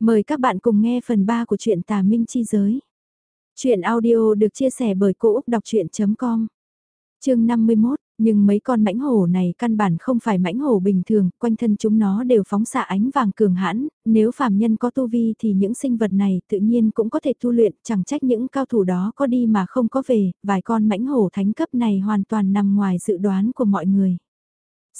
Mời các bạn cùng nghe phần 3 của truyện Tà Minh Chi Giới. Chuyện audio được chia sẻ bởi Cô Úc Đọc Chuyện.com Chương 51, nhưng mấy con mãnh hổ này căn bản không phải mãnh hổ bình thường, quanh thân chúng nó đều phóng xạ ánh vàng cường hãn, nếu phàm nhân có tu vi thì những sinh vật này tự nhiên cũng có thể tu luyện, chẳng trách những cao thủ đó có đi mà không có về, vài con mãnh hổ thánh cấp này hoàn toàn nằm ngoài dự đoán của mọi người.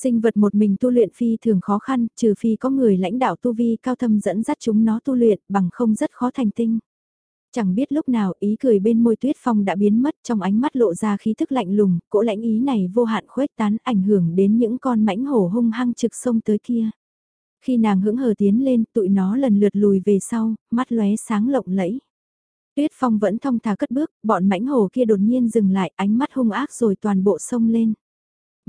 Sinh vật một mình tu luyện phi thường khó khăn, trừ phi có người lãnh đạo tu vi cao thâm dẫn dắt chúng nó tu luyện bằng không rất khó thành tinh. Chẳng biết lúc nào ý cười bên môi tuyết phong đã biến mất trong ánh mắt lộ ra khí thức lạnh lùng, cỗ lãnh ý này vô hạn khuếch tán ảnh hưởng đến những con mãnh hổ hung hăng trực sông tới kia. Khi nàng hững hờ tiến lên tụi nó lần lượt lùi về sau, mắt lóe sáng lộng lẫy. Tuyết phong vẫn thong thả cất bước, bọn mãnh hổ kia đột nhiên dừng lại ánh mắt hung ác rồi toàn bộ sông lên.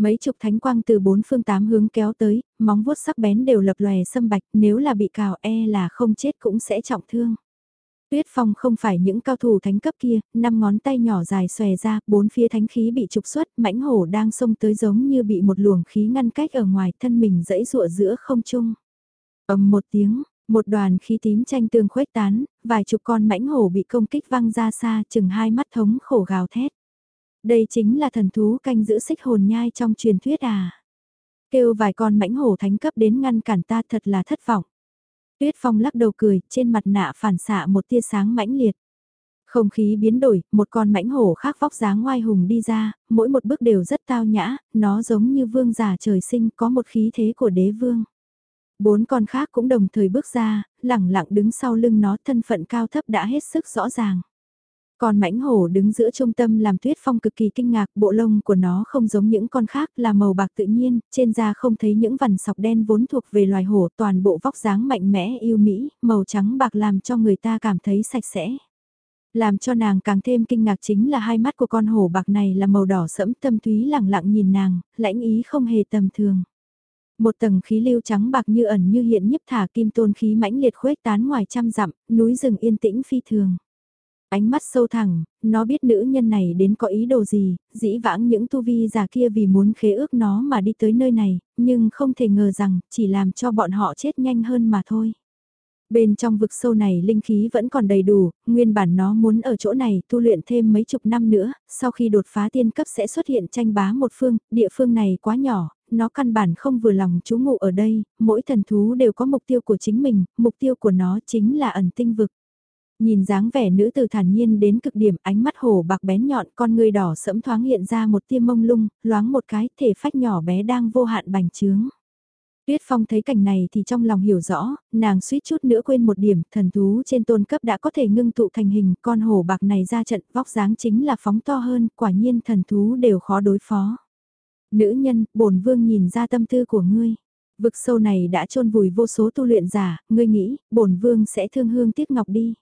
Mấy chục thánh quang từ bốn phương tám hướng kéo tới, móng vuốt sắc bén đều lập lòe sâm bạch, nếu là bị cào e là không chết cũng sẽ trọng thương. Tuyết Phong không phải những cao thủ thánh cấp kia, năm ngón tay nhỏ dài xòe ra, bốn phía thánh khí bị trục xuất, mãnh hổ đang xông tới giống như bị một luồng khí ngăn cách ở ngoài, thân mình dẫy dụa giữa không trung. ầm một tiếng, một đoàn khí tím tranh tương khuếch tán, vài chục con mãnh hổ bị công kích văng ra xa, chừng hai mắt thống khổ gào thét. Đây chính là thần thú canh giữ xích hồn nhai trong truyền thuyết à. Kêu vài con mãnh hổ thánh cấp đến ngăn cản ta thật là thất vọng. Tuyết Phong lắc đầu cười, trên mặt nạ phản xạ một tia sáng mãnh liệt. Không khí biến đổi, một con mãnh hổ khác vóc dáng ngoai hùng đi ra, mỗi một bước đều rất tao nhã, nó giống như vương giả trời sinh có một khí thế của đế vương. Bốn con khác cũng đồng thời bước ra, lẳng lặng đứng sau lưng nó thân phận cao thấp đã hết sức rõ ràng. Còn mãnh hổ đứng giữa trung tâm làm tuyết phong cực kỳ kinh ngạc, bộ lông của nó không giống những con khác là màu bạc tự nhiên, trên da không thấy những vằn sọc đen vốn thuộc về loài hổ, toàn bộ vóc dáng mạnh mẽ yêu mỹ, màu trắng bạc làm cho người ta cảm thấy sạch sẽ. Làm cho nàng càng thêm kinh ngạc chính là hai mắt của con hổ bạc này là màu đỏ sẫm tâm túy lẳng lặng nhìn nàng, lãnh ý không hề tầm thường. Một tầng khí lưu trắng bạc như ẩn như hiện nhiếp thả kim tôn khí mãnh liệt khuếch tán ngoài trăm dặm, núi rừng yên tĩnh phi thường. Ánh mắt sâu thẳng, nó biết nữ nhân này đến có ý đồ gì, dĩ vãng những tu vi già kia vì muốn khế ước nó mà đi tới nơi này, nhưng không thể ngờ rằng chỉ làm cho bọn họ chết nhanh hơn mà thôi. Bên trong vực sâu này linh khí vẫn còn đầy đủ, nguyên bản nó muốn ở chỗ này tu luyện thêm mấy chục năm nữa, sau khi đột phá tiên cấp sẽ xuất hiện tranh bá một phương, địa phương này quá nhỏ, nó căn bản không vừa lòng trú ngụ ở đây, mỗi thần thú đều có mục tiêu của chính mình, mục tiêu của nó chính là ẩn tinh vực. Nhìn dáng vẻ nữ từ thản nhiên đến cực điểm ánh mắt hổ bạc bén nhọn con người đỏ sẫm thoáng hiện ra một tia mông lung, loáng một cái thể phách nhỏ bé đang vô hạn bành trướng. Tuyết Phong thấy cảnh này thì trong lòng hiểu rõ, nàng suýt chút nữa quên một điểm, thần thú trên tôn cấp đã có thể ngưng tụ thành hình, con hổ bạc này ra trận vóc dáng chính là phóng to hơn, quả nhiên thần thú đều khó đối phó. Nữ nhân, bổn vương nhìn ra tâm tư của ngươi. Vực sâu này đã trôn vùi vô số tu luyện giả, ngươi nghĩ, bổn vương sẽ thương hương tiếc ngọc đi.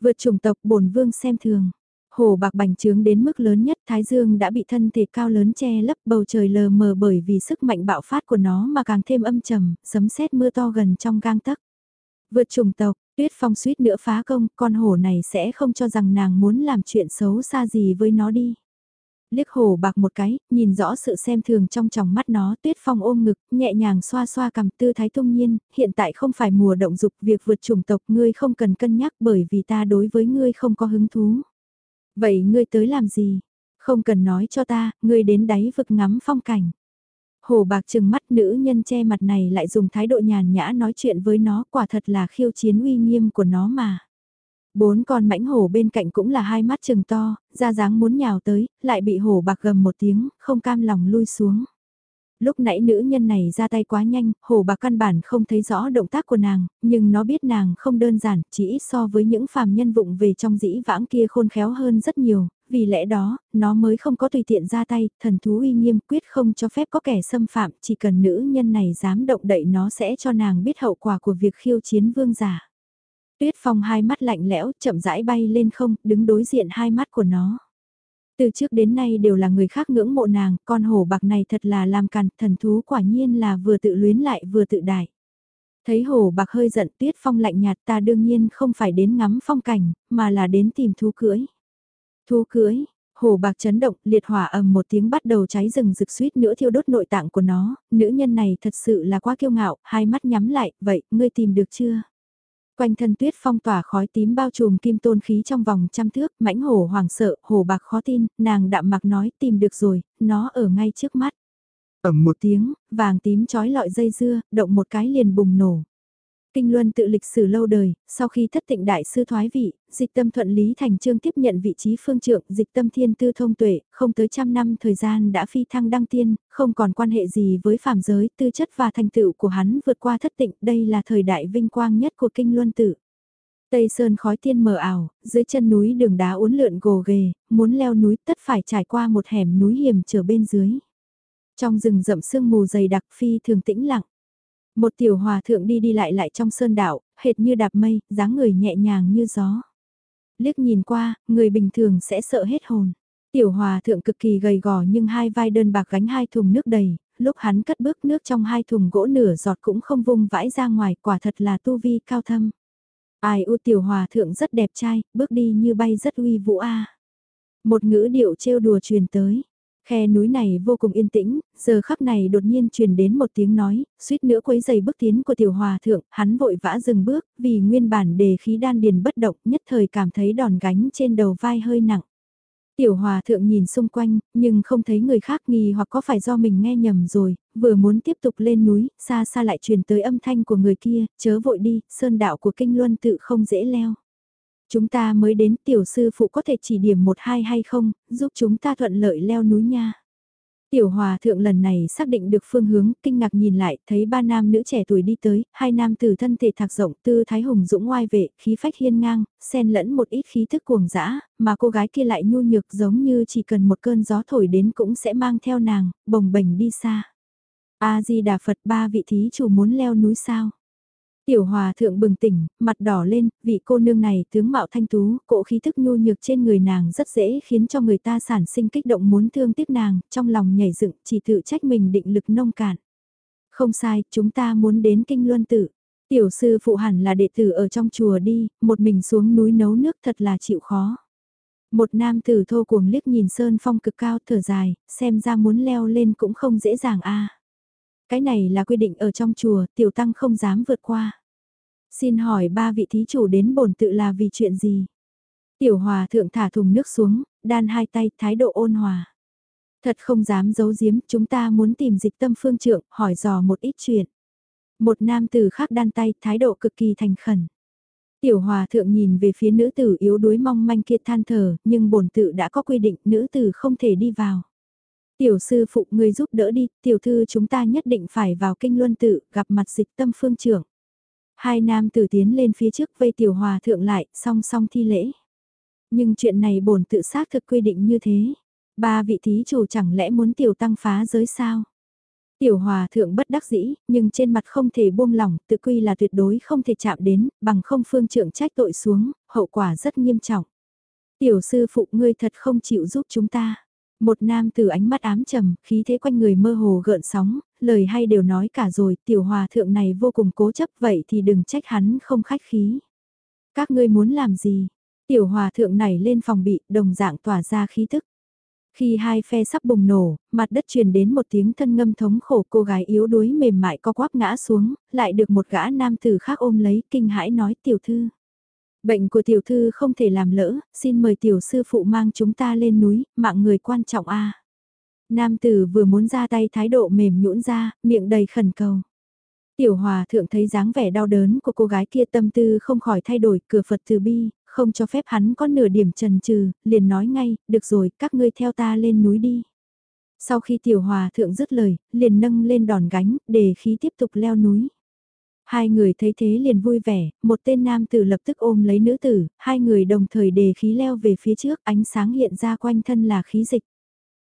Vượt chủng tộc bổn vương xem thường. Hồ bạc bành trướng đến mức lớn nhất Thái Dương đã bị thân thể cao lớn che lấp bầu trời lờ mờ bởi vì sức mạnh bạo phát của nó mà càng thêm âm trầm, sấm sét mưa to gần trong gang tấc. Vượt chủng tộc, tuyết phong suýt nữa phá công, con hổ này sẽ không cho rằng nàng muốn làm chuyện xấu xa gì với nó đi liếc hồ bạc một cái, nhìn rõ sự xem thường trong tròng mắt nó, tuyết phong ôm ngực, nhẹ nhàng xoa xoa cầm tư thái tung nhiên, hiện tại không phải mùa động dục việc vượt chủng tộc ngươi không cần cân nhắc bởi vì ta đối với ngươi không có hứng thú. Vậy ngươi tới làm gì? Không cần nói cho ta, ngươi đến đáy vực ngắm phong cảnh. Hồ bạc chừng mắt nữ nhân che mặt này lại dùng thái độ nhàn nhã nói chuyện với nó quả thật là khiêu chiến uy nghiêm của nó mà. Bốn con mãnh hổ bên cạnh cũng là hai mắt trừng to, ra dáng muốn nhào tới, lại bị hổ bạc gầm một tiếng, không cam lòng lui xuống. Lúc nãy nữ nhân này ra tay quá nhanh, hổ bạc căn bản không thấy rõ động tác của nàng, nhưng nó biết nàng không đơn giản, chỉ ít so với những phàm nhân vụng về trong dĩ vãng kia khôn khéo hơn rất nhiều, vì lẽ đó, nó mới không có tùy tiện ra tay, thần thú uy nghiêm quyết không cho phép có kẻ xâm phạm, chỉ cần nữ nhân này dám động đậy nó sẽ cho nàng biết hậu quả của việc khiêu chiến vương giả. Tuyết Phong hai mắt lạnh lẽo, chậm rãi bay lên không, đứng đối diện hai mắt của nó. Từ trước đến nay đều là người khác ngưỡng mộ nàng, con hổ bạc này thật là làm càn, thần thú quả nhiên là vừa tự luyến lại vừa tự đại. Thấy hổ bạc hơi giận Tuyết Phong lạnh nhạt ta đương nhiên không phải đến ngắm phong cảnh, mà là đến tìm thú cưỡi. Thú cưỡi, Hồ bạc chấn động, liệt hỏa ầm một tiếng bắt đầu cháy rừng rực suýt nữa thiêu đốt nội tạng của nó, nữ nhân này thật sự là quá kiêu ngạo, hai mắt nhắm lại, vậy, ngươi tìm được chưa? Quanh thân tuyết phong tỏa khói tím bao trùm kim tôn khí trong vòng trăm thước, mãnh hổ hoảng sợ, hổ bạc khó tin, nàng đạm mặc nói tìm được rồi, nó ở ngay trước mắt. Ẩm một tiếng, vàng tím trói lọi dây dưa, động một cái liền bùng nổ. Kinh Luân tự lịch sử lâu đời, sau khi thất tịnh đại sư thoái vị, dịch tâm thuận lý thành trương tiếp nhận vị trí phương trượng, dịch tâm thiên tư thông tuệ, không tới trăm năm thời gian đã phi thăng đăng tiên, không còn quan hệ gì với phàm giới, tư chất và thành tựu của hắn vượt qua thất tịnh, đây là thời đại vinh quang nhất của Kinh Luân tự. Tây Sơn khói tiên mờ ảo, dưới chân núi đường đá uốn lượn gồ ghề, muốn leo núi tất phải trải qua một hẻm núi hiểm trở bên dưới. Trong rừng rậm sương mù dày đặc phi thường tĩnh lặng. Một tiểu hòa thượng đi đi lại lại trong sơn đảo, hệt như đạp mây, dáng người nhẹ nhàng như gió. Liếc nhìn qua, người bình thường sẽ sợ hết hồn. Tiểu hòa thượng cực kỳ gầy gò nhưng hai vai đơn bạc gánh hai thùng nước đầy, lúc hắn cất bước nước trong hai thùng gỗ nửa giọt cũng không vung vãi ra ngoài, quả thật là tu vi cao thâm. Ai u tiểu hòa thượng rất đẹp trai, bước đi như bay rất uy vũ a. Một ngữ điệu trêu đùa truyền tới. Khe núi này vô cùng yên tĩnh, giờ khắc này đột nhiên truyền đến một tiếng nói, suýt nữa quấy giày bước tiến của tiểu hòa thượng, hắn vội vã dừng bước, vì nguyên bản đề khí đan điền bất động, nhất thời cảm thấy đòn gánh trên đầu vai hơi nặng. Tiểu hòa thượng nhìn xung quanh, nhưng không thấy người khác nghi hoặc có phải do mình nghe nhầm rồi, vừa muốn tiếp tục lên núi, xa xa lại truyền tới âm thanh của người kia, chớ vội đi, sơn đạo của kinh luân tự không dễ leo. Chúng ta mới đến tiểu sư phụ có thể chỉ điểm một hai hay không, giúp chúng ta thuận lợi leo núi nha. Tiểu hòa thượng lần này xác định được phương hướng, kinh ngạc nhìn lại, thấy ba nam nữ trẻ tuổi đi tới, hai nam tử thân thể thạc rộng, tư thái hùng dũng ngoai vệ, khí phách hiên ngang, xen lẫn một ít khí thức cuồng dã, mà cô gái kia lại nhu nhược giống như chỉ cần một cơn gió thổi đến cũng sẽ mang theo nàng, bồng bềnh đi xa. A-di-đà Phật ba vị thí chủ muốn leo núi sao? Tiểu hòa thượng bừng tỉnh, mặt đỏ lên, vị cô nương này tướng mạo thanh tú, cỗ khí thức nhu nhược trên người nàng rất dễ khiến cho người ta sản sinh kích động muốn thương tiếc nàng, trong lòng nhảy dựng chỉ tự trách mình định lực nông cạn. Không sai, chúng ta muốn đến kinh luân tử. Tiểu sư phụ hẳn là đệ tử ở trong chùa đi, một mình xuống núi nấu nước thật là chịu khó. Một nam tử thô cuồng liếc nhìn sơn phong cực cao thở dài, xem ra muốn leo lên cũng không dễ dàng a. Cái này là quy định ở trong chùa, tiểu tăng không dám vượt qua. Xin hỏi ba vị thí chủ đến bổn tự là vì chuyện gì? Tiểu hòa thượng thả thùng nước xuống, đan hai tay, thái độ ôn hòa. Thật không dám giấu giếm, chúng ta muốn tìm dịch tâm phương trượng, hỏi dò một ít chuyện. Một nam tử khác đan tay, thái độ cực kỳ thành khẩn. Tiểu hòa thượng nhìn về phía nữ tử yếu đuối mong manh kia than thở, nhưng bổn tự đã có quy định nữ tử không thể đi vào. Tiểu sư phụ người giúp đỡ đi, tiểu thư chúng ta nhất định phải vào kinh luân tự, gặp mặt dịch tâm phương trưởng. Hai nam tử tiến lên phía trước vây tiểu hòa thượng lại, song song thi lễ. Nhưng chuyện này bổn tự xác thực quy định như thế. Ba vị thí chủ chẳng lẽ muốn tiểu tăng phá giới sao? Tiểu hòa thượng bất đắc dĩ, nhưng trên mặt không thể buông lỏng, tự quy là tuyệt đối không thể chạm đến, bằng không phương trưởng trách tội xuống, hậu quả rất nghiêm trọng. Tiểu sư phụ ngươi thật không chịu giúp chúng ta. Một nam từ ánh mắt ám trầm, khí thế quanh người mơ hồ gợn sóng, lời hay đều nói cả rồi, tiểu hòa thượng này vô cùng cố chấp vậy thì đừng trách hắn không khách khí. Các ngươi muốn làm gì? Tiểu hòa thượng này lên phòng bị, đồng dạng tỏa ra khí thức. Khi hai phe sắp bùng nổ, mặt đất truyền đến một tiếng thân ngâm thống khổ cô gái yếu đuối mềm mại co quắp ngã xuống, lại được một gã nam tử khác ôm lấy kinh hãi nói tiểu thư. Bệnh của tiểu thư không thể làm lỡ, xin mời tiểu sư phụ mang chúng ta lên núi, mạng người quan trọng a. Nam tử vừa muốn ra tay thái độ mềm nhũn ra, miệng đầy khẩn cầu. Tiểu hòa thượng thấy dáng vẻ đau đớn của cô gái kia tâm tư không khỏi thay đổi cửa Phật từ bi, không cho phép hắn có nửa điểm trần trừ, liền nói ngay, được rồi, các ngươi theo ta lên núi đi. Sau khi tiểu hòa thượng dứt lời, liền nâng lên đòn gánh, để khí tiếp tục leo núi. Hai người thấy thế liền vui vẻ, một tên nam tử lập tức ôm lấy nữ tử, hai người đồng thời đề khí leo về phía trước, ánh sáng hiện ra quanh thân là khí dịch.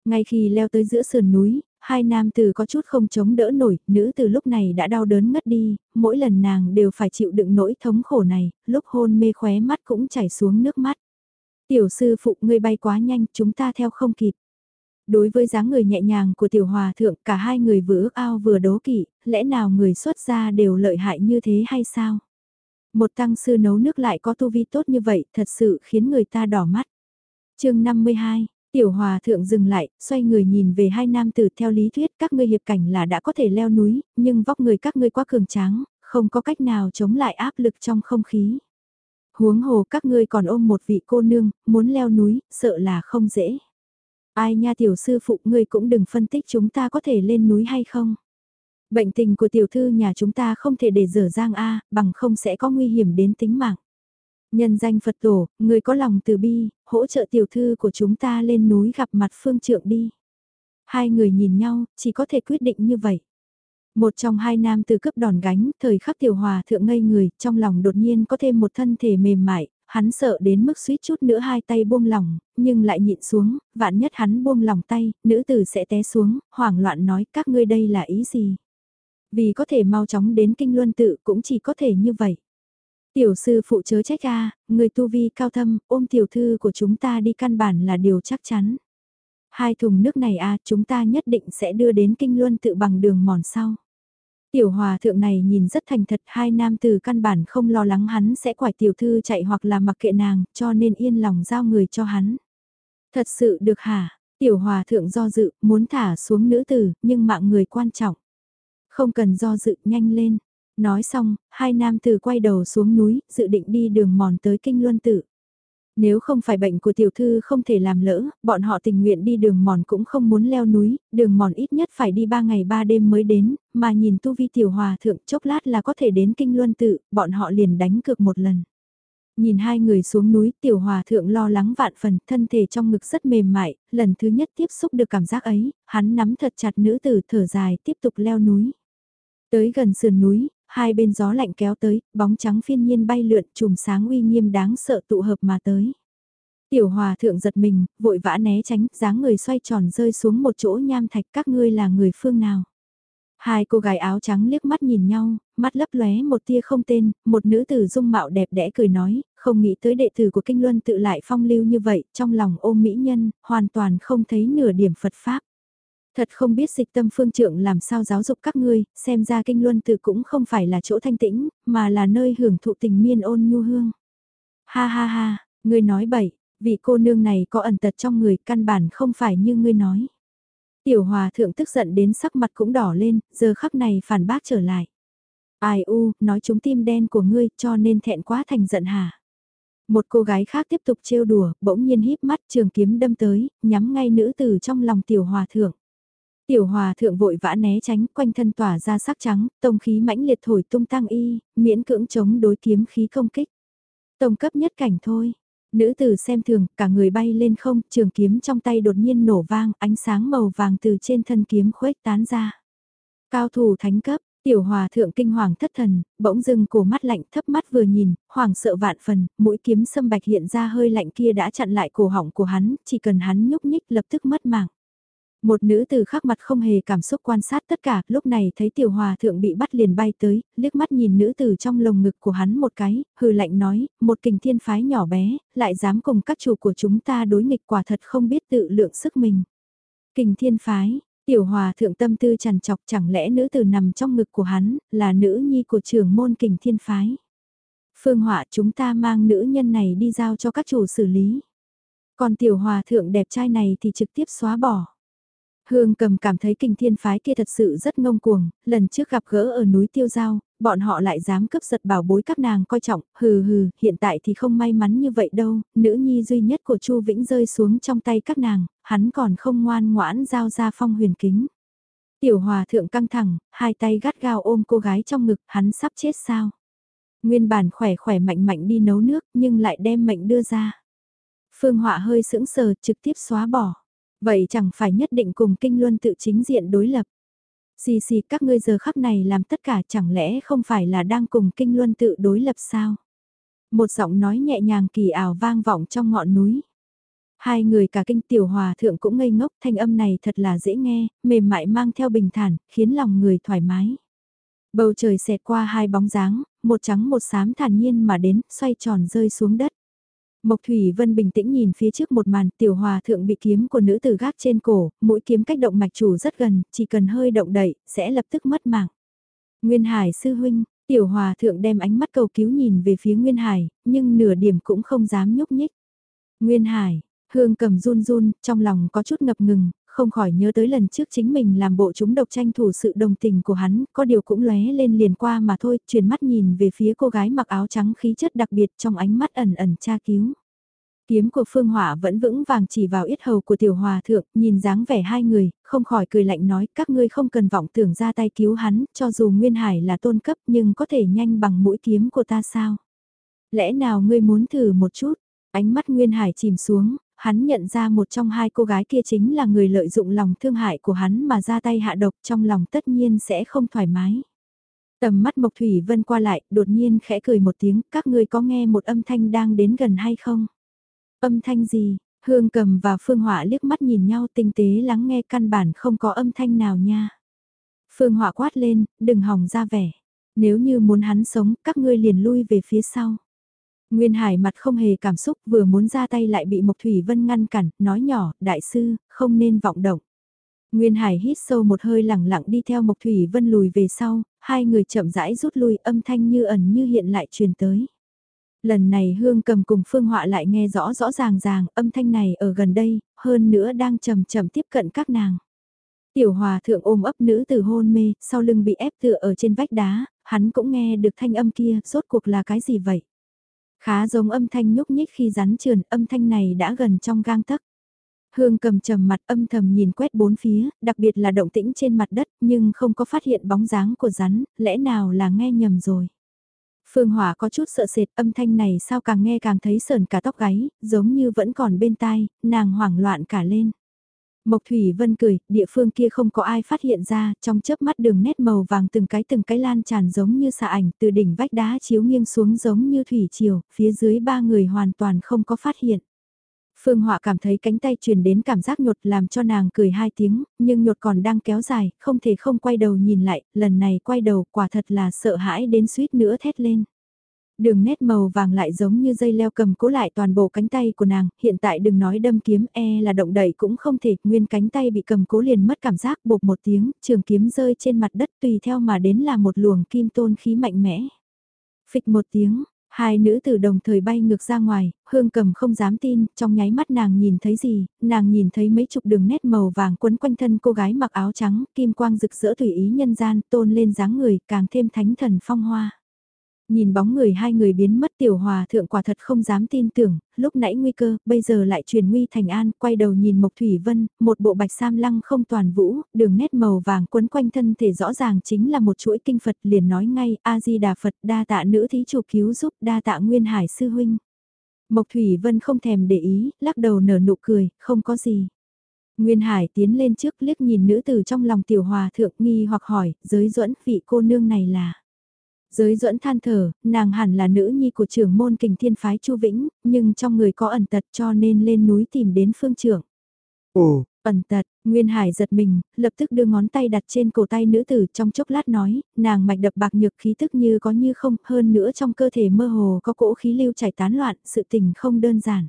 Ngay khi leo tới giữa sườn núi, hai nam tử có chút không chống đỡ nổi, nữ tử lúc này đã đau đớn ngất đi, mỗi lần nàng đều phải chịu đựng nỗi thống khổ này, lúc hôn mê khóe mắt cũng chảy xuống nước mắt. Tiểu sư phụ ngươi bay quá nhanh, chúng ta theo không kịp. Đối với dáng người nhẹ nhàng của tiểu hòa thượng, cả hai người vừa ước ao vừa đố kỵ, lẽ nào người xuất gia đều lợi hại như thế hay sao? Một tăng sư nấu nước lại có tu vi tốt như vậy, thật sự khiến người ta đỏ mắt. chương 52, Tiểu hòa thượng dừng lại, xoay người nhìn về hai nam tử theo lý thuyết các ngươi hiệp cảnh là đã có thể leo núi, nhưng vóc người các ngươi quá cường tráng, không có cách nào chống lại áp lực trong không khí. Huống hồ các ngươi còn ôm một vị cô nương, muốn leo núi, sợ là không dễ. Ai nha tiểu sư phụ ngươi cũng đừng phân tích chúng ta có thể lên núi hay không. Bệnh tình của tiểu thư nhà chúng ta không thể để dở dang A, bằng không sẽ có nguy hiểm đến tính mạng. Nhân danh Phật tổ, người có lòng từ bi, hỗ trợ tiểu thư của chúng ta lên núi gặp mặt phương trượng đi. Hai người nhìn nhau, chỉ có thể quyết định như vậy. Một trong hai nam từ cướp đòn gánh, thời khắc tiểu hòa thượng ngây người, trong lòng đột nhiên có thêm một thân thể mềm mại, hắn sợ đến mức suýt chút nữa hai tay buông lỏng, nhưng lại nhịn xuống, vạn nhất hắn buông lỏng tay, nữ tử sẽ té xuống, hoảng loạn nói các ngươi đây là ý gì. Vì có thể mau chóng đến kinh luân tự cũng chỉ có thể như vậy. Tiểu sư phụ chớ trách a, người tu vi cao thâm, ôm tiểu thư của chúng ta đi căn bản là điều chắc chắn. Hai thùng nước này a, chúng ta nhất định sẽ đưa đến kinh luân tự bằng đường mòn sau. Tiểu hòa thượng này nhìn rất thành thật hai nam từ căn bản không lo lắng hắn sẽ quải tiểu thư chạy hoặc là mặc kệ nàng cho nên yên lòng giao người cho hắn. Thật sự được hả? Tiểu hòa thượng do dự muốn thả xuống nữ tử nhưng mạng người quan trọng. Không cần do dự nhanh lên. Nói xong, hai nam tử quay đầu xuống núi, dự định đi đường mòn tới kinh luân tử. Nếu không phải bệnh của tiểu thư không thể làm lỡ, bọn họ tình nguyện đi đường mòn cũng không muốn leo núi, đường mòn ít nhất phải đi ba ngày ba đêm mới đến, mà nhìn tu vi tiểu hòa thượng chốc lát là có thể đến kinh luân tự, bọn họ liền đánh cược một lần. Nhìn hai người xuống núi, tiểu hòa thượng lo lắng vạn phần, thân thể trong ngực rất mềm mại, lần thứ nhất tiếp xúc được cảm giác ấy, hắn nắm thật chặt nữ tử thở dài tiếp tục leo núi. Tới gần sườn núi, hai bên gió lạnh kéo tới, bóng trắng phiên nhiên bay lượn chùm sáng uy nghiêm đáng sợ tụ hợp mà tới. Tiểu hòa thượng giật mình, vội vã né tránh, dáng người xoay tròn rơi xuống một chỗ nham thạch các ngươi là người phương nào. Hai cô gái áo trắng liếc mắt nhìn nhau, mắt lấp lóe một tia không tên, một nữ tử dung mạo đẹp đẽ cười nói, không nghĩ tới đệ tử của Kinh Luân tự lại phong lưu như vậy, trong lòng ôm mỹ nhân, hoàn toàn không thấy nửa điểm Phật Pháp. Thật không biết dịch tâm phương trượng làm sao giáo dục các ngươi, xem ra kinh luân từ cũng không phải là chỗ thanh tĩnh, mà là nơi hưởng thụ tình miên ôn nhu hương. Ha ha ha, ngươi nói bậy, vị cô nương này có ẩn tật trong người căn bản không phải như ngươi nói. Tiểu hòa thượng tức giận đến sắc mặt cũng đỏ lên, giờ khắc này phản bác trở lại. Ai u, nói chúng tim đen của ngươi cho nên thẹn quá thành giận hả? Một cô gái khác tiếp tục trêu đùa, bỗng nhiên híp mắt trường kiếm đâm tới, nhắm ngay nữ tử trong lòng tiểu hòa thượng. Tiểu hòa thượng vội vã né tránh, quanh thân tỏa ra sắc trắng, tông khí mãnh liệt thổi tung tăng y, miễn cưỡng chống đối kiếm khí công kích. Tông cấp nhất cảnh thôi. Nữ tử xem thường, cả người bay lên không, trường kiếm trong tay đột nhiên nổ vang, ánh sáng màu vàng từ trên thân kiếm khuếch tán ra. Cao thủ thánh cấp, tiểu hòa thượng kinh hoàng thất thần, bỗng dưng cổ mắt lạnh thấp mắt vừa nhìn, hoàng sợ vạn phần, mũi kiếm sâm bạch hiện ra hơi lạnh kia đã chặn lại cổ họng của hắn, chỉ cần hắn nhúc nhích lập tức mất mạng. Một nữ từ khắc mặt không hề cảm xúc quan sát tất cả, lúc này thấy tiểu hòa thượng bị bắt liền bay tới, liếc mắt nhìn nữ từ trong lồng ngực của hắn một cái, hừ lạnh nói, một kình thiên phái nhỏ bé, lại dám cùng các chủ của chúng ta đối nghịch quả thật không biết tự lượng sức mình. Kình thiên phái, tiểu hòa thượng tâm tư trằn chọc chẳng lẽ nữ từ nằm trong ngực của hắn, là nữ nhi của trưởng môn kình thiên phái. Phương họa chúng ta mang nữ nhân này đi giao cho các chủ xử lý. Còn tiểu hòa thượng đẹp trai này thì trực tiếp xóa bỏ. Hương cầm cảm thấy kinh thiên phái kia thật sự rất ngông cuồng, lần trước gặp gỡ ở núi Tiêu Giao, bọn họ lại dám cướp giật bảo bối các nàng coi trọng, hừ hừ, hiện tại thì không may mắn như vậy đâu, nữ nhi duy nhất của Chu Vĩnh rơi xuống trong tay các nàng, hắn còn không ngoan ngoãn giao ra phong huyền kính. Tiểu hòa thượng căng thẳng, hai tay gắt gao ôm cô gái trong ngực, hắn sắp chết sao. Nguyên bản khỏe khỏe mạnh mạnh đi nấu nước nhưng lại đem mệnh đưa ra. Phương Họa hơi sững sờ trực tiếp xóa bỏ. Vậy chẳng phải nhất định cùng kinh luân tự chính diện đối lập. Xì xì các ngươi giờ khắc này làm tất cả chẳng lẽ không phải là đang cùng kinh luân tự đối lập sao? Một giọng nói nhẹ nhàng kỳ ảo vang vọng trong ngọn núi. Hai người cả kinh tiểu hòa thượng cũng ngây ngốc thanh âm này thật là dễ nghe, mềm mại mang theo bình thản, khiến lòng người thoải mái. Bầu trời xẹt qua hai bóng dáng, một trắng một xám thản nhiên mà đến, xoay tròn rơi xuống đất. Mộc Thủy Vân bình tĩnh nhìn phía trước một màn tiểu hòa thượng bị kiếm của nữ tử gác trên cổ, mũi kiếm cách động mạch chủ rất gần, chỉ cần hơi động đậy, sẽ lập tức mất mạng. Nguyên Hải sư huynh, tiểu hòa thượng đem ánh mắt cầu cứu nhìn về phía Nguyên Hải, nhưng nửa điểm cũng không dám nhúc nhích. Nguyên Hải, hương cầm run run, trong lòng có chút ngập ngừng, không khỏi nhớ tới lần trước chính mình làm bộ chúng độc tranh thủ sự đồng tình của hắn, có điều cũng lóe lên liền qua mà thôi, chuyển mắt nhìn về phía cô gái mặc áo trắng khí chất đặc biệt trong ánh mắt ẩn ẩn tra cứu. Kiếm của Phương Hỏa vẫn vững vàng chỉ vào yết hầu của tiểu hòa thượng, nhìn dáng vẻ hai người, không khỏi cười lạnh nói các ngươi không cần vọng tưởng ra tay cứu hắn, cho dù Nguyên Hải là tôn cấp nhưng có thể nhanh bằng mũi kiếm của ta sao? Lẽ nào ngươi muốn thử một chút? Ánh mắt Nguyên Hải chìm xuống, hắn nhận ra một trong hai cô gái kia chính là người lợi dụng lòng thương hại của hắn mà ra tay hạ độc trong lòng tất nhiên sẽ không thoải mái. Tầm mắt Mộc Thủy Vân qua lại, đột nhiên khẽ cười một tiếng, các ngươi có nghe một âm thanh đang đến gần hay không? Âm thanh gì? Hương cầm và Phương Họa liếc mắt nhìn nhau tinh tế lắng nghe căn bản không có âm thanh nào nha. Phương Họa quát lên, đừng hòng ra vẻ. Nếu như muốn hắn sống, các ngươi liền lui về phía sau. Nguyên Hải mặt không hề cảm xúc vừa muốn ra tay lại bị Mộc Thủy Vân ngăn cản, nói nhỏ, đại sư, không nên vọng động. Nguyên Hải hít sâu một hơi lẳng lặng đi theo Mộc Thủy Vân lùi về sau, hai người chậm rãi rút lui âm thanh như ẩn như hiện lại truyền tới. Lần này Hương cầm cùng Phương Họa lại nghe rõ rõ ràng ràng âm thanh này ở gần đây, hơn nữa đang chậm chậm tiếp cận các nàng. Tiểu hòa thượng ôm ấp nữ từ hôn mê, sau lưng bị ép tựa ở trên vách đá, hắn cũng nghe được thanh âm kia, rốt cuộc là cái gì vậy? Khá giống âm thanh nhúc nhích khi rắn trườn, âm thanh này đã gần trong gang tấc. Hương cầm trầm mặt âm thầm nhìn quét bốn phía, đặc biệt là động tĩnh trên mặt đất, nhưng không có phát hiện bóng dáng của rắn, lẽ nào là nghe nhầm rồi. Phương Hỏa có chút sợ sệt âm thanh này sao càng nghe càng thấy sờn cả tóc gáy, giống như vẫn còn bên tai, nàng hoảng loạn cả lên. Mộc Thủy Vân cười, địa phương kia không có ai phát hiện ra, trong chớp mắt đường nét màu vàng từng cái từng cái lan tràn giống như xạ ảnh từ đỉnh vách đá chiếu nghiêng xuống giống như thủy triều, phía dưới ba người hoàn toàn không có phát hiện. Phương Họa cảm thấy cánh tay truyền đến cảm giác nhột làm cho nàng cười hai tiếng, nhưng nhột còn đang kéo dài, không thể không quay đầu nhìn lại, lần này quay đầu quả thật là sợ hãi đến suýt nữa thét lên. Đường nét màu vàng lại giống như dây leo cầm cố lại toàn bộ cánh tay của nàng, hiện tại đừng nói đâm kiếm e là động đẩy cũng không thể, nguyên cánh tay bị cầm cố liền mất cảm giác bột một tiếng, trường kiếm rơi trên mặt đất tùy theo mà đến là một luồng kim tôn khí mạnh mẽ. Phịch một tiếng, Hai nữ tử đồng thời bay ngược ra ngoài, hương cầm không dám tin, trong nháy mắt nàng nhìn thấy gì, nàng nhìn thấy mấy chục đường nét màu vàng quấn quanh thân cô gái mặc áo trắng, kim quang rực rỡ tùy ý nhân gian, tôn lên dáng người, càng thêm thánh thần phong hoa. Nhìn bóng người hai người biến mất tiểu hòa thượng quả thật không dám tin tưởng, lúc nãy nguy cơ, bây giờ lại truyền nguy thành an, quay đầu nhìn Mộc Thủy Vân, một bộ bạch sam lăng không toàn vũ, đường nét màu vàng quấn quanh thân thể rõ ràng chính là một chuỗi kinh Phật liền nói ngay, A-di-đà Phật đa tạ nữ thí chủ cứu giúp đa tạ Nguyên Hải Sư Huynh. Mộc Thủy Vân không thèm để ý, lắc đầu nở nụ cười, không có gì. Nguyên Hải tiến lên trước liếc nhìn nữ tử trong lòng tiểu hòa thượng nghi hoặc hỏi, giới duẫn vị cô nương này là. Giới duẫn than thở, nàng hẳn là nữ nhi của trưởng môn kình thiên phái Chu Vĩnh, nhưng trong người có ẩn tật cho nên lên núi tìm đến phương trưởng. Ồ, ẩn tật, Nguyên Hải giật mình, lập tức đưa ngón tay đặt trên cổ tay nữ tử trong chốc lát nói, nàng mạch đập bạc nhược khí tức như có như không, hơn nữa trong cơ thể mơ hồ có cỗ khí lưu chảy tán loạn, sự tình không đơn giản.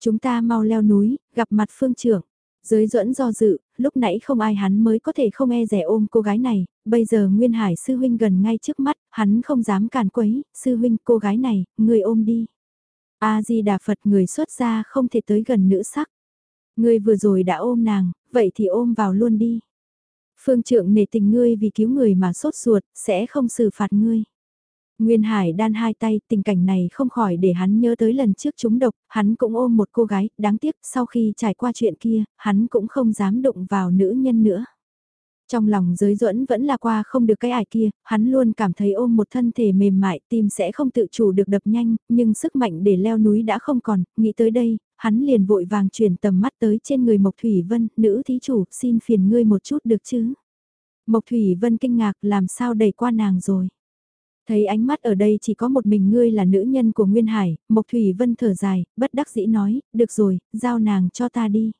Chúng ta mau leo núi, gặp mặt phương trưởng. Giới duẫn do dự, lúc nãy không ai hắn mới có thể không e rẻ ôm cô gái này, bây giờ Nguyên Hải sư huynh gần ngay trước mắt, hắn không dám càn quấy, sư huynh cô gái này, người ôm đi. A-di-đà Phật người xuất ra không thể tới gần nữ sắc. Ngươi vừa rồi đã ôm nàng, vậy thì ôm vào luôn đi. Phương trượng nể tình ngươi vì cứu người mà sốt ruột, sẽ không xử phạt ngươi. Nguyên Hải đan hai tay, tình cảnh này không khỏi để hắn nhớ tới lần trước chúng độc, hắn cũng ôm một cô gái, đáng tiếc sau khi trải qua chuyện kia, hắn cũng không dám đụng vào nữ nhân nữa. Trong lòng giới duẫn vẫn là qua không được cái ải kia, hắn luôn cảm thấy ôm một thân thể mềm mại, tim sẽ không tự chủ được đập nhanh, nhưng sức mạnh để leo núi đã không còn, nghĩ tới đây, hắn liền vội vàng chuyển tầm mắt tới trên người Mộc Thủy Vân, nữ thí chủ, xin phiền ngươi một chút được chứ. Mộc Thủy Vân kinh ngạc làm sao đẩy qua nàng rồi. Thấy ánh mắt ở đây chỉ có một mình ngươi là nữ nhân của Nguyên Hải, Mộc Thủy Vân thở dài, bất đắc dĩ nói, được rồi, giao nàng cho ta đi.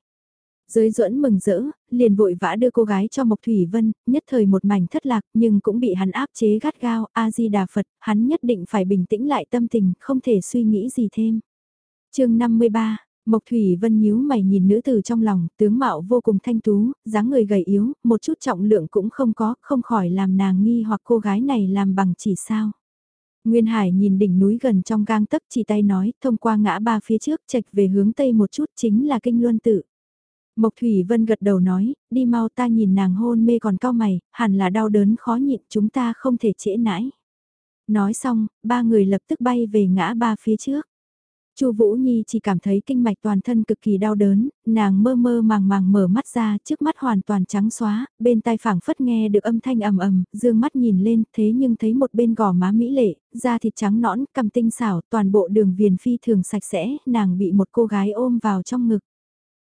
Giới duẫn mừng rỡ, liền vội vã đưa cô gái cho Mộc Thủy Vân, nhất thời một mảnh thất lạc nhưng cũng bị hắn áp chế gắt gao, A-di-đà Phật, hắn nhất định phải bình tĩnh lại tâm tình, không thể suy nghĩ gì thêm. chương 53 Mộc Thủy Vân nhíu mày nhìn nữ tử trong lòng, tướng mạo vô cùng thanh tú, dáng người gầy yếu, một chút trọng lượng cũng không có, không khỏi làm nàng nghi hoặc cô gái này làm bằng chỉ sao. Nguyên Hải nhìn đỉnh núi gần trong gang tấc chỉ tay nói, thông qua ngã ba phía trước chạch về hướng tây một chút chính là kinh luân tự. Mộc Thủy Vân gật đầu nói, đi mau ta nhìn nàng hôn mê còn cao mày, hẳn là đau đớn khó nhịn chúng ta không thể trễ nãi. Nói xong, ba người lập tức bay về ngã ba phía trước. Chu Vũ Nhi chỉ cảm thấy kinh mạch toàn thân cực kỳ đau đớn, nàng mơ mơ màng màng mở mắt ra, trước mắt hoàn toàn trắng xóa, bên tai phảng phất nghe được âm thanh ầm ầm, dương mắt nhìn lên, thế nhưng thấy một bên gò má mỹ lệ, da thịt trắng nõn, cằm tinh xảo, toàn bộ đường viền phi thường sạch sẽ, nàng bị một cô gái ôm vào trong ngực.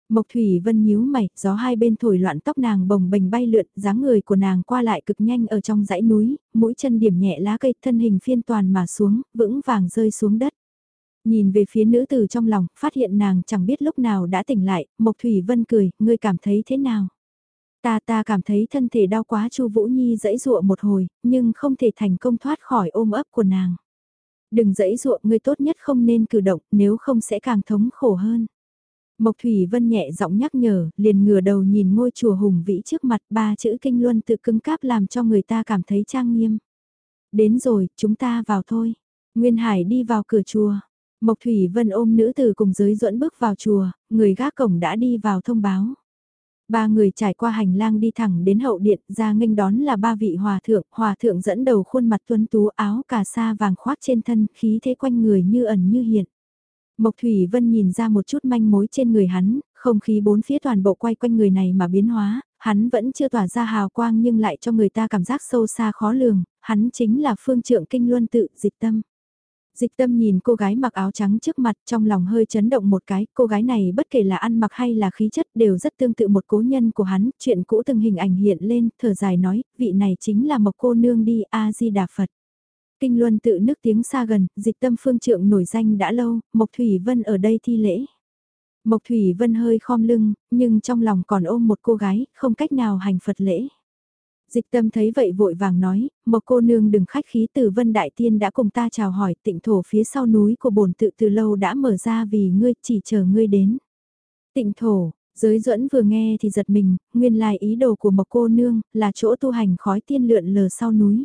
Mộc Thủy Vân nhíu mày, gió hai bên thổi loạn tóc nàng bồng bềnh bay lượn, dáng người của nàng qua lại cực nhanh ở trong dãy núi, mũi chân điểm nhẹ lá cây, thân hình phiên toàn mà xuống, vững vàng rơi xuống đất. Nhìn về phía nữ tử trong lòng, phát hiện nàng chẳng biết lúc nào đã tỉnh lại, Mộc Thủy Vân cười, ngươi cảm thấy thế nào? Ta ta cảm thấy thân thể đau quá Chu Vũ Nhi dãy dụa một hồi, nhưng không thể thành công thoát khỏi ôm ấp của nàng. Đừng dãy dụa, ngươi tốt nhất không nên cử động, nếu không sẽ càng thống khổ hơn. Mộc Thủy Vân nhẹ giọng nhắc nhở, liền ngửa đầu nhìn ngôi chùa hùng vĩ trước mặt ba chữ kinh luân tự cứng cáp làm cho người ta cảm thấy trang nghiêm. Đến rồi, chúng ta vào thôi. Nguyên Hải đi vào cửa chùa. Mộc Thủy Vân ôm nữ tử cùng giới duẫn bước vào chùa, người gác cổng đã đi vào thông báo. Ba người trải qua hành lang đi thẳng đến hậu điện ra nghênh đón là ba vị hòa thượng, hòa thượng dẫn đầu khuôn mặt tuấn tú áo cà sa vàng khoác trên thân, khí thế quanh người như ẩn như hiện. Mộc Thủy Vân nhìn ra một chút manh mối trên người hắn, không khí bốn phía toàn bộ quay quanh người này mà biến hóa, hắn vẫn chưa tỏa ra hào quang nhưng lại cho người ta cảm giác sâu xa khó lường, hắn chính là phương trượng kinh luân tự dịch tâm. Dịch tâm nhìn cô gái mặc áo trắng trước mặt trong lòng hơi chấn động một cái, cô gái này bất kể là ăn mặc hay là khí chất đều rất tương tự một cố nhân của hắn, chuyện cũ từng hình ảnh hiện lên, thở dài nói, vị này chính là một cô nương đi A-di-đà Phật. Kinh Luân tự nước tiếng xa gần, dịch tâm phương trượng nổi danh đã lâu, Mộc Thủy Vân ở đây thi lễ. Mộc Thủy Vân hơi khom lưng, nhưng trong lòng còn ôm một cô gái, không cách nào hành Phật lễ. Dịch tâm thấy vậy vội vàng nói, Mộc cô nương đừng khách khí từ Vân Đại Tiên đã cùng ta chào hỏi tịnh thổ phía sau núi của bổn tự từ lâu đã mở ra vì ngươi chỉ chờ ngươi đến. Tịnh thổ, giới duẫn vừa nghe thì giật mình, nguyên lai ý đồ của Mộc cô nương là chỗ tu hành khói tiên lượn lờ sau núi.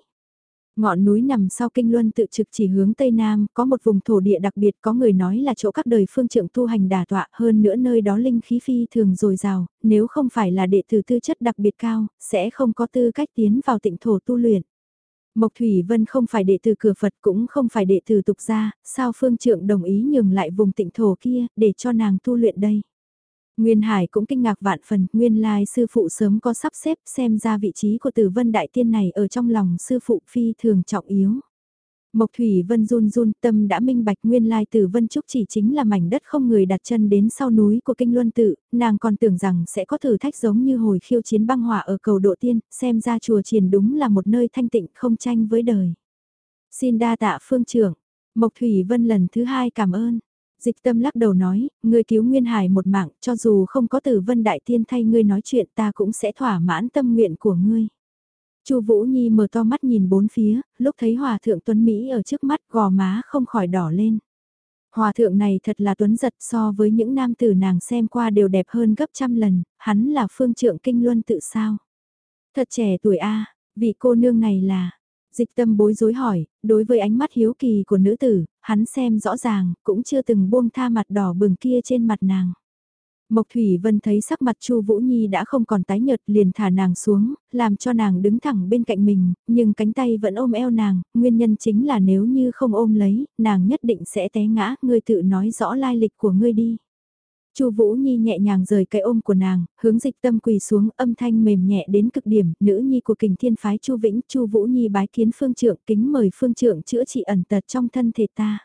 Ngọn núi nằm sau kinh luân tự trực chỉ hướng Tây Nam, có một vùng thổ địa đặc biệt có người nói là chỗ các đời phương trượng tu hành đà tọa hơn nữa nơi đó linh khí phi thường dồi dào, nếu không phải là đệ tử tư chất đặc biệt cao, sẽ không có tư cách tiến vào tịnh thổ tu luyện. Mộc Thủy Vân không phải đệ tử cửa Phật cũng không phải đệ tử tục gia, sao phương trượng đồng ý nhường lại vùng tịnh thổ kia để cho nàng tu luyện đây. Nguyên Hải cũng kinh ngạc vạn phần, nguyên lai sư phụ sớm có sắp xếp xem ra vị trí của tử vân đại tiên này ở trong lòng sư phụ phi thường trọng yếu. Mộc Thủy Vân run run tâm đã minh bạch nguyên lai tử vân trúc chỉ chính là mảnh đất không người đặt chân đến sau núi của kinh luân tự, nàng còn tưởng rằng sẽ có thử thách giống như hồi khiêu chiến băng hỏa ở cầu độ tiên, xem ra chùa triền đúng là một nơi thanh tịnh không tranh với đời. Xin đa tạ phương trưởng, Mộc Thủy Vân lần thứ hai cảm ơn. Dịch tâm lắc đầu nói, ngươi cứu Nguyên Hải một mạng, cho dù không có tử vân đại tiên thay ngươi nói chuyện ta cũng sẽ thỏa mãn tâm nguyện của ngươi. Chu Vũ Nhi mở to mắt nhìn bốn phía, lúc thấy Hòa thượng Tuấn Mỹ ở trước mắt gò má không khỏi đỏ lên. Hòa thượng này thật là tuấn giật so với những nam tử nàng xem qua đều đẹp hơn gấp trăm lần, hắn là phương trượng kinh luân tự sao. Thật trẻ tuổi a vị cô nương này là, Dịch tâm bối rối hỏi, đối với ánh mắt hiếu kỳ của nữ tử, hắn xem rõ ràng, cũng chưa từng buông tha mặt đỏ bừng kia trên mặt nàng. Mộc Thủy Vân thấy sắc mặt Chu Vũ Nhi đã không còn tái nhợt liền thả nàng xuống, làm cho nàng đứng thẳng bên cạnh mình, nhưng cánh tay vẫn ôm eo nàng, nguyên nhân chính là nếu như không ôm lấy, nàng nhất định sẽ té ngã, ngươi tự nói rõ lai lịch của ngươi đi. Chu Vũ Nhi nhẹ nhàng rời cái ôm của nàng, hướng dịch tâm quỳ xuống, âm thanh mềm nhẹ đến cực điểm, nữ nhi của kình thiên phái Chu Vĩnh, Chu Vũ Nhi bái kiến phương trượng, kính mời phương trượng chữa trị ẩn tật trong thân thể ta.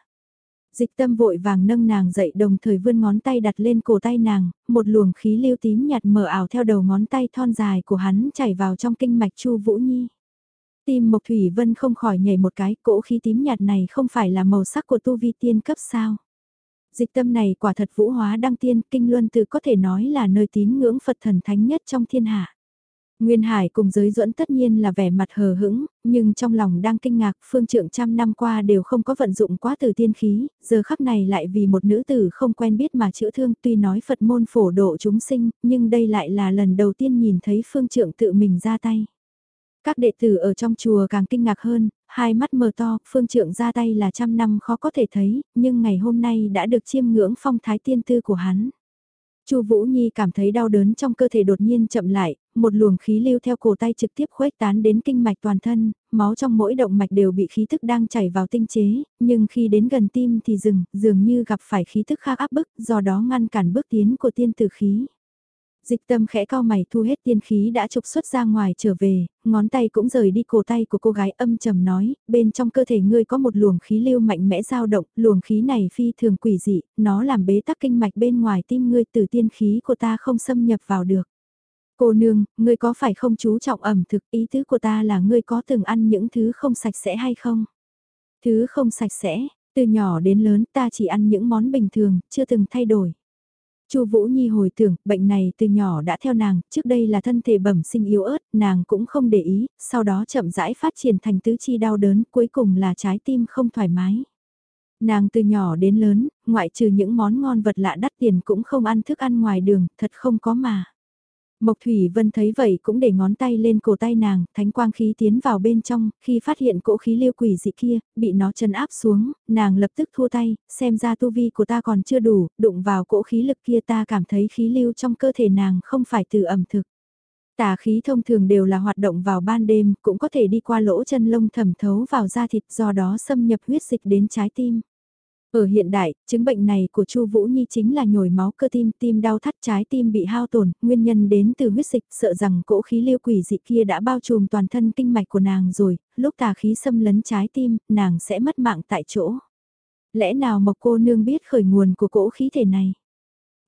Dịch tâm vội vàng nâng nàng dậy đồng thời vươn ngón tay đặt lên cổ tay nàng, một luồng khí lưu tím nhạt mờ ảo theo đầu ngón tay thon dài của hắn chảy vào trong kinh mạch Chu Vũ Nhi. Tim Mộc Thủy Vân không khỏi nhảy một cái, cỗ khí tím nhạt này không phải là màu sắc của tu vi tiên cấp sao? Dịch tâm này quả thật vũ hóa đăng tiên, kinh luân tự có thể nói là nơi tín ngưỡng Phật thần thánh nhất trong thiên hạ. Nguyên Hải cùng giới duẫn tất nhiên là vẻ mặt hờ hững, nhưng trong lòng đang kinh ngạc phương trượng trăm năm qua đều không có vận dụng quá từ tiên khí, giờ khắc này lại vì một nữ tử không quen biết mà chữa thương tuy nói Phật môn phổ độ chúng sinh, nhưng đây lại là lần đầu tiên nhìn thấy phương trượng tự mình ra tay. Các đệ tử ở trong chùa càng kinh ngạc hơn, hai mắt mờ to, phương trượng ra tay là trăm năm khó có thể thấy, nhưng ngày hôm nay đã được chiêm ngưỡng phong thái tiên tư của hắn. Chu Vũ Nhi cảm thấy đau đớn trong cơ thể đột nhiên chậm lại, một luồng khí lưu theo cổ tay trực tiếp khuếch tán đến kinh mạch toàn thân, máu trong mỗi động mạch đều bị khí thức đang chảy vào tinh chế, nhưng khi đến gần tim thì dừng, dường như gặp phải khí thức khác áp bức, do đó ngăn cản bước tiến của tiên tử khí. Dịch tâm khẽ cao mày thu hết tiên khí đã trục xuất ra ngoài trở về, ngón tay cũng rời đi cổ tay của cô gái âm trầm nói, bên trong cơ thể ngươi có một luồng khí lưu mạnh mẽ dao động, luồng khí này phi thường quỷ dị, nó làm bế tắc kinh mạch bên ngoài tim ngươi từ tiên khí của ta không xâm nhập vào được. Cô nương, ngươi có phải không chú trọng ẩm thực, ý tứ của ta là ngươi có từng ăn những thứ không sạch sẽ hay không? Thứ không sạch sẽ, từ nhỏ đến lớn ta chỉ ăn những món bình thường, chưa từng thay đổi. Chu Vũ Nhi hồi tưởng, bệnh này từ nhỏ đã theo nàng, trước đây là thân thể bẩm sinh yếu ớt, nàng cũng không để ý, sau đó chậm rãi phát triển thành tứ chi đau đớn, cuối cùng là trái tim không thoải mái. Nàng từ nhỏ đến lớn, ngoại trừ những món ngon vật lạ đắt tiền cũng không ăn thức ăn ngoài đường, thật không có mà. Mộc Thủy Vân thấy vậy cũng để ngón tay lên cổ tay nàng, thánh quang khí tiến vào bên trong, khi phát hiện cỗ khí liêu quỷ dị kia, bị nó chân áp xuống, nàng lập tức thua tay, xem ra tu vi của ta còn chưa đủ, đụng vào cỗ khí lực kia ta cảm thấy khí lưu trong cơ thể nàng không phải từ ẩm thực. Tà khí thông thường đều là hoạt động vào ban đêm, cũng có thể đi qua lỗ chân lông thẩm thấu vào da thịt do đó xâm nhập huyết dịch đến trái tim. Ở hiện đại, chứng bệnh này của Chu Vũ Nhi chính là nhồi máu cơ tim, tim đau thắt trái tim bị hao tổn, nguyên nhân đến từ huyết dịch, sợ rằng cỗ khí lưu quỷ dị kia đã bao trùm toàn thân kinh mạch của nàng rồi, lúc tà khí xâm lấn trái tim, nàng sẽ mất mạng tại chỗ. Lẽ nào Mộc cô nương biết khởi nguồn của cỗ khí thể này?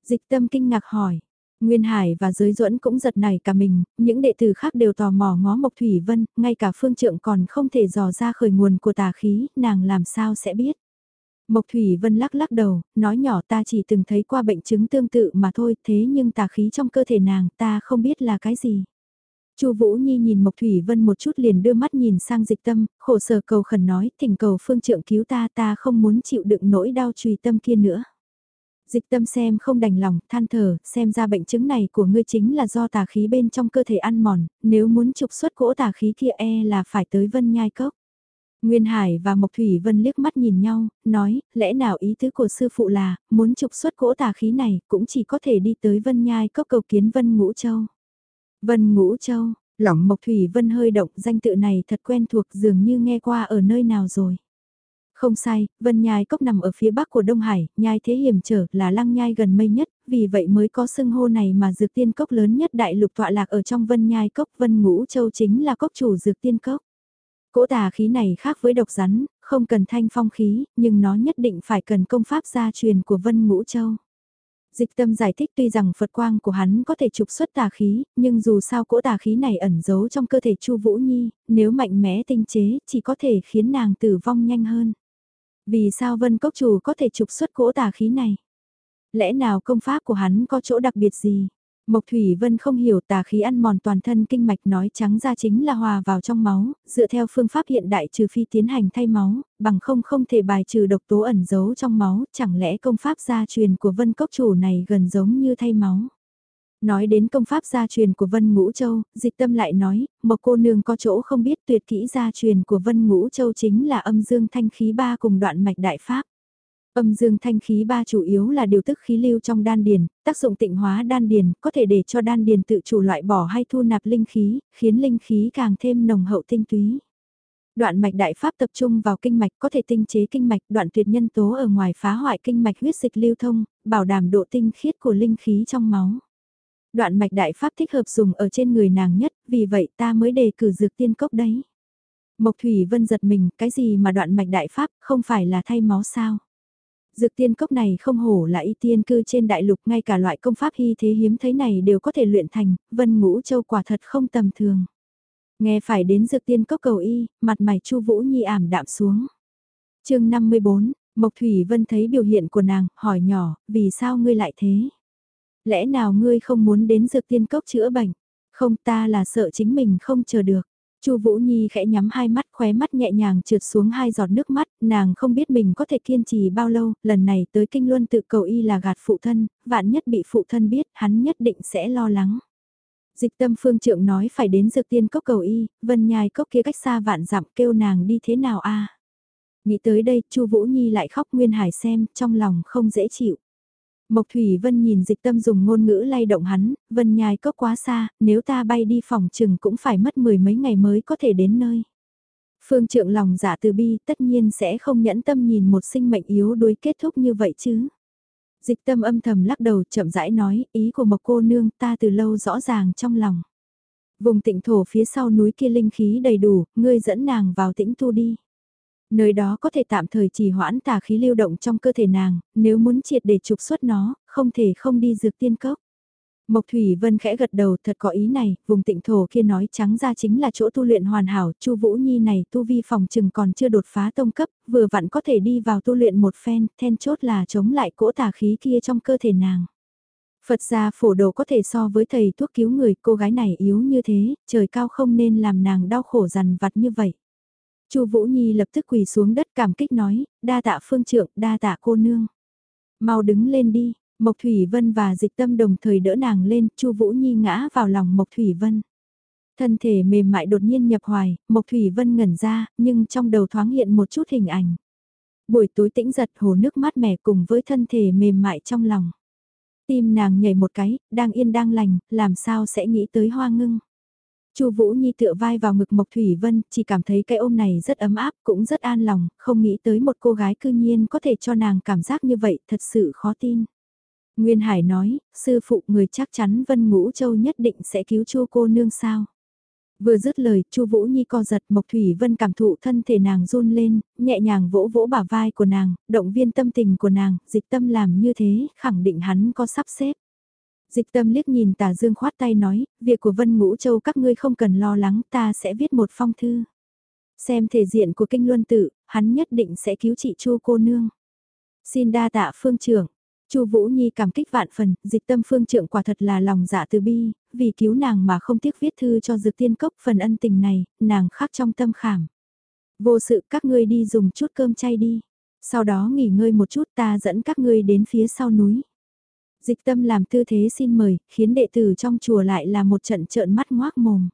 Dịch tâm kinh ngạc hỏi. Nguyên Hải và giới duẫn cũng giật nảy cả mình, những đệ tử khác đều tò mò ngó Mộc Thủy Vân, ngay cả phương trượng còn không thể dò ra khởi nguồn của tà khí, nàng làm sao sẽ biết. Mộc Thủy Vân lắc lắc đầu, nói nhỏ ta chỉ từng thấy qua bệnh chứng tương tự mà thôi, thế nhưng tà khí trong cơ thể nàng ta không biết là cái gì. Chu Vũ Nhi nhìn Mộc Thủy Vân một chút liền đưa mắt nhìn sang dịch tâm, khổ sở cầu khẩn nói, thỉnh cầu phương trượng cứu ta ta không muốn chịu đựng nỗi đau trùy tâm kia nữa. Dịch tâm xem không đành lòng, than thở, xem ra bệnh chứng này của ngươi chính là do tà khí bên trong cơ thể ăn mòn, nếu muốn trục xuất cỗ tà khí kia e là phải tới vân nhai cốc. Nguyên Hải và Mộc Thủy Vân liếc mắt nhìn nhau, nói, lẽ nào ý tứ của sư phụ là, muốn trục xuất cỗ tà khí này, cũng chỉ có thể đi tới Vân Nhai cốc cầu kiến Vân Ngũ Châu. Vân Ngũ Châu, lỏng Mộc Thủy Vân hơi động, danh tự này thật quen thuộc dường như nghe qua ở nơi nào rồi. Không sai, Vân Nhai cốc nằm ở phía bắc của Đông Hải, nhai thế hiểm trở là lăng nhai gần mây nhất, vì vậy mới có xưng hô này mà dược tiên cốc lớn nhất đại lục tọa lạc ở trong Vân Nhai cốc Vân Ngũ Châu chính là cốc chủ dược tiên cốc. Cỗ tà khí này khác với độc rắn, không cần thanh phong khí, nhưng nó nhất định phải cần công pháp gia truyền của Vân Ngũ Châu. Dịch tâm giải thích tuy rằng Phật quang của hắn có thể trục xuất tà khí, nhưng dù sao cỗ tà khí này ẩn giấu trong cơ thể Chu Vũ Nhi, nếu mạnh mẽ tinh chế chỉ có thể khiến nàng tử vong nhanh hơn. Vì sao Vân Cốc Chủ có thể trục xuất cỗ tà khí này? Lẽ nào công pháp của hắn có chỗ đặc biệt gì? Mộc Thủy Vân không hiểu tà khí ăn mòn toàn thân kinh mạch nói trắng ra chính là hòa vào trong máu, dựa theo phương pháp hiện đại trừ phi tiến hành thay máu, bằng không không thể bài trừ độc tố ẩn giấu trong máu, chẳng lẽ công pháp gia truyền của Vân Cốc Chủ này gần giống như thay máu. Nói đến công pháp gia truyền của Vân Ngũ Châu, dịch tâm lại nói, một cô nương có chỗ không biết tuyệt kỹ gia truyền của Vân Ngũ Châu chính là âm dương thanh khí ba cùng đoạn mạch đại pháp. Âm dương thanh khí ba chủ yếu là điều tức khí lưu trong đan điền, tác dụng tịnh hóa đan điền, có thể để cho đan điền tự chủ loại bỏ hay thu nạp linh khí, khiến linh khí càng thêm nồng hậu tinh túy. Đoạn mạch đại pháp tập trung vào kinh mạch có thể tinh chế kinh mạch, đoạn tuyệt nhân tố ở ngoài phá hoại kinh mạch huyết dịch lưu thông, bảo đảm độ tinh khiết của linh khí trong máu. Đoạn mạch đại pháp thích hợp dùng ở trên người nàng nhất, vì vậy ta mới đề cử dược tiên cốc đấy. Mộc Thủy Vân giật mình, cái gì mà đoạn mạch đại pháp, không phải là thay máu sao? Dược tiên cốc này không hổ là y tiên cư trên đại lục ngay cả loại công pháp hy thế hiếm thấy này đều có thể luyện thành, vân ngũ châu quả thật không tầm thường. Nghe phải đến dược tiên cốc cầu y, mặt mày chu vũ nhi ảm đạm xuống. chương 54, Mộc Thủy Vân thấy biểu hiện của nàng, hỏi nhỏ, vì sao ngươi lại thế? Lẽ nào ngươi không muốn đến dược tiên cốc chữa bệnh? Không ta là sợ chính mình không chờ được. Chu Vũ Nhi khẽ nhắm hai mắt khóe mắt nhẹ nhàng trượt xuống hai giọt nước mắt, nàng không biết mình có thể kiên trì bao lâu, lần này tới kinh luân tự cầu y là gạt phụ thân, vạn nhất bị phụ thân biết, hắn nhất định sẽ lo lắng. Dịch tâm phương trượng nói phải đến dược tiên cốc cầu y, vân nhai cốc kia cách xa vạn dặm kêu nàng đi thế nào a Nghĩ tới đây, Chu Vũ Nhi lại khóc Nguyên Hải xem, trong lòng không dễ chịu. Mộc Thủy Vân nhìn dịch tâm dùng ngôn ngữ lay động hắn, Vân nhai có quá xa, nếu ta bay đi phòng chừng cũng phải mất mười mấy ngày mới có thể đến nơi. Phương trượng lòng dạ từ bi tất nhiên sẽ không nhẫn tâm nhìn một sinh mệnh yếu đuối kết thúc như vậy chứ. Dịch tâm âm thầm lắc đầu chậm rãi nói, ý của một cô nương ta từ lâu rõ ràng trong lòng. Vùng tịnh thổ phía sau núi kia linh khí đầy đủ, ngươi dẫn nàng vào tĩnh tu đi. Nơi đó có thể tạm thời trì hoãn tà khí lưu động trong cơ thể nàng, nếu muốn triệt để trục xuất nó, không thể không đi dược tiên cốc. Mộc Thủy Vân khẽ gật đầu thật có ý này, vùng tịnh thổ kia nói trắng ra chính là chỗ tu luyện hoàn hảo, Chu Vũ Nhi này tu vi phòng trừng còn chưa đột phá tông cấp, vừa vặn có thể đi vào tu luyện một phen, then chốt là chống lại cỗ tà khí kia trong cơ thể nàng. Phật gia phổ đồ có thể so với thầy thuốc cứu người, cô gái này yếu như thế, trời cao không nên làm nàng đau khổ dằn vặt như vậy. Chu Vũ Nhi lập tức quỳ xuống đất cảm kích nói, đa tạ phương trượng, đa tạ cô nương. Mau đứng lên đi, Mộc Thủy Vân và dịch tâm đồng thời đỡ nàng lên, Chu Vũ Nhi ngã vào lòng Mộc Thủy Vân. Thân thể mềm mại đột nhiên nhập hoài, Mộc Thủy Vân ngẩn ra, nhưng trong đầu thoáng hiện một chút hình ảnh. Buổi tối tĩnh giật hồ nước mát mẻ cùng với thân thể mềm mại trong lòng. Tim nàng nhảy một cái, đang yên đang lành, làm sao sẽ nghĩ tới hoa ngưng. Chu Vũ Nhi tựa vai vào ngực Mộc Thủy Vân, chỉ cảm thấy cái ôm này rất ấm áp, cũng rất an lòng, không nghĩ tới một cô gái cư nhiên có thể cho nàng cảm giác như vậy, thật sự khó tin. Nguyên Hải nói, sư phụ người chắc chắn Vân Ngũ Châu nhất định sẽ cứu Chu cô nương sao. Vừa dứt lời, Chu Vũ Nhi co giật, Mộc Thủy Vân cảm thụ thân thể nàng run lên, nhẹ nhàng vỗ vỗ bả vai của nàng, động viên tâm tình của nàng, dịch tâm làm như thế, khẳng định hắn có sắp xếp. Dịch tâm liếc nhìn tả dương khoát tay nói, việc của Vân Ngũ Châu các ngươi không cần lo lắng, ta sẽ viết một phong thư. Xem thể diện của kinh luân tự, hắn nhất định sẽ cứu chị Chu cô nương. Xin đa tạ phương trưởng. Chu Vũ Nhi cảm kích vạn phần, dịch tâm phương trưởng quả thật là lòng dạ từ bi, vì cứu nàng mà không tiếc viết thư cho dược tiên cốc phần ân tình này, nàng khắc trong tâm khảm. Vô sự các ngươi đi dùng chút cơm chay đi, sau đó nghỉ ngơi một chút ta dẫn các ngươi đến phía sau núi. Dịch tâm làm tư thế xin mời, khiến đệ tử trong chùa lại là một trận trợn mắt ngoác mồm.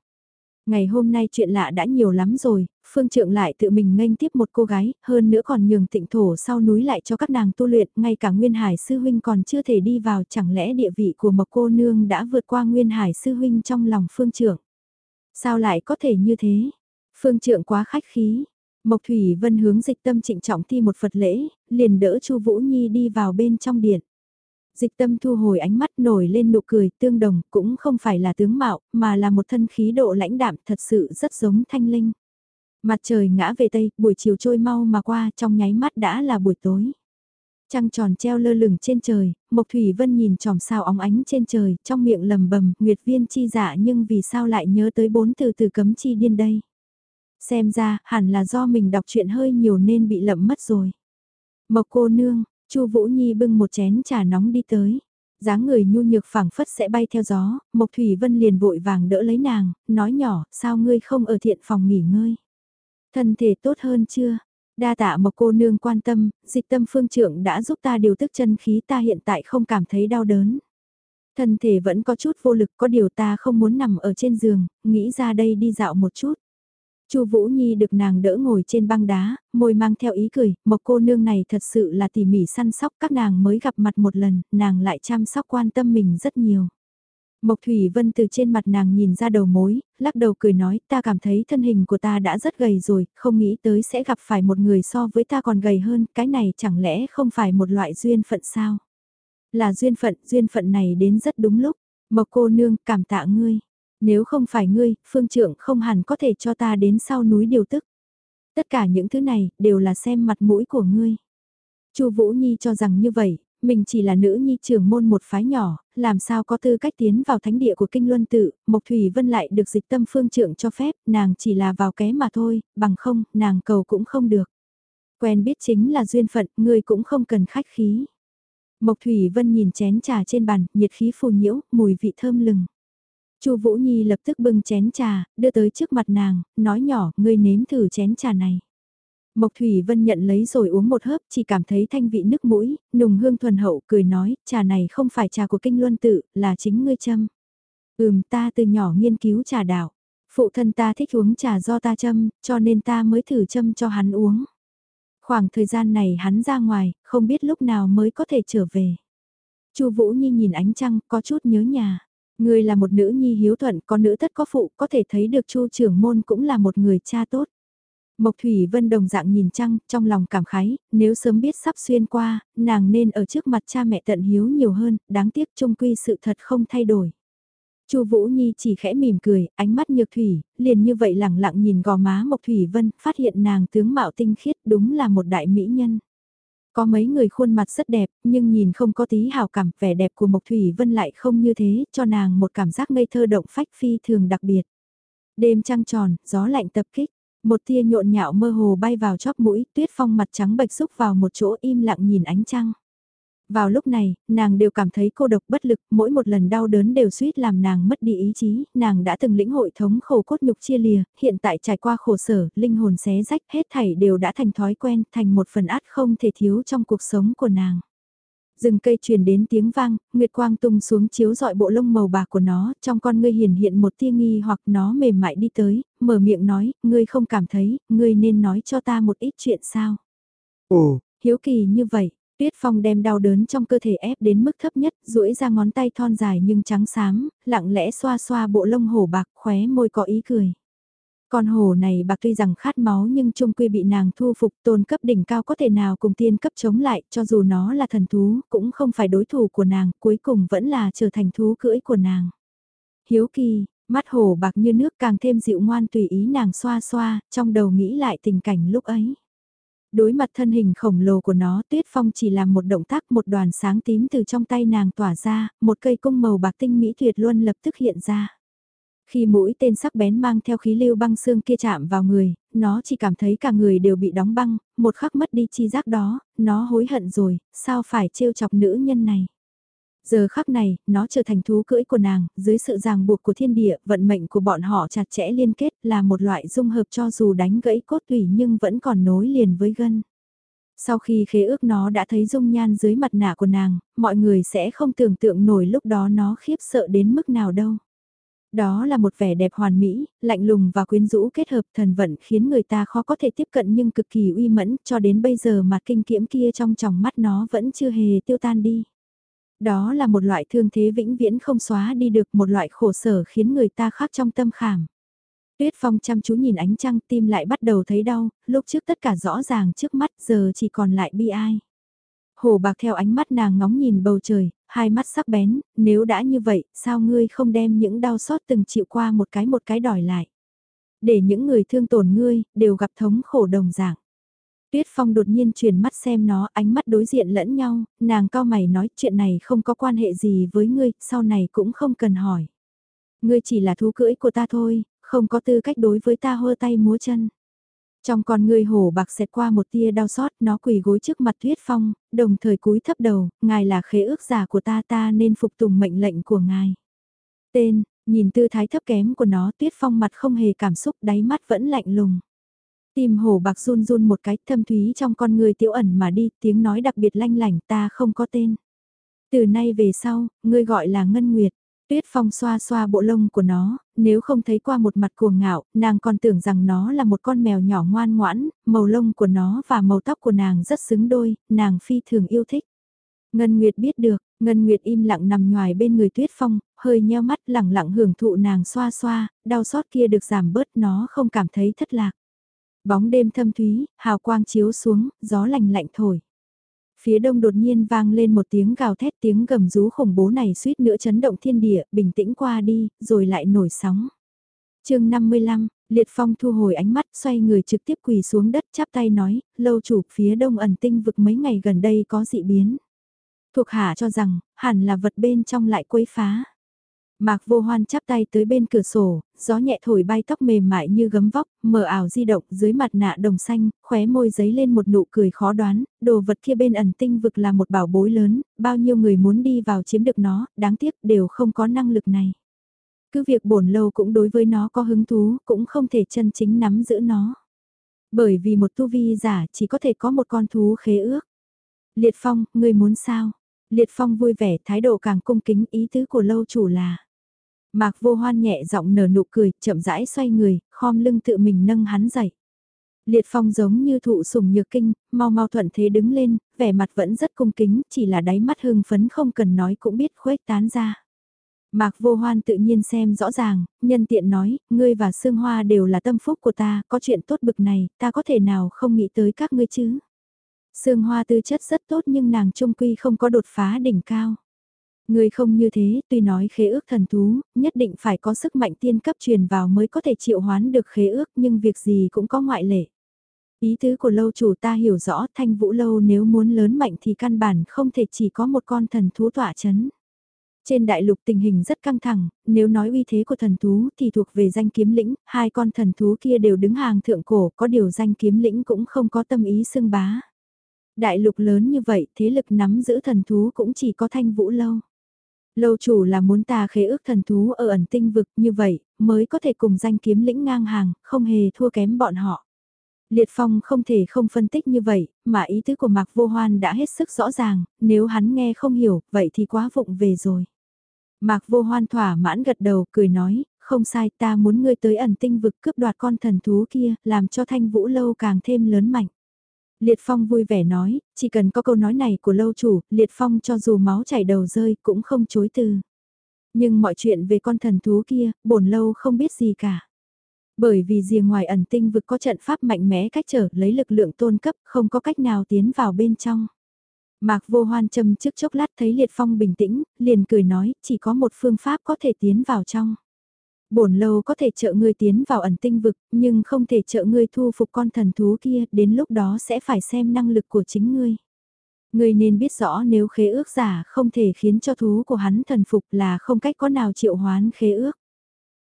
Ngày hôm nay chuyện lạ đã nhiều lắm rồi, phương trượng lại tự mình nghênh tiếp một cô gái, hơn nữa còn nhường tịnh thổ sau núi lại cho các nàng tu luyện, ngay cả Nguyên Hải Sư Huynh còn chưa thể đi vào, chẳng lẽ địa vị của một cô nương đã vượt qua Nguyên Hải Sư Huynh trong lòng phương trượng. Sao lại có thể như thế? Phương trượng quá khách khí. Mộc Thủy Vân hướng dịch tâm trịnh trọng thi một Phật lễ, liền đỡ Chu Vũ Nhi đi vào bên trong điện. Dịch tâm thu hồi ánh mắt nổi lên nụ cười tương đồng cũng không phải là tướng mạo mà là một thân khí độ lãnh đạm thật sự rất giống thanh linh. Mặt trời ngã về tây, buổi chiều trôi mau mà qua trong nháy mắt đã là buổi tối. Trăng tròn treo lơ lửng trên trời, Mộc Thủy Vân nhìn tròm sao óng ánh trên trời, trong miệng lầm bầm, Nguyệt Viên chi dạ nhưng vì sao lại nhớ tới bốn từ từ cấm chi điên đây. Xem ra, hẳn là do mình đọc chuyện hơi nhiều nên bị lậm mất rồi. Mộc cô nương, Chu Vũ Nhi bưng một chén trà nóng đi tới. dáng người nhu nhược phảng phất sẽ bay theo gió, Mộc Thủy Vân liền vội vàng đỡ lấy nàng, nói nhỏ, sao ngươi không ở thiện phòng nghỉ ngơi. Thân thể tốt hơn chưa? Đa tạ Mộc cô nương quan tâm, dịch tâm phương trưởng đã giúp ta điều tức chân khí ta hiện tại không cảm thấy đau đớn. Thân thể vẫn có chút vô lực có điều ta không muốn nằm ở trên giường, nghĩ ra đây đi dạo một chút. Chu Vũ Nhi được nàng đỡ ngồi trên băng đá, môi mang theo ý cười, một cô nương này thật sự là tỉ mỉ săn sóc các nàng mới gặp mặt một lần, nàng lại chăm sóc quan tâm mình rất nhiều. Mộc Thủy Vân từ trên mặt nàng nhìn ra đầu mối, lắc đầu cười nói ta cảm thấy thân hình của ta đã rất gầy rồi, không nghĩ tới sẽ gặp phải một người so với ta còn gầy hơn, cái này chẳng lẽ không phải một loại duyên phận sao? Là duyên phận, duyên phận này đến rất đúng lúc. Mộc cô nương cảm tạ ngươi. Nếu không phải ngươi, phương trưởng không hẳn có thể cho ta đến sau núi điều tức. Tất cả những thứ này đều là xem mặt mũi của ngươi. Chu Vũ Nhi cho rằng như vậy, mình chỉ là nữ nhi trưởng môn một phái nhỏ, làm sao có tư cách tiến vào thánh địa của kinh luân tự, Mộc Thủy Vân lại được dịch tâm phương trưởng cho phép, nàng chỉ là vào ké mà thôi, bằng không, nàng cầu cũng không được. Quen biết chính là duyên phận, ngươi cũng không cần khách khí. Mộc Thủy Vân nhìn chén trà trên bàn, nhiệt khí phù nhiễu, mùi vị thơm lừng. Chu Vũ Nhi lập tức bưng chén trà, đưa tới trước mặt nàng, nói nhỏ, ngươi nếm thử chén trà này. Mộc Thủy Vân nhận lấy rồi uống một hớp, chỉ cảm thấy thanh vị nước mũi, nùng hương thuần hậu, cười nói, trà này không phải trà của kinh luân tự, là chính ngươi châm. Ừm ta từ nhỏ nghiên cứu trà đạo. Phụ thân ta thích uống trà do ta châm, cho nên ta mới thử châm cho hắn uống. Khoảng thời gian này hắn ra ngoài, không biết lúc nào mới có thể trở về. Chu Vũ Nhi nhìn ánh trăng, có chút nhớ nhà. Người là một nữ nhi hiếu thuận, có nữ tất có phụ, có thể thấy được Chu trưởng môn cũng là một người cha tốt. Mộc Thủy Vân đồng dạng nhìn trăng, trong lòng cảm khái, nếu sớm biết sắp xuyên qua, nàng nên ở trước mặt cha mẹ tận hiếu nhiều hơn, đáng tiếc trung quy sự thật không thay đổi. Chu Vũ Nhi chỉ khẽ mỉm cười, ánh mắt nhược thủy, liền như vậy lẳng lặng nhìn gò má Mộc Thủy Vân, phát hiện nàng tướng mạo tinh khiết, đúng là một đại mỹ nhân. Có mấy người khuôn mặt rất đẹp, nhưng nhìn không có tí hào cảm, vẻ đẹp của Mộc Thủy Vân lại không như thế, cho nàng một cảm giác ngây thơ động phách phi thường đặc biệt. Đêm trăng tròn, gió lạnh tập kích, một tia nhộn nhạo mơ hồ bay vào chóp mũi, tuyết phong mặt trắng bệch xúc vào một chỗ im lặng nhìn ánh trăng. Vào lúc này, nàng đều cảm thấy cô độc bất lực, mỗi một lần đau đớn đều suýt làm nàng mất đi ý chí, nàng đã từng lĩnh hội thống khổ cốt nhục chia lìa, hiện tại trải qua khổ sở, linh hồn xé rách, hết thảy đều đã thành thói quen, thành một phần át không thể thiếu trong cuộc sống của nàng. Rừng cây truyền đến tiếng vang, Nguyệt Quang tung xuống chiếu dọi bộ lông màu bạc của nó, trong con ngươi hiển hiện một tia nghi hoặc nó mềm mại đi tới, mở miệng nói, ngươi không cảm thấy, ngươi nên nói cho ta một ít chuyện sao. Ồ, hiếu kỳ như vậy, Tuyết Phong đem đau đớn trong cơ thể ép đến mức thấp nhất, duỗi ra ngón tay thon dài nhưng trắng xám, lặng lẽ xoa xoa bộ lông hổ bạc khóe môi có ý cười. Con hổ này bạc tuy rằng khát máu nhưng trung quy bị nàng thu phục tôn cấp đỉnh cao có thể nào cùng tiên cấp chống lại cho dù nó là thần thú cũng không phải đối thủ của nàng cuối cùng vẫn là trở thành thú cưỡi của nàng. Hiếu kỳ, mắt hổ bạc như nước càng thêm dịu ngoan tùy ý nàng xoa xoa trong đầu nghĩ lại tình cảnh lúc ấy. Đối mặt thân hình khổng lồ của nó tuyết phong chỉ làm một động tác một đoàn sáng tím từ trong tay nàng tỏa ra, một cây cung màu bạc tinh mỹ tuyệt luôn lập tức hiện ra. Khi mũi tên sắc bén mang theo khí lưu băng xương kia chạm vào người, nó chỉ cảm thấy cả người đều bị đóng băng, một khắc mất đi chi giác đó, nó hối hận rồi, sao phải trêu chọc nữ nhân này. Giờ khắc này, nó trở thành thú cưỡi của nàng, dưới sự ràng buộc của thiên địa, vận mệnh của bọn họ chặt chẽ liên kết là một loại dung hợp cho dù đánh gãy cốt tủy nhưng vẫn còn nối liền với gân. Sau khi khế ước nó đã thấy dung nhan dưới mặt nạ của nàng, mọi người sẽ không tưởng tượng nổi lúc đó nó khiếp sợ đến mức nào đâu. Đó là một vẻ đẹp hoàn mỹ, lạnh lùng và quyến rũ kết hợp thần vận khiến người ta khó có thể tiếp cận nhưng cực kỳ uy mẫn cho đến bây giờ mà kinh kiếm kia trong tròng mắt nó vẫn chưa hề tiêu tan đi. Đó là một loại thương thế vĩnh viễn không xóa đi được một loại khổ sở khiến người ta khác trong tâm khảm. Tuyết Phong chăm chú nhìn ánh trăng tim lại bắt đầu thấy đau, lúc trước tất cả rõ ràng trước mắt giờ chỉ còn lại bi ai. Hồ bạc theo ánh mắt nàng ngóng nhìn bầu trời, hai mắt sắc bén, nếu đã như vậy, sao ngươi không đem những đau xót từng chịu qua một cái một cái đòi lại. Để những người thương tổn ngươi, đều gặp thống khổ đồng dạng. Tuyết Phong đột nhiên chuyển mắt xem nó, ánh mắt đối diện lẫn nhau, nàng cao mày nói chuyện này không có quan hệ gì với ngươi, sau này cũng không cần hỏi. Ngươi chỉ là thú cưỡi của ta thôi, không có tư cách đối với ta hơ tay múa chân. Trong con ngươi hổ bạc xẹt qua một tia đau xót, nó quỳ gối trước mặt Tuyết Phong, đồng thời cúi thấp đầu, ngài là khế ước giả của ta ta nên phục tùng mệnh lệnh của ngài. Tên, nhìn tư thái thấp kém của nó Tuyết Phong mặt không hề cảm xúc đáy mắt vẫn lạnh lùng. Tim hổ bạc run run một cái thâm thúy trong con người tiểu ẩn mà đi, tiếng nói đặc biệt lanh lảnh ta không có tên. Từ nay về sau, ngươi gọi là Ngân Nguyệt. Tuyết Phong xoa xoa bộ lông của nó, nếu không thấy qua một mặt cuồng ngạo, nàng còn tưởng rằng nó là một con mèo nhỏ ngoan ngoãn, màu lông của nó và màu tóc của nàng rất xứng đôi, nàng phi thường yêu thích. Ngân Nguyệt biết được, Ngân Nguyệt im lặng nằm ngoài bên người Tuyết Phong, hơi nheo mắt lẳng lặng hưởng thụ nàng xoa xoa, đau xót kia được giảm bớt nó không cảm thấy thất lạc. Bóng đêm thâm thúy, hào quang chiếu xuống, gió lạnh lạnh thổi. Phía đông đột nhiên vang lên một tiếng gào thét tiếng gầm rú khủng bố này suýt nữa chấn động thiên địa, bình tĩnh qua đi, rồi lại nổi sóng. chương 55, Liệt Phong thu hồi ánh mắt xoay người trực tiếp quỳ xuống đất chắp tay nói, lâu chủ phía đông ẩn tinh vực mấy ngày gần đây có dị biến. Thuộc hạ cho rằng, hẳn là vật bên trong lại quấy phá. Mạc vô hoan chắp tay tới bên cửa sổ, gió nhẹ thổi bay tóc mềm mại như gấm vóc, mờ ảo di động dưới mặt nạ đồng xanh, khóe môi giấy lên một nụ cười khó đoán, đồ vật kia bên ẩn tinh vực là một bảo bối lớn, bao nhiêu người muốn đi vào chiếm được nó, đáng tiếc đều không có năng lực này. Cứ việc bổn lâu cũng đối với nó có hứng thú, cũng không thể chân chính nắm giữ nó. Bởi vì một tu vi giả chỉ có thể có một con thú khế ước. Liệt Phong, ngươi muốn sao? Liệt Phong vui vẻ thái độ càng cung kính ý tứ của lâu chủ là Mạc vô hoan nhẹ giọng nở nụ cười, chậm rãi xoay người, khom lưng tự mình nâng hắn dậy. Liệt phong giống như thụ sùng nhược kinh, mau mau thuận thế đứng lên, vẻ mặt vẫn rất cung kính, chỉ là đáy mắt hưng phấn không cần nói cũng biết khuếch tán ra. Mạc vô hoan tự nhiên xem rõ ràng, nhân tiện nói, ngươi và Sương Hoa đều là tâm phúc của ta, có chuyện tốt bực này, ta có thể nào không nghĩ tới các ngươi chứ. Sương Hoa tư chất rất tốt nhưng nàng trung quy không có đột phá đỉnh cao. Người không như thế, tuy nói khế ước thần thú, nhất định phải có sức mạnh tiên cấp truyền vào mới có thể triệu hoán được khế ước nhưng việc gì cũng có ngoại lệ. Ý tứ của lâu chủ ta hiểu rõ thanh vũ lâu nếu muốn lớn mạnh thì căn bản không thể chỉ có một con thần thú tỏa chấn. Trên đại lục tình hình rất căng thẳng, nếu nói uy thế của thần thú thì thuộc về danh kiếm lĩnh, hai con thần thú kia đều đứng hàng thượng cổ, có điều danh kiếm lĩnh cũng không có tâm ý xưng bá. Đại lục lớn như vậy, thế lực nắm giữ thần thú cũng chỉ có thanh vũ lâu. Lâu chủ là muốn ta khế ước thần thú ở ẩn tinh vực như vậy, mới có thể cùng danh kiếm lĩnh ngang hàng, không hề thua kém bọn họ. Liệt Phong không thể không phân tích như vậy, mà ý tứ của Mạc Vô Hoan đã hết sức rõ ràng, nếu hắn nghe không hiểu, vậy thì quá vụng về rồi. Mạc Vô Hoan thỏa mãn gật đầu, cười nói, không sai ta muốn ngươi tới ẩn tinh vực cướp đoạt con thần thú kia, làm cho thanh vũ lâu càng thêm lớn mạnh. Liệt Phong vui vẻ nói, chỉ cần có câu nói này của lâu chủ, Liệt Phong cho dù máu chảy đầu rơi cũng không chối từ. Nhưng mọi chuyện về con thần thú kia, bổn lâu không biết gì cả. Bởi vì rìa ngoài ẩn tinh vực có trận pháp mạnh mẽ cách trở lấy lực lượng tôn cấp không có cách nào tiến vào bên trong. Mạc vô hoan châm trước chốc lát thấy Liệt Phong bình tĩnh, liền cười nói chỉ có một phương pháp có thể tiến vào trong. Bổn lâu có thể trợ ngươi tiến vào ẩn tinh vực, nhưng không thể trợ ngươi thu phục con thần thú kia, đến lúc đó sẽ phải xem năng lực của chính ngươi. Ngươi nên biết rõ nếu khế ước giả không thể khiến cho thú của hắn thần phục là không cách có nào triệu hoán khế ước.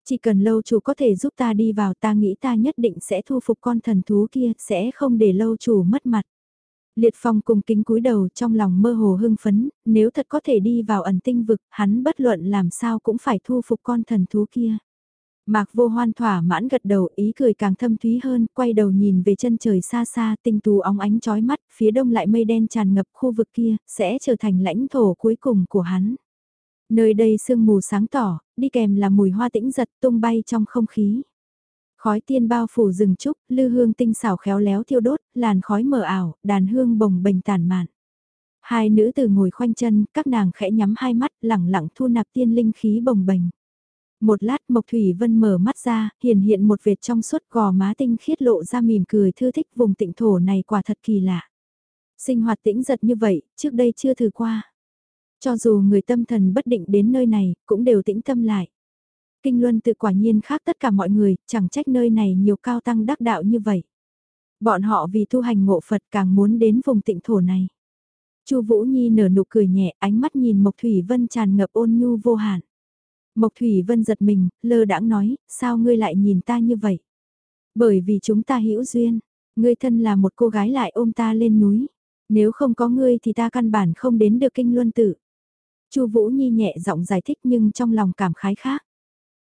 Chỉ cần lâu chủ có thể giúp ta đi vào ta nghĩ ta nhất định sẽ thu phục con thần thú kia, sẽ không để lâu chủ mất mặt. Liệt Phong cùng kính cúi đầu trong lòng mơ hồ hưng phấn, nếu thật có thể đi vào ẩn tinh vực, hắn bất luận làm sao cũng phải thu phục con thần thú kia. Mạc vô hoan thỏa mãn gật đầu ý cười càng thâm thúy hơn, quay đầu nhìn về chân trời xa xa tinh tú óng ánh chói mắt, phía đông lại mây đen tràn ngập khu vực kia, sẽ trở thành lãnh thổ cuối cùng của hắn. Nơi đây sương mù sáng tỏ, đi kèm là mùi hoa tĩnh giật tung bay trong không khí. Khói tiên bao phủ rừng trúc, lư hương tinh xảo khéo léo thiêu đốt, làn khói mờ ảo, đàn hương bồng bềnh tàn mạn. Hai nữ từ ngồi khoanh chân, các nàng khẽ nhắm hai mắt, lẳng lặng thu nạp tiên linh khí bồng bềnh. Một lát Mộc Thủy Vân mở mắt ra, hiện hiện một vệt trong suốt gò má tinh khiết lộ ra mỉm cười thư thích vùng tịnh thổ này quả thật kỳ lạ. Sinh hoạt tĩnh giật như vậy, trước đây chưa thử qua. Cho dù người tâm thần bất định đến nơi này, cũng đều tĩnh tâm lại. Kinh Luân tự quả nhiên khác tất cả mọi người, chẳng trách nơi này nhiều cao tăng đắc đạo như vậy. Bọn họ vì tu hành ngộ Phật càng muốn đến vùng tịnh thổ này. Chu Vũ Nhi nở nụ cười nhẹ, ánh mắt nhìn Mộc Thủy Vân tràn ngập ôn nhu vô hạn. Mộc Thủy Vân giật mình, lơ đãng nói, sao ngươi lại nhìn ta như vậy? Bởi vì chúng ta hữu duyên, ngươi thân là một cô gái lại ôm ta lên núi. Nếu không có ngươi thì ta căn bản không đến được kinh luân tử. Chu Vũ Nhi nhẹ giọng giải thích nhưng trong lòng cảm khái khác.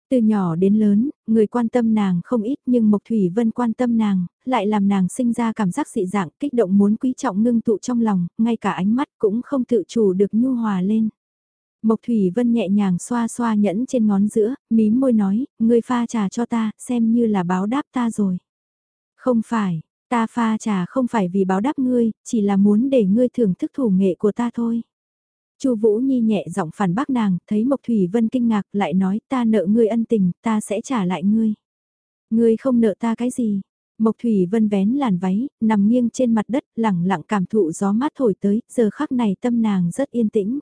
Từ nhỏ đến lớn, người quan tâm nàng không ít nhưng Mộc Thủy Vân quan tâm nàng, lại làm nàng sinh ra cảm giác dị dạng kích động muốn quý trọng ngưng tụ trong lòng, ngay cả ánh mắt cũng không tự chủ được nhu hòa lên. Mộc Thủy Vân nhẹ nhàng xoa xoa nhẫn trên ngón giữa, mím môi nói, ngươi pha trà cho ta, xem như là báo đáp ta rồi. Không phải, ta pha trà không phải vì báo đáp ngươi, chỉ là muốn để ngươi thưởng thức thủ nghệ của ta thôi. Chu Vũ Nhi nhẹ giọng phản bác nàng, thấy Mộc Thủy Vân kinh ngạc lại nói ta nợ ngươi ân tình, ta sẽ trả lại ngươi. Ngươi không nợ ta cái gì? Mộc Thủy Vân vén làn váy, nằm nghiêng trên mặt đất, lẳng lặng cảm thụ gió mát thổi tới, giờ khắc này tâm nàng rất yên tĩnh.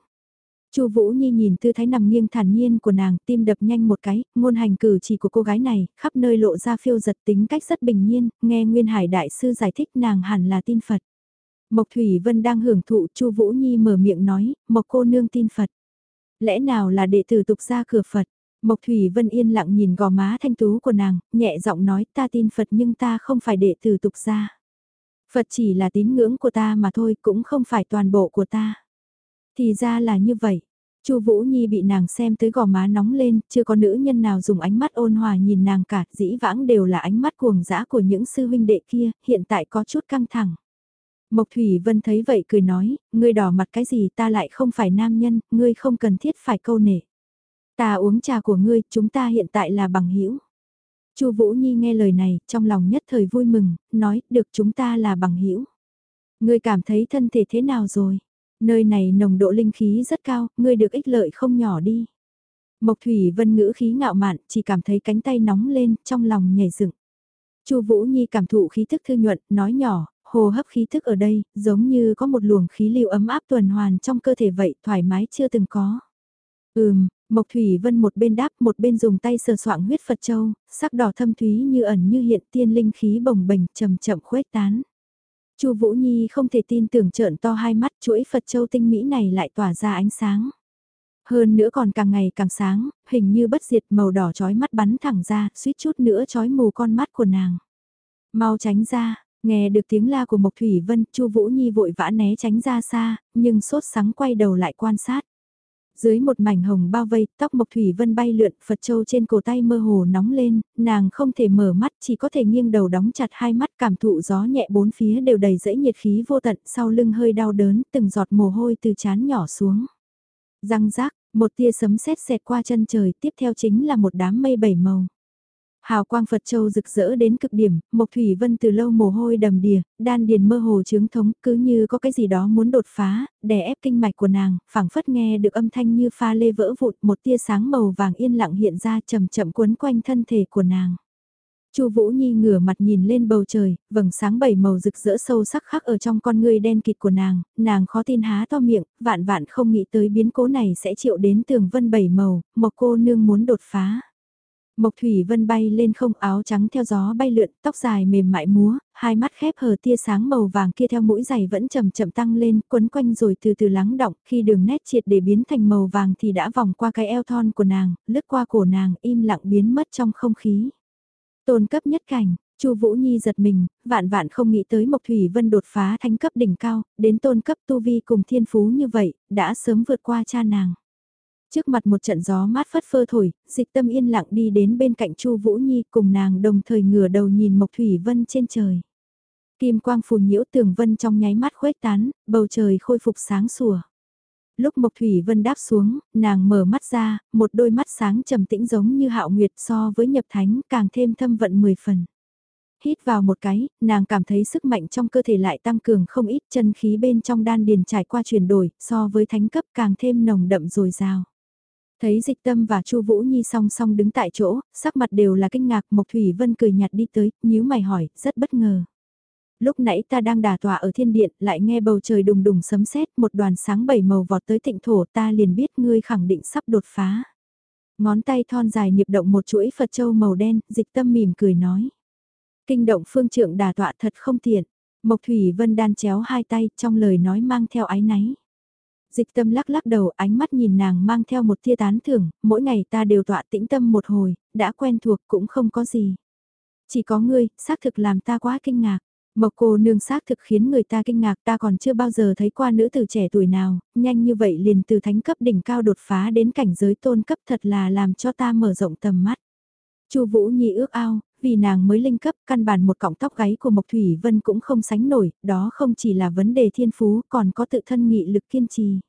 Chu Vũ Nhi nhìn tư thái nằm nghiêng thản nhiên của nàng, tim đập nhanh một cái, ngôn hành cử chỉ của cô gái này, khắp nơi lộ ra phiêu giật tính cách rất bình nhiên, nghe Nguyên Hải đại sư giải thích nàng hẳn là tin Phật. Mộc Thủy Vân đang hưởng thụ, Chu Vũ Nhi mở miệng nói, "Mộc cô nương tin Phật." Lẽ nào là đệ tử tục ra cửa Phật? Mộc Thủy Vân yên lặng nhìn gò má thanh tú của nàng, nhẹ giọng nói, "Ta tin Phật nhưng ta không phải đệ tử tục gia." Phật chỉ là tín ngưỡng của ta mà thôi, cũng không phải toàn bộ của ta. Thì ra là như vậy. Chu Vũ Nhi bị nàng xem tới gò má nóng lên, chưa có nữ nhân nào dùng ánh mắt ôn hòa nhìn nàng cả, dĩ vãng đều là ánh mắt cuồng dã của những sư huynh đệ kia, hiện tại có chút căng thẳng. Mộc Thủy Vân thấy vậy cười nói, ngươi đỏ mặt cái gì ta lại không phải nam nhân, ngươi không cần thiết phải câu nể. Ta uống trà của ngươi, chúng ta hiện tại là bằng hữu. Chu Vũ Nhi nghe lời này, trong lòng nhất thời vui mừng, nói, được chúng ta là bằng hữu. Ngươi cảm thấy thân thể thế nào rồi? Nơi này nồng độ linh khí rất cao, ngươi được ích lợi không nhỏ đi. Mộc Thủy Vân ngữ khí ngạo mạn, chỉ cảm thấy cánh tay nóng lên, trong lòng nhảy dựng. Chu Vũ Nhi cảm thụ khí thức thư nhuận, nói nhỏ, hồ hấp khí thức ở đây, giống như có một luồng khí lưu ấm áp tuần hoàn trong cơ thể vậy, thoải mái chưa từng có. Ừm, Mộc Thủy Vân một bên đáp một bên dùng tay sờ soạng huyết Phật Châu, sắc đỏ thâm thúy như ẩn như hiện tiên linh khí bồng bềnh chậm chậm khuếch tán. Chu Vũ Nhi không thể tin tưởng trợn to hai mắt chuỗi Phật Châu tinh mỹ này lại tỏa ra ánh sáng. Hơn nữa còn càng ngày càng sáng, hình như bất diệt màu đỏ chói mắt bắn thẳng ra, suýt chút nữa chói mù con mắt của nàng. Mau tránh ra, nghe được tiếng la của Mộc Thủy Vân, Chu Vũ Nhi vội vã né tránh ra xa, nhưng sốt sắng quay đầu lại quan sát. Dưới một mảnh hồng bao vây, tóc Mộc Thủy Vân bay lượn, Phật Châu trên cổ tay mơ hồ nóng lên, nàng không thể mở mắt, chỉ có thể nghiêng đầu đóng chặt hai mắt cảm thụ gió nhẹ bốn phía đều đầy dẫy nhiệt khí vô tận, sau lưng hơi đau đớn, từng giọt mồ hôi từ chán nhỏ xuống. Răng rác, một tia sấm sét xẹt qua chân trời, tiếp theo chính là một đám mây bảy màu. Hào quang Phật Châu rực rỡ đến cực điểm, Mộc Thủy Vân từ lâu mồ hôi đầm đìa, đan điền mơ hồ trướng thống, cứ như có cái gì đó muốn đột phá, đè ép kinh mạch của nàng, phảng phất nghe được âm thanh như pha lê vỡ vụt, một tia sáng màu vàng yên lặng hiện ra chậm chậm quấn quanh thân thể của nàng. Chu Vũ Nhi ngửa mặt nhìn lên bầu trời, vầng sáng bảy màu rực rỡ sâu sắc khắc ở trong con ngươi đen kịt của nàng, nàng khó tin há to miệng, vạn vạn không nghĩ tới biến cố này sẽ chịu đến tường vân bảy màu, một cô nương muốn đột phá. Mộc Thủy Vân bay lên không áo trắng theo gió bay lượn, tóc dài mềm mại múa, hai mắt khép hờ tia sáng màu vàng kia theo mũi giày vẫn chậm chậm tăng lên, quấn quanh rồi từ từ lắng động, khi đường nét triệt để biến thành màu vàng thì đã vòng qua cái eo thon của nàng, lướt qua cổ nàng, im lặng biến mất trong không khí. Tôn cấp nhất cảnh, Chu Vũ Nhi giật mình, vạn vạn không nghĩ tới Mộc Thủy Vân đột phá thánh cấp đỉnh cao, đến tôn cấp tu vi cùng thiên phú như vậy, đã sớm vượt qua cha nàng. Trước mặt một trận gió mát phất phơ thổi, dịch tâm yên lặng đi đến bên cạnh Chu Vũ Nhi cùng nàng đồng thời ngửa đầu nhìn Mộc Thủy Vân trên trời. Kim quang phù nhiễu tường vân trong nháy mắt khuếch tán, bầu trời khôi phục sáng sủa. Lúc Mộc Thủy Vân đáp xuống, nàng mở mắt ra, một đôi mắt sáng trầm tĩnh giống như hạo nguyệt so với nhập thánh càng thêm thâm vận 10 phần. Hít vào một cái, nàng cảm thấy sức mạnh trong cơ thể lại tăng cường không ít chân khí bên trong đan điền trải qua chuyển đổi, so với thánh cấp càng thêm nồng đậm rồi rào. Thấy dịch tâm và Chu Vũ Nhi song song đứng tại chỗ, sắc mặt đều là kinh ngạc Mộc Thủy Vân cười nhạt đi tới, nhíu mày hỏi, rất bất ngờ. Lúc nãy ta đang đà tọa ở thiên điện, lại nghe bầu trời đùng đùng sấm sét, một đoàn sáng bảy màu vọt tới tịnh thổ, ta liền biết ngươi khẳng định sắp đột phá. Ngón tay thon dài nhịp động một chuỗi Phật châu màu đen, dịch tâm mỉm cười nói. Kinh động phương trượng đà tọa thật không tiện. Mộc Thủy Vân đan chéo hai tay, trong lời nói mang theo ái náy. Dịch tâm lắc lắc đầu ánh mắt nhìn nàng mang theo một tia tán thưởng, mỗi ngày ta đều tọa tĩnh tâm một hồi, đã quen thuộc cũng không có gì. Chỉ có ngươi, xác thực làm ta quá kinh ngạc. Mộc cô nương xác thực khiến người ta kinh ngạc ta còn chưa bao giờ thấy qua nữ tử trẻ tuổi nào, nhanh như vậy liền từ thánh cấp đỉnh cao đột phá đến cảnh giới tôn cấp thật là làm cho ta mở rộng tầm mắt. Chu Vũ Nhi ước ao, vì nàng mới linh cấp, căn bản một cọng tóc gáy của Mộc Thủy Vân cũng không sánh nổi, đó không chỉ là vấn đề thiên phú, còn có tự thân nghị lực kiên trì.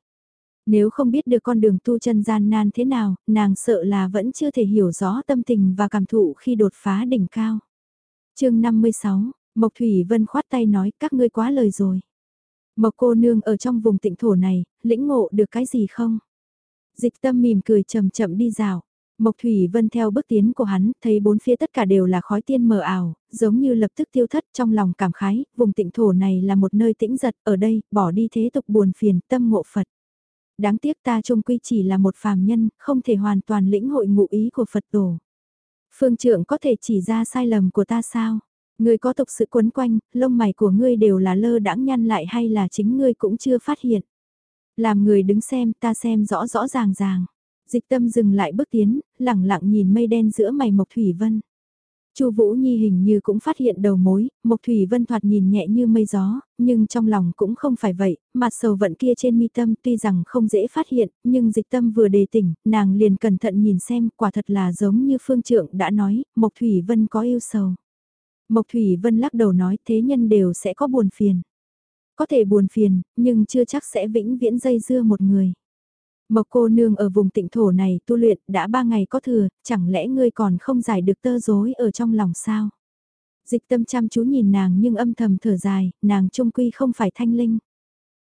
Nếu không biết được con đường tu chân gian nan thế nào, nàng sợ là vẫn chưa thể hiểu rõ tâm tình và cảm thụ khi đột phá đỉnh cao. chương 56, Mộc Thủy Vân khoát tay nói các ngươi quá lời rồi. Mộc cô nương ở trong vùng tịnh thổ này, lĩnh ngộ được cái gì không? Dịch tâm mỉm cười chậm chậm đi rào. Mộc Thủy Vân theo bước tiến của hắn, thấy bốn phía tất cả đều là khói tiên mờ ảo, giống như lập tức tiêu thất trong lòng cảm khái, vùng tịnh thổ này là một nơi tĩnh giật, ở đây, bỏ đi thế tục buồn phiền, tâm ngộ Phật. Đáng tiếc ta trung quy chỉ là một phàm nhân, không thể hoàn toàn lĩnh hội ngụ ý của Phật tổ. Phương trưởng có thể chỉ ra sai lầm của ta sao? Ngươi có tục sự quấn quanh, lông mày của ngươi đều là lơ đãng nhăn lại hay là chính ngươi cũng chưa phát hiện. Làm người đứng xem ta xem rõ rõ ràng ràng. Dịch tâm dừng lại bước tiến, lẳng lặng nhìn mây đen giữa mày Mộc Thủy Vân. Chu Vũ Nhi hình như cũng phát hiện đầu mối, Mộc Thủy Vân thoạt nhìn nhẹ như mây gió, nhưng trong lòng cũng không phải vậy, mặt sầu vận kia trên mi tâm tuy rằng không dễ phát hiện, nhưng dịch tâm vừa đề tỉnh, nàng liền cẩn thận nhìn xem, quả thật là giống như phương trượng đã nói, Mộc Thủy Vân có yêu sầu. Mộc Thủy Vân lắc đầu nói thế nhân đều sẽ có buồn phiền. Có thể buồn phiền, nhưng chưa chắc sẽ vĩnh viễn dây dưa một người. Mộc cô nương ở vùng tịnh thổ này tu luyện đã ba ngày có thừa, chẳng lẽ ngươi còn không giải được tơ rối ở trong lòng sao? Dịch tâm chăm chú nhìn nàng nhưng âm thầm thở dài, nàng trung quy không phải thanh linh.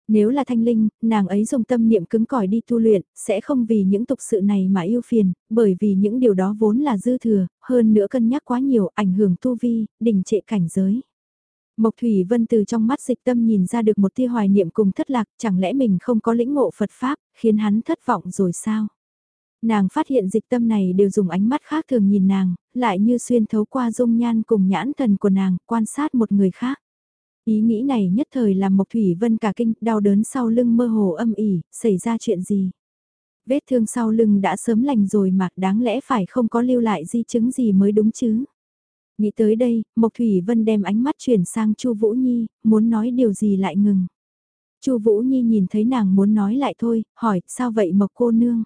Nếu là thanh linh, nàng ấy dùng tâm niệm cứng cỏi đi tu luyện, sẽ không vì những tục sự này mà yêu phiền, bởi vì những điều đó vốn là dư thừa, hơn nữa cân nhắc quá nhiều, ảnh hưởng tu vi, đình trệ cảnh giới. Mộc Thủy Vân từ trong mắt dịch tâm nhìn ra được một tia hoài niệm cùng thất lạc, chẳng lẽ mình không có lĩnh ngộ Phật Pháp, khiến hắn thất vọng rồi sao? Nàng phát hiện dịch tâm này đều dùng ánh mắt khác thường nhìn nàng, lại như xuyên thấu qua dung nhan cùng nhãn thần của nàng, quan sát một người khác. Ý nghĩ này nhất thời làm Mộc Thủy Vân cả kinh, đau đớn sau lưng mơ hồ âm ỉ, xảy ra chuyện gì? Vết thương sau lưng đã sớm lành rồi mà đáng lẽ phải không có lưu lại di chứng gì mới đúng chứ? Nghĩ tới đây, Mộc Thủy Vân đem ánh mắt chuyển sang Chu Vũ Nhi, muốn nói điều gì lại ngừng. Chu Vũ Nhi nhìn thấy nàng muốn nói lại thôi, hỏi, sao vậy Mộc cô nương?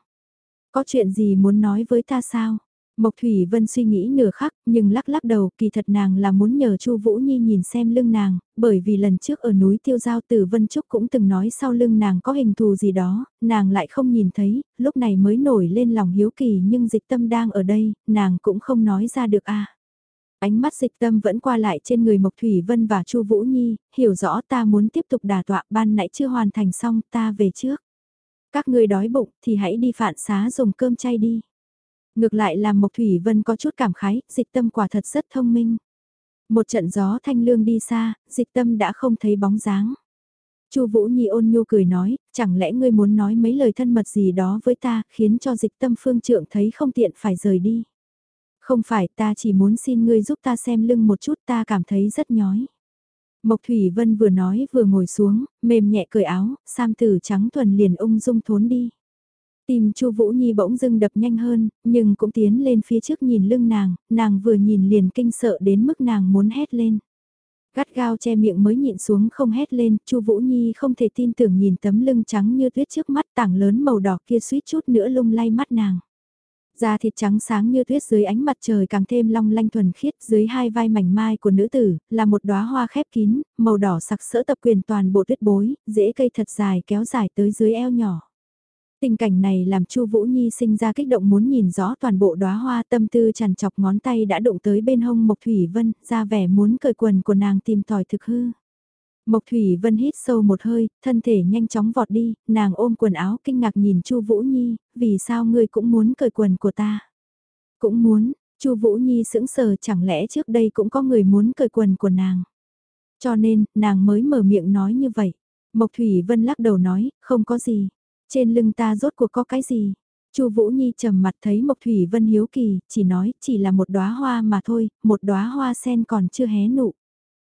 Có chuyện gì muốn nói với ta sao? Mộc Thủy Vân suy nghĩ nửa khắc, nhưng lắc lắc đầu, kỳ thật nàng là muốn nhờ Chu Vũ Nhi nhìn xem lưng nàng, bởi vì lần trước ở núi Tiêu Giao Tử Vân Trúc cũng từng nói sau lưng nàng có hình thù gì đó, nàng lại không nhìn thấy, lúc này mới nổi lên lòng hiếu kỳ nhưng dịch tâm đang ở đây, nàng cũng không nói ra được a. Ánh mắt dịch tâm vẫn qua lại trên người Mộc Thủy Vân và Chu Vũ Nhi, hiểu rõ ta muốn tiếp tục đà tọa ban nãy chưa hoàn thành xong ta về trước. Các người đói bụng thì hãy đi phạn xá dùng cơm chay đi. Ngược lại làm Mộc Thủy Vân có chút cảm khái, dịch tâm quả thật rất thông minh. Một trận gió thanh lương đi xa, dịch tâm đã không thấy bóng dáng. Chu Vũ Nhi ôn nhu cười nói, chẳng lẽ ngươi muốn nói mấy lời thân mật gì đó với ta, khiến cho dịch tâm phương trượng thấy không tiện phải rời đi. Không phải ta chỉ muốn xin ngươi giúp ta xem lưng một chút ta cảm thấy rất nhói. Mộc Thủy Vân vừa nói vừa ngồi xuống, mềm nhẹ cởi áo, sam tử trắng thuần liền ung dung thốn đi. Tìm Chu Vũ Nhi bỗng dưng đập nhanh hơn, nhưng cũng tiến lên phía trước nhìn lưng nàng, nàng vừa nhìn liền kinh sợ đến mức nàng muốn hét lên. Gắt gao che miệng mới nhịn xuống không hét lên, Chu Vũ Nhi không thể tin tưởng nhìn tấm lưng trắng như tuyết trước mắt tảng lớn màu đỏ kia suýt chút nữa lung lay mắt nàng. Da thịt trắng sáng như tuyết dưới ánh mặt trời càng thêm long lanh thuần khiết dưới hai vai mảnh mai của nữ tử, là một đóa hoa khép kín, màu đỏ sặc sỡ tập quyền toàn bộ tuyết bối, rễ cây thật dài kéo dài tới dưới eo nhỏ. Tình cảnh này làm Chu Vũ Nhi sinh ra kích động muốn nhìn rõ toàn bộ đóa hoa tâm tư chằn chọc ngón tay đã đụng tới bên hông Mộc Thủy Vân, ra vẻ muốn cởi quần của nàng tìm tòi thực hư. Mộc Thủy Vân hít sâu một hơi, thân thể nhanh chóng vọt đi, nàng ôm quần áo kinh ngạc nhìn Chu Vũ Nhi, vì sao ngươi cũng muốn cởi quần của ta? Cũng muốn, Chu Vũ Nhi sững sờ chẳng lẽ trước đây cũng có người muốn cởi quần của nàng. Cho nên, nàng mới mở miệng nói như vậy. Mộc Thủy Vân lắc đầu nói, không có gì. Trên lưng ta rốt cuộc có cái gì? Chu Vũ Nhi trầm mặt thấy Mộc Thủy Vân hiếu kỳ, chỉ nói, chỉ là một đóa hoa mà thôi, một đóa hoa sen còn chưa hé nụ.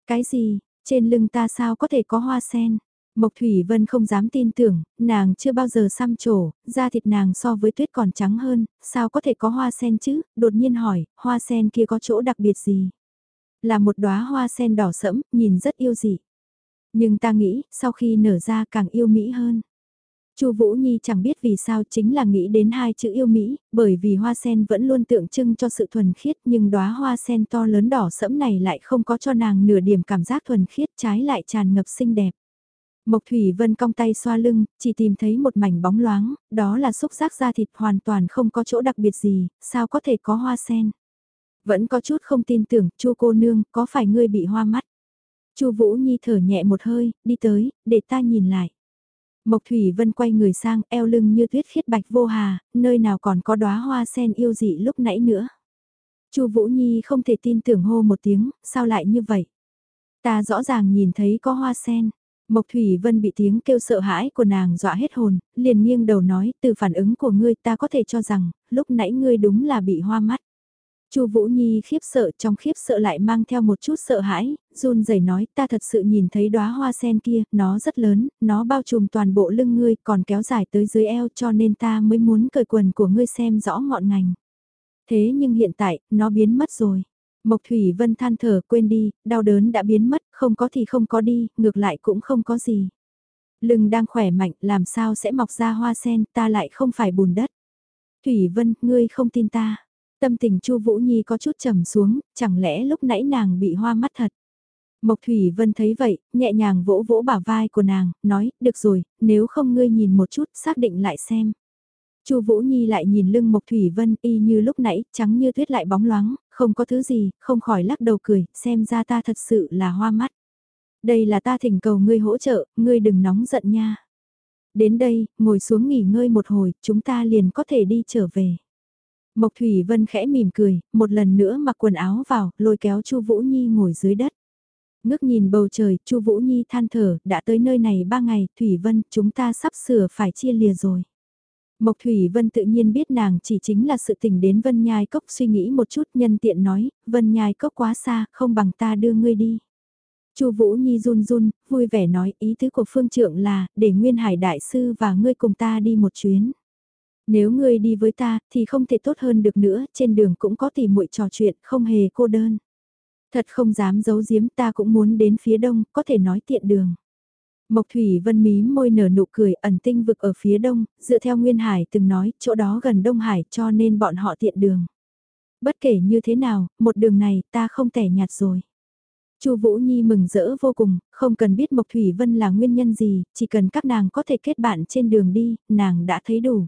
Cái gì? Trên lưng ta sao có thể có hoa sen? Mộc Thủy Vân không dám tin tưởng, nàng chưa bao giờ xăm trổ, da thịt nàng so với tuyết còn trắng hơn, sao có thể có hoa sen chứ? Đột nhiên hỏi, hoa sen kia có chỗ đặc biệt gì? Là một đóa hoa sen đỏ sẫm, nhìn rất yêu dị. Nhưng ta nghĩ, sau khi nở ra càng yêu mỹ hơn. Chu Vũ Nhi chẳng biết vì sao chính là nghĩ đến hai chữ yêu Mỹ, bởi vì hoa sen vẫn luôn tượng trưng cho sự thuần khiết nhưng đóa hoa sen to lớn đỏ sẫm này lại không có cho nàng nửa điểm cảm giác thuần khiết trái lại tràn ngập xinh đẹp. Mộc Thủy Vân cong tay xoa lưng, chỉ tìm thấy một mảnh bóng loáng, đó là xúc giác da thịt hoàn toàn không có chỗ đặc biệt gì, sao có thể có hoa sen. Vẫn có chút không tin tưởng, chu cô nương, có phải ngươi bị hoa mắt? chu Vũ Nhi thở nhẹ một hơi, đi tới, để ta nhìn lại. Mộc Thủy Vân quay người sang, eo lưng như tuyết khiết bạch vô hà, nơi nào còn có đóa hoa sen yêu dị lúc nãy nữa. Chu Vũ Nhi không thể tin tưởng hô một tiếng, sao lại như vậy? Ta rõ ràng nhìn thấy có hoa sen. Mộc Thủy Vân bị tiếng kêu sợ hãi của nàng dọa hết hồn, liền nghiêng đầu nói, từ phản ứng của ngươi ta có thể cho rằng, lúc nãy ngươi đúng là bị hoa mắt. Chu Vũ Nhi khiếp sợ trong khiếp sợ lại mang theo một chút sợ hãi, run rẩy nói ta thật sự nhìn thấy đóa hoa sen kia, nó rất lớn, nó bao trùm toàn bộ lưng ngươi còn kéo dài tới dưới eo cho nên ta mới muốn cởi quần của ngươi xem rõ ngọn ngành. Thế nhưng hiện tại, nó biến mất rồi. Mộc Thủy Vân than thở quên đi, đau đớn đã biến mất, không có thì không có đi, ngược lại cũng không có gì. Lưng đang khỏe mạnh, làm sao sẽ mọc ra hoa sen, ta lại không phải bùn đất. Thủy Vân, ngươi không tin ta. Tâm tình Chu Vũ Nhi có chút trầm xuống, chẳng lẽ lúc nãy nàng bị hoa mắt thật. Mộc Thủy Vân thấy vậy, nhẹ nhàng vỗ vỗ bả vai của nàng, nói, được rồi, nếu không ngươi nhìn một chút, xác định lại xem. Chu Vũ Nhi lại nhìn lưng Mộc Thủy Vân y như lúc nãy, trắng như tuyết lại bóng loáng, không có thứ gì, không khỏi lắc đầu cười, xem ra ta thật sự là hoa mắt. Đây là ta thỉnh cầu ngươi hỗ trợ, ngươi đừng nóng giận nha. Đến đây, ngồi xuống nghỉ ngơi một hồi, chúng ta liền có thể đi trở về. Mộc Thủy Vân khẽ mỉm cười, một lần nữa mặc quần áo vào, lôi kéo Chu Vũ Nhi ngồi dưới đất. Ngước nhìn bầu trời, Chu Vũ Nhi than thở, đã tới nơi này ba ngày, Thủy Vân, chúng ta sắp sửa phải chia lìa rồi. Mộc Thủy Vân tự nhiên biết nàng chỉ chính là sự tình đến Vân Nhai Cốc suy nghĩ một chút nhân tiện nói, Vân Nhai Cốc quá xa, không bằng ta đưa ngươi đi. Chu Vũ Nhi run run, vui vẻ nói ý tứ của phương trượng là, để Nguyên Hải Đại Sư và ngươi cùng ta đi một chuyến. Nếu ngươi đi với ta, thì không thể tốt hơn được nữa, trên đường cũng có tỉ muội trò chuyện, không hề cô đơn. Thật không dám giấu giếm ta cũng muốn đến phía đông, có thể nói tiện đường. Mộc Thủy Vân mí môi nở nụ cười ẩn tinh vực ở phía đông, dựa theo Nguyên Hải từng nói, chỗ đó gần Đông Hải cho nên bọn họ tiện đường. Bất kể như thế nào, một đường này ta không tẻ nhạt rồi. Chu Vũ Nhi mừng rỡ vô cùng, không cần biết Mộc Thủy Vân là nguyên nhân gì, chỉ cần các nàng có thể kết bạn trên đường đi, nàng đã thấy đủ.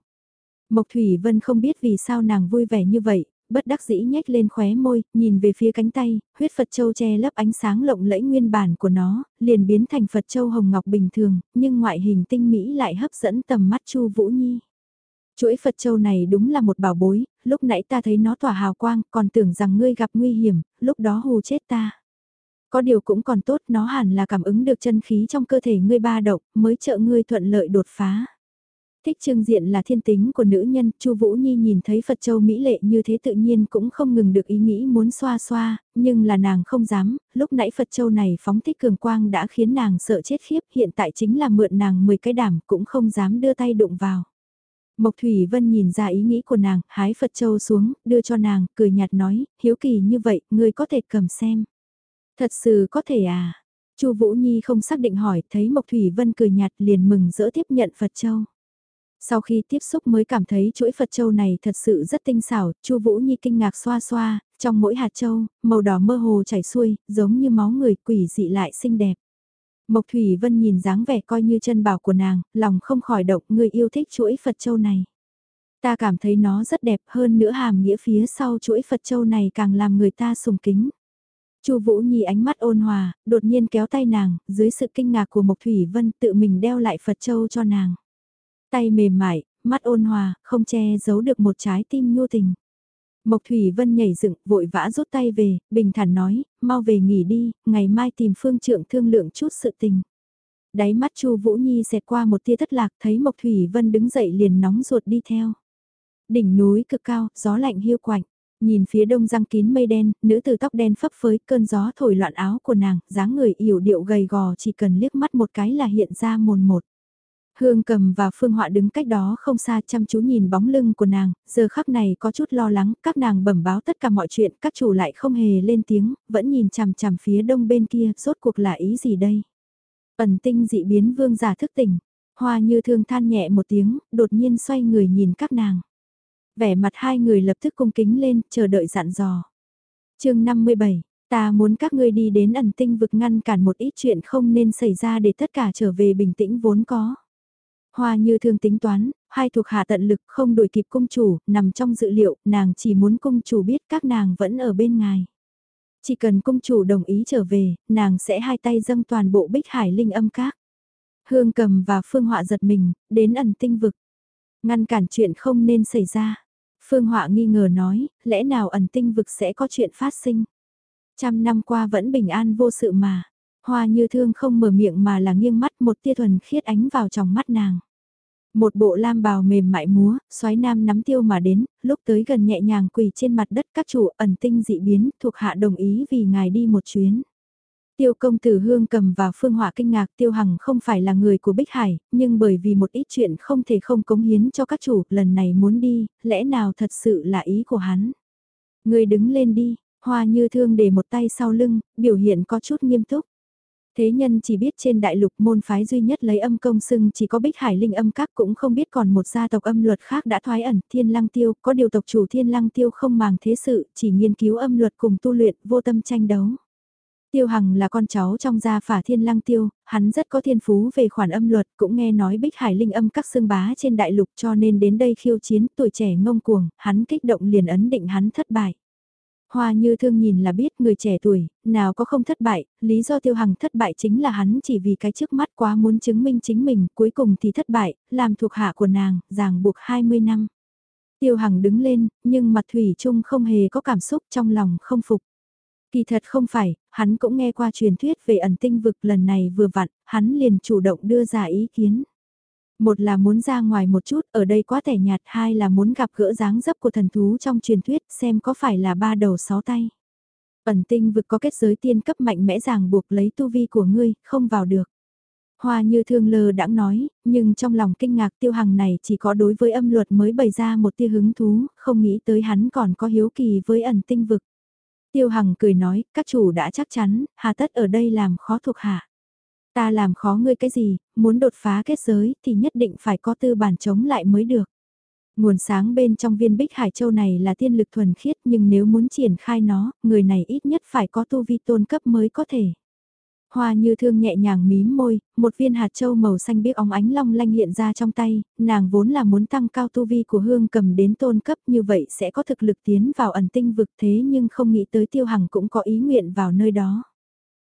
Mộc Thủy Vân không biết vì sao nàng vui vẻ như vậy, bất đắc dĩ nhếch lên khóe môi, nhìn về phía cánh tay, huyết Phật Châu che lấp ánh sáng lộng lẫy nguyên bản của nó, liền biến thành Phật Châu hồng ngọc bình thường, nhưng ngoại hình tinh mỹ lại hấp dẫn tầm mắt Chu Vũ Nhi. Chuỗi Phật Châu này đúng là một bảo bối, lúc nãy ta thấy nó tỏa hào quang, còn tưởng rằng ngươi gặp nguy hiểm, lúc đó hù chết ta. Có điều cũng còn tốt, nó hẳn là cảm ứng được chân khí trong cơ thể ngươi ba động, mới trợ ngươi thuận lợi đột phá. Thích trương diện là thiên tính của nữ nhân, Chu Vũ Nhi nhìn thấy Phật Châu Mỹ lệ như thế tự nhiên cũng không ngừng được ý nghĩ muốn xoa xoa, nhưng là nàng không dám, lúc nãy Phật Châu này phóng thích cường quang đã khiến nàng sợ chết khiếp, hiện tại chính là mượn nàng 10 cái đảm cũng không dám đưa tay đụng vào. Mộc Thủy Vân nhìn ra ý nghĩ của nàng, hái Phật Châu xuống, đưa cho nàng, cười nhạt nói, hiếu kỳ như vậy, ngươi có thể cầm xem. Thật sự có thể à? Chu Vũ Nhi không xác định hỏi, thấy Mộc Thủy Vân cười nhạt liền mừng rỡ tiếp nhận Phật Châu. Sau khi tiếp xúc mới cảm thấy chuỗi Phật Châu này thật sự rất tinh xảo, Chu Vũ Nhi kinh ngạc xoa xoa, trong mỗi hạt châu, màu đỏ mơ hồ chảy xuôi, giống như máu người quỷ dị lại xinh đẹp. Mộc Thủy Vân nhìn dáng vẻ coi như chân bảo của nàng, lòng không khỏi động người yêu thích chuỗi Phật Châu này. Ta cảm thấy nó rất đẹp hơn nữa hàm nghĩa phía sau chuỗi Phật Châu này càng làm người ta sùng kính. Chu Vũ Nhi ánh mắt ôn hòa, đột nhiên kéo tay nàng, dưới sự kinh ngạc của Mộc Thủy Vân tự mình đeo lại Phật Châu cho nàng. Tay mềm mại, mắt ôn hòa, không che giấu được một trái tim nhu tình. Mộc Thủy Vân nhảy dựng, vội vã rút tay về, bình thản nói, mau về nghỉ đi, ngày mai tìm phương trượng thương lượng chút sự tình. Đáy mắt Chu Vũ Nhi xẹt qua một tia thất lạc, thấy Mộc Thủy Vân đứng dậy liền nóng ruột đi theo. Đỉnh núi cực cao, gió lạnh hiu quạnh. Nhìn phía đông răng kín mây đen, nữ tử tóc đen phấp phới, cơn gió thổi loạn áo của nàng, dáng người yểu điệu gầy gò chỉ cần liếc mắt một cái là hiện ra mồn một. Hương cầm và Phương Họa đứng cách đó không xa chăm chú nhìn bóng lưng của nàng, giờ khắc này có chút lo lắng, các nàng bẩm báo tất cả mọi chuyện, các chủ lại không hề lên tiếng, vẫn nhìn chằm chằm phía đông bên kia, rốt cuộc là ý gì đây? Ẩn tinh dị biến vương giả thức tỉnh, hoa như thương than nhẹ một tiếng, đột nhiên xoay người nhìn các nàng. Vẻ mặt hai người lập tức cung kính lên, chờ đợi dặn dò. chương 57, ta muốn các ngươi đi đến ẩn tinh vực ngăn cản một ít chuyện không nên xảy ra để tất cả trở về bình tĩnh vốn có. Hoa như thương tính toán, hai thuộc hạ tận lực không đuổi kịp cung chủ, nằm trong dự liệu, nàng chỉ muốn cung chủ biết các nàng vẫn ở bên ngài. Chỉ cần cung chủ đồng ý trở về, nàng sẽ hai tay dâng toàn bộ bích hải linh âm các. Hương cầm và phương họa giật mình, đến ẩn tinh vực. Ngăn cản chuyện không nên xảy ra. Phương họa nghi ngờ nói, lẽ nào ẩn tinh vực sẽ có chuyện phát sinh. Trăm năm qua vẫn bình an vô sự mà. Hoa như thương không mở miệng mà là nghiêng mắt một tia thuần khiết ánh vào trong mắt nàng. Một bộ lam bào mềm mại múa, xoái nam nắm tiêu mà đến, lúc tới gần nhẹ nhàng quỳ trên mặt đất các chủ ẩn tinh dị biến thuộc hạ đồng ý vì ngài đi một chuyến. Tiêu công tử hương cầm và phương hỏa kinh ngạc tiêu hằng không phải là người của Bích Hải, nhưng bởi vì một ít chuyện không thể không cống hiến cho các chủ, lần này muốn đi, lẽ nào thật sự là ý của hắn. Người đứng lên đi, hoa như thương để một tay sau lưng, biểu hiện có chút nghiêm túc. Thế nhân chỉ biết trên đại lục môn phái duy nhất lấy âm công xưng chỉ có bích hải linh âm các cũng không biết còn một gia tộc âm luật khác đã thoái ẩn thiên lăng tiêu, có điều tộc chủ thiên lăng tiêu không màng thế sự, chỉ nghiên cứu âm luật cùng tu luyện vô tâm tranh đấu. Tiêu Hằng là con cháu trong gia phả thiên lăng tiêu, hắn rất có thiên phú về khoản âm luật, cũng nghe nói bích hải linh âm các xương bá trên đại lục cho nên đến đây khiêu chiến tuổi trẻ ngông cuồng, hắn kích động liền ấn định hắn thất bại. Hoa như thương nhìn là biết người trẻ tuổi, nào có không thất bại, lý do tiêu hằng thất bại chính là hắn chỉ vì cái trước mắt quá muốn chứng minh chính mình, cuối cùng thì thất bại, làm thuộc hạ của nàng, ràng buộc 20 năm. Tiêu hằng đứng lên, nhưng mặt thủy chung không hề có cảm xúc trong lòng không phục. Kỳ thật không phải, hắn cũng nghe qua truyền thuyết về ẩn tinh vực lần này vừa vặn, hắn liền chủ động đưa ra ý kiến. Một là muốn ra ngoài một chút, ở đây quá tẻ nhạt, hai là muốn gặp gỡ dáng dấp của thần thú trong truyền thuyết, xem có phải là ba đầu sáu tay. Ẩn tinh vực có kết giới tiên cấp mạnh mẽ ràng buộc lấy tu vi của ngươi, không vào được. Hoa như thương lờ đã nói, nhưng trong lòng kinh ngạc tiêu hằng này chỉ có đối với âm luật mới bày ra một tia hứng thú, không nghĩ tới hắn còn có hiếu kỳ với ẩn tinh vực. Tiêu Hằng cười nói, các chủ đã chắc chắn, hà tất ở đây làm khó thuộc hạ. Ta làm khó ngươi cái gì, muốn đột phá kết giới thì nhất định phải có tư bản chống lại mới được. Nguồn sáng bên trong viên bích Hải Châu này là tiên lực thuần khiết nhưng nếu muốn triển khai nó, người này ít nhất phải có tu vi tôn cấp mới có thể. Hoa như thương nhẹ nhàng mím môi, một viên hạt châu màu xanh biếc óng ánh long lanh hiện ra trong tay, nàng vốn là muốn tăng cao tu vi của hương cầm đến tôn cấp như vậy sẽ có thực lực tiến vào ẩn tinh vực thế nhưng không nghĩ tới tiêu hằng cũng có ý nguyện vào nơi đó.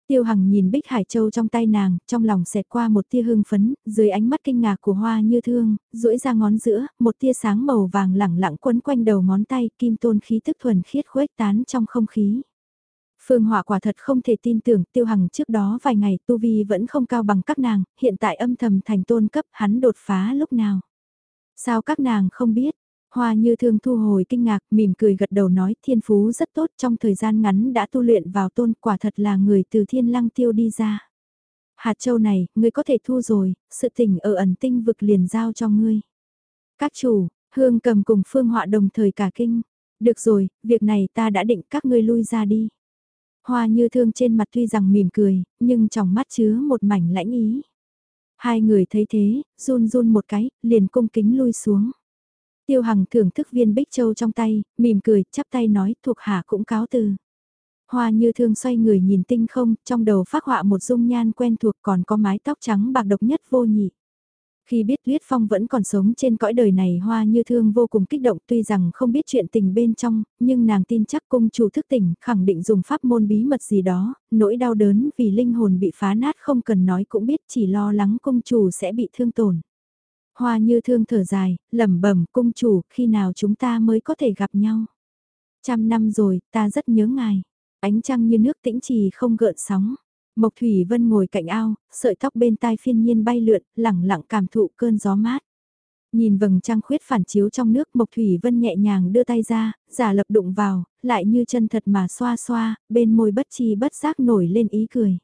Tiêu Hằng nhìn Bích Hải Châu trong tay nàng, trong lòng xẹt qua một tia hương phấn, dưới ánh mắt kinh ngạc của hoa như thương, duỗi ra ngón giữa, một tia sáng màu vàng lẳng lặng quấn quanh đầu ngón tay, kim tôn khí tức thuần khiết khuếch tán trong không khí. Phương Họa quả thật không thể tin tưởng tiêu hằng trước đó vài ngày tu vi vẫn không cao bằng các nàng, hiện tại âm thầm thành tôn cấp hắn đột phá lúc nào. Sao các nàng không biết? Hoa như thương thu hồi kinh ngạc, mỉm cười gật đầu nói thiên phú rất tốt trong thời gian ngắn đã tu luyện vào tôn quả thật là người từ thiên lăng tiêu đi ra. Hạt châu này, ngươi có thể thu rồi, sự tình ở ẩn tinh vực liền giao cho ngươi. Các chủ, hương cầm cùng phương họa đồng thời cả kinh. Được rồi, việc này ta đã định các ngươi lui ra đi. Hoa như thương trên mặt tuy rằng mỉm cười, nhưng trong mắt chứa một mảnh lãnh ý. Hai người thấy thế, run run một cái, liền cung kính lui xuống. Tiêu Hằng thưởng thức viên bích châu trong tay, mỉm cười, chắp tay nói thuộc hạ cũng cáo từ. Hoa như thương xoay người nhìn tinh không, trong đầu phát họa một dung nhan quen thuộc còn có mái tóc trắng bạc độc nhất vô nhị. Khi biết Tuyết Phong vẫn còn sống trên cõi đời này hoa như thương vô cùng kích động tuy rằng không biết chuyện tình bên trong, nhưng nàng tin chắc cung chủ thức tỉnh khẳng định dùng pháp môn bí mật gì đó, nỗi đau đớn vì linh hồn bị phá nát không cần nói cũng biết chỉ lo lắng cung chủ sẽ bị thương tổn. Hoa như thương thở dài, lẩm bẩm cung chủ khi nào chúng ta mới có thể gặp nhau. Trăm năm rồi, ta rất nhớ ngài. Ánh trăng như nước tĩnh trì không gợn sóng. Mộc Thủy Vân ngồi cạnh ao, sợi tóc bên tai phiên nhiên bay lượn, lẳng lặng cảm thụ cơn gió mát. Nhìn vầng trăng khuyết phản chiếu trong nước Mộc Thủy Vân nhẹ nhàng đưa tay ra, giả lập đụng vào, lại như chân thật mà xoa xoa, bên môi bất chi bất giác nổi lên ý cười.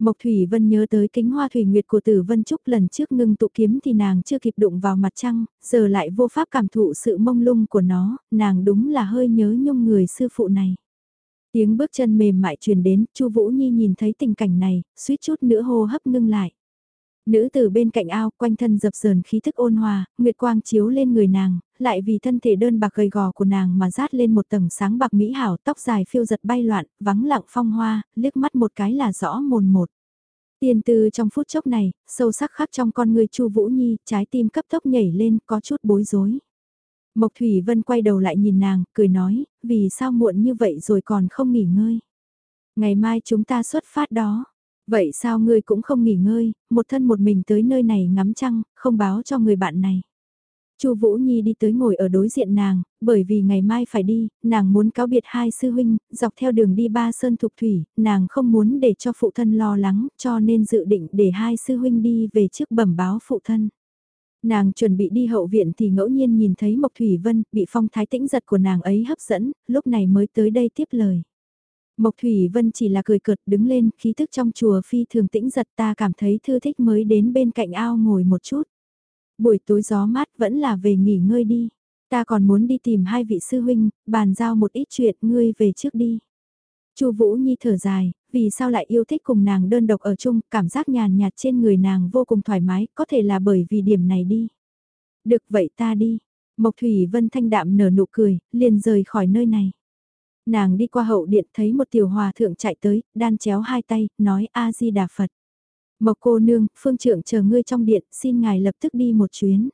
Mộc Thủy Vân nhớ tới kính hoa thủy nguyệt của Tử Vân Trúc lần trước ngưng tụ kiếm thì nàng chưa kịp đụng vào mặt trăng, giờ lại vô pháp cảm thụ sự mông lung của nó, nàng đúng là hơi nhớ nhung người sư phụ này. Tiếng bước chân mềm mại truyền đến, Chu Vũ Nhi nhìn thấy tình cảnh này, suýt chút nữa hô hấp ngưng lại. Nữ tử bên cạnh ao, quanh thân dập dờn khí thức ôn hòa, nguyệt quang chiếu lên người nàng, lại vì thân thể đơn bạc gầy gò của nàng mà rát lên một tầng sáng bạc mỹ hảo, tóc dài phiêu giật bay loạn, vắng lặng phong hoa, liếc mắt một cái là rõ mồn một. Tiên tư trong phút chốc này, sâu sắc khắc trong con người Chu Vũ Nhi, trái tim cấp tốc nhảy lên, có chút bối rối. Mộc Thủy Vân quay đầu lại nhìn nàng, cười nói, vì sao muộn như vậy rồi còn không nghỉ ngơi. Ngày mai chúng ta xuất phát đó. Vậy sao ngươi cũng không nghỉ ngơi, một thân một mình tới nơi này ngắm trăng, không báo cho người bạn này. Chu Vũ Nhi đi tới ngồi ở đối diện nàng, bởi vì ngày mai phải đi, nàng muốn cáo biệt hai sư huynh, dọc theo đường đi ba sơn thục thủy, nàng không muốn để cho phụ thân lo lắng, cho nên dự định để hai sư huynh đi về trước bẩm báo phụ thân. Nàng chuẩn bị đi hậu viện thì ngẫu nhiên nhìn thấy Mộc Thủy Vân bị phong thái tĩnh giật của nàng ấy hấp dẫn, lúc này mới tới đây tiếp lời. Mộc Thủy Vân chỉ là cười cợt đứng lên, khí thức trong chùa phi thường tĩnh giật ta cảm thấy thư thích mới đến bên cạnh ao ngồi một chút. Buổi tối gió mát vẫn là về nghỉ ngơi đi. Ta còn muốn đi tìm hai vị sư huynh, bàn giao một ít chuyện ngươi về trước đi. Chu Vũ Nhi thở dài, vì sao lại yêu thích cùng nàng đơn độc ở chung, cảm giác nhàn nhạt trên người nàng vô cùng thoải mái, có thể là bởi vì điểm này đi. Được vậy ta đi. Mộc Thủy Vân thanh đạm nở nụ cười, liền rời khỏi nơi này. Nàng đi qua hậu điện thấy một tiểu hòa thượng chạy tới, đan chéo hai tay, nói A-di-đà Phật. Mộc cô nương, phương trưởng chờ ngươi trong điện, xin ngài lập tức đi một chuyến.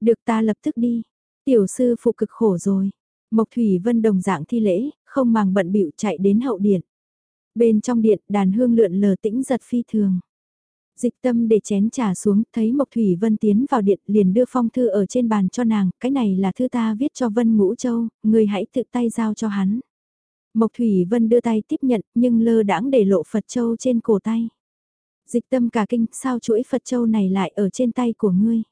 Được ta lập tức đi. Tiểu sư phụ cực khổ rồi. Mộc Thủy Vân đồng dạng thi lễ, không màng bận bịu chạy đến hậu điện. Bên trong điện, đàn hương lượn lờ tĩnh giật phi thường. Dịch tâm để chén trà xuống, thấy Mộc Thủy Vân tiến vào điện liền đưa phong thư ở trên bàn cho nàng, cái này là thư ta viết cho Vân Ngũ Châu, người hãy tự tay giao cho hắn. Mộc Thủy Vân đưa tay tiếp nhận, nhưng lơ đãng để lộ Phật Châu trên cổ tay. Dịch tâm cả kinh, sao chuỗi Phật Châu này lại ở trên tay của ngươi?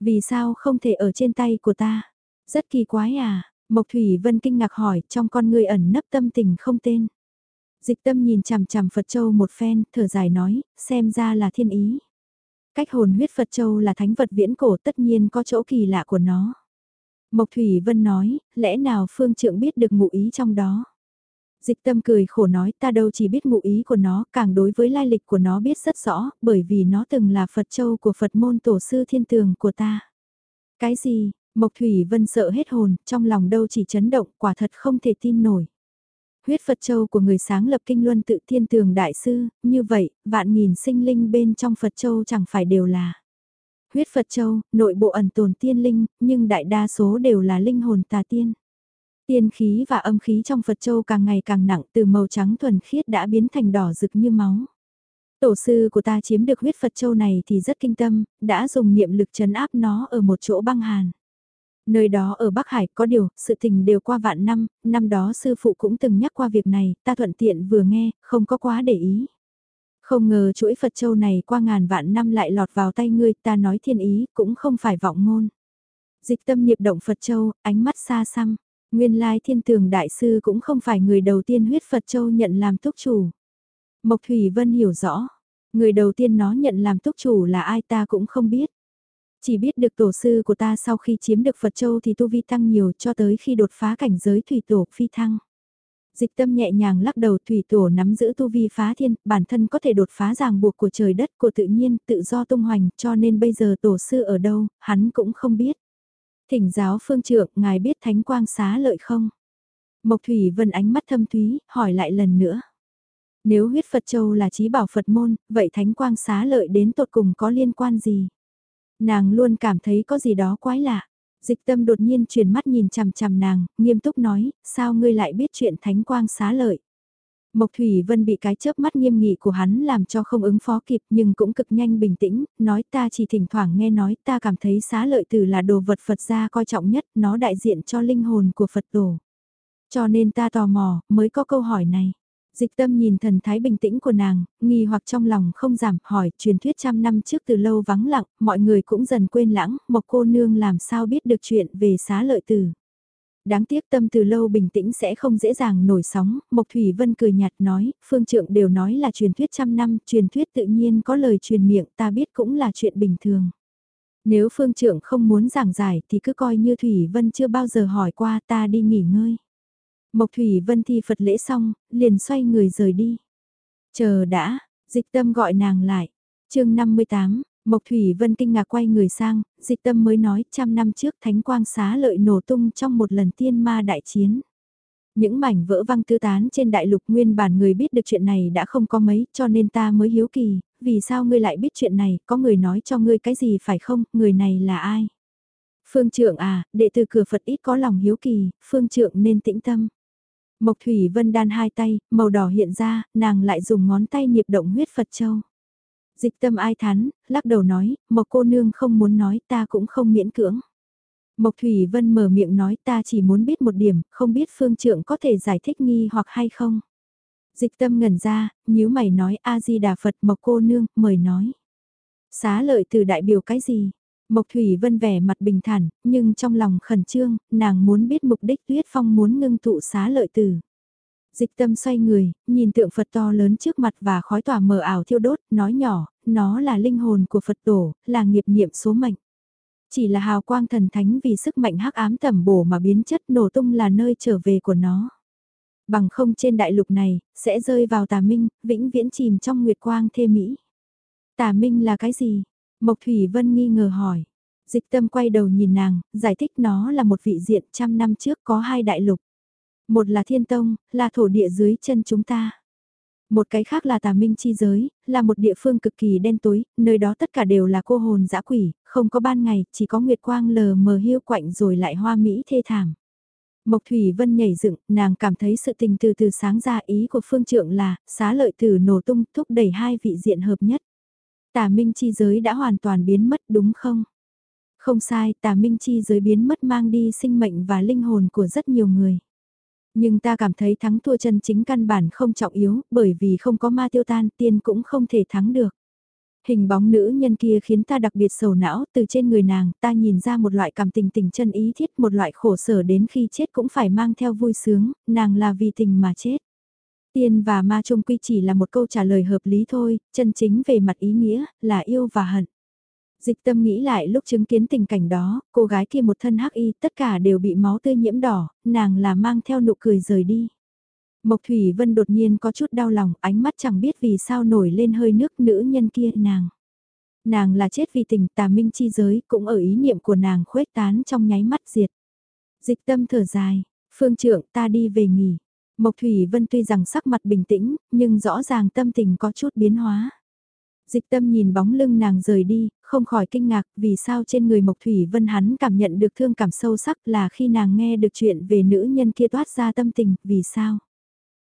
Vì sao không thể ở trên tay của ta? Rất kỳ quái à, Mộc Thủy Vân kinh ngạc hỏi, trong con ngươi ẩn nấp tâm tình không tên. Dịch tâm nhìn chằm chằm Phật Châu một phen, thở dài nói, xem ra là thiên ý. Cách hồn huyết Phật Châu là thánh vật viễn cổ tất nhiên có chỗ kỳ lạ của nó. Mộc Thủy Vân nói, lẽ nào phương trượng biết được ngụ ý trong đó. Dịch tâm cười khổ nói ta đâu chỉ biết ngụ ý của nó, càng đối với lai lịch của nó biết rất rõ, bởi vì nó từng là Phật Châu của Phật môn tổ sư thiên tường của ta. Cái gì, Mộc Thủy Vân sợ hết hồn, trong lòng đâu chỉ chấn động, quả thật không thể tin nổi. Huyết Phật Châu của người sáng lập kinh luân tự thiên tường đại sư, như vậy, vạn nghìn sinh linh bên trong Phật Châu chẳng phải đều là. Huyết Phật Châu, nội bộ ẩn tồn tiên linh, nhưng đại đa số đều là linh hồn tà tiên. Tiên khí và âm khí trong Phật Châu càng ngày càng nặng từ màu trắng thuần khiết đã biến thành đỏ rực như máu. Tổ sư của ta chiếm được huyết Phật Châu này thì rất kinh tâm, đã dùng niệm lực chấn áp nó ở một chỗ băng hàn. Nơi đó ở Bắc Hải có điều, sự tình đều qua vạn năm, năm đó sư phụ cũng từng nhắc qua việc này, ta thuận tiện vừa nghe, không có quá để ý. Không ngờ chuỗi Phật Châu này qua ngàn vạn năm lại lọt vào tay ngươi, ta nói thiên ý, cũng không phải vọng ngôn. Dịch tâm niệm động Phật Châu, ánh mắt xa xăm. Nguyên lai thiên tường đại sư cũng không phải người đầu tiên huyết Phật Châu nhận làm túc chủ. Mộc Thủy Vân hiểu rõ, người đầu tiên nó nhận làm túc chủ là ai ta cũng không biết. Chỉ biết được tổ sư của ta sau khi chiếm được Phật Châu thì tu vi tăng nhiều cho tới khi đột phá cảnh giới thủy tổ phi thăng. Dịch tâm nhẹ nhàng lắc đầu thủy tổ nắm giữ tu vi phá thiên, bản thân có thể đột phá ràng buộc của trời đất của tự nhiên, tự do tung hoành, cho nên bây giờ tổ sư ở đâu, hắn cũng không biết. Thỉnh giáo phương trưởng ngài biết thánh quang xá lợi không? Mộc Thủy Vân ánh mắt thâm thúy, hỏi lại lần nữa. Nếu huyết Phật Châu là trí bảo Phật môn, vậy thánh quang xá lợi đến tột cùng có liên quan gì? Nàng luôn cảm thấy có gì đó quái lạ. Dịch tâm đột nhiên chuyển mắt nhìn chằm chằm nàng, nghiêm túc nói, sao ngươi lại biết chuyện thánh quang xá lợi? Mộc Thủy Vân bị cái chớp mắt nghiêm nghị của hắn làm cho không ứng phó kịp nhưng cũng cực nhanh bình tĩnh, nói ta chỉ thỉnh thoảng nghe nói ta cảm thấy xá lợi tử là đồ vật Phật gia coi trọng nhất, nó đại diện cho linh hồn của Phật tổ. Cho nên ta tò mò, mới có câu hỏi này. Dịch tâm nhìn thần thái bình tĩnh của nàng, nghi hoặc trong lòng không giảm, hỏi, truyền thuyết trăm năm trước từ lâu vắng lặng, mọi người cũng dần quên lãng, một cô nương làm sao biết được chuyện về xá lợi tử đáng tiếc tâm từ lâu bình tĩnh sẽ không dễ dàng nổi sóng, Mộc Thủy Vân cười nhạt nói, phương trượng đều nói là truyền thuyết trăm năm, truyền thuyết tự nhiên có lời truyền miệng ta biết cũng là chuyện bình thường. Nếu phương trượng không muốn giảng giải thì cứ coi như Thủy Vân chưa bao giờ hỏi qua ta đi nghỉ ngơi. Mộc Thủy Vân thi Phật lễ xong, liền xoay người rời đi. Chờ đã, dịch tâm gọi nàng lại. chương 58, Mộc Thủy Vân kinh ngạc quay người sang, dịch tâm mới nói trăm năm trước thánh quang xá lợi nổ tung trong một lần tiên ma đại chiến. Những mảnh vỡ văng tư tán trên đại lục nguyên bản người biết được chuyện này đã không có mấy cho nên ta mới hiếu kỳ, vì sao ngươi lại biết chuyện này, có người nói cho ngươi cái gì phải không, người này là ai? Phương trượng à, đệ tử cửa Phật ít có lòng hiếu kỳ, phương trượng nên tĩnh tâm. Mộc Thủy Vân đan hai tay, màu đỏ hiện ra, nàng lại dùng ngón tay niệp động huyết Phật Châu. Dịch tâm ai thán, lắc đầu nói, Mộc cô nương không muốn nói ta cũng không miễn cưỡng. Mộc Thủy Vân mở miệng nói ta chỉ muốn biết một điểm, không biết phương trượng có thể giải thích nghi hoặc hay không. Dịch tâm ngẩn ra, nhíu mày nói A-di-đà Phật Mộc cô nương, mời nói. Xá lợi từ đại biểu cái gì? Mộc Thủy Vân vẻ mặt bình thản, nhưng trong lòng khẩn trương, nàng muốn biết mục đích Tuyết Phong muốn ngưng tụ xá lợi từ. Dịch tâm xoay người, nhìn tượng Phật to lớn trước mặt và khói tỏa mờ ảo thiêu đốt, nói nhỏ, nó là linh hồn của Phật tổ, là nghiệp niệm số mệnh. Chỉ là hào quang thần thánh vì sức mạnh hắc ám tẩm bổ mà biến chất nổ tung là nơi trở về của nó. Bằng không trên đại lục này, sẽ rơi vào tà minh, vĩnh viễn chìm trong nguyệt quang thê mỹ. Tà minh là cái gì? Mộc Thủy Vân nghi ngờ hỏi. Dịch tâm quay đầu nhìn nàng, giải thích nó là một vị diện trăm năm trước có hai đại lục. Một là thiên tông, là thổ địa dưới chân chúng ta. Một cái khác là tà minh chi giới, là một địa phương cực kỳ đen tối, nơi đó tất cả đều là cô hồn dã quỷ, không có ban ngày, chỉ có nguyệt quang lờ mờ hiu quạnh rồi lại hoa mỹ thê thảm. Mộc Thủy Vân nhảy dựng, nàng cảm thấy sự tình từ từ sáng ra ý của phương trượng là, xá lợi tử nổ tung thúc đẩy hai vị diện hợp nhất. Tà minh chi giới đã hoàn toàn biến mất đúng không? Không sai, tà minh chi giới biến mất mang đi sinh mệnh và linh hồn của rất nhiều người. Nhưng ta cảm thấy thắng thua chân chính căn bản không trọng yếu, bởi vì không có ma tiêu tan tiên cũng không thể thắng được. Hình bóng nữ nhân kia khiến ta đặc biệt sầu não, từ trên người nàng, ta nhìn ra một loại cảm tình tình chân ý thiết, một loại khổ sở đến khi chết cũng phải mang theo vui sướng, nàng là vì tình mà chết. Tiên và ma trung quy chỉ là một câu trả lời hợp lý thôi, chân chính về mặt ý nghĩa, là yêu và hận. Dịch tâm nghĩ lại lúc chứng kiến tình cảnh đó, cô gái kia một thân hắc y, tất cả đều bị máu tươi nhiễm đỏ, nàng là mang theo nụ cười rời đi. Mộc Thủy Vân đột nhiên có chút đau lòng, ánh mắt chẳng biết vì sao nổi lên hơi nước nữ nhân kia nàng. Nàng là chết vì tình tà minh chi giới, cũng ở ý niệm của nàng khuếch tán trong nháy mắt diệt. Dịch tâm thở dài, phương trưởng ta đi về nghỉ. Mộc Thủy Vân tuy rằng sắc mặt bình tĩnh, nhưng rõ ràng tâm tình có chút biến hóa. Dịch tâm nhìn bóng lưng nàng rời đi, không khỏi kinh ngạc vì sao trên người Mộc Thủy Vân hắn cảm nhận được thương cảm sâu sắc là khi nàng nghe được chuyện về nữ nhân kia toát ra tâm tình, vì sao?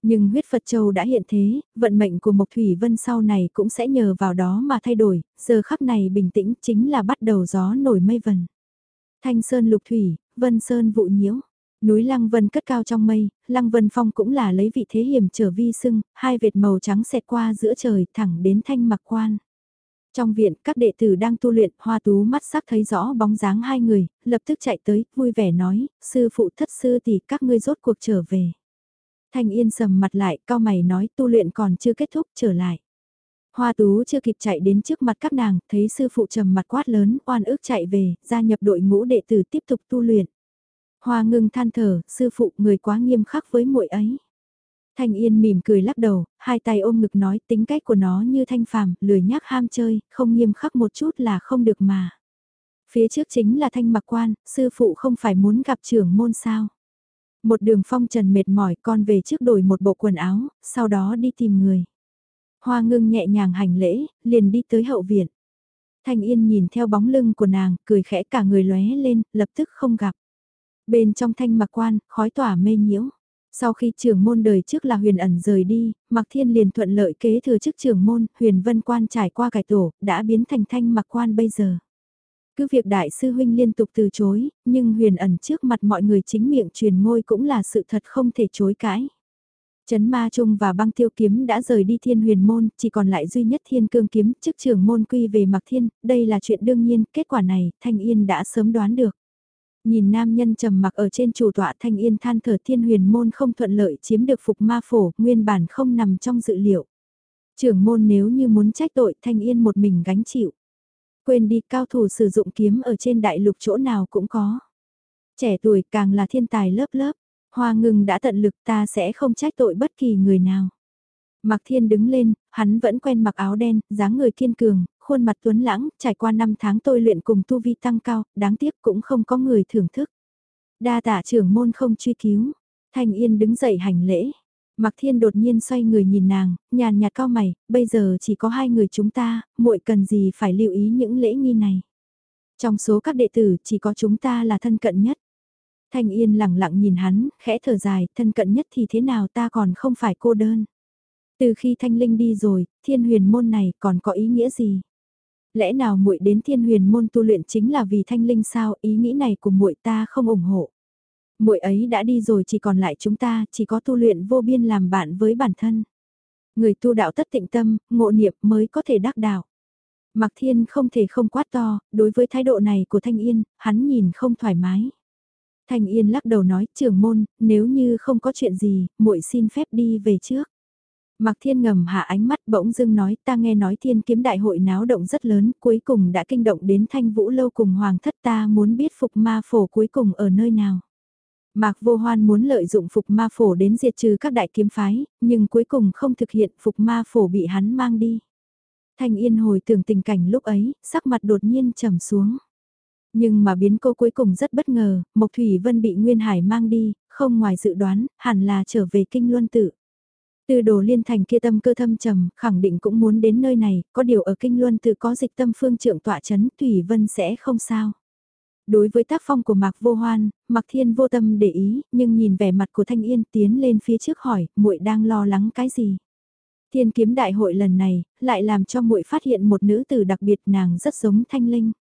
Nhưng huyết Phật Châu đã hiện thế, vận mệnh của Mộc Thủy Vân sau này cũng sẽ nhờ vào đó mà thay đổi, giờ khắc này bình tĩnh chính là bắt đầu gió nổi mây vần. Thanh Sơn lục thủy, Vân Sơn vụ nhiễu. Núi Lăng Vân cất cao trong mây, Lăng Vân Phong cũng là lấy vị thế hiểm trở vi sưng, hai vệt màu trắng xẹt qua giữa trời thẳng đến thanh mặc quan. Trong viện, các đệ tử đang tu luyện, hoa tú mắt sắc thấy rõ bóng dáng hai người, lập tức chạy tới, vui vẻ nói, sư phụ thất sư tỷ các ngươi rốt cuộc trở về. Thanh Yên sầm mặt lại, cao mày nói tu luyện còn chưa kết thúc, trở lại. Hoa tú chưa kịp chạy đến trước mặt các nàng, thấy sư phụ trầm mặt quát lớn, oan ước chạy về, gia nhập đội ngũ đệ tử tiếp tục tu luyện. Hoa ngưng than thở, sư phụ người quá nghiêm khắc với muội ấy. Thanh Yên mỉm cười lắc đầu, hai tay ôm ngực nói tính cách của nó như thanh phàm, lười nhác ham chơi, không nghiêm khắc một chút là không được mà. Phía trước chính là thanh mặc quan, sư phụ không phải muốn gặp trưởng môn sao. Một đường phong trần mệt mỏi con về trước đổi một bộ quần áo, sau đó đi tìm người. Hoa ngưng nhẹ nhàng hành lễ, liền đi tới hậu viện. Thanh Yên nhìn theo bóng lưng của nàng, cười khẽ cả người lóe lên, lập tức không gặp. Bên trong thanh mặc quan, khói tỏa mê nhiễu. Sau khi trưởng môn đời trước là huyền ẩn rời đi, Mạc Thiên liền thuận lợi kế thừa chức trưởng môn, huyền vân quan trải qua cải tổ, đã biến thành thanh mặc quan bây giờ. Cứ việc đại sư huynh liên tục từ chối, nhưng huyền ẩn trước mặt mọi người chính miệng truyền ngôi cũng là sự thật không thể chối cãi. chấn Ma Trung và băng tiêu kiếm đã rời đi thiên huyền môn, chỉ còn lại duy nhất thiên cương kiếm, chức trưởng môn quy về mặc thiên, đây là chuyện đương nhiên, kết quả này, Thanh Yên đã sớm đoán được. Nhìn nam nhân trầm mặc ở trên chủ tọa Thanh Yên than thở thiên huyền môn không thuận lợi chiếm được phục ma phổ, nguyên bản không nằm trong dự liệu. Trưởng môn nếu như muốn trách tội Thanh Yên một mình gánh chịu. Quên đi cao thủ sử dụng kiếm ở trên đại lục chỗ nào cũng có. Trẻ tuổi càng là thiên tài lớp lớp. Hoa ngừng đã tận lực ta sẽ không trách tội bất kỳ người nào. Mạc Thiên đứng lên, hắn vẫn quen mặc áo đen, dáng người kiên cường, khuôn mặt tuấn lãng, trải qua 5 tháng tôi luyện cùng tu vi tăng cao, đáng tiếc cũng không có người thưởng thức. Đa tạ trưởng môn không truy cứu. Thanh Yên đứng dậy hành lễ. Mạc Thiên đột nhiên xoay người nhìn nàng, nhàn nhạt cao mày, bây giờ chỉ có hai người chúng ta, muội cần gì phải lưu ý những lễ nghi này. Trong số các đệ tử chỉ có chúng ta là thân cận nhất. Thanh Yên lặng lặng nhìn hắn, khẽ thở dài, thân cận nhất thì thế nào ta còn không phải cô đơn. Từ khi Thanh Linh đi rồi, thiên huyền môn này còn có ý nghĩa gì? Lẽ nào muội đến thiên huyền môn tu luyện chính là vì Thanh Linh sao? Ý nghĩ này của muội ta không ủng hộ muội ấy đã đi rồi chỉ còn lại chúng ta, chỉ có tu luyện vô biên làm bạn với bản thân. Người tu đạo tất tịnh tâm, ngộ niệm mới có thể đắc đạo. Mạc Thiên không thể không quát to, đối với thái độ này của Thanh Yên, hắn nhìn không thoải mái. Thanh Yên lắc đầu nói, trưởng môn, nếu như không có chuyện gì, muội xin phép đi về trước. Mạc Thiên ngầm hạ ánh mắt bỗng dưng nói ta nghe nói thiên kiếm đại hội náo động rất lớn cuối cùng đã kinh động đến thanh vũ lâu cùng hoàng thất ta muốn biết phục ma phổ cuối cùng ở nơi nào. Mạc Vô Hoan muốn lợi dụng Phục Ma Phổ đến diệt trừ các đại kiếm phái, nhưng cuối cùng không thực hiện Phục Ma Phổ bị hắn mang đi. Thanh Yên hồi tưởng tình cảnh lúc ấy, sắc mặt đột nhiên trầm xuống. Nhưng mà biến cô cuối cùng rất bất ngờ, Mộc Thủy Vân bị Nguyên Hải mang đi, không ngoài dự đoán, hẳn là trở về kinh luân tự. Từ đồ liên thành kia tâm cơ thâm trầm, khẳng định cũng muốn đến nơi này, có điều ở kinh luân tự có dịch tâm phương trượng tọa chấn, Thủy Vân sẽ không sao. Đối với tác phong của Mạc Vô Hoan, Mạc Thiên vô tâm để ý, nhưng nhìn vẻ mặt của Thanh Yên tiến lên phía trước hỏi, muội đang lo lắng cái gì? Thiên kiếm đại hội lần này, lại làm cho muội phát hiện một nữ tử đặc biệt nàng rất giống Thanh Linh.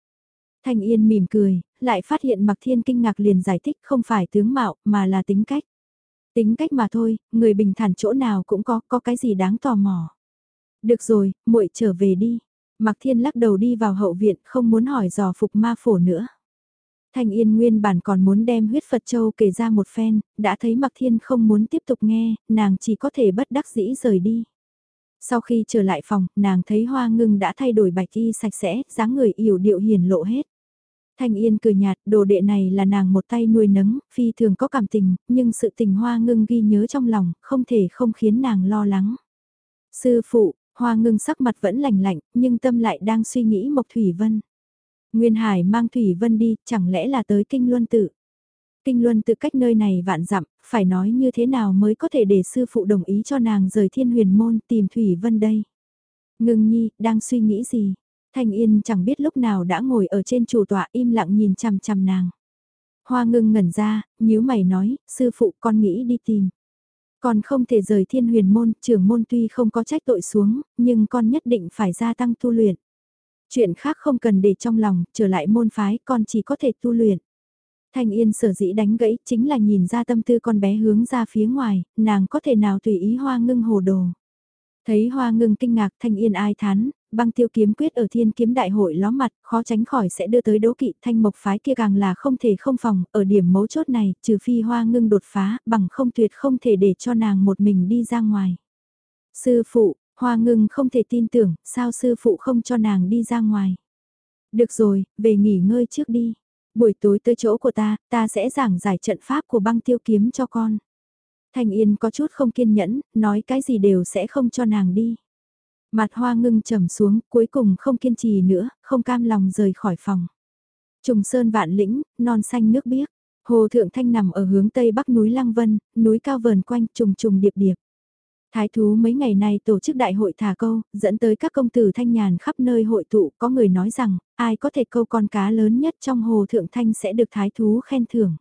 Thanh Yên mỉm cười, lại phát hiện Mạc Thiên kinh ngạc liền giải thích không phải tướng mạo mà là tính cách. Tính cách mà thôi, người bình thản chỗ nào cũng có, có cái gì đáng tò mò. Được rồi, muội trở về đi. Mạc Thiên lắc đầu đi vào hậu viện không muốn hỏi dò phục ma phổ nữa. Thanh Yên nguyên bản còn muốn đem huyết Phật Châu kể ra một phen, đã thấy Mạc Thiên không muốn tiếp tục nghe, nàng chỉ có thể bất đắc dĩ rời đi. Sau khi trở lại phòng, nàng thấy hoa ngưng đã thay đổi bạch y sạch sẽ, dáng người yểu điệu hiền lộ hết. Thanh Yên cười nhạt, đồ đệ này là nàng một tay nuôi nấng, phi thường có cảm tình, nhưng sự tình hoa ngưng ghi nhớ trong lòng, không thể không khiến nàng lo lắng. Sư phụ, hoa ngưng sắc mặt vẫn lạnh lạnh, nhưng tâm lại đang suy nghĩ Mộc Thủy Vân. Nguyên Hải mang Thủy Vân đi, chẳng lẽ là tới Kinh Luân Tự. Kinh Luân Tự cách nơi này vạn dặm, phải nói như thế nào mới có thể để sư phụ đồng ý cho nàng rời thiên huyền môn tìm Thủy Vân đây. Ngưng nhi, đang suy nghĩ gì? Thanh Yên chẳng biết lúc nào đã ngồi ở trên chủ tọa im lặng nhìn chằm chằm nàng. Hoa ngưng ngẩn ra, nhíu mày nói, sư phụ con nghĩ đi tìm. Con không thể rời thiên huyền môn, trưởng môn tuy không có trách tội xuống, nhưng con nhất định phải gia tăng tu luyện. Chuyện khác không cần để trong lòng, trở lại môn phái, con chỉ có thể tu luyện. Thanh Yên sở dĩ đánh gãy chính là nhìn ra tâm tư con bé hướng ra phía ngoài, nàng có thể nào tùy ý hoa ngưng hồ đồ. Thấy hoa ngưng kinh ngạc Thanh Yên ai thán, băng tiêu kiếm quyết ở thiên kiếm đại hội ló mặt, khó tránh khỏi sẽ đưa tới đố kỵ thanh mộc phái kia càng là không thể không phòng, ở điểm mấu chốt này, trừ phi hoa ngưng đột phá, bằng không tuyệt không thể để cho nàng một mình đi ra ngoài. Sư phụ, hoa ngưng không thể tin tưởng, sao sư phụ không cho nàng đi ra ngoài. Được rồi, về nghỉ ngơi trước đi. Buổi tối tới chỗ của ta, ta sẽ giảng giải trận pháp của băng tiêu kiếm cho con. Thanh Yên có chút không kiên nhẫn, nói cái gì đều sẽ không cho nàng đi. Mặt hoa ngưng trầm xuống, cuối cùng không kiên trì nữa, không cam lòng rời khỏi phòng. Trùng sơn vạn lĩnh, non xanh nước biếc. Hồ Thượng Thanh nằm ở hướng tây bắc núi Lăng Vân, núi cao vờn quanh trùng trùng điệp điệp. Thái thú mấy ngày nay tổ chức đại hội thả câu, dẫn tới các công tử thanh nhàn khắp nơi hội tụ, có người nói rằng, ai có thể câu con cá lớn nhất trong hồ thượng thanh sẽ được thái thú khen thưởng.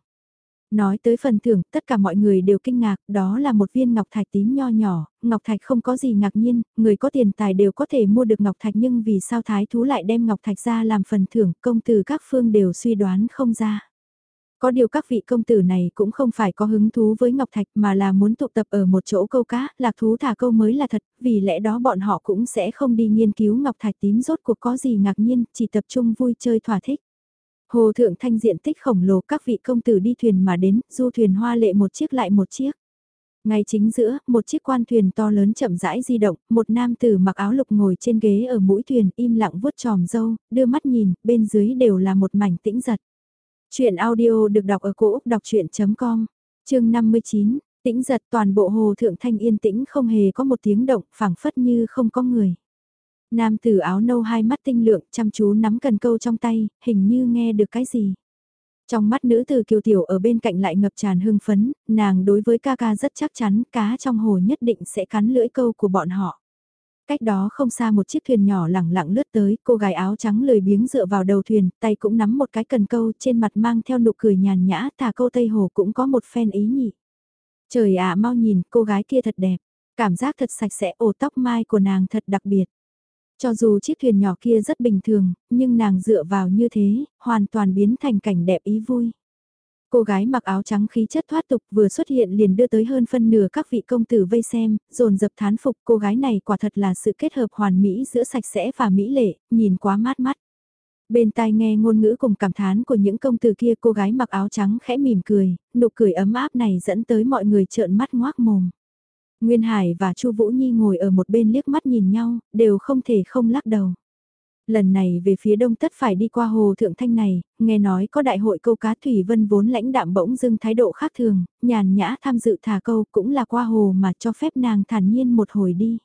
Nói tới phần thưởng, tất cả mọi người đều kinh ngạc, đó là một viên ngọc thạch tím nho nhỏ, ngọc thạch không có gì ngạc nhiên, người có tiền tài đều có thể mua được ngọc thạch nhưng vì sao thái thú lại đem ngọc thạch ra làm phần thưởng, công tử các phương đều suy đoán không ra. Có điều các vị công tử này cũng không phải có hứng thú với Ngọc Thạch mà là muốn tụ tập ở một chỗ câu cá, lạc thú thả câu mới là thật, vì lẽ đó bọn họ cũng sẽ không đi nghiên cứu Ngọc Thạch tím rốt cuộc có gì ngạc nhiên, chỉ tập trung vui chơi thỏa thích. Hồ thượng thanh diện tích khổng lồ các vị công tử đi thuyền mà đến, du thuyền hoa lệ một chiếc lại một chiếc. Ngay chính giữa, một chiếc quan thuyền to lớn chậm rãi di động, một nam tử mặc áo lục ngồi trên ghế ở mũi thuyền im lặng vuốt tròm dâu, đưa mắt nhìn, bên dưới đều là một mảnh tĩnh giật. Chuyện audio được đọc ở cổ Úc đọc chuyện.com, chương 59, tĩnh giật toàn bộ hồ thượng thanh yên tĩnh không hề có một tiếng động, phảng phất như không có người. Nam tử áo nâu hai mắt tinh lượng chăm chú nắm cần câu trong tay, hình như nghe được cái gì. Trong mắt nữ tử kiều tiểu ở bên cạnh lại ngập tràn hưng phấn, nàng đối với ca ca rất chắc chắn cá trong hồ nhất định sẽ cắn lưỡi câu của bọn họ. Cách đó không xa một chiếc thuyền nhỏ lẳng lặng lướt tới, cô gái áo trắng lười biếng dựa vào đầu thuyền, tay cũng nắm một cái cần câu trên mặt mang theo nụ cười nhàn nhã, thả câu Tây Hồ cũng có một phen ý nhị. Trời ạ mau nhìn, cô gái kia thật đẹp, cảm giác thật sạch sẽ, ổ tóc mai của nàng thật đặc biệt. Cho dù chiếc thuyền nhỏ kia rất bình thường, nhưng nàng dựa vào như thế, hoàn toàn biến thành cảnh đẹp ý vui. Cô gái mặc áo trắng khí chất thoát tục vừa xuất hiện liền đưa tới hơn phân nửa các vị công tử vây xem, dồn dập thán phục cô gái này quả thật là sự kết hợp hoàn mỹ giữa sạch sẽ và mỹ lệ, nhìn quá mát mắt. Bên tai nghe ngôn ngữ cùng cảm thán của những công tử kia cô gái mặc áo trắng khẽ mỉm cười, nụ cười ấm áp này dẫn tới mọi người trợn mắt ngoác mồm. Nguyên Hải và Chu Vũ Nhi ngồi ở một bên liếc mắt nhìn nhau, đều không thể không lắc đầu. Lần này về phía đông tất phải đi qua hồ thượng thanh này, nghe nói có đại hội câu cá thủy vân vốn lãnh đạm bỗng dưng thái độ khác thường, nhàn nhã tham dự thả câu cũng là qua hồ mà cho phép nàng thản nhiên một hồi đi.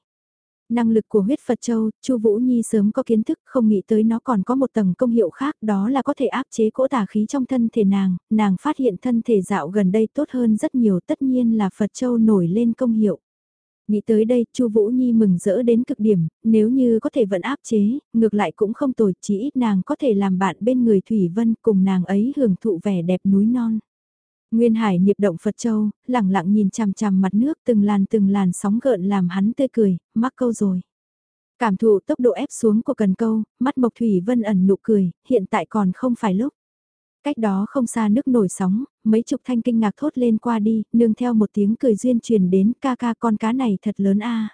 Năng lực của huyết Phật Châu, Chu Vũ Nhi sớm có kiến thức không nghĩ tới nó còn có một tầng công hiệu khác đó là có thể áp chế cỗ tà khí trong thân thể nàng, nàng phát hiện thân thể dạo gần đây tốt hơn rất nhiều tất nhiên là Phật Châu nổi lên công hiệu. Nghĩ tới đây, Chu Vũ Nhi mừng rỡ đến cực điểm, nếu như có thể vẫn áp chế, ngược lại cũng không tồi, chỉ ít nàng có thể làm bạn bên người Thủy Vân cùng nàng ấy hưởng thụ vẻ đẹp núi non. Nguyên Hải niệm động Phật Châu, lặng lặng nhìn chằm chằm mặt nước từng làn từng làn sóng gợn làm hắn tươi cười, mắc câu rồi. Cảm thụ tốc độ ép xuống của cần câu, mắt Mộc Thủy Vân ẩn nụ cười, hiện tại còn không phải lúc. Cách đó không xa nước nổi sóng, mấy chục thanh kinh ngạc thốt lên qua đi, nương theo một tiếng cười duyên truyền đến ca ca con cá này thật lớn a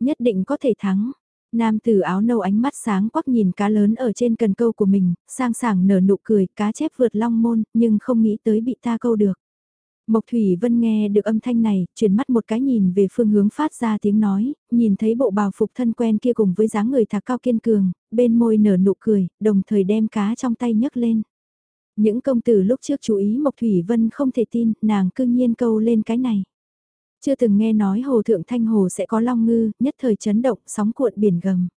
Nhất định có thể thắng. Nam tử áo nâu ánh mắt sáng quắc nhìn cá lớn ở trên cần câu của mình, sang sảng nở nụ cười, cá chép vượt long môn, nhưng không nghĩ tới bị ta câu được. Mộc Thủy Vân nghe được âm thanh này, chuyển mắt một cái nhìn về phương hướng phát ra tiếng nói, nhìn thấy bộ bào phục thân quen kia cùng với dáng người thạc cao kiên cường, bên môi nở nụ cười, đồng thời đem cá trong tay nhấc lên. Những công tử lúc trước chú ý Mộc Thủy Vân không thể tin, nàng cương nhiên câu lên cái này. Chưa từng nghe nói hồ thượng thanh hồ sẽ có long ngư, nhất thời chấn động, sóng cuộn biển gầm.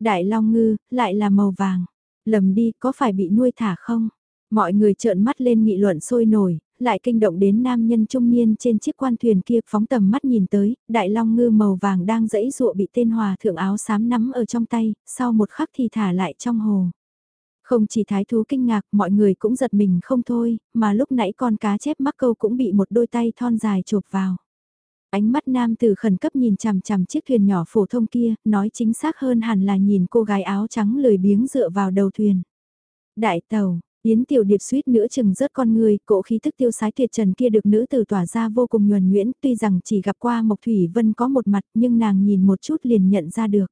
Đại long ngư, lại là màu vàng. Lầm đi, có phải bị nuôi thả không? Mọi người trợn mắt lên nghị luận sôi nổi, lại kinh động đến nam nhân trung niên trên chiếc quan thuyền kia phóng tầm mắt nhìn tới, đại long ngư màu vàng đang dẫy dụa bị tên hòa thượng áo xám nắm ở trong tay, sau một khắc thì thả lại trong hồ. Không chỉ thái thú kinh ngạc, mọi người cũng giật mình không thôi, mà lúc nãy con cá chép mắc câu cũng bị một đôi tay thon dài chộp vào. Ánh mắt nam tử khẩn cấp nhìn chằm chằm chiếc thuyền nhỏ phổ thông kia, nói chính xác hơn hẳn là nhìn cô gái áo trắng lười biếng dựa vào đầu thuyền. Đại tàu, Yến tiểu điệp suýt nữa chừng rớt con người, cỗ khí thức tiêu sái tuyệt trần kia được nữ tử tỏa ra vô cùng nhuần nhuyễn, tuy rằng chỉ gặp qua Mộc Thủy Vân có một mặt nhưng nàng nhìn một chút liền nhận ra được.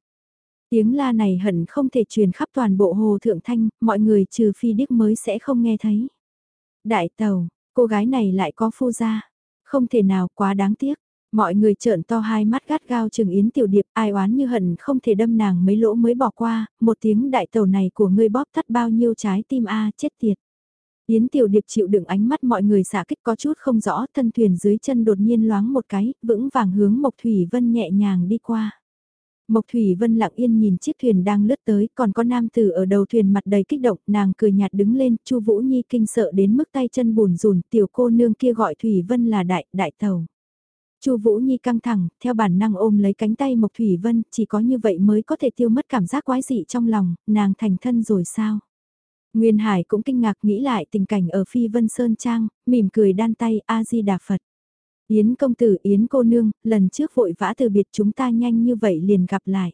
Tiếng la này hẳn không thể truyền khắp toàn bộ hồ thượng thanh, mọi người trừ phi điếc mới sẽ không nghe thấy. Đại tàu, cô gái này lại có phu gia, không thể nào quá đáng tiếc. Mọi người trợn to hai mắt gắt gao trừng Yến Tiểu Điệp, ai oán như hận không thể đâm nàng mấy lỗ mới bỏ qua, một tiếng đại tàu này của ngươi bóp tắt bao nhiêu trái tim a chết tiệt. Yến Tiểu Điệp chịu đựng ánh mắt mọi người xả kích có chút không rõ, thân thuyền dưới chân đột nhiên loáng một cái, vững vàng hướng Mộc Thủy Vân nhẹ nhàng đi qua. Mộc Thủy Vân lặng yên nhìn chiếc thuyền đang lướt tới, còn có nam tử ở đầu thuyền mặt đầy kích động, nàng cười nhạt đứng lên, Chu Vũ Nhi kinh sợ đến mức tay chân bùn rùn, tiểu cô nương kia gọi Thủy Vân là đại, đại tàu. Chu Vũ Nhi căng thẳng, theo bản năng ôm lấy cánh tay Mộc Thủy Vân, chỉ có như vậy mới có thể tiêu mất cảm giác quái dị trong lòng, nàng thành thân rồi sao? Nguyên Hải cũng kinh ngạc nghĩ lại tình cảnh ở Phi Vân Sơn Trang, mỉm cười đan tay A-di-đà Phật. Yến công tử Yến cô nương, lần trước vội vã từ biệt chúng ta nhanh như vậy liền gặp lại.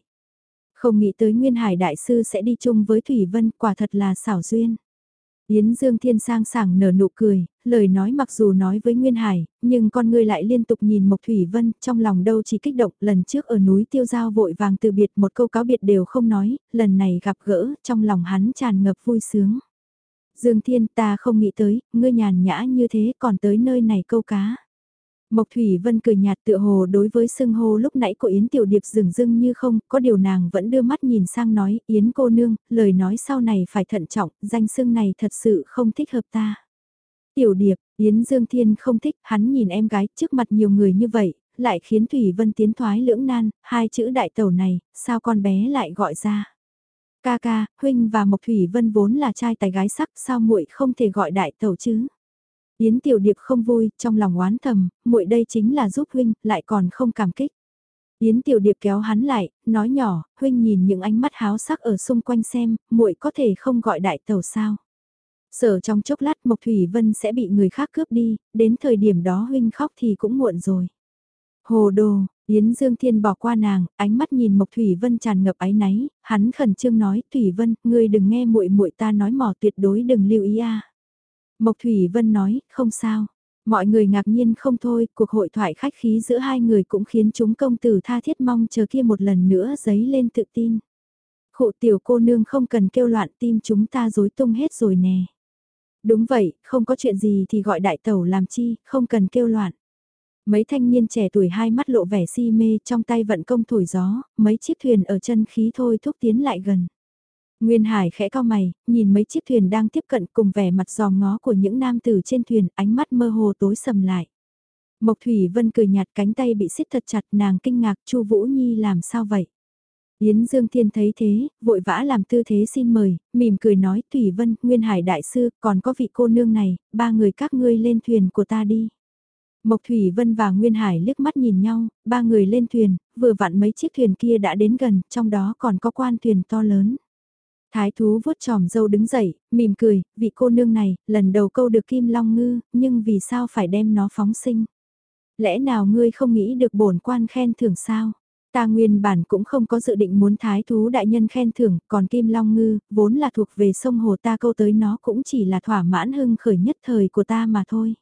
Không nghĩ tới Nguyên Hải Đại Sư sẽ đi chung với Thủy Vân, quả thật là xảo duyên. Yến Dương Thiên sang sảng nở nụ cười, lời nói mặc dù nói với Nguyên Hải, nhưng con người lại liên tục nhìn Mộc Thủy Vân, trong lòng đâu chỉ kích động, lần trước ở núi Tiêu Giao vội vàng từ biệt một câu cáo biệt đều không nói, lần này gặp gỡ, trong lòng hắn tràn ngập vui sướng. Dương Thiên ta không nghĩ tới, ngươi nhàn nhã như thế còn tới nơi này câu cá. Mộc Thủy Vân cười nhạt tựa hồ đối với sưng hô lúc nãy của Yến Tiểu Điệp dừng dưng như không, có điều nàng vẫn đưa mắt nhìn sang nói, Yến cô nương, lời nói sau này phải thận trọng, danh sưng này thật sự không thích hợp ta. Tiểu Điệp, Yến Dương Thiên không thích, hắn nhìn em gái trước mặt nhiều người như vậy, lại khiến Thủy Vân tiến thoái lưỡng nan, hai chữ đại tẩu này, sao con bé lại gọi ra. Ca ca, Huynh và Mộc Thủy Vân vốn là trai tài gái sắc, sao muội không thể gọi đại tẩu chứ? Yến Tiểu Điệp không vui, trong lòng oán thầm, muội đây chính là giúp huynh, lại còn không cảm kích. Yến Tiểu Điệp kéo hắn lại, nói nhỏ, huynh nhìn những ánh mắt háo sắc ở xung quanh xem, muội có thể không gọi đại tàu sao. Sở trong chốc lát Mộc Thủy Vân sẽ bị người khác cướp đi, đến thời điểm đó huynh khóc thì cũng muộn rồi. Hồ đồ, Yến Dương Thiên bỏ qua nàng, ánh mắt nhìn Mộc Thủy Vân tràn ngập áy náy, hắn khẩn trương nói, Thủy Vân, ngươi đừng nghe muội muội ta nói mỏ tuyệt đối đừng lưu ý a. Mộc Thủy Vân nói, không sao. Mọi người ngạc nhiên không thôi, cuộc hội thoại khách khí giữa hai người cũng khiến chúng công tử tha thiết mong chờ kia một lần nữa giấy lên tự tin. Khụ tiểu cô nương không cần kêu loạn tim chúng ta rối tung hết rồi nè. Đúng vậy, không có chuyện gì thì gọi đại tẩu làm chi, không cần kêu loạn. Mấy thanh niên trẻ tuổi hai mắt lộ vẻ si mê trong tay vận công thổi gió, mấy chiếc thuyền ở chân khí thôi thúc tiến lại gần. Nguyên Hải khẽ cao mày, nhìn mấy chiếc thuyền đang tiếp cận cùng vẻ mặt giò ngó của những nam tử trên thuyền, ánh mắt mơ hồ tối sầm lại. Mộc Thủy Vân cười nhạt cánh tay bị siết thật chặt nàng kinh ngạc Chu Vũ Nhi làm sao vậy? Yến Dương Thiên thấy thế, vội vã làm tư thế xin mời, mỉm cười nói Thủy Vân, Nguyên Hải Đại Sư, còn có vị cô nương này, ba người các ngươi lên thuyền của ta đi. Mộc Thủy Vân và Nguyên Hải liếc mắt nhìn nhau, ba người lên thuyền, vừa vặn mấy chiếc thuyền kia đã đến gần, trong đó còn có quan thuyền to lớn. Thái thú vuốt tròm dâu đứng dậy, mỉm cười, vị cô nương này, lần đầu câu được kim long ngư, nhưng vì sao phải đem nó phóng sinh? Lẽ nào ngươi không nghĩ được bổn quan khen thưởng sao? Ta nguyên bản cũng không có dự định muốn thái thú đại nhân khen thưởng, còn kim long ngư, vốn là thuộc về sông hồ ta câu tới nó cũng chỉ là thỏa mãn hưng khởi nhất thời của ta mà thôi.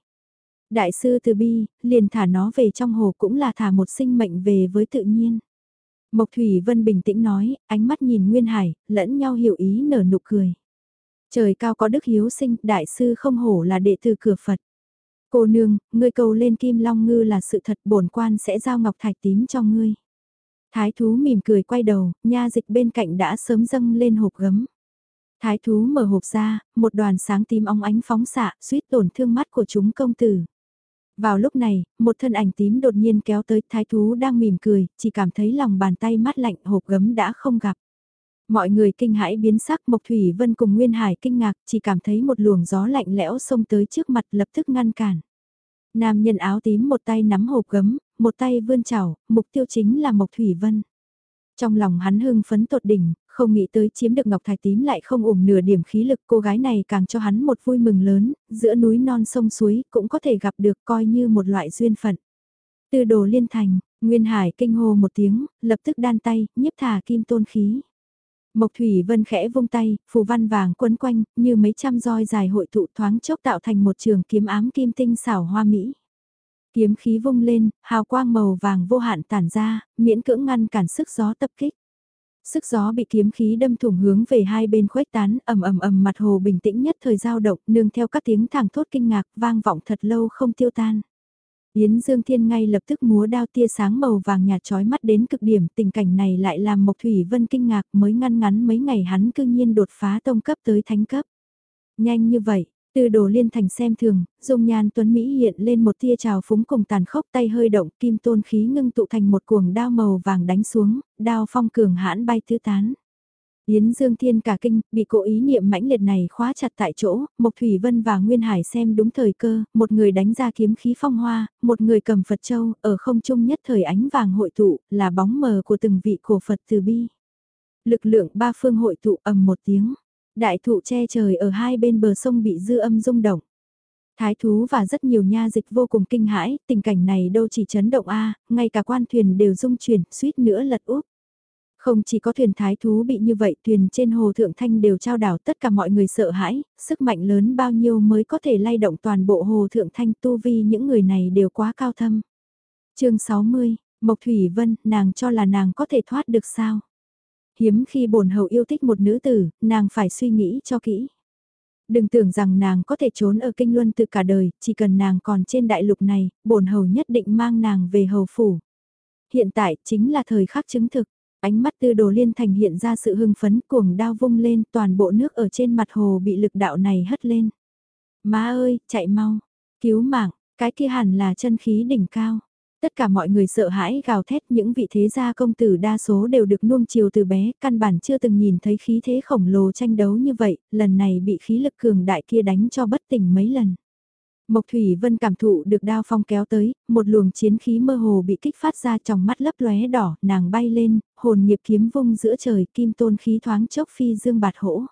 Đại sư từ bi, liền thả nó về trong hồ cũng là thả một sinh mệnh về với tự nhiên. Mộc Thủy Vân bình tĩnh nói, ánh mắt nhìn Nguyên Hải, lẫn nhau hiểu ý nở nụ cười. Trời cao có đức hiếu sinh, đại sư không hổ là đệ tử cửa Phật. Cô nương, ngươi cầu lên kim long ngư là sự thật bổn quan sẽ giao ngọc thạch tím cho ngươi. Thái thú mỉm cười quay đầu, nha dịch bên cạnh đã sớm dâng lên hộp gấm. Thái thú mở hộp ra, một đoàn sáng tím óng ánh phóng xạ, suýt tổn thương mắt của chúng công tử. Vào lúc này, một thân ảnh tím đột nhiên kéo tới thái thú đang mỉm cười, chỉ cảm thấy lòng bàn tay mát lạnh hộp gấm đã không gặp. Mọi người kinh hãi biến sắc Mộc Thủy Vân cùng Nguyên Hải kinh ngạc, chỉ cảm thấy một luồng gió lạnh lẽo xông tới trước mặt lập tức ngăn cản. Nam nhân áo tím một tay nắm hộp gấm, một tay vươn chảo, mục tiêu chính là Mộc Thủy Vân. Trong lòng hắn hưng phấn tột đỉnh, không nghĩ tới chiếm được ngọc thạch tím lại không ủng nửa điểm khí lực cô gái này càng cho hắn một vui mừng lớn, giữa núi non sông suối cũng có thể gặp được coi như một loại duyên phận. Từ đồ liên thành, Nguyên Hải kinh hô một tiếng, lập tức đan tay, nhiếp thả kim tôn khí. Mộc Thủy Vân khẽ vung tay, phù văn vàng quấn quanh, như mấy trăm roi dài hội tụ thoáng chốc tạo thành một trường kiếm ám kim tinh xảo hoa mỹ. Kiếm khí vung lên, hào quang màu vàng vô hạn tản ra, miễn cưỡng ngăn cản sức gió tập kích. Sức gió bị kiếm khí đâm thủng hướng về hai bên khuếch tán, ầm ầm ầm mặt hồ bình tĩnh nhất thời giao động, nương theo các tiếng thẳng thốt kinh ngạc, vang vọng thật lâu không tiêu tan. Yến Dương Thiên ngay lập tức múa đao tia sáng màu vàng nhạt chói mắt đến cực điểm, tình cảnh này lại làm Mộc Thủy Vân kinh ngạc mới ngăn ngắn mấy ngày hắn cư nhiên đột phá tông cấp tới thánh cấp. Nhanh như vậy, từ đồ liên thành xem thường, dung nhan tuấn Mỹ hiện lên một tia trào phúng cùng tàn khốc tay hơi động kim tôn khí ngưng tụ thành một cuồng đao màu vàng đánh xuống, đao phong cường hãn bay tứ tán. Yến Dương Thiên cả kinh, bị cố ý niệm mãnh liệt này khóa chặt tại chỗ, Mộc Thủy Vân và Nguyên Hải xem đúng thời cơ, một người đánh ra kiếm khí phong hoa, một người cầm Phật Châu, ở không trung nhất thời ánh vàng hội tụ, là bóng mờ của từng vị cổ Phật từ bi. Lực lượng ba phương hội tụ ầm một tiếng. Đại thụ che trời ở hai bên bờ sông bị dư âm rung động. Thái thú và rất nhiều nha dịch vô cùng kinh hãi, tình cảnh này đâu chỉ chấn động a, ngay cả quan thuyền đều rung chuyển, suýt nữa lật úp. Không chỉ có thuyền thái thú bị như vậy, thuyền trên hồ Thượng Thanh đều trao đảo tất cả mọi người sợ hãi, sức mạnh lớn bao nhiêu mới có thể lay động toàn bộ hồ Thượng Thanh tu vi những người này đều quá cao thâm. chương 60, Mộc Thủy Vân, nàng cho là nàng có thể thoát được sao? Hiếm khi bổn hầu yêu thích một nữ tử, nàng phải suy nghĩ cho kỹ. Đừng tưởng rằng nàng có thể trốn ở kinh luân từ cả đời, chỉ cần nàng còn trên đại lục này, bổn hầu nhất định mang nàng về hầu phủ. Hiện tại chính là thời khắc chứng thực, ánh mắt tư đồ liên thành hiện ra sự hưng phấn cuồng đao vung lên toàn bộ nước ở trên mặt hồ bị lực đạo này hất lên. Má ơi, chạy mau, cứu mạng, cái kia hẳn là chân khí đỉnh cao. Tất cả mọi người sợ hãi gào thét những vị thế gia công tử đa số đều được nuông chiều từ bé, căn bản chưa từng nhìn thấy khí thế khổng lồ tranh đấu như vậy, lần này bị khí lực cường đại kia đánh cho bất tỉnh mấy lần. Mộc Thủy Vân cảm thụ được đao phong kéo tới, một luồng chiến khí mơ hồ bị kích phát ra trong mắt lấp lóe đỏ, nàng bay lên, hồn nghiệp kiếm vung giữa trời, kim tôn khí thoáng chốc phi dương bạt hỗ.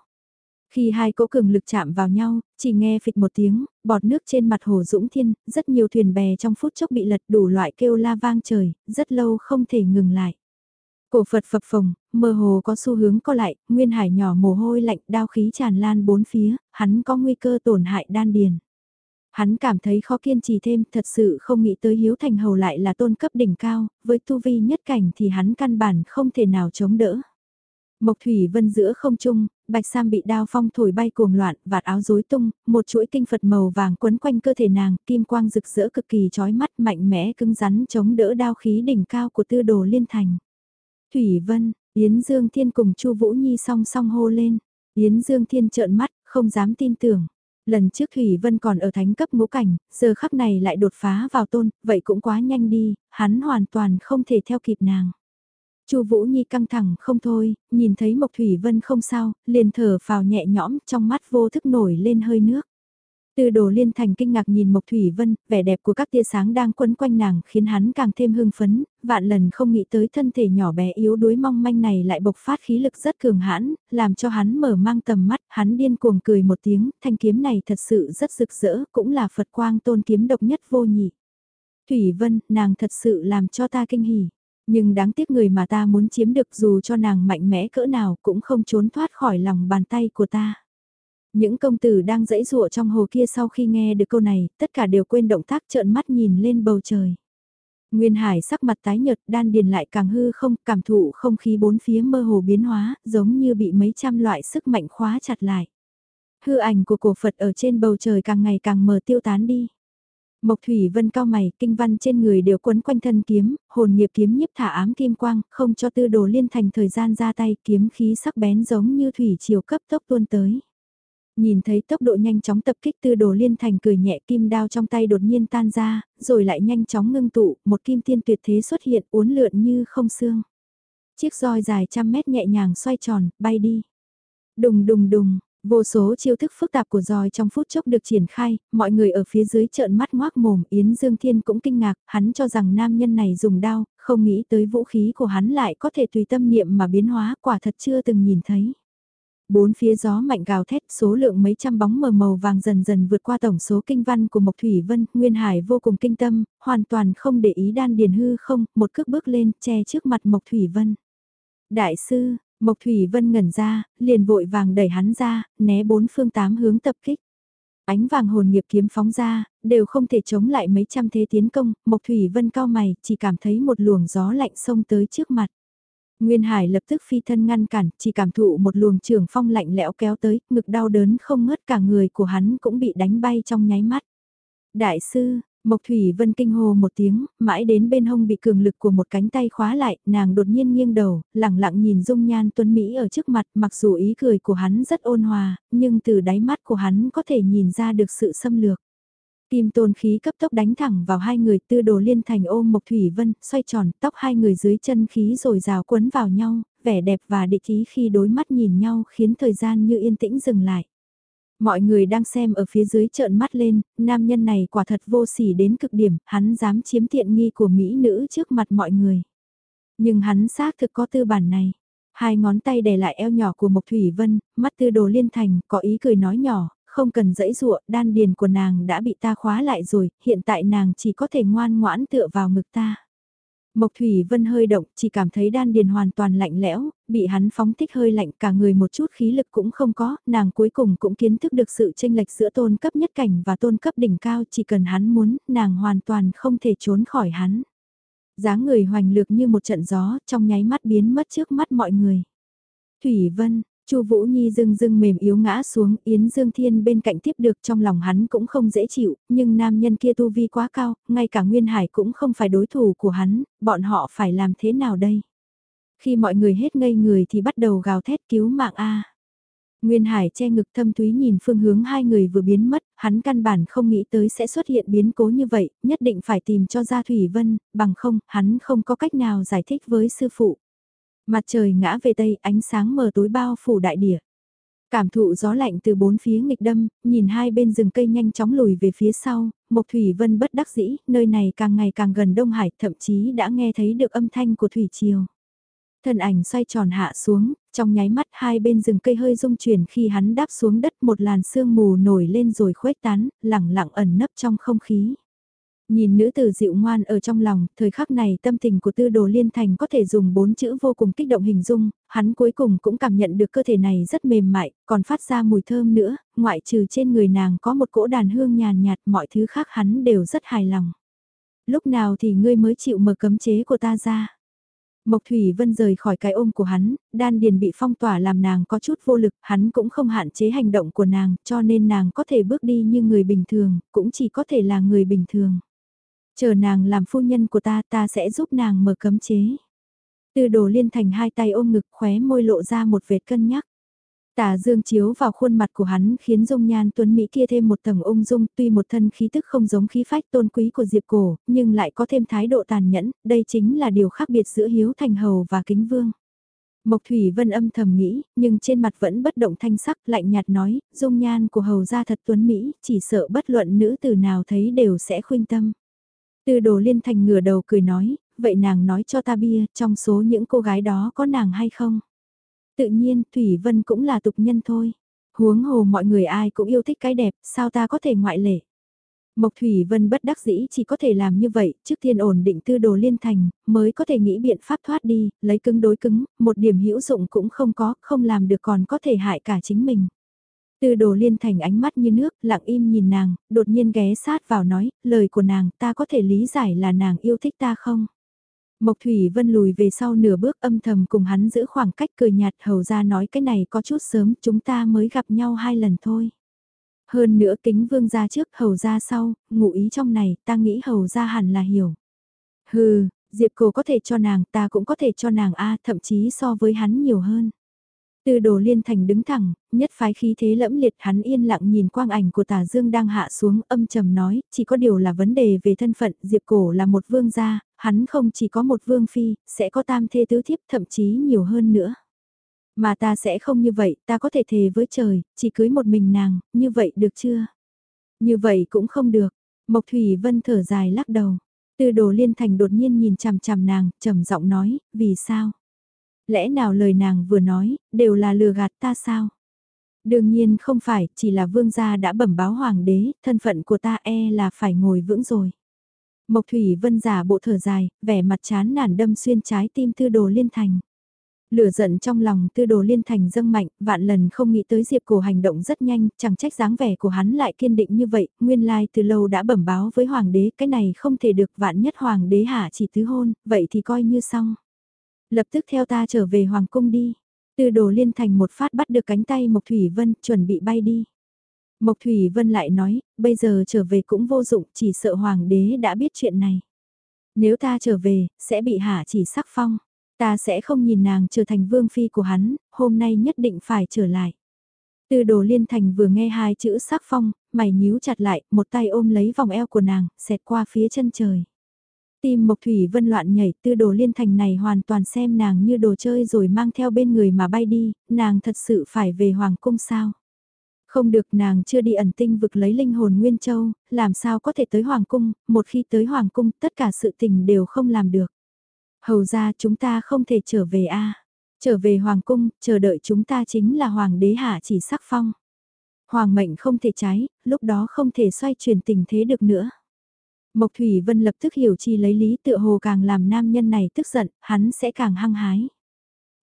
Khi hai cỗ cường lực chạm vào nhau, chỉ nghe phịch một tiếng, bọt nước trên mặt hồ dũng thiên, rất nhiều thuyền bè trong phút chốc bị lật đủ loại kêu la vang trời, rất lâu không thể ngừng lại. Cổ Phật phập phồng, mơ hồ có xu hướng co lại, nguyên hải nhỏ mồ hôi lạnh đao khí tràn lan bốn phía, hắn có nguy cơ tổn hại đan điền. Hắn cảm thấy khó kiên trì thêm, thật sự không nghĩ tới hiếu thành hầu lại là tôn cấp đỉnh cao, với tu vi nhất cảnh thì hắn căn bản không thể nào chống đỡ. Mộc Thủy Vân giữa không trung, Bạch Sam bị đao phong thổi bay cuồng loạn, vạt áo rối tung, một chuỗi kinh Phật màu vàng quấn quanh cơ thể nàng, kim quang rực rỡ cực kỳ chói mắt mạnh mẽ cứng rắn chống đỡ đao khí đỉnh cao của tư đồ liên thành. Thủy Vân, Yến Dương Thiên cùng Chu Vũ Nhi song song hô lên. Yến Dương Thiên trợn mắt, không dám tin tưởng. Lần trước Thủy Vân còn ở thánh cấp ngũ cảnh, giờ khắc này lại đột phá vào tôn, vậy cũng quá nhanh đi, hắn hoàn toàn không thể theo kịp nàng. Chu Vũ Nhi căng thẳng không thôi, nhìn thấy Mộc Thủy Vân không sao, liền thở phào nhẹ nhõm, trong mắt vô thức nổi lên hơi nước. Từ đồ liên thành kinh ngạc nhìn Mộc Thủy Vân, vẻ đẹp của các tia sáng đang quấn quanh nàng khiến hắn càng thêm hưng phấn, vạn lần không nghĩ tới thân thể nhỏ bé yếu đuối mong manh này lại bộc phát khí lực rất cường hãn, làm cho hắn mở mang tầm mắt, hắn điên cuồng cười một tiếng, thanh kiếm này thật sự rất rực rỡ, cũng là Phật quang tôn kiếm độc nhất vô nhị. Thủy Vân, nàng thật sự làm cho ta kinh hỉ. Nhưng đáng tiếc người mà ta muốn chiếm được dù cho nàng mạnh mẽ cỡ nào cũng không trốn thoát khỏi lòng bàn tay của ta. Những công tử đang dãy dụa trong hồ kia sau khi nghe được câu này, tất cả đều quên động tác trợn mắt nhìn lên bầu trời. Nguyên Hải sắc mặt tái nhợt đan điền lại càng hư không, cảm thụ không khí bốn phía mơ hồ biến hóa, giống như bị mấy trăm loại sức mạnh khóa chặt lại. Hư ảnh của cổ Phật ở trên bầu trời càng ngày càng mờ tiêu tán đi. Mộc Thủy Vân cao mày, kinh văn trên người đều quấn quanh thân kiếm, hồn nghiệp kiếm nhiếp thả ám kim quang, không cho tư đồ liên thành thời gian ra tay, kiếm khí sắc bén giống như thủy chiều cấp tốc tuôn tới. Nhìn thấy tốc độ nhanh chóng tập kích tư đồ liên thành cười nhẹ kim đao trong tay đột nhiên tan ra, rồi lại nhanh chóng ngưng tụ, một kim tiên tuyệt thế xuất hiện uốn lượn như không xương. Chiếc roi dài trăm mét nhẹ nhàng xoay tròn, bay đi. Đùng đùng đùng, Vô số chiêu thức phức tạp của roi trong phút chốc được triển khai, mọi người ở phía dưới trợn mắt ngoác mồm, Yến Dương Thiên cũng kinh ngạc, hắn cho rằng nam nhân này dùng đao, không nghĩ tới vũ khí của hắn lại có thể tùy tâm niệm mà biến hóa, quả thật chưa từng nhìn thấy. Bốn phía gió mạnh gào thét, số lượng mấy trăm bóng mờ màu vàng dần dần vượt qua tổng số kinh văn của Mộc Thủy Vân, Nguyên Hải vô cùng kinh tâm, hoàn toàn không để ý đan điền hư không, một cước bước lên, che trước mặt Mộc Thủy Vân. Đại sư, Mộc Thủy Vân ngẩn ra, liền vội vàng đẩy hắn ra, né bốn phương tám hướng tập kích. Ánh vàng hồn nghiệp kiếm phóng ra, đều không thể chống lại mấy trăm thế tiến công, Mộc Thủy Vân cao mày, chỉ cảm thấy một luồng gió lạnh xông tới trước mặt. Nguyên Hải lập tức phi thân ngăn cản, chỉ cảm thụ một luồng trường phong lạnh lẽo kéo tới, ngực đau đớn không ngớt cả người của hắn cũng bị đánh bay trong nháy mắt. Đại sư, Mộc Thủy Vân kinh hồ một tiếng, mãi đến bên hông bị cường lực của một cánh tay khóa lại, nàng đột nhiên nghiêng đầu, lẳng lặng nhìn dung nhan tuấn Mỹ ở trước mặt, mặc dù ý cười của hắn rất ôn hòa, nhưng từ đáy mắt của hắn có thể nhìn ra được sự xâm lược. Kim tôn khí cấp tốc đánh thẳng vào hai người tư đồ liên thành ôm Mộc Thủy Vân, xoay tròn, tóc hai người dưới chân khí rồi rào quấn vào nhau, vẻ đẹp và địa khí khi đối mắt nhìn nhau khiến thời gian như yên tĩnh dừng lại. Mọi người đang xem ở phía dưới trợn mắt lên, nam nhân này quả thật vô sỉ đến cực điểm, hắn dám chiếm tiện nghi của mỹ nữ trước mặt mọi người. Nhưng hắn xác thực có tư bản này. Hai ngón tay đè lại eo nhỏ của Mộc Thủy Vân, mắt tư đồ liên thành, có ý cười nói nhỏ, không cần dẫy dụa, đan điền của nàng đã bị ta khóa lại rồi, hiện tại nàng chỉ có thể ngoan ngoãn tựa vào ngực ta. Mộc Thủy Vân hơi động, chỉ cảm thấy đan điền hoàn toàn lạnh lẽo, bị hắn phóng thích hơi lạnh cả người một chút khí lực cũng không có, nàng cuối cùng cũng kiến thức được sự tranh lệch giữa tôn cấp nhất cảnh và tôn cấp đỉnh cao chỉ cần hắn muốn, nàng hoàn toàn không thể trốn khỏi hắn. dáng người hoành lược như một trận gió, trong nháy mắt biến mất trước mắt mọi người. Thủy Vân, Chu Vũ Nhi dưng dưng mềm yếu ngã xuống, Yến Dương Thiên bên cạnh tiếp được trong lòng hắn cũng không dễ chịu, nhưng nam nhân kia tu vi quá cao, ngay cả Nguyên Hải cũng không phải đối thủ của hắn, bọn họ phải làm thế nào đây? Khi mọi người hết ngây người thì bắt đầu gào thét cứu mạng a. Nguyên Hải che ngực thâm thúy nhìn phương hướng hai người vừa biến mất, hắn căn bản không nghĩ tới sẽ xuất hiện biến cố như vậy, nhất định phải tìm cho ra Thủy Vân, bằng không, hắn không có cách nào giải thích với sư phụ. Mặt trời ngã về tây, ánh sáng mờ tối bao phủ đại địa. Cảm thụ gió lạnh từ bốn phía nghịch đâm, nhìn hai bên rừng cây nhanh chóng lùi về phía sau, Mộc Thủy Vân bất đắc dĩ, nơi này càng ngày càng gần Đông Hải, thậm chí đã nghe thấy được âm thanh của thủy triều. Thân ảnh xoay tròn hạ xuống, trong nháy mắt hai bên rừng cây hơi rung chuyển khi hắn đáp xuống đất một làn sương mù nổi lên rồi khuếch tán, lẳng lặng ẩn nấp trong không khí. Nhìn nữ tử dịu ngoan ở trong lòng, thời khắc này tâm tình của tư đồ liên thành có thể dùng bốn chữ vô cùng kích động hình dung, hắn cuối cùng cũng cảm nhận được cơ thể này rất mềm mại, còn phát ra mùi thơm nữa, ngoại trừ trên người nàng có một cỗ đàn hương nhàn nhạt mọi thứ khác hắn đều rất hài lòng. Lúc nào thì ngươi mới chịu mở cấm chế của ta ra? Mộc Thủy Vân rời khỏi cái ôm của hắn, đan điền bị phong tỏa làm nàng có chút vô lực, hắn cũng không hạn chế hành động của nàng, cho nên nàng có thể bước đi như người bình thường, cũng chỉ có thể là người bình thường. Chờ nàng làm phu nhân của ta ta sẽ giúp nàng mở cấm chế. Tư đồ liên thành hai tay ôm ngực khóe môi lộ ra một vệt cân nhắc. Tà dương chiếu vào khuôn mặt của hắn khiến dung nhan tuấn Mỹ kia thêm một tầng ung dung tuy một thân khí tức không giống khí phách tôn quý của Diệp Cổ, nhưng lại có thêm thái độ tàn nhẫn, đây chính là điều khác biệt giữa Hiếu Thành Hầu và Kính Vương. Mộc Thủy Vân âm thầm nghĩ, nhưng trên mặt vẫn bất động thanh sắc lạnh nhạt nói, dung nhan của hầu gia thật tuấn Mỹ, chỉ sợ bất luận nữ từ nào thấy đều sẽ khuyên tâm tư đồ liên thành ngửa đầu cười nói, vậy nàng nói cho ta bia, trong số những cô gái đó có nàng hay không? Tự nhiên, Thủy Vân cũng là tục nhân thôi. Huống hồ mọi người ai cũng yêu thích cái đẹp, sao ta có thể ngoại lệ? Mộc Thủy Vân bất đắc dĩ chỉ có thể làm như vậy, trước tiên ổn định tư đồ liên thành, mới có thể nghĩ biện pháp thoát đi, lấy cứng đối cứng, một điểm hữu dụng cũng không có, không làm được còn có thể hại cả chính mình. Tư đồ liên thành ánh mắt như nước, lặng im nhìn nàng, đột nhiên ghé sát vào nói, lời của nàng ta có thể lý giải là nàng yêu thích ta không? Mộc Thủy Vân lùi về sau nửa bước âm thầm cùng hắn giữ khoảng cách cười nhạt hầu ra nói cái này có chút sớm chúng ta mới gặp nhau hai lần thôi. Hơn nữa kính vương ra trước hầu ra sau, ngụ ý trong này ta nghĩ hầu ra hẳn là hiểu. Hừ, Diệp Cổ có thể cho nàng ta cũng có thể cho nàng A thậm chí so với hắn nhiều hơn. Từ đồ liên thành đứng thẳng, nhất phái khí thế lẫm liệt hắn yên lặng nhìn quang ảnh của tà dương đang hạ xuống âm trầm nói, chỉ có điều là vấn đề về thân phận, Diệp Cổ là một vương gia, hắn không chỉ có một vương phi, sẽ có tam thê tứ thiếp thậm chí nhiều hơn nữa. Mà ta sẽ không như vậy, ta có thể thề với trời, chỉ cưới một mình nàng, như vậy được chưa? Như vậy cũng không được. Mộc Thủy Vân thở dài lắc đầu. Từ đồ liên thành đột nhiên nhìn chằm chằm nàng, trầm giọng nói, vì sao? Lẽ nào lời nàng vừa nói, đều là lừa gạt ta sao? Đương nhiên không phải, chỉ là vương gia đã bẩm báo hoàng đế, thân phận của ta e là phải ngồi vững rồi. Mộc Thủy Vân giả bộ thở dài, vẻ mặt chán nản đâm xuyên trái tim tư đồ liên thành. Lửa giận trong lòng tư đồ liên thành dâng mạnh, vạn lần không nghĩ tới Diệp Cổ hành động rất nhanh, chẳng trách dáng vẻ của hắn lại kiên định như vậy, nguyên lai từ lâu đã bẩm báo với hoàng đế, cái này không thể được vạn nhất hoàng đế hạ chỉ tứ hôn, vậy thì coi như xong. Lập tức theo ta trở về hoàng cung đi. Tư đồ liên thành một phát bắt được cánh tay Mộc Thủy Vân, chuẩn bị bay đi. Mộc Thủy Vân lại nói, bây giờ trở về cũng vô dụng, chỉ sợ hoàng đế đã biết chuyện này. Nếu ta trở về, sẽ bị hạ chỉ sắc phong. Ta sẽ không nhìn nàng trở thành vương phi của hắn, hôm nay nhất định phải trở lại. Tư đồ liên thành vừa nghe hai chữ sắc phong, mày nhíu chặt lại, một tay ôm lấy vòng eo của nàng, xẹt qua phía chân trời. Tim Mộc Thủy Vân loạn nhảy, tư đồ liên thành này hoàn toàn xem nàng như đồ chơi rồi mang theo bên người mà bay đi, nàng thật sự phải về Hoàng Cung sao? Không được nàng chưa đi ẩn tinh vực lấy linh hồn Nguyên Châu, làm sao có thể tới Hoàng Cung, một khi tới Hoàng Cung tất cả sự tình đều không làm được. Hầu ra chúng ta không thể trở về a Trở về Hoàng Cung, chờ đợi chúng ta chính là Hoàng đế hạ chỉ sắc phong. Hoàng mệnh không thể trái, lúc đó không thể xoay chuyển tình thế được nữa. Mộc Thủy Vân lập tức hiểu chi lấy lý tựa hồ càng làm nam nhân này tức giận, hắn sẽ càng hăng hái.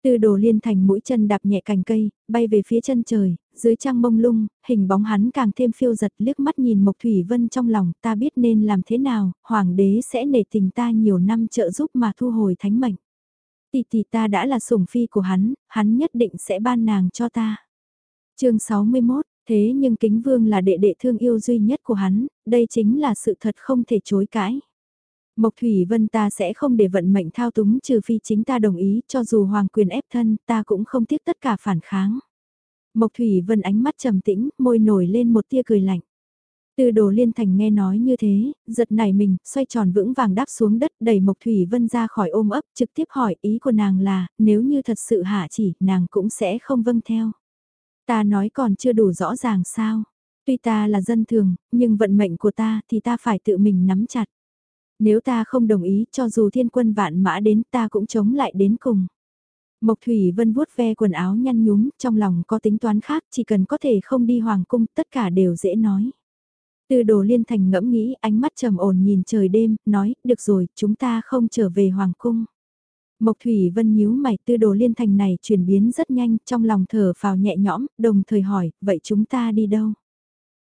Từ đồ liên thành mũi chân đạp nhẹ cành cây, bay về phía chân trời, dưới trăng mông lung, hình bóng hắn càng thêm phiêu giật liếc mắt nhìn Mộc Thủy Vân trong lòng ta biết nên làm thế nào, hoàng đế sẽ nể tình ta nhiều năm trợ giúp mà thu hồi thánh mệnh. Tỷ tỷ ta đã là sủng phi của hắn, hắn nhất định sẽ ban nàng cho ta. chương 61, thế nhưng kính vương là đệ đệ thương yêu duy nhất của hắn, đây chính là sự thật không thể chối cãi. Mộc Thủy Vân ta sẽ không để vận mệnh thao túng trừ phi chính ta đồng ý cho dù hoàng quyền ép thân ta cũng không tiếc tất cả phản kháng. Mộc Thủy Vân ánh mắt trầm tĩnh, môi nổi lên một tia cười lạnh. Từ đồ liên thành nghe nói như thế, giật nảy mình, xoay tròn vững vàng đáp xuống đất đẩy Mộc Thủy Vân ra khỏi ôm ấp trực tiếp hỏi ý của nàng là, nếu như thật sự hạ chỉ, nàng cũng sẽ không vâng theo. Ta nói còn chưa đủ rõ ràng sao, tuy ta là dân thường, nhưng vận mệnh của ta thì ta phải tự mình nắm chặt. Nếu ta không đồng ý cho dù thiên quân vạn mã đến ta cũng chống lại đến cùng. Mộc Thủy Vân vuốt ve quần áo nhăn nhúm, trong lòng có tính toán khác, chỉ cần có thể không đi hoàng cung, tất cả đều dễ nói. Từ đồ liên thành ngẫm nghĩ, ánh mắt trầm ổn nhìn trời đêm, nói, được rồi, chúng ta không trở về hoàng cung. Mộc Thủy Vân nhíu mày tư đồ liên thành này chuyển biến rất nhanh, trong lòng thở phào nhẹ nhõm, đồng thời hỏi, vậy chúng ta đi đâu?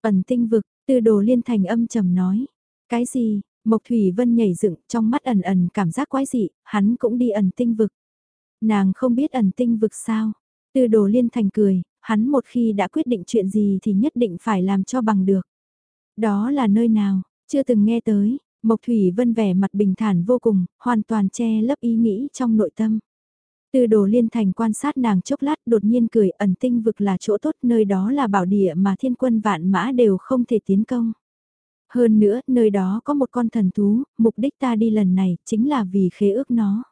Ẩn tinh vực, tư đồ liên thành âm trầm nói, cái gì, Mộc Thủy Vân nhảy dựng trong mắt ẩn ẩn cảm giác quái dị, hắn cũng đi ẩn tinh vực. Nàng không biết ẩn tinh vực sao. Tư đồ liên thành cười, hắn một khi đã quyết định chuyện gì thì nhất định phải làm cho bằng được. Đó là nơi nào, chưa từng nghe tới, Mộc Thủy Vân vẻ mặt bình thản vô cùng, hoàn toàn che lấp ý nghĩ trong nội tâm. Tư đồ liên thành quan sát nàng chốc lát đột nhiên cười ẩn tinh vực là chỗ tốt nơi đó là bảo địa mà thiên quân vạn mã đều không thể tiến công. Hơn nữa, nơi đó có một con thần thú, mục đích ta đi lần này chính là vì khế ước nó.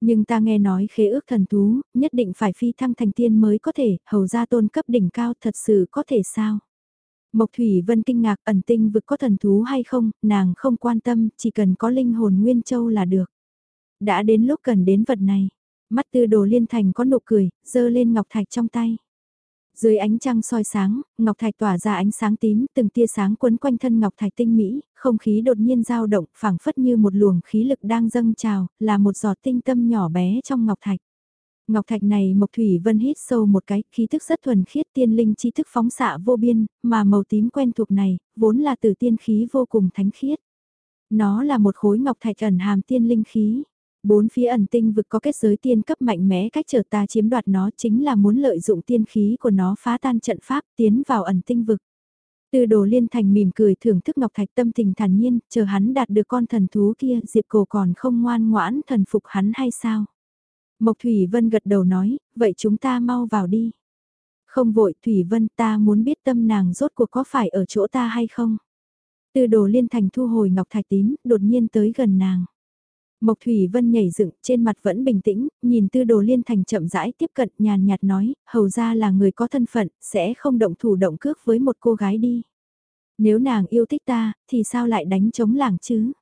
Nhưng ta nghe nói khế ước thần thú, nhất định phải phi thăng thành tiên mới có thể, hầu ra tôn cấp đỉnh cao thật sự có thể sao? Mộc Thủy Vân kinh ngạc ẩn tinh vực có thần thú hay không, nàng không quan tâm, chỉ cần có linh hồn Nguyên Châu là được. Đã đến lúc cần đến vật này, mắt tư đồ liên thành có nụ cười, dơ lên ngọc thạch trong tay. Dưới ánh trăng soi sáng, ngọc thạch tỏa ra ánh sáng tím, từng tia sáng quấn quanh thân ngọc thạch tinh mỹ, không khí đột nhiên dao động, phảng phất như một luồng khí lực đang dâng trào, là một giọt tinh tâm nhỏ bé trong ngọc thạch. Ngọc thạch này Mộc Thủy Vân hít sâu một cái, khí thức rất thuần khiết tiên linh chi thức phóng xạ vô biên, mà màu tím quen thuộc này, vốn là từ tiên khí vô cùng thánh khiết. Nó là một khối ngọc thạch ẩn hàm tiên linh khí. Bốn phía ẩn tinh vực có kết giới tiên cấp mạnh mẽ cách trở ta chiếm đoạt nó chính là muốn lợi dụng tiên khí của nó phá tan trận pháp tiến vào ẩn tinh vực. Từ đồ liên thành mỉm cười thưởng thức ngọc thạch tâm tình thản nhiên, chờ hắn đạt được con thần thú kia, Diệp Cổ còn không ngoan ngoãn thần phục hắn hay sao? Mộc Thủy Vân gật đầu nói, vậy chúng ta mau vào đi. Không vội Thủy Vân ta muốn biết tâm nàng rốt cuộc có phải ở chỗ ta hay không? Từ đồ liên thành thu hồi ngọc thạch tím, đột nhiên tới gần nàng. Mộc Thủy Vân nhảy dựng, trên mặt vẫn bình tĩnh, nhìn tư đồ liên thành chậm rãi tiếp cận nhàn nhạt nói, hầu ra là người có thân phận, sẽ không động thủ động cước với một cô gái đi. Nếu nàng yêu thích ta, thì sao lại đánh chống làng chứ?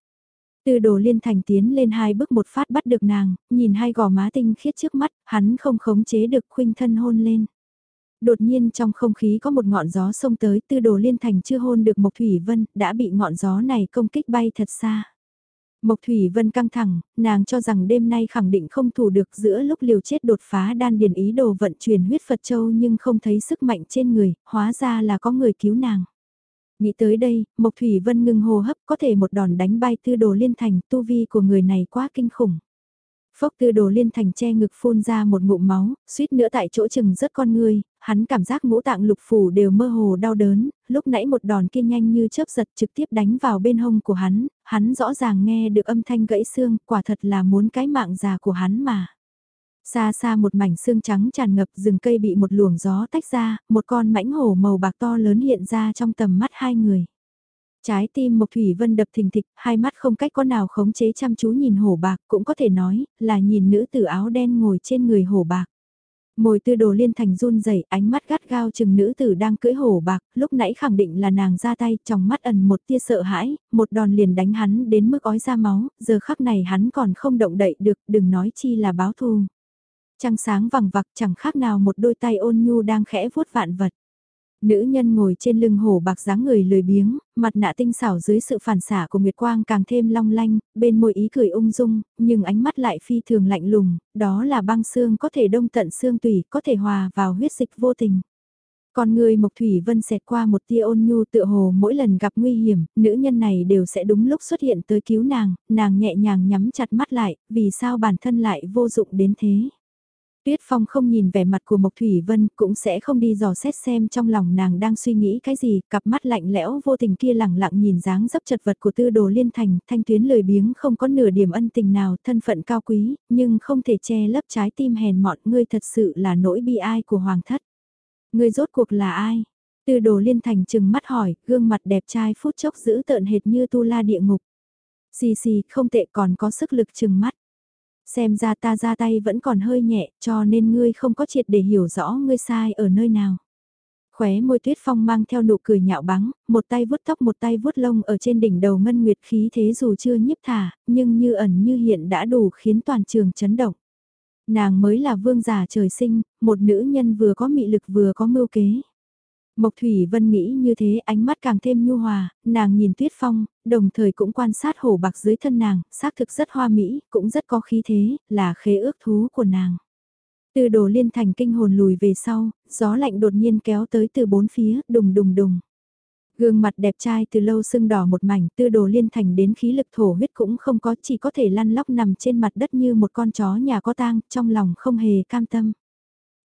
Tư đồ liên thành tiến lên hai bước một phát bắt được nàng, nhìn hai gò má tinh khiết trước mắt, hắn không khống chế được khuynh thân hôn lên. Đột nhiên trong không khí có một ngọn gió xông tới tư đồ liên thành chưa hôn được Mộc Thủy Vân, đã bị ngọn gió này công kích bay thật xa. Mộc Thủy Vân căng thẳng, nàng cho rằng đêm nay khẳng định không thủ được giữa lúc liều chết đột phá đan điền ý đồ vận chuyển huyết Phật Châu nhưng không thấy sức mạnh trên người, hóa ra là có người cứu nàng. Nghĩ tới đây, Mộc Thủy Vân ngưng hô hấp có thể một đòn đánh bay tư đồ liên thành tu vi của người này quá kinh khủng. Phốc tư đồ liên thành che ngực phun ra một ngụm máu, suýt nữa tại chỗ chừng rất con người, hắn cảm giác ngũ tạng lục phủ đều mơ hồ đau đớn, lúc nãy một đòn kia nhanh như chớp giật trực tiếp đánh vào bên hông của hắn, hắn rõ ràng nghe được âm thanh gãy xương, quả thật là muốn cái mạng già của hắn mà. Xa xa một mảnh xương trắng tràn ngập rừng cây bị một luồng gió tách ra, một con mãnh hổ màu bạc to lớn hiện ra trong tầm mắt hai người. Trái tim Mộc Thủy Vân đập thình thịch, hai mắt không cách có nào khống chế chăm chú nhìn hổ bạc, cũng có thể nói là nhìn nữ tử áo đen ngồi trên người hổ bạc. Mồi tư đồ liên thành run rẩy ánh mắt gắt gao chừng nữ tử đang cưỡi hổ bạc, lúc nãy khẳng định là nàng ra tay, trong mắt ẩn một tia sợ hãi, một đòn liền đánh hắn đến mức ói ra máu, giờ khắc này hắn còn không động đậy được, đừng nói chi là báo thù. Trăng sáng vằng vặc chẳng khác nào một đôi tay ôn nhu đang khẽ vuốt vạn vật. Nữ nhân ngồi trên lưng hổ bạc dáng người lười biếng, mặt nạ tinh xảo dưới sự phản xả của Nguyệt Quang càng thêm long lanh, bên môi ý cười ung dung, nhưng ánh mắt lại phi thường lạnh lùng, đó là băng xương có thể đông tận xương tủy, có thể hòa vào huyết dịch vô tình. Còn người Mộc Thủy Vân xẹt qua một tia ôn nhu tựa hồ mỗi lần gặp nguy hiểm, nữ nhân này đều sẽ đúng lúc xuất hiện tới cứu nàng, nàng nhẹ nhàng nhắm chặt mắt lại, vì sao bản thân lại vô dụng đến thế. Tuyết Phong không nhìn vẻ mặt của Mộc Thủy Vân cũng sẽ không đi dò xét xem trong lòng nàng đang suy nghĩ cái gì, cặp mắt lạnh lẽo vô tình kia lẳng lặng nhìn dáng dấp chật vật của tư đồ liên thành, thanh tuyến lười biếng không có nửa điểm ân tình nào, thân phận cao quý, nhưng không thể che lấp trái tim hèn mọn ngươi thật sự là nỗi bi ai của hoàng thất. Ngươi rốt cuộc là ai? Tư đồ liên thành chừng mắt hỏi, gương mặt đẹp trai phút chốc giữ tợn hệt như tu la địa ngục. Xì xì, không tệ còn có sức lực chừng mắt. Xem ra ta ra tay vẫn còn hơi nhẹ cho nên ngươi không có triệt để hiểu rõ ngươi sai ở nơi nào. Khóe môi tuyết phong mang theo nụ cười nhạo báng, một tay vuốt tóc một tay vuốt lông ở trên đỉnh đầu ngân nguyệt khí thế dù chưa nhiếp thả, nhưng như ẩn như hiện đã đủ khiến toàn trường chấn động. Nàng mới là vương giả trời sinh, một nữ nhân vừa có mị lực vừa có mưu kế. Mộc Thủy Vân nghĩ như thế ánh mắt càng thêm nhu hòa, nàng nhìn Tuyết Phong, đồng thời cũng quan sát hổ bạc dưới thân nàng, xác thực rất hoa mỹ, cũng rất có khí thế, là khế ước thú của nàng. Từ đồ liên thành kinh hồn lùi về sau, gió lạnh đột nhiên kéo tới từ bốn phía, đùng đùng đùng. Gương mặt đẹp trai từ lâu sưng đỏ một mảnh, tư đồ liên thành đến khí lực thổ huyết cũng không có, chỉ có thể lăn lóc nằm trên mặt đất như một con chó nhà có tang, trong lòng không hề cam tâm.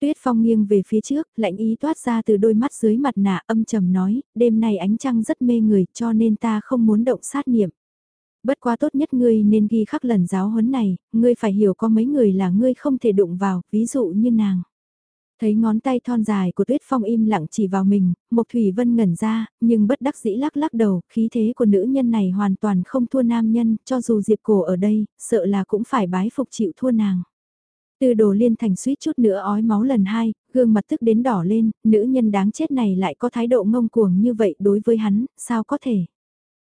Tuyết Phong nghiêng về phía trước, lạnh ý toát ra từ đôi mắt dưới mặt nạ âm trầm nói, đêm nay ánh trăng rất mê người cho nên ta không muốn động sát niệm. Bất quá tốt nhất ngươi nên ghi khắc lần giáo huấn này, ngươi phải hiểu có mấy người là ngươi không thể đụng vào, ví dụ như nàng. Thấy ngón tay thon dài của Tuyết Phong im lặng chỉ vào mình, Mộc Thủy Vân ngẩn ra, nhưng bất đắc dĩ lắc lắc đầu, khí thế của nữ nhân này hoàn toàn không thua nam nhân, cho dù Diệp Cổ ở đây, sợ là cũng phải bái phục chịu thua nàng. Tư đồ liên thành suýt chút nữa ói máu lần hai, gương mặt tức đến đỏ lên, nữ nhân đáng chết này lại có thái độ ngông cuồng như vậy đối với hắn, sao có thể?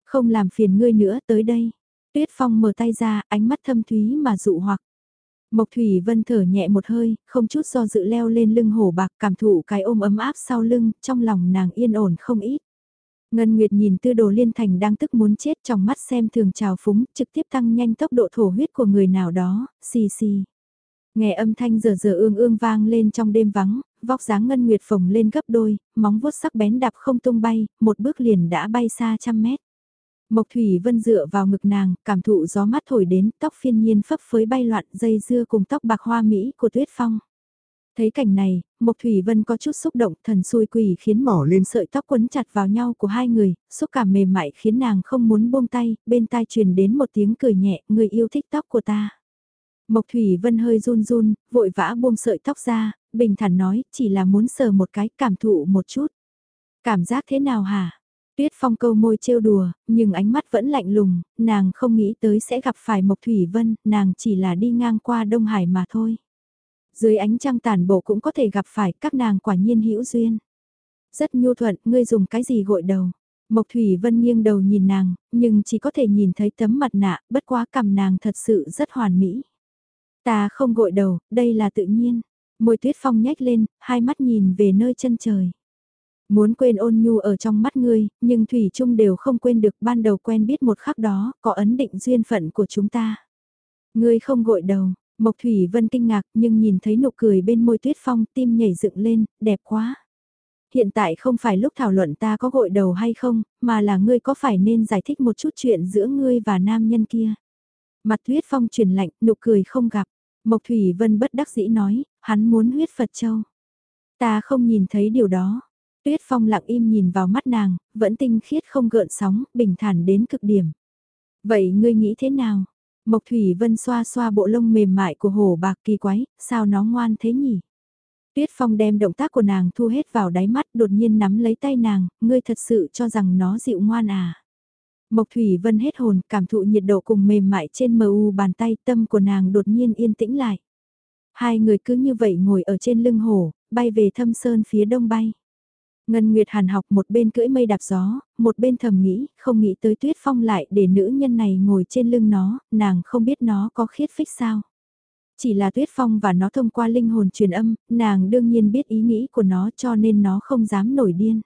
Không làm phiền ngươi nữa tới đây. Tuyết Phong mở tay ra, ánh mắt thâm thúy mà dụ hoặc. Mộc Thủy Vân thở nhẹ một hơi, không chút do dự leo lên lưng hổ bạc cảm thụ cái ôm ấm áp sau lưng, trong lòng nàng yên ổn không ít. Ngân Nguyệt nhìn tư đồ liên thành đang tức muốn chết trong mắt xem thường trào phúng, trực tiếp tăng nhanh tốc độ thổ huyết của người nào đó, xì xì. Nghe âm thanh giờ giờ ương ương vang lên trong đêm vắng, vóc dáng Ngân Nguyệt phồng lên gấp đôi, móng vuốt sắc bén đạp không tung bay, một bước liền đã bay xa trăm mét. Mộc Thủy Vân dựa vào ngực nàng, cảm thụ gió mát thổi đến, tóc phiên nhiên phấp phới bay loạn dây dưa cùng tóc bạc hoa mỹ của Tuyết Phong. Thấy cảnh này, Mộc Thủy Vân có chút xúc động, thần xui quỷ khiến mỏ lên sợi tóc quấn chặt vào nhau của hai người, xúc cảm mềm mại khiến nàng không muốn buông tay, bên tai truyền đến một tiếng cười nhẹ, người yêu thích tóc của ta. Mộc Thủy Vân hơi run run, vội vã buông sợi tóc ra, bình thản nói, chỉ là muốn sờ một cái, cảm thụ một chút. Cảm giác thế nào hả? Tuyết Phong câu môi trêu đùa, nhưng ánh mắt vẫn lạnh lùng, nàng không nghĩ tới sẽ gặp phải Mộc Thủy Vân, nàng chỉ là đi ngang qua Đông Hải mà thôi. Dưới ánh trăng tàn bộ cũng có thể gặp phải các nàng quả nhiên hữu duyên. Rất nhu thuận, ngươi dùng cái gì gội đầu? Mộc Thủy Vân nghiêng đầu nhìn nàng, nhưng chỉ có thể nhìn thấy tấm mặt nạ, bất quá cầm nàng thật sự rất hoàn mỹ. Ta không gội đầu, đây là tự nhiên. Môi tuyết phong nhếch lên, hai mắt nhìn về nơi chân trời. Muốn quên ôn nhu ở trong mắt ngươi, nhưng Thủy Trung đều không quên được ban đầu quen biết một khắc đó, có ấn định duyên phận của chúng ta. Ngươi không gội đầu, Mộc Thủy Vân kinh ngạc nhưng nhìn thấy nụ cười bên môi tuyết phong tim nhảy dựng lên, đẹp quá. Hiện tại không phải lúc thảo luận ta có gội đầu hay không, mà là ngươi có phải nên giải thích một chút chuyện giữa ngươi và nam nhân kia. Mặt tuyết phong truyền lạnh, nụ cười không gặp. Mộc Thủy Vân bất đắc dĩ nói, hắn muốn huyết Phật Châu. Ta không nhìn thấy điều đó. Tuyết Phong lặng im nhìn vào mắt nàng, vẫn tinh khiết không gợn sóng, bình thản đến cực điểm. Vậy ngươi nghĩ thế nào? Mộc Thủy Vân xoa xoa bộ lông mềm mại của hồ bạc kỳ quái, sao nó ngoan thế nhỉ? Tuyết Phong đem động tác của nàng thu hết vào đáy mắt đột nhiên nắm lấy tay nàng, ngươi thật sự cho rằng nó dịu ngoan à? Mộc Thủy Vân hết hồn, cảm thụ nhiệt độ cùng mềm mại trên mờ u bàn tay tâm của nàng đột nhiên yên tĩnh lại. Hai người cứ như vậy ngồi ở trên lưng hồ, bay về thâm sơn phía đông bay. Ngân Nguyệt Hàn học một bên cưỡi mây đạp gió, một bên thầm nghĩ, không nghĩ tới Tuyết Phong lại để nữ nhân này ngồi trên lưng nó, nàng không biết nó có khiết phích sao. Chỉ là Tuyết Phong và nó thông qua linh hồn truyền âm, nàng đương nhiên biết ý nghĩ của nó cho nên nó không dám nổi điên.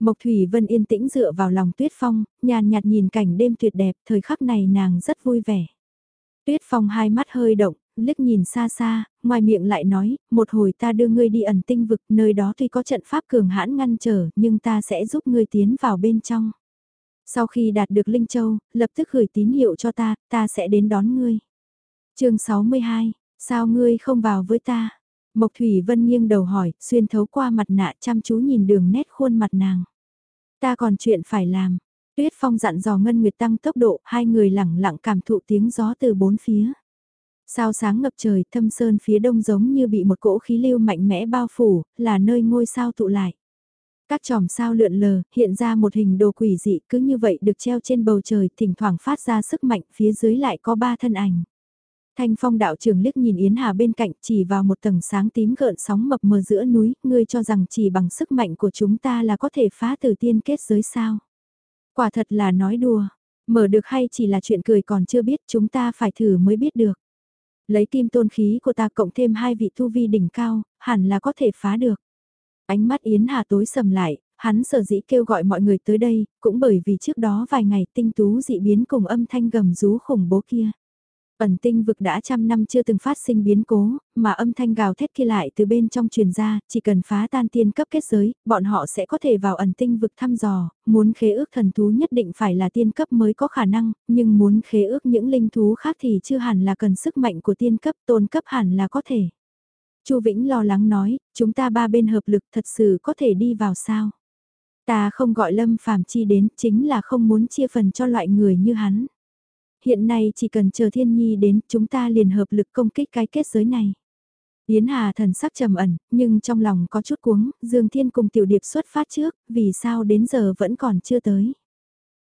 Mộc Thủy Vân yên tĩnh dựa vào lòng Tuyết Phong, nhàn nhạt nhìn cảnh đêm tuyệt đẹp, thời khắc này nàng rất vui vẻ. Tuyết Phong hai mắt hơi động, liếc nhìn xa xa, ngoài miệng lại nói, một hồi ta đưa ngươi đi ẩn tinh vực, nơi đó tuy có trận pháp cường hãn ngăn trở, nhưng ta sẽ giúp ngươi tiến vào bên trong. Sau khi đạt được Linh Châu, lập tức gửi tín hiệu cho ta, ta sẽ đến đón ngươi. chương 62, sao ngươi không vào với ta? Mộc Thủy Vân nghiêng đầu hỏi, xuyên thấu qua mặt nạ chăm chú nhìn đường nét khuôn mặt nàng. Ta còn chuyện phải làm. Tuyết Phong dặn dò Ngân Nguyệt tăng tốc độ, hai người lẳng lặng cảm thụ tiếng gió từ bốn phía. Sao sáng ngập trời, thâm sơn phía đông giống như bị một cỗ khí lưu mạnh mẽ bao phủ, là nơi ngôi sao tụ lại. Các chòm sao lượn lờ, hiện ra một hình đồ quỷ dị cứ như vậy được treo trên bầu trời, thỉnh thoảng phát ra sức mạnh, phía dưới lại có ba thân ảnh. Thanh phong đạo trưởng liếc nhìn Yến Hà bên cạnh chỉ vào một tầng sáng tím gợn sóng mập mờ giữa núi, ngươi cho rằng chỉ bằng sức mạnh của chúng ta là có thể phá từ tiên kết giới sao. Quả thật là nói đùa, mở được hay chỉ là chuyện cười còn chưa biết chúng ta phải thử mới biết được. Lấy kim tôn khí của ta cộng thêm hai vị thu vi đỉnh cao, hẳn là có thể phá được. Ánh mắt Yến Hà tối sầm lại, hắn sở dĩ kêu gọi mọi người tới đây, cũng bởi vì trước đó vài ngày tinh tú dị biến cùng âm thanh gầm rú khủng bố kia. Ẩn tinh vực đã trăm năm chưa từng phát sinh biến cố, mà âm thanh gào thét kia lại từ bên trong truyền ra, chỉ cần phá tan tiên cấp kết giới, bọn họ sẽ có thể vào ẩn tinh vực thăm dò, muốn khế ước thần thú nhất định phải là tiên cấp mới có khả năng, nhưng muốn khế ước những linh thú khác thì chưa hẳn là cần sức mạnh của tiên cấp, tôn cấp hẳn là có thể. Chu Vĩnh lo lắng nói, chúng ta ba bên hợp lực thật sự có thể đi vào sao? Ta không gọi Lâm Phàm Chi đến chính là không muốn chia phần cho loại người như hắn hiện nay chỉ cần chờ thiên nhi đến chúng ta liền hợp lực công kích cái kết giới này. Yến Hà thần sắc trầm ẩn, nhưng trong lòng có chút cuống, Dương Thiên cùng tiểu điệp xuất phát trước, vì sao đến giờ vẫn còn chưa tới.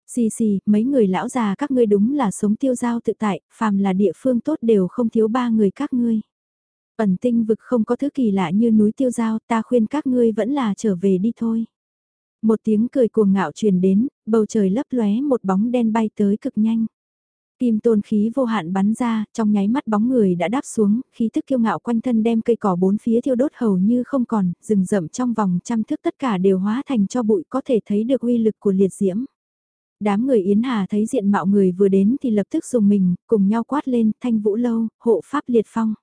Xì xì, mấy người lão già các ngươi đúng là sống tiêu giao tự tại, phàm là địa phương tốt đều không thiếu ba người các ngươi. Ẩn tinh vực không có thứ kỳ lạ như núi tiêu giao, ta khuyên các ngươi vẫn là trở về đi thôi. Một tiếng cười cuồng ngạo truyền đến, bầu trời lấp lóe một bóng đen bay tới cực nhanh. Kim tôn khí vô hạn bắn ra, trong nháy mắt bóng người đã đáp xuống, khí thức kiêu ngạo quanh thân đem cây cỏ bốn phía thiêu đốt hầu như không còn, rừng rậm trong vòng trăm thước tất cả đều hóa thành cho bụi có thể thấy được uy lực của liệt diễm. Đám người Yến Hà thấy diện mạo người vừa đến thì lập tức dùng mình, cùng nhau quát lên, thanh vũ lâu, hộ pháp liệt phong.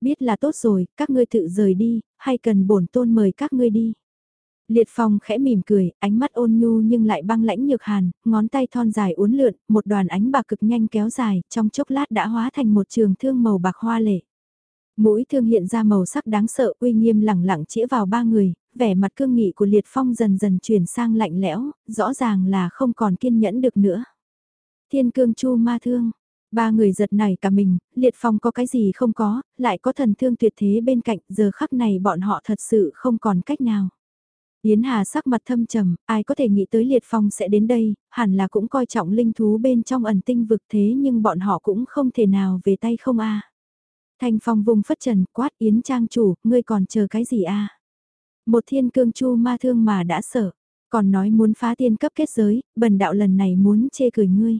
Biết là tốt rồi, các ngươi tự rời đi, hay cần bổn tôn mời các ngươi đi. Liệt Phong khẽ mỉm cười, ánh mắt ôn nhu nhưng lại băng lãnh nhược hàn, ngón tay thon dài uốn lượn, một đoàn ánh bạc cực nhanh kéo dài, trong chốc lát đã hóa thành một trường thương màu bạc hoa lệ. Mũi thương hiện ra màu sắc đáng sợ, uy nghiêm lẳng lặng chĩa vào ba người, vẻ mặt cương nghị của Liệt Phong dần dần chuyển sang lạnh lẽo, rõ ràng là không còn kiên nhẫn được nữa. Thiên cương chu ma thương, ba người giật nảy cả mình, Liệt Phong có cái gì không có, lại có thần thương tuyệt thế bên cạnh, giờ khắc này bọn họ thật sự không còn cách nào. Yến Hà sắc mặt thâm trầm, ai có thể nghĩ tới Liệt Phong sẽ đến đây, hẳn là cũng coi trọng linh thú bên trong ẩn tinh vực thế nhưng bọn họ cũng không thể nào về tay không a. Thanh Phong vùng phất trần quát Yến Trang chủ, ngươi còn chờ cái gì a? Một thiên cương chu ma thương mà đã sợ, còn nói muốn phá tiên cấp kết giới, bần đạo lần này muốn chê cười ngươi.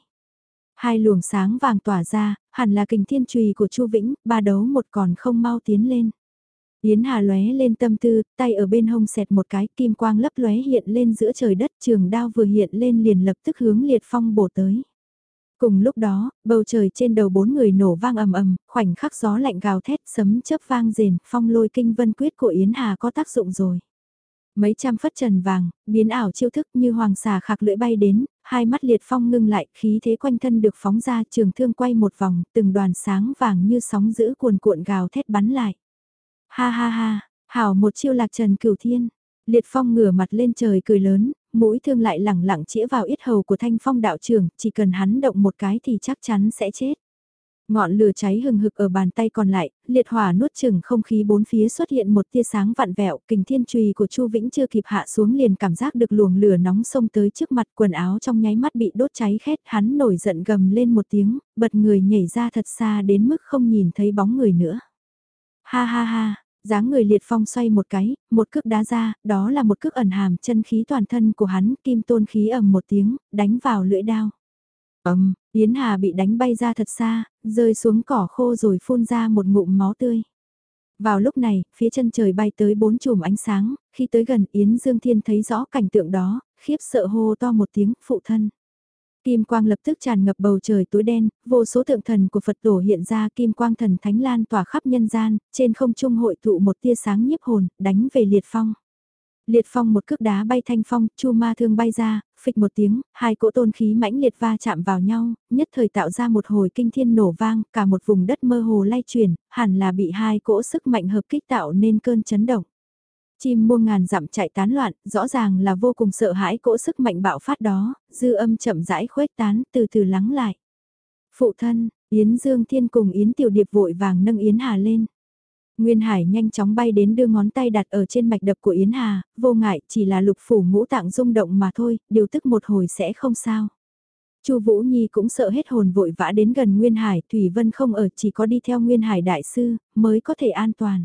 Hai luồng sáng vàng tỏa ra, hẳn là kình thiên trùy của Chu Vĩnh, ba đấu một còn không mau tiến lên. Yến Hà lóe lên tâm tư, tay ở bên hông xẹt một cái, kim quang lấp lóe hiện lên giữa trời đất, trường đao vừa hiện lên liền lập tức hướng liệt phong bổ tới. Cùng lúc đó, bầu trời trên đầu bốn người nổ vang ầm ầm, khoảnh khắc gió lạnh gào thét, sấm chớp vang rền, phong lôi kinh vân quyết của Yến Hà có tác dụng rồi. Mấy trăm phất trần vàng, biến ảo chiêu thức như hoàng xà khạc lưỡi bay đến, hai mắt liệt phong ngưng lại, khí thế quanh thân được phóng ra trường thương quay một vòng, từng đoàn sáng vàng như sóng giữ cuồn cuộn gào thét bắn lại. Ha ha ha, hảo một chiêu lạc trần cửu thiên. Liệt phong ngửa mặt lên trời cười lớn, mũi thương lại lẳng lặng chĩa vào yết hầu của thanh phong đạo trưởng, chỉ cần hắn động một cái thì chắc chắn sẽ chết. Ngọn lửa cháy hừng hực ở bàn tay còn lại, liệt hỏa nuốt chừng không khí bốn phía xuất hiện một tia sáng vạn vẹo, kình thiên trùy của Chu Vĩnh chưa kịp hạ xuống liền cảm giác được luồng lửa nóng xông tới trước mặt quần áo trong nháy mắt bị đốt cháy khét, hắn nổi giận gầm lên một tiếng, bật người nhảy ra thật xa đến mức không nhìn thấy bóng người nữa. Ha ha ha, dáng người liệt phong xoay một cái, một cước đá ra, đó là một cước ẩn hàm chân khí toàn thân của hắn, kim tôn khí ầm một tiếng, đánh vào lưỡi đao. Ầm, Yến Hà bị đánh bay ra thật xa, rơi xuống cỏ khô rồi phun ra một ngụm máu tươi. Vào lúc này, phía chân trời bay tới bốn chùm ánh sáng, khi tới gần Yến Dương Thiên thấy rõ cảnh tượng đó, khiếp sợ hô to một tiếng, phụ thân. Kim quang lập tức tràn ngập bầu trời tối đen, vô số tượng thần của Phật tổ hiện ra kim quang thần thánh lan tỏa khắp nhân gian, trên không trung hội tụ một tia sáng nhiếp hồn, đánh về liệt phong. Liệt phong một cước đá bay thanh phong, chu ma thương bay ra, phịch một tiếng, hai cỗ tôn khí mãnh liệt va chạm vào nhau, nhất thời tạo ra một hồi kinh thiên nổ vang, cả một vùng đất mơ hồ lay chuyển, hẳn là bị hai cỗ sức mạnh hợp kích tạo nên cơn chấn động. Chim muông ngàn dặm chạy tán loạn, rõ ràng là vô cùng sợ hãi cỗ sức mạnh bạo phát đó, dư âm chậm rãi khuếch tán, từ từ lắng lại. Phụ thân, Yến Dương Thiên cùng Yến Tiểu Điệp vội vàng nâng Yến Hà lên. Nguyên Hải nhanh chóng bay đến đưa ngón tay đặt ở trên mạch đập của Yến Hà, vô ngại, chỉ là lục phủ ngũ tạng rung động mà thôi, điều tức một hồi sẽ không sao. Chu Vũ Nhi cũng sợ hết hồn vội vã đến gần Nguyên Hải, Thủy Vân không ở chỉ có đi theo Nguyên Hải đại sư, mới có thể an toàn.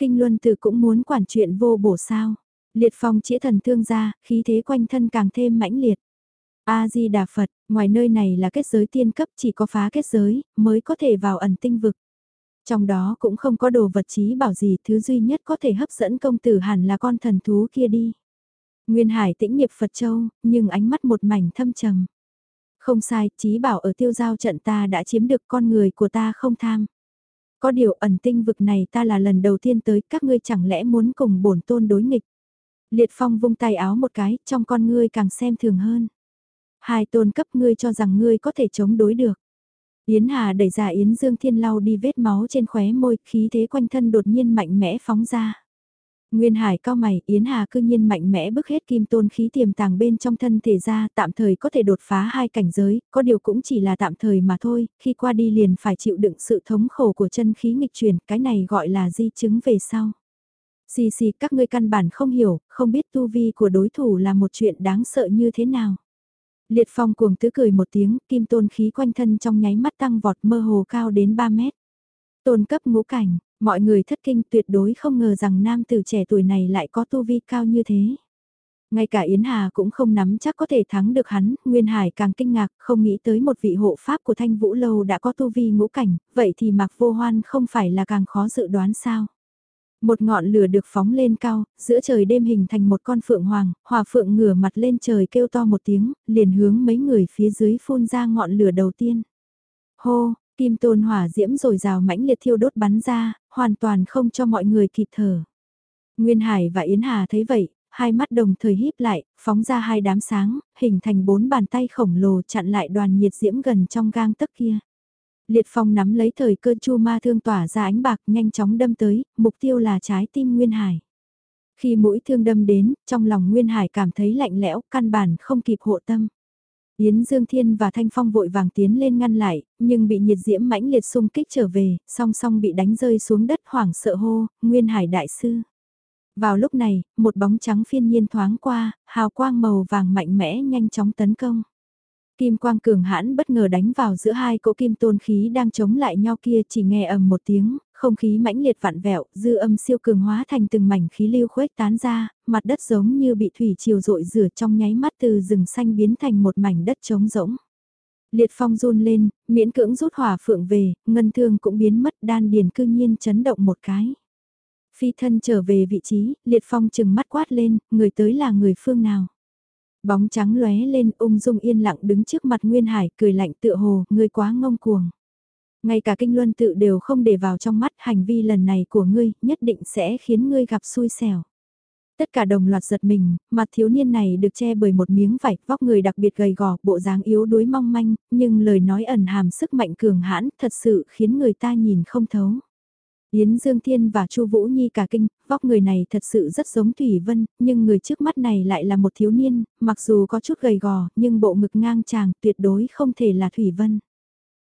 Kinh Luân Tử cũng muốn quản chuyện vô bổ sao. Liệt phong chĩa thần thương ra, khí thế quanh thân càng thêm mãnh liệt. A-di Đà Phật, ngoài nơi này là kết giới tiên cấp chỉ có phá kết giới, mới có thể vào ẩn tinh vực. Trong đó cũng không có đồ vật trí bảo gì, thứ duy nhất có thể hấp dẫn công tử hẳn là con thần thú kia đi. Nguyên Hải tĩnh nghiệp Phật Châu, nhưng ánh mắt một mảnh thâm trầm. Không sai, trí bảo ở tiêu giao trận ta đã chiếm được con người của ta không tham. Có điều ẩn tinh vực này ta là lần đầu tiên tới, các ngươi chẳng lẽ muốn cùng bổn tôn đối nghịch. Liệt phong vung tay áo một cái, trong con ngươi càng xem thường hơn. Hai tôn cấp ngươi cho rằng ngươi có thể chống đối được. Yến Hà đẩy ra Yến Dương Thiên lau đi vết máu trên khóe môi, khí thế quanh thân đột nhiên mạnh mẽ phóng ra. Nguyên Hải cao mày, Yến Hà cư nhiên mạnh mẽ bức hết kim tôn khí tiềm tàng bên trong thân thể ra, tạm thời có thể đột phá hai cảnh giới, có điều cũng chỉ là tạm thời mà thôi, khi qua đi liền phải chịu đựng sự thống khổ của chân khí nghịch chuyển, cái này gọi là di chứng về sau. Xì xì các ngươi căn bản không hiểu, không biết tu vi của đối thủ là một chuyện đáng sợ như thế nào. Liệt phong cuồng tứ cười một tiếng, kim tôn khí quanh thân trong nháy mắt tăng vọt mơ hồ cao đến 3 mét. Tôn cấp ngũ cảnh, mọi người thất kinh tuyệt đối không ngờ rằng nam tử trẻ tuổi này lại có tu vi cao như thế. Ngay cả Yến Hà cũng không nắm chắc có thể thắng được hắn, Nguyên Hải càng kinh ngạc, không nghĩ tới một vị hộ pháp của Thanh Vũ Lâu đã có tu vi ngũ cảnh, vậy thì Mạc Vô Hoan không phải là càng khó dự đoán sao. Một ngọn lửa được phóng lên cao, giữa trời đêm hình thành một con phượng hoàng, hòa phượng ngửa mặt lên trời kêu to một tiếng, liền hướng mấy người phía dưới phun ra ngọn lửa đầu tiên. Hô, kim tôn hỏa diễm rồi rào mãnh liệt thiêu đốt bắn ra, hoàn toàn không cho mọi người kịp thở. Nguyên Hải và Yến Hà thấy vậy, hai mắt đồng thời híp lại, phóng ra hai đám sáng, hình thành bốn bàn tay khổng lồ chặn lại đoàn nhiệt diễm gần trong gang tấc kia. Liệt Phong nắm lấy thời cơ chu ma thương tỏa ra ánh bạc nhanh chóng đâm tới, mục tiêu là trái tim Nguyên Hải. Khi mũi thương đâm đến, trong lòng Nguyên Hải cảm thấy lạnh lẽo, căn bản không kịp hộ tâm. Yến Dương Thiên và Thanh Phong vội vàng tiến lên ngăn lại, nhưng bị nhiệt diễm mãnh liệt xung kích trở về, song song bị đánh rơi xuống đất hoảng sợ hô, Nguyên Hải Đại Sư. Vào lúc này, một bóng trắng phiên nhiên thoáng qua, hào quang màu vàng mạnh mẽ nhanh chóng tấn công. Kim quang cường hãn bất ngờ đánh vào giữa hai cỗ kim tôn khí đang chống lại nhau kia chỉ nghe ầm một tiếng, không khí mãnh liệt vặn vẹo, dư âm siêu cường hóa thành từng mảnh khí lưu khuếch tán ra, mặt đất giống như bị thủy chiều rội rửa trong nháy mắt từ rừng xanh biến thành một mảnh đất trống rỗng. Liệt phong run lên, miễn cưỡng rút hỏa phượng về, ngân thương cũng biến mất đan điền cư nhiên chấn động một cái. Phi thân trở về vị trí, liệt phong chừng mắt quát lên, người tới là người phương nào. Bóng trắng lóe lên ung dung yên lặng đứng trước mặt Nguyên Hải cười lạnh tựa hồ, người quá ngông cuồng. Ngay cả kinh luân tự đều không để vào trong mắt hành vi lần này của ngươi, nhất định sẽ khiến ngươi gặp xui xẻo. Tất cả đồng loạt giật mình, mặt thiếu niên này được che bởi một miếng vải, vóc người đặc biệt gầy gò, bộ dáng yếu đuối mong manh, nhưng lời nói ẩn hàm sức mạnh cường hãn, thật sự khiến người ta nhìn không thấu. Yến Dương Thiên và Chu Vũ Nhi cả kinh, vóc người này thật sự rất giống Thủy Vân, nhưng người trước mắt này lại là một thiếu niên, mặc dù có chút gầy gò, nhưng bộ ngực ngang tràng tuyệt đối không thể là Thủy Vân.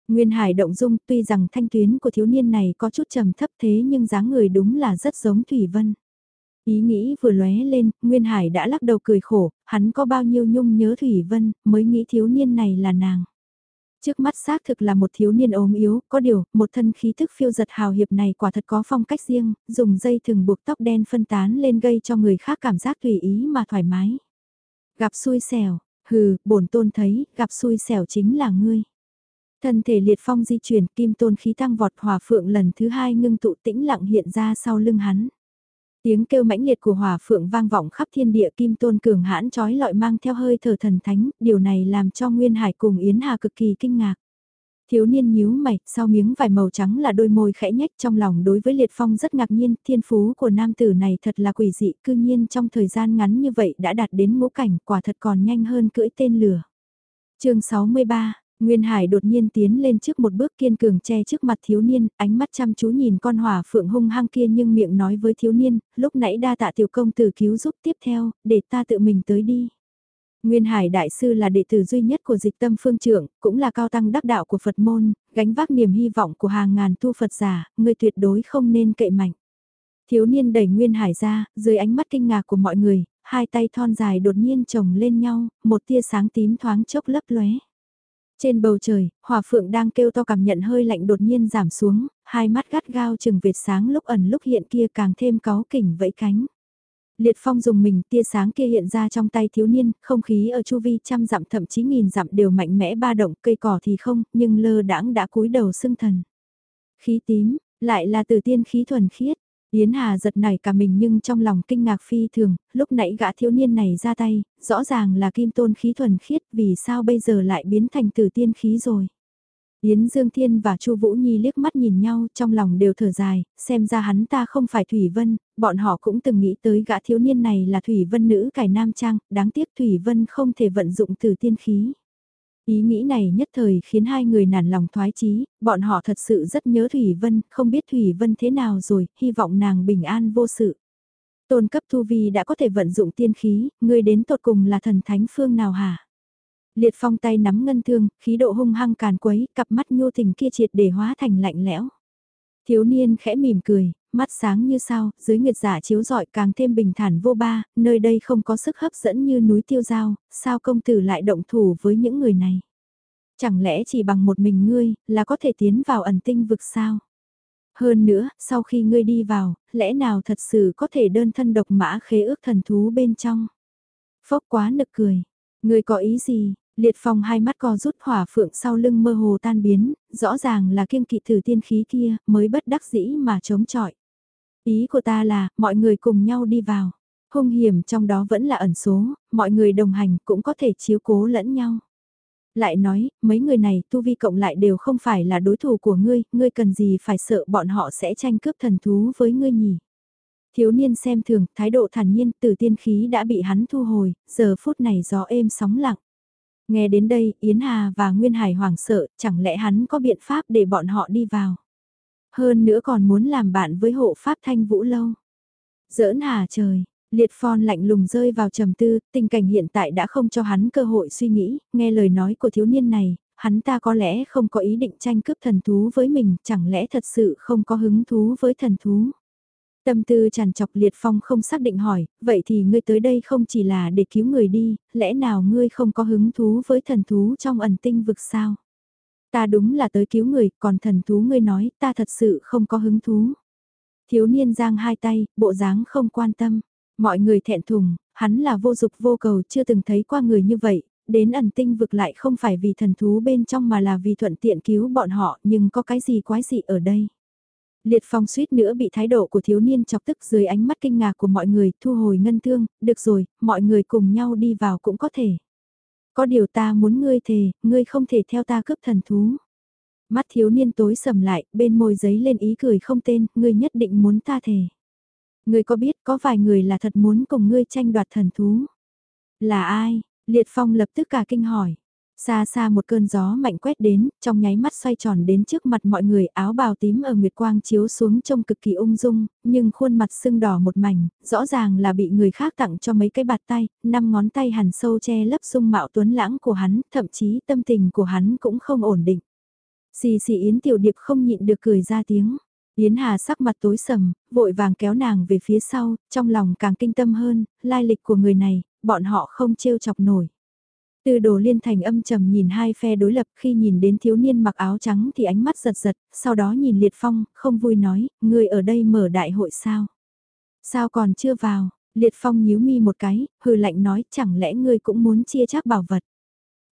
Nguyên Hải động dung tuy rằng thanh tuyến của thiếu niên này có chút trầm thấp thế nhưng dáng người đúng là rất giống Thủy Vân. Ý nghĩ vừa lóe lên, Nguyên Hải đã lắc đầu cười khổ, hắn có bao nhiêu nhung nhớ Thủy Vân, mới nghĩ thiếu niên này là nàng. Trước mắt xác thực là một thiếu niên ốm yếu, có điều, một thân khí thức phiêu giật hào hiệp này quả thật có phong cách riêng, dùng dây thừng buộc tóc đen phân tán lên gây cho người khác cảm giác tùy ý mà thoải mái. Gặp xui xẻo, hừ, bổn tôn thấy, gặp xui xẻo chính là ngươi. Thân thể liệt phong di chuyển, kim tôn khí tăng vọt hỏa phượng lần thứ hai ngưng tụ tĩnh lặng hiện ra sau lưng hắn. Tiếng kêu mãnh liệt của hỏa phượng vang vọng khắp thiên địa kim tôn cường hãn trói lọi mang theo hơi thở thần thánh, điều này làm cho Nguyên Hải cùng Yến Hà cực kỳ kinh ngạc. Thiếu niên nhíu mày, sau miếng vải màu trắng là đôi môi khẽ nhách trong lòng đối với liệt phong rất ngạc nhiên, thiên phú của nam tử này thật là quỷ dị, cư nhiên trong thời gian ngắn như vậy đã đạt đến ngũ cảnh, quả thật còn nhanh hơn cưỡi tên lửa. chương 63 Nguyên Hải đột nhiên tiến lên trước một bước kiên cường che trước mặt thiếu niên, ánh mắt chăm chú nhìn con hỏa phượng hung hăng kia nhưng miệng nói với thiếu niên, lúc nãy đa tạ tiểu công tử cứu giúp tiếp theo, để ta tự mình tới đi. Nguyên Hải Đại Sư là đệ tử duy nhất của dịch tâm phương trưởng, cũng là cao tăng đắc đạo của Phật môn, gánh vác niềm hy vọng của hàng ngàn tu Phật giả, người tuyệt đối không nên cậy mạnh. Thiếu niên đẩy Nguyên Hải ra, dưới ánh mắt kinh ngạc của mọi người, hai tay thon dài đột nhiên chồng lên nhau, một tia sáng tím thoáng chốc lấp lóe. Trên bầu trời, hỏa phượng đang kêu to cảm nhận hơi lạnh đột nhiên giảm xuống, hai mắt gắt gao chừng vệt sáng lúc ẩn lúc hiện kia càng thêm có kỉnh vẫy cánh. Liệt phong dùng mình tia sáng kia hiện ra trong tay thiếu niên, không khí ở chu vi trăm dặm thậm chí nghìn dặm đều mạnh mẽ ba động cây cỏ thì không, nhưng lơ đãng đã cúi đầu xưng thần. Khí tím, lại là từ tiên khí thuần khiết, Yến Hà giật nảy cả mình nhưng trong lòng kinh ngạc phi thường, lúc nãy gã thiếu niên này ra tay, rõ ràng là kim tôn khí thuần khiết vì sao bây giờ lại biến thành tử tiên khí rồi. Yến Dương Thiên và Chu Vũ Nhi liếc mắt nhìn nhau trong lòng đều thở dài, xem ra hắn ta không phải Thủy Vân, bọn họ cũng từng nghĩ tới gã thiếu niên này là Thủy Vân nữ cải nam trang, đáng tiếc Thủy Vân không thể vận dụng tử tiên khí. Ý nghĩ này nhất thời khiến hai người nản lòng thoái chí, bọn họ thật sự rất nhớ Thủy Vân, không biết Thủy Vân thế nào rồi, hy vọng nàng bình an vô sự. Tôn cấp tu vi đã có thể vận dụng tiên khí, ngươi đến tột cùng là thần thánh phương nào hả? Liệt phong tay nắm ngân thương, khí độ hung hăng càn quấy, cặp mắt nhô tình kia triệt để hóa thành lạnh lẽo. Thiếu niên khẽ mỉm cười, mắt sáng như sao, dưới nguyệt giả chiếu rọi càng thêm bình thản vô ba, nơi đây không có sức hấp dẫn như núi tiêu giao, sao công tử lại động thủ với những người này? Chẳng lẽ chỉ bằng một mình ngươi, là có thể tiến vào ẩn tinh vực sao? Hơn nữa, sau khi ngươi đi vào, lẽ nào thật sự có thể đơn thân độc mã khế ước thần thú bên trong? Phốc quá nực cười. Ngươi có ý gì? Liệt phong hai mắt co rút hỏa phượng sau lưng mơ hồ tan biến, rõ ràng là kiêng kỵ thử tiên khí kia, mới bất đắc dĩ mà chống chọi. Ý của ta là, mọi người cùng nhau đi vào. Hung hiểm trong đó vẫn là ẩn số, mọi người đồng hành cũng có thể chiếu cố lẫn nhau. Lại nói, mấy người này tu vi cộng lại đều không phải là đối thủ của ngươi, ngươi cần gì phải sợ bọn họ sẽ tranh cướp thần thú với ngươi nhỉ. Thiếu niên xem thường, thái độ thản nhiên từ tiên khí đã bị hắn thu hồi, giờ phút này gió êm sóng lặng. Nghe đến đây, Yến Hà và Nguyên Hải hoảng sợ, chẳng lẽ hắn có biện pháp để bọn họ đi vào. Hơn nữa còn muốn làm bạn với hộ pháp thanh vũ lâu. Giỡn hà trời, liệt phon lạnh lùng rơi vào trầm tư, tình cảnh hiện tại đã không cho hắn cơ hội suy nghĩ, nghe lời nói của thiếu niên này, hắn ta có lẽ không có ý định tranh cướp thần thú với mình, chẳng lẽ thật sự không có hứng thú với thần thú. Tâm tư tràn chọc liệt phong không xác định hỏi, vậy thì ngươi tới đây không chỉ là để cứu người đi, lẽ nào ngươi không có hứng thú với thần thú trong ẩn tinh vực sao? Ta đúng là tới cứu người, còn thần thú ngươi nói, ta thật sự không có hứng thú. Thiếu niên giang hai tay, bộ dáng không quan tâm. Mọi người thẹn thùng, hắn là vô dục vô cầu chưa từng thấy qua người như vậy, đến ẩn tinh vực lại không phải vì thần thú bên trong mà là vì thuận tiện cứu bọn họ, nhưng có cái gì quái dị ở đây. Liệt phong suýt nữa bị thái độ của thiếu niên chọc tức dưới ánh mắt kinh ngạc của mọi người, thu hồi ngân thương, được rồi, mọi người cùng nhau đi vào cũng có thể. Có điều ta muốn ngươi thề, ngươi không thể theo ta cướp thần thú. Mắt thiếu niên tối sầm lại, bên môi giấy lên ý cười không tên, ngươi nhất định muốn ta thề. Ngươi có biết có vài người là thật muốn cùng ngươi tranh đoạt thần thú. Là ai? Liệt phong lập tức cả kinh hỏi. Xa xa một cơn gió mạnh quét đến, trong nháy mắt xoay tròn đến trước mặt mọi người áo bào tím ở nguyệt quang chiếu xuống trông cực kỳ ung dung, nhưng khuôn mặt sưng đỏ một mảnh, rõ ràng là bị người khác tặng cho mấy cái bạt tay, năm ngón tay hằn sâu che lấp sung mạo tuấn lãng của hắn, thậm chí tâm tình của hắn cũng không ổn định. Xì xì Yến Tiểu Điệp không nhịn được cười ra tiếng. Yến Hà sắc mặt tối sầm, vội vàng kéo nàng về phía sau, trong lòng càng kinh tâm hơn, lai lịch của người này, bọn họ không trêu chọc nổi. Từ đồ liên thành âm trầm nhìn hai phe đối lập khi nhìn đến thiếu niên mặc áo trắng thì ánh mắt giật giật, sau đó nhìn liệt phong, không vui nói, người ở đây mở đại hội sao? Sao còn chưa vào? Liệt phong nhíu mi một cái, hừ lạnh nói chẳng lẽ ngươi cũng muốn chia chắc bảo vật?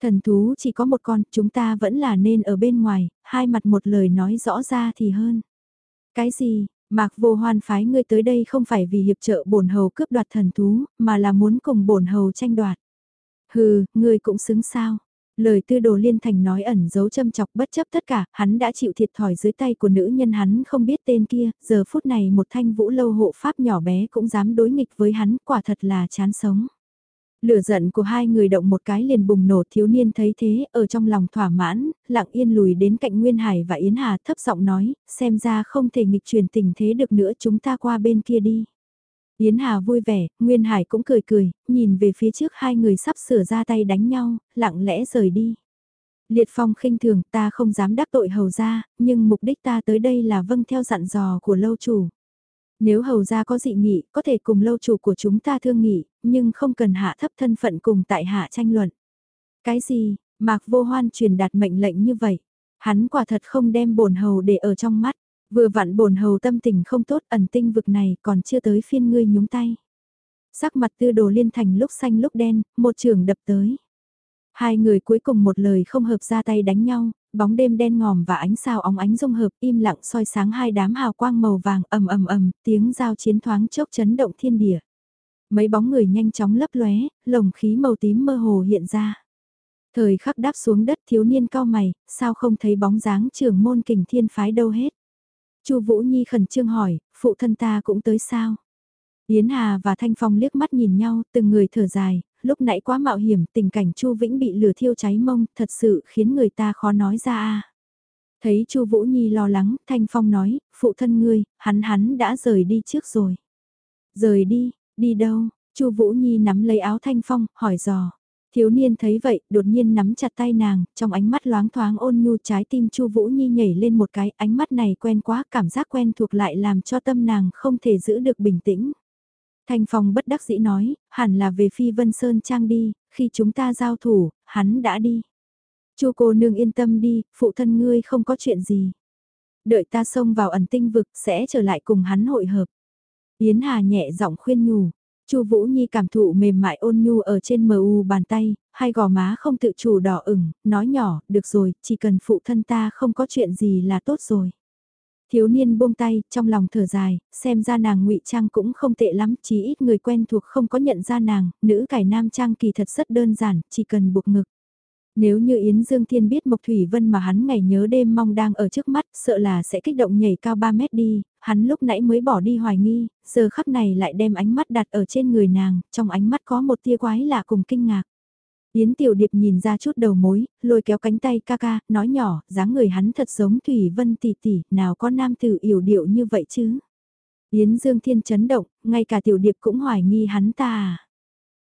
Thần thú chỉ có một con, chúng ta vẫn là nên ở bên ngoài, hai mặt một lời nói rõ ra thì hơn. Cái gì, Mạc Vô Hoan phái ngươi tới đây không phải vì hiệp trợ bổn hầu cướp đoạt thần thú, mà là muốn cùng bổn hầu tranh đoạt. Hừ, ngươi cũng xứng sao. Lời tư đồ liên thành nói ẩn giấu châm chọc bất chấp tất cả, hắn đã chịu thiệt thòi dưới tay của nữ nhân hắn không biết tên kia, giờ phút này một thanh vũ lâu hộ pháp nhỏ bé cũng dám đối nghịch với hắn, quả thật là chán sống. Lửa giận của hai người động một cái liền bùng nổ thiếu niên thấy thế, ở trong lòng thỏa mãn, lặng yên lùi đến cạnh Nguyên Hải và Yến Hà thấp giọng nói, xem ra không thể nghịch truyền tình thế được nữa chúng ta qua bên kia đi. Yến Hà vui vẻ, Nguyên Hải cũng cười cười, nhìn về phía trước hai người sắp sửa ra tay đánh nhau, lặng lẽ rời đi. Liệt Phong khinh thường ta không dám đắc tội hầu ra, nhưng mục đích ta tới đây là vâng theo dặn dò của lâu chủ. Nếu hầu ra có dị nghị, có thể cùng lâu chủ của chúng ta thương nghị, nhưng không cần hạ thấp thân phận cùng tại hạ tranh luận. Cái gì, Mạc Vô Hoan truyền đạt mệnh lệnh như vậy? Hắn quả thật không đem bổn hầu để ở trong mắt. Vừa vặn bổn hầu tâm tình không tốt ẩn tinh vực này còn chưa tới phiên ngươi nhúng tay. Sắc mặt tư đồ liên thành lúc xanh lúc đen, một trường đập tới. Hai người cuối cùng một lời không hợp ra tay đánh nhau, bóng đêm đen ngòm và ánh sao óng ánh dung hợp im lặng soi sáng hai đám hào quang màu vàng ầm ầm ầm, tiếng giao chiến thoáng chốc chấn động thiên địa. Mấy bóng người nhanh chóng lấp lóe, lồng khí màu tím mơ hồ hiện ra. Thời khắc đáp xuống đất thiếu niên cao mày, sao không thấy bóng dáng trưởng môn kình thiên phái đâu hết. Chu Vũ Nhi khẩn trương hỏi, phụ thân ta cũng tới sao? Yến Hà và Thanh Phong liếc mắt nhìn nhau, từng người thở dài, lúc nãy quá mạo hiểm, tình cảnh Chu Vĩnh bị lửa thiêu cháy mông, thật sự khiến người ta khó nói ra a. Thấy Chu Vũ Nhi lo lắng, Thanh Phong nói, phụ thân ngươi, hắn hắn đã rời đi trước rồi. Rời đi, đi đâu? Chu Vũ Nhi nắm lấy áo Thanh Phong, hỏi dò. Thiếu niên thấy vậy, đột nhiên nắm chặt tay nàng, trong ánh mắt loáng thoáng ôn nhu trái tim Chu Vũ Nhi nhảy lên một cái, ánh mắt này quen quá, cảm giác quen thuộc lại làm cho tâm nàng không thể giữ được bình tĩnh. Thanh Phong bất đắc dĩ nói, hẳn là về Phi Vân Sơn Trang đi, khi chúng ta giao thủ, hắn đã đi. Chu cô nương yên tâm đi, phụ thân ngươi không có chuyện gì. Đợi ta xông vào ẩn tinh vực sẽ trở lại cùng hắn hội hợp. Yến Hà nhẹ giọng khuyên nhủ, Chu Vũ Nhi cảm thụ mềm mại ôn nhu ở trên mờ u bàn tay, hai gò má không tự chủ đỏ ửng, nói nhỏ, được rồi, chỉ cần phụ thân ta không có chuyện gì là tốt rồi. Thiếu niên buông tay, trong lòng thở dài, xem ra nàng ngụy trang cũng không tệ lắm, chỉ ít người quen thuộc không có nhận ra nàng, nữ cải nam trang kỳ thật rất đơn giản, chỉ cần buộc ngực. Nếu như Yến Dương Thiên biết Mộc Thủy Vân mà hắn ngày nhớ đêm mong đang ở trước mắt, sợ là sẽ kích động nhảy cao 3 mét đi, hắn lúc nãy mới bỏ đi hoài nghi, giờ khắc này lại đem ánh mắt đặt ở trên người nàng, trong ánh mắt có một tia quái lạ cùng kinh ngạc. Yến Tiểu Điệp nhìn ra chút đầu mối, lôi kéo cánh tay ca ca, nói nhỏ, dáng người hắn thật giống Thủy Vân tỷ tỷ, nào có nam tử yểu điệu như vậy chứ. Yến Dương Thiên chấn động, ngay cả Tiểu Điệp cũng hoài nghi hắn ta à.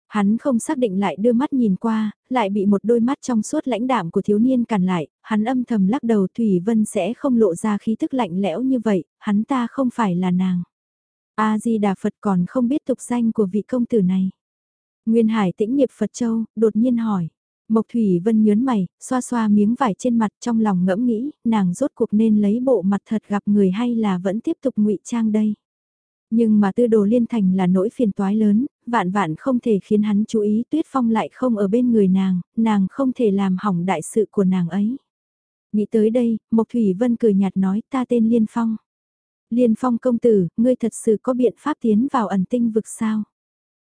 Hắn không xác định lại đưa mắt nhìn qua, lại bị một đôi mắt trong suốt lãnh đạm của thiếu niên cản lại, hắn âm thầm lắc đầu Thủy Vân sẽ không lộ ra khí thức lạnh lẽo như vậy, hắn ta không phải là nàng. A-di-đà Phật còn không biết tục danh của vị công tử này. Nguyên Hải tĩnh nghiệp Phật Châu, đột nhiên hỏi. Mộc Thủy Vân nhớn mày, xoa xoa miếng vải trên mặt trong lòng ngẫm nghĩ, nàng rốt cuộc nên lấy bộ mặt thật gặp người hay là vẫn tiếp tục ngụy trang đây. Nhưng mà tư đồ liên thành là nỗi phiền toái lớn, vạn vạn không thể khiến hắn chú ý tuyết phong lại không ở bên người nàng, nàng không thể làm hỏng đại sự của nàng ấy. Nghĩ tới đây, Mộc Thủy Vân cười nhạt nói ta tên Liên Phong. Liên Phong công tử, ngươi thật sự có biện pháp tiến vào ẩn tinh vực sao?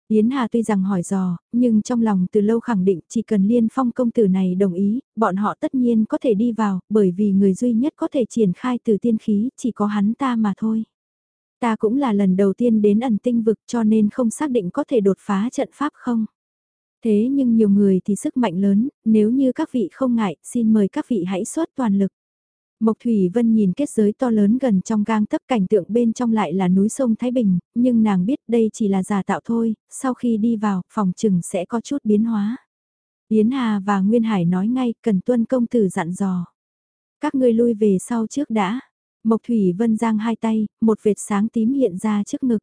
Yến Hà tuy rằng hỏi dò, nhưng trong lòng từ lâu khẳng định chỉ cần Liên Phong công tử này đồng ý, bọn họ tất nhiên có thể đi vào, bởi vì người duy nhất có thể triển khai từ tiên khí chỉ có hắn ta mà thôi. Ta cũng là lần đầu tiên đến ẩn tinh vực cho nên không xác định có thể đột phá trận pháp không. Thế nhưng nhiều người thì sức mạnh lớn, nếu như các vị không ngại, xin mời các vị hãy xuất toàn lực. Mộc Thủy Vân nhìn kết giới to lớn gần trong gang tấp cảnh tượng bên trong lại là núi sông Thái Bình, nhưng nàng biết đây chỉ là giả tạo thôi, sau khi đi vào, phòng trừng sẽ có chút biến hóa. Yến Hà và Nguyên Hải nói ngay, cần tuân công tử dặn dò. Các ngươi lui về sau trước đã. Mộc Thủy Vân giang hai tay, một vệt sáng tím hiện ra trước ngực.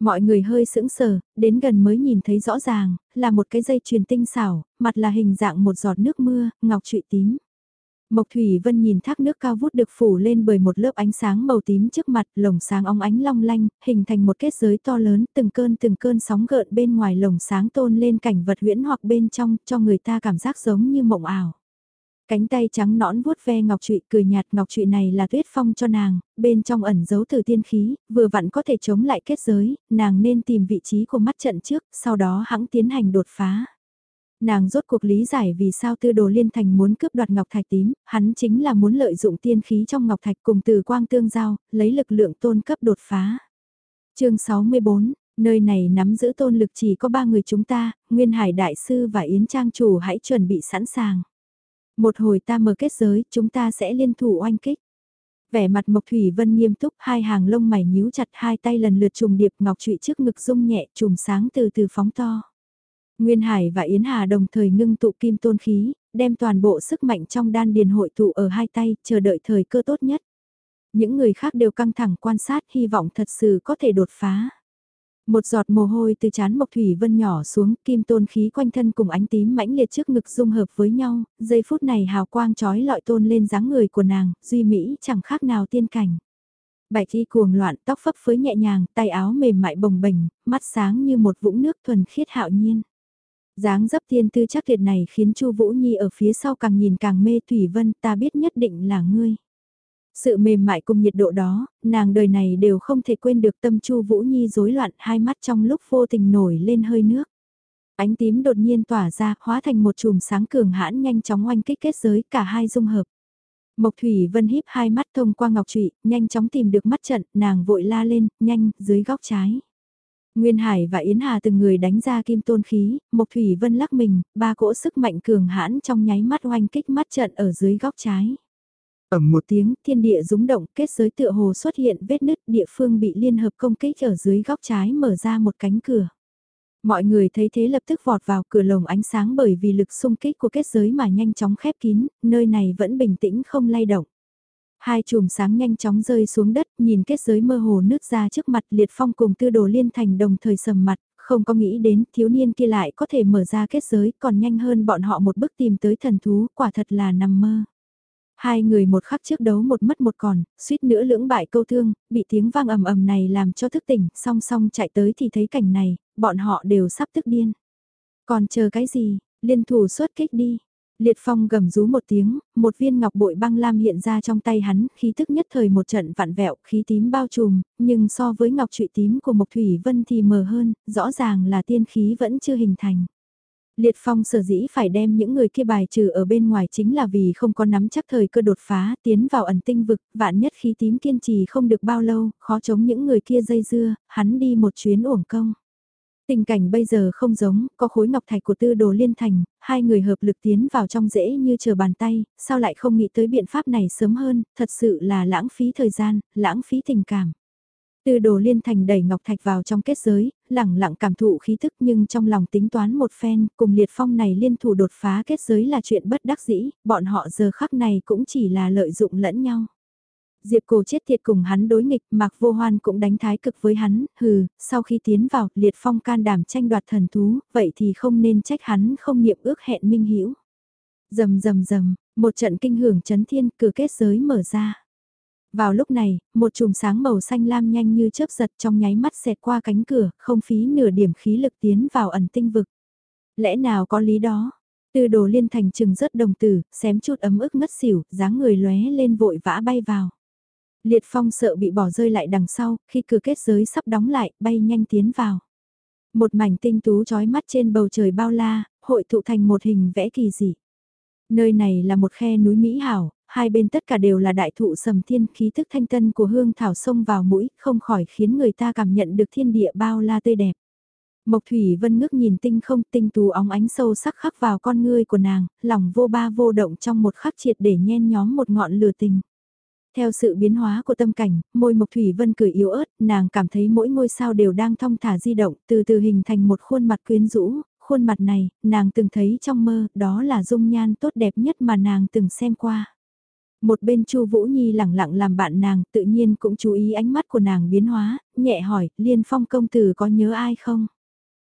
Mọi người hơi sững sờ, đến gần mới nhìn thấy rõ ràng, là một cái dây chuyền tinh xảo, mặt là hình dạng một giọt nước mưa, ngọc trụy tím. Mộc Thủy Vân nhìn thác nước cao vút được phủ lên bởi một lớp ánh sáng màu tím trước mặt, lồng sáng óng ánh long lanh, hình thành một kết giới to lớn, từng cơn từng cơn sóng gợn bên ngoài lồng sáng tôn lên cảnh vật huyễn hoặc bên trong, cho người ta cảm giác giống như mộng ảo. Cánh tay trắng nõn vuốt ve ngọc trụy cười nhạt ngọc trụy này là tuyết phong cho nàng, bên trong ẩn giấu từ tiên khí, vừa vặn có thể chống lại kết giới, nàng nên tìm vị trí của mắt trận trước, sau đó hãng tiến hành đột phá. Nàng rốt cuộc lý giải vì sao tư đồ liên thành muốn cướp đoạt ngọc thạch tím, hắn chính là muốn lợi dụng tiên khí trong ngọc thạch cùng từ quang tương giao, lấy lực lượng tôn cấp đột phá. chương 64, nơi này nắm giữ tôn lực chỉ có ba người chúng ta, Nguyên Hải Đại Sư và Yến Trang Chủ hãy chuẩn bị sẵn sàng. Một hồi ta mở kết giới, chúng ta sẽ liên thủ oanh kích. Vẻ mặt Mộc Thủy Vân nghiêm túc, hai hàng lông mày nhíu chặt hai tay lần lượt trùng điệp ngọc trụy trước ngực rung nhẹ trùm sáng từ từ phóng to. Nguyên Hải và Yến Hà đồng thời ngưng tụ kim tôn khí, đem toàn bộ sức mạnh trong đan điền hội tụ ở hai tay, chờ đợi thời cơ tốt nhất. Những người khác đều căng thẳng quan sát hy vọng thật sự có thể đột phá. Một giọt mồ hôi từ chán Mộc Thủy Vân nhỏ xuống, kim tôn khí quanh thân cùng ánh tím mãnh liệt trước ngực dung hợp với nhau, giây phút này hào quang trói lọi tôn lên dáng người của nàng, duy mỹ chẳng khác nào tiên cảnh. Bạch y cuồng loạn tóc phấp phới nhẹ nhàng, tay áo mềm mại bồng bềnh, mắt sáng như một vũng nước thuần khiết hạo nhiên. dáng dấp tiên tư chắc tuyệt này khiến Chu Vũ Nhi ở phía sau càng nhìn càng mê Thủy Vân ta biết nhất định là ngươi. Sự mềm mại cùng nhiệt độ đó, nàng đời này đều không thể quên được tâm Chu Vũ Nhi rối loạn hai mắt trong lúc vô tình nổi lên hơi nước. Ánh tím đột nhiên tỏa ra, hóa thành một chùm sáng cường hãn nhanh chóng oanh kích kết giới, cả hai dung hợp. Mộc Thủy Vân híp hai mắt thông qua ngọc trụy, nhanh chóng tìm được mắt trận, nàng vội la lên, nhanh, dưới góc trái. Nguyên Hải và Yến Hà từng người đánh ra kim tôn khí, Mộc Thủy Vân lắc mình, ba cỗ sức mạnh cường hãn trong nháy mắt oanh kích mắt trận ở dưới góc trái. Ẩm một tiếng, thiên địa rúng động, kết giới tựa hồ xuất hiện vết nứt, địa phương bị liên hợp công kích ở dưới góc trái mở ra một cánh cửa. Mọi người thấy thế lập tức vọt vào cửa lồng ánh sáng bởi vì lực xung kích của kết giới mà nhanh chóng khép kín, nơi này vẫn bình tĩnh không lay động. Hai chùm sáng nhanh chóng rơi xuống đất, nhìn kết giới mơ hồ nứt ra trước mặt liệt phong cùng tư đồ liên thành đồng thời sầm mặt, không có nghĩ đến thiếu niên kia lại có thể mở ra kết giới còn nhanh hơn bọn họ một bước tìm tới thần thú, quả thật là nằm mơ. Hai người một khắc trước đấu một mất một còn, suýt nữa lưỡng bại câu thương, bị tiếng vang ầm ầm này làm cho thức tỉnh, song song chạy tới thì thấy cảnh này, bọn họ đều sắp tức điên. Còn chờ cái gì, liên thủ xuất kích đi. Liệt phong gầm rú một tiếng, một viên ngọc bội băng lam hiện ra trong tay hắn, khí thức nhất thời một trận vạn vẹo, khí tím bao trùm, nhưng so với ngọc trụy tím của Mộc Thủy Vân thì mờ hơn, rõ ràng là tiên khí vẫn chưa hình thành. Liệt Phong sở dĩ phải đem những người kia bài trừ ở bên ngoài chính là vì không có nắm chắc thời cơ đột phá tiến vào ẩn tinh vực, vạn nhất khí tím kiên trì không được bao lâu, khó chống những người kia dây dưa, hắn đi một chuyến uổng công. Tình cảnh bây giờ không giống, có khối ngọc thạch của tư đồ liên thành, hai người hợp lực tiến vào trong dễ như chờ bàn tay, sao lại không nghĩ tới biện pháp này sớm hơn, thật sự là lãng phí thời gian, lãng phí tình cảm. Tư đồ liên thành đẩy ngọc thạch vào trong kết giới, lẳng lặng cảm thụ khí thức nhưng trong lòng tính toán một phen, cùng liệt phong này liên thủ đột phá kết giới là chuyện bất đắc dĩ, bọn họ giờ khắc này cũng chỉ là lợi dụng lẫn nhau. Diệp cổ chết thiệt cùng hắn đối nghịch, Mạc Vô Hoan cũng đánh thái cực với hắn, hừ, sau khi tiến vào, liệt phong can đảm tranh đoạt thần thú, vậy thì không nên trách hắn không niệm ước hẹn minh hiểu. Rầm rầm rầm, một trận kinh hưởng chấn thiên, cửa kết giới mở ra. Vào lúc này, một chùm sáng màu xanh lam nhanh như chớp giật trong nháy mắt xẹt qua cánh cửa, không phí nửa điểm khí lực tiến vào ẩn tinh vực. Lẽ nào có lý đó? Tư đồ liên thành trừng rớt đồng tử, xém chút ấm ức ngất xỉu, dáng người lóe lên vội vã bay vào. Liệt phong sợ bị bỏ rơi lại đằng sau, khi cửa kết giới sắp đóng lại, bay nhanh tiến vào. Một mảnh tinh tú trói mắt trên bầu trời bao la, hội tụ thành một hình vẽ kỳ dị. Nơi này là một khe núi Mỹ Hảo, hai bên tất cả đều là đại thụ sầm thiên khí thức thanh tân của hương thảo sông vào mũi, không khỏi khiến người ta cảm nhận được thiên địa bao la tươi đẹp. Mộc Thủy Vân ngước nhìn tinh không tinh tú óng ánh sâu sắc khắc vào con ngươi của nàng, lòng vô ba vô động trong một khắc triệt để nhen nhóm một ngọn lửa tình. Theo sự biến hóa của tâm cảnh, môi Mộc Thủy Vân cười yếu ớt, nàng cảm thấy mỗi ngôi sao đều đang thong thả di động, từ từ hình thành một khuôn mặt quyến rũ, khuôn mặt này, nàng từng thấy trong mơ, đó là dung nhan tốt đẹp nhất mà nàng từng xem qua. Một bên Chu Vũ Nhi lẳng lặng làm bạn nàng, tự nhiên cũng chú ý ánh mắt của nàng biến hóa, nhẹ hỏi, Liên Phong công tử có nhớ ai không?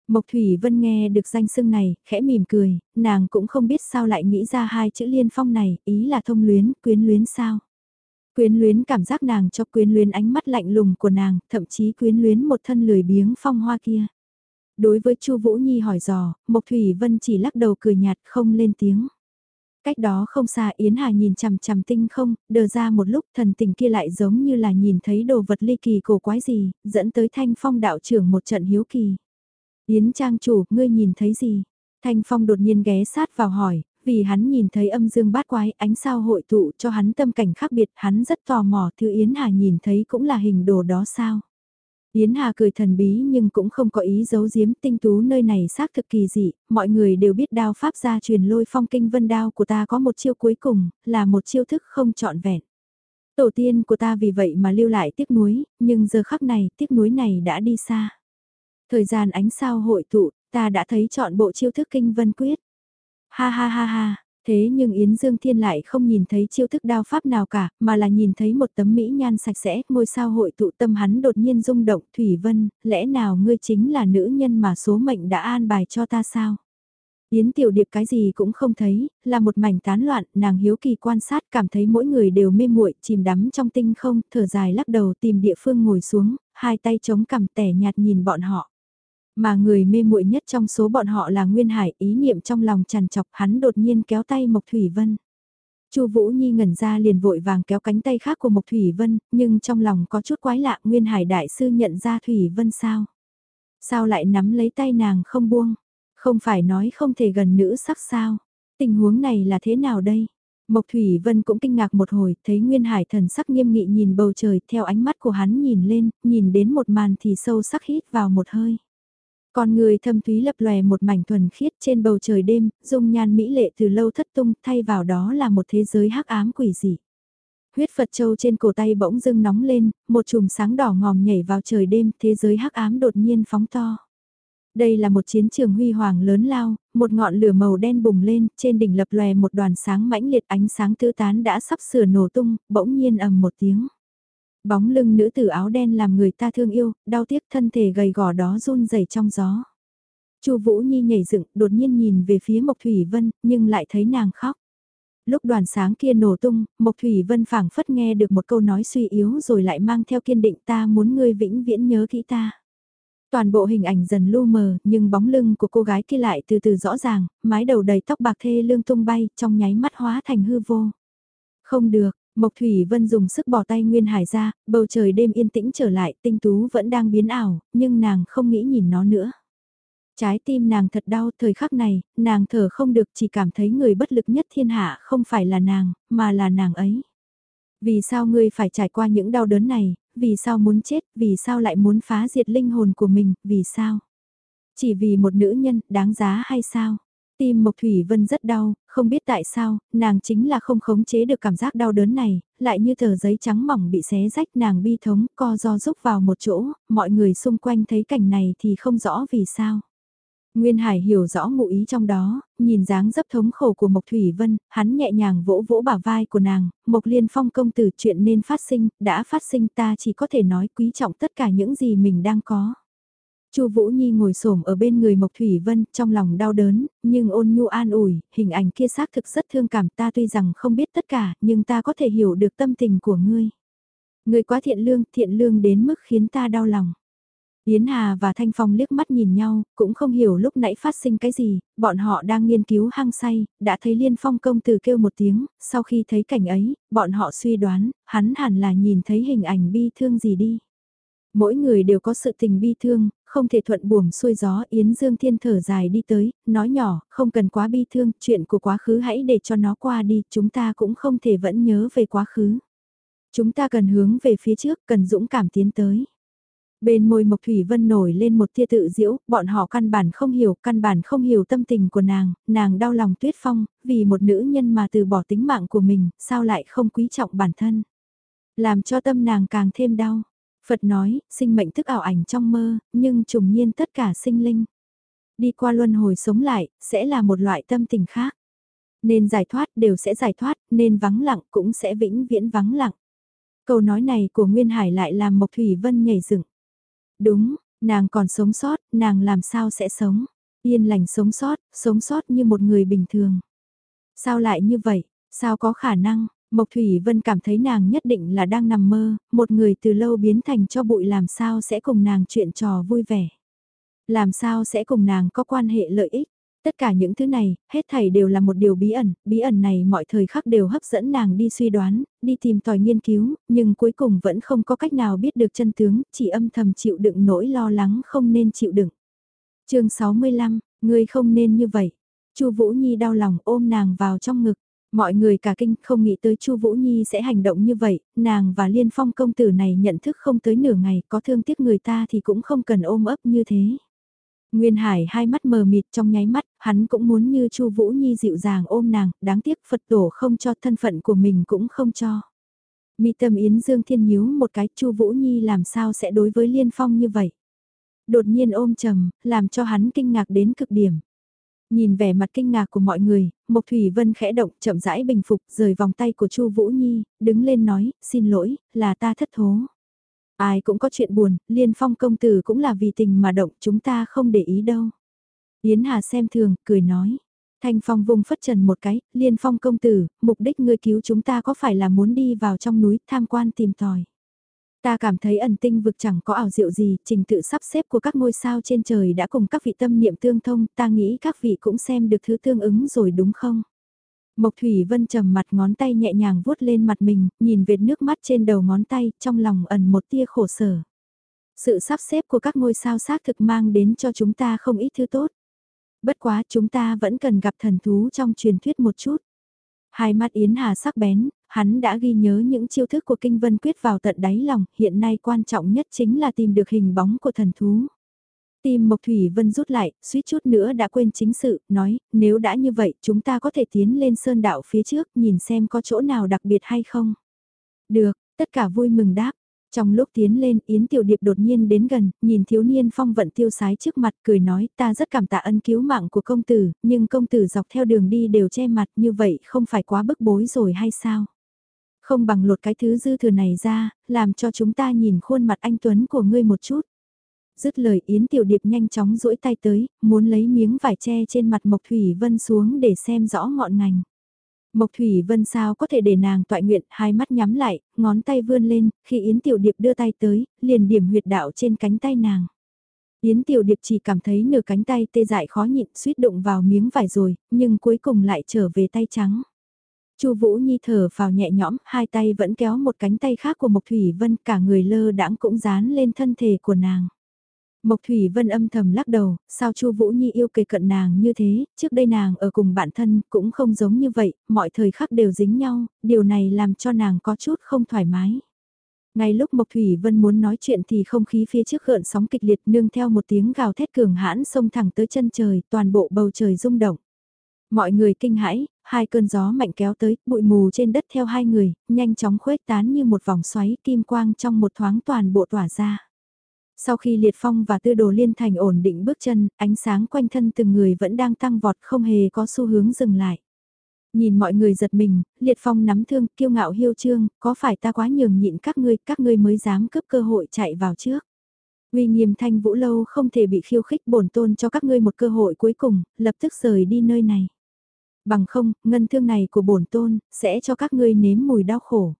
Mộc Thủy Vân nghe được danh xưng này, khẽ mỉm cười, nàng cũng không biết sao lại nghĩ ra hai chữ Liên Phong này, ý là thông luyến, quyến luyến sao? Quyến luyến cảm giác nàng cho quyến luyến ánh mắt lạnh lùng của nàng, thậm chí quyến luyến một thân lười biếng phong hoa kia. Đối với Chu Vũ Nhi hỏi dò, Mộc Thủy Vân chỉ lắc đầu cười nhạt không lên tiếng. Cách đó không xa Yến Hà nhìn chằm chằm tinh không, đờ ra một lúc thần tình kia lại giống như là nhìn thấy đồ vật ly kỳ cổ quái gì, dẫn tới thanh phong đạo trưởng một trận hiếu kỳ. Yến Trang chủ, ngươi nhìn thấy gì? Thanh phong đột nhiên ghé sát vào hỏi, vì hắn nhìn thấy âm dương bát quái ánh sao hội tụ cho hắn tâm cảnh khác biệt, hắn rất tò mò thứ Yến Hà nhìn thấy cũng là hình đồ đó sao? Yến Hà cười thần bí nhưng cũng không có ý giấu giếm tinh tú nơi này xác thực kỳ dị, mọi người đều biết đao pháp gia truyền lôi phong kinh vân đao của ta có một chiêu cuối cùng, là một chiêu thức không trọn vẹn. Tổ tiên của ta vì vậy mà lưu lại tiếc nuối, nhưng giờ khắc này tiếc nuối này đã đi xa. Thời gian ánh sao hội tụ, ta đã thấy chọn bộ chiêu thức kinh vân quyết. Ha ha ha ha, Thế nhưng Yến Dương Thiên lại không nhìn thấy chiêu thức đao pháp nào cả, mà là nhìn thấy một tấm mỹ nhan sạch sẽ, ngôi sao hội tụ tâm hắn đột nhiên rung động, Thủy Vân, lẽ nào ngươi chính là nữ nhân mà số mệnh đã an bài cho ta sao? Yến Tiểu Điệp cái gì cũng không thấy, là một mảnh tán loạn, nàng hiếu kỳ quan sát cảm thấy mỗi người đều mê muội chìm đắm trong tinh không, thở dài lắc đầu tìm địa phương ngồi xuống, hai tay chống cằm tẻ nhạt nhìn bọn họ. Mà người mê muội nhất trong số bọn họ là Nguyên Hải, ý niệm trong lòng tràn chọc hắn đột nhiên kéo tay Mộc Thủy Vân. Chu Vũ Nhi ngẩn ra liền vội vàng kéo cánh tay khác của Mộc Thủy Vân, nhưng trong lòng có chút quái lạ, Nguyên Hải đại sư nhận ra Thủy Vân sao? Sao lại nắm lấy tay nàng không buông? Không phải nói không thể gần nữ sắc sao? Tình huống này là thế nào đây? Mộc Thủy Vân cũng kinh ngạc một hồi, thấy Nguyên Hải thần sắc nghiêm nghị nhìn bầu trời, theo ánh mắt của hắn nhìn lên, nhìn đến một màn thì sâu sắc hít vào một hơi. Con người thâm thúy lập lòe một mảnh thuần khiết trên bầu trời đêm, dung nhan mỹ lệ từ lâu thất tung thay vào đó là một thế giới hắc ám quỷ dị. Huyết Phật Châu trên cổ tay bỗng dưng nóng lên, một chùm sáng đỏ ngòm nhảy vào trời đêm, thế giới hắc ám đột nhiên phóng to. Đây là một chiến trường huy hoàng lớn lao, một ngọn lửa màu đen bùng lên, trên đỉnh lập lòe một đoàn sáng mãnh liệt ánh sáng tứ tán đã sắp sửa nổ tung, bỗng nhiên ầm một tiếng. Bóng lưng nữ tử áo đen làm người ta thương yêu, đau tiếc thân thể gầy gò đó run rẩy trong gió. Chu Vũ Nhi nhảy dựng, đột nhiên nhìn về phía Mộc Thủy Vân, nhưng lại thấy nàng khóc. Lúc đoàn sáng kia nổ tung, Mộc Thủy Vân phảng phất nghe được một câu nói suy yếu rồi lại mang theo kiên định ta muốn ngươi vĩnh viễn nhớ kỹ ta. Toàn bộ hình ảnh dần lu mờ, nhưng bóng lưng của cô gái kia lại từ từ rõ ràng, mái đầu đầy tóc bạc thê lương tung bay, trong nháy mắt hóa thành hư vô. Không được, Mộc Thủy Vân dùng sức bỏ tay Nguyên Hải ra, bầu trời đêm yên tĩnh trở lại, tinh tú vẫn đang biến ảo, nhưng nàng không nghĩ nhìn nó nữa. Trái tim nàng thật đau, thời khắc này, nàng thở không được chỉ cảm thấy người bất lực nhất thiên hạ không phải là nàng, mà là nàng ấy. Vì sao ngươi phải trải qua những đau đớn này, vì sao muốn chết, vì sao lại muốn phá diệt linh hồn của mình, vì sao? Chỉ vì một nữ nhân, đáng giá hay sao? Tim Mộc Thủy Vân rất đau, không biết tại sao, nàng chính là không khống chế được cảm giác đau đớn này, lại như tờ giấy trắng mỏng bị xé rách nàng bi thống, co do rúc vào một chỗ, mọi người xung quanh thấy cảnh này thì không rõ vì sao. Nguyên Hải hiểu rõ ngụ ý trong đó, nhìn dáng dấp thống khổ của Mộc Thủy Vân, hắn nhẹ nhàng vỗ vỗ bả vai của nàng, Mộc Liên Phong công tử chuyện nên phát sinh, đã phát sinh ta chỉ có thể nói quý trọng tất cả những gì mình đang có. Chu Vũ Nhi ngồi xổm ở bên người Mộc Thủy Vân, trong lòng đau đớn, nhưng ôn nhu an ủi, hình ảnh kia xác thực rất thương cảm, ta tuy rằng không biết tất cả, nhưng ta có thể hiểu được tâm tình của ngươi. Ngươi quá thiện lương, thiện lương đến mức khiến ta đau lòng. Yến Hà và Thanh Phong liếc mắt nhìn nhau, cũng không hiểu lúc nãy phát sinh cái gì, bọn họ đang nghiên cứu hang say, đã thấy Liên Phong công tử kêu một tiếng, sau khi thấy cảnh ấy, bọn họ suy đoán, hắn hẳn là nhìn thấy hình ảnh bi thương gì đi. Mỗi người đều có sự tình bi thương, không thể thuận buồm xuôi gió Yến Dương Thiên thở dài đi tới, nói nhỏ, không cần quá bi thương, chuyện của quá khứ hãy để cho nó qua đi, chúng ta cũng không thể vẫn nhớ về quá khứ. Chúng ta cần hướng về phía trước, cần dũng cảm tiến tới. Bên môi Mộc Thủy Vân nổi lên một tia tự diễu, bọn họ căn bản không hiểu, căn bản không hiểu tâm tình của nàng, nàng đau lòng tuyết phong, vì một nữ nhân mà từ bỏ tính mạng của mình, sao lại không quý trọng bản thân. Làm cho tâm nàng càng thêm đau. Phật nói, sinh mệnh thức ảo ảnh trong mơ, nhưng trùng nhiên tất cả sinh linh. Đi qua luân hồi sống lại, sẽ là một loại tâm tình khác. Nên giải thoát đều sẽ giải thoát, nên vắng lặng cũng sẽ vĩnh viễn vắng lặng. Câu nói này của Nguyên Hải lại làm Mộc Thủy Vân nhảy dựng. Đúng, nàng còn sống sót, nàng làm sao sẽ sống? Yên lành sống sót, sống sót như một người bình thường. Sao lại như vậy? Sao có khả năng? Mộc Thủy Vân cảm thấy nàng nhất định là đang nằm mơ, một người từ lâu biến thành cho bụi làm sao sẽ cùng nàng chuyện trò vui vẻ. Làm sao sẽ cùng nàng có quan hệ lợi ích. Tất cả những thứ này, hết thảy đều là một điều bí ẩn, bí ẩn này mọi thời khắc đều hấp dẫn nàng đi suy đoán, đi tìm tòi nghiên cứu, nhưng cuối cùng vẫn không có cách nào biết được chân tướng, chỉ âm thầm chịu đựng nỗi lo lắng không nên chịu đựng. chương 65, ngươi không nên như vậy. Chu Vũ Nhi đau lòng ôm nàng vào trong ngực. Mọi người cả kinh không nghĩ tới Chu Vũ Nhi sẽ hành động như vậy, nàng và Liên Phong công tử này nhận thức không tới nửa ngày, có thương tiếc người ta thì cũng không cần ôm ấp như thế. Nguyên Hải hai mắt mờ mịt trong nháy mắt, hắn cũng muốn như Chu Vũ Nhi dịu dàng ôm nàng, đáng tiếc Phật tổ không cho thân phận của mình cũng không cho. Mi tâm Yến Dương Thiên nhíu một cái, Chu Vũ Nhi làm sao sẽ đối với Liên Phong như vậy? Đột nhiên ôm trầm, làm cho hắn kinh ngạc đến cực điểm. Nhìn vẻ mặt kinh ngạc của mọi người, Mộc Thủy Vân khẽ động, chậm rãi bình phục, rời vòng tay của Chu Vũ Nhi, đứng lên nói, "Xin lỗi, là ta thất thố." Ai cũng có chuyện buồn, Liên Phong công tử cũng là vì tình mà động chúng ta không để ý đâu. Yến Hà xem thường, cười nói. Thanh Phong vùng phất trần một cái, Liên Phong công tử, mục đích ngươi cứu chúng ta có phải là muốn đi vào trong núi tham quan tìm tòi. Ta cảm thấy ẩn tinh vực chẳng có ảo diệu gì, trình tự sắp xếp của các ngôi sao trên trời đã cùng các vị tâm niệm tương thông, ta nghĩ các vị cũng xem được thứ tương ứng rồi đúng không? Mộc Thủy Vân trầm mặt ngón tay nhẹ nhàng vuốt lên mặt mình, nhìn vệt nước mắt trên đầu ngón tay, trong lòng ẩn một tia khổ sở. Sự sắp xếp của các ngôi sao xác thực mang đến cho chúng ta không ít thứ tốt. Bất quá chúng ta vẫn cần gặp thần thú trong truyền thuyết một chút. Hai mắt Yến Hà sắc bén, hắn đã ghi nhớ những chiêu thức của Kinh Vân Quyết vào tận đáy lòng, hiện nay quan trọng nhất chính là tìm được hình bóng của thần thú. Tim Mộc Thủy Vân rút lại, suýt chút nữa đã quên chính sự, nói, nếu đã như vậy chúng ta có thể tiến lên sơn đạo phía trước nhìn xem có chỗ nào đặc biệt hay không. Được, tất cả vui mừng đáp. Trong lúc tiến lên, Yến Tiểu Điệp đột nhiên đến gần, nhìn thiếu niên phong vận tiêu sái trước mặt cười nói ta rất cảm tạ ân cứu mạng của công tử, nhưng công tử dọc theo đường đi đều che mặt như vậy không phải quá bức bối rồi hay sao? Không bằng lột cái thứ dư thừa này ra, làm cho chúng ta nhìn khuôn mặt anh Tuấn của ngươi một chút. Dứt lời Yến Tiểu Điệp nhanh chóng duỗi tay tới, muốn lấy miếng vải che trên mặt Mộc Thủy Vân xuống để xem rõ ngọn ngành. Mộc Thủy Vân sao có thể để nàng tọa nguyện, hai mắt nhắm lại, ngón tay vươn lên, khi Yến Tiểu Điệp đưa tay tới, liền điểm huyệt đạo trên cánh tay nàng. Yến Tiểu Điệp chỉ cảm thấy nửa cánh tay tê dại khó nhịn suýt đụng vào miếng vải rồi, nhưng cuối cùng lại trở về tay trắng. Chu Vũ Nhi thở vào nhẹ nhõm, hai tay vẫn kéo một cánh tay khác của Mộc Thủy Vân, cả người lơ đãng cũng dán lên thân thể của nàng. Mộc Thủy Vân âm thầm lắc đầu, sao Chu Vũ Nhi yêu kề cận nàng như thế, trước đây nàng ở cùng bạn thân cũng không giống như vậy, mọi thời khắc đều dính nhau, điều này làm cho nàng có chút không thoải mái. Ngay lúc Mộc Thủy Vân muốn nói chuyện thì không khí phía trước gợn sóng kịch liệt nương theo một tiếng gào thét cường hãn xông thẳng tới chân trời, toàn bộ bầu trời rung động. Mọi người kinh hãi, hai cơn gió mạnh kéo tới, bụi mù trên đất theo hai người, nhanh chóng khuếch tán như một vòng xoáy kim quang trong một thoáng toàn bộ tỏa ra. Sau khi liệt phong và tư đồ liên thành ổn định bước chân, ánh sáng quanh thân từng người vẫn đang tăng vọt không hề có xu hướng dừng lại. Nhìn mọi người giật mình, liệt phong nắm thương, kiêu ngạo hiêu trương, có phải ta quá nhường nhịn các ngươi, các ngươi mới dám cướp cơ hội chạy vào trước. Uy nghiêm thanh vũ lâu không thể bị khiêu khích bổn tôn cho các ngươi một cơ hội cuối cùng, lập tức rời đi nơi này. Bằng không, ngân thương này của bổn tôn, sẽ cho các ngươi nếm mùi đau khổ.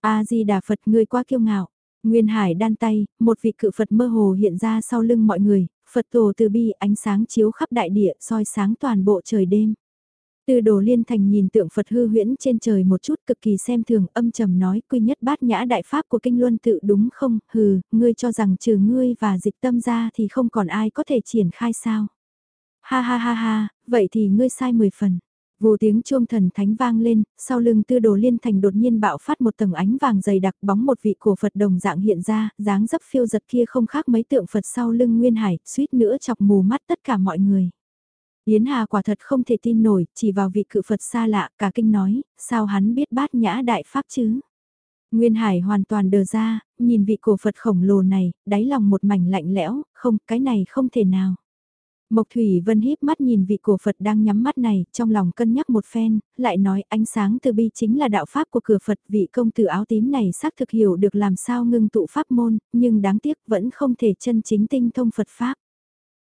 A-di-đà Phật ngươi quá kiêu ngạo. Nguyên Hải đan tay, một vị cự Phật mơ hồ hiện ra sau lưng mọi người, Phật tổ từ bi ánh sáng chiếu khắp đại địa soi sáng toàn bộ trời đêm. Từ đồ liên thành nhìn tượng Phật hư huyễn trên trời một chút cực kỳ xem thường âm trầm nói quy nhất bát nhã đại pháp của kinh luân tự đúng không, hừ, ngươi cho rằng trừ ngươi và dịch tâm ra thì không còn ai có thể triển khai sao. Ha ha ha ha, vậy thì ngươi sai mười phần. Vù tiếng chuông thần thánh vang lên, sau lưng tư đồ liên thành đột nhiên bạo phát một tầng ánh vàng dày đặc bóng một vị cổ Phật đồng dạng hiện ra, dáng dấp phiêu giật kia không khác mấy tượng Phật sau lưng Nguyên Hải, suýt nữa chọc mù mắt tất cả mọi người. Yến Hà quả thật không thể tin nổi, chỉ vào vị cự Phật xa lạ, cả kinh nói, sao hắn biết bát nhã đại pháp chứ? Nguyên Hải hoàn toàn đờ ra, nhìn vị cổ Phật khổng lồ này, đáy lòng một mảnh lạnh lẽo, không, cái này không thể nào. Mộc Thủy Vân híp mắt nhìn vị cổ Phật đang nhắm mắt này, trong lòng cân nhắc một phen, lại nói ánh sáng từ bi chính là đạo pháp của cửa Phật, vị công tử áo tím này xác thực hiểu được làm sao ngưng tụ pháp môn, nhưng đáng tiếc vẫn không thể chân chính tinh thông Phật Pháp.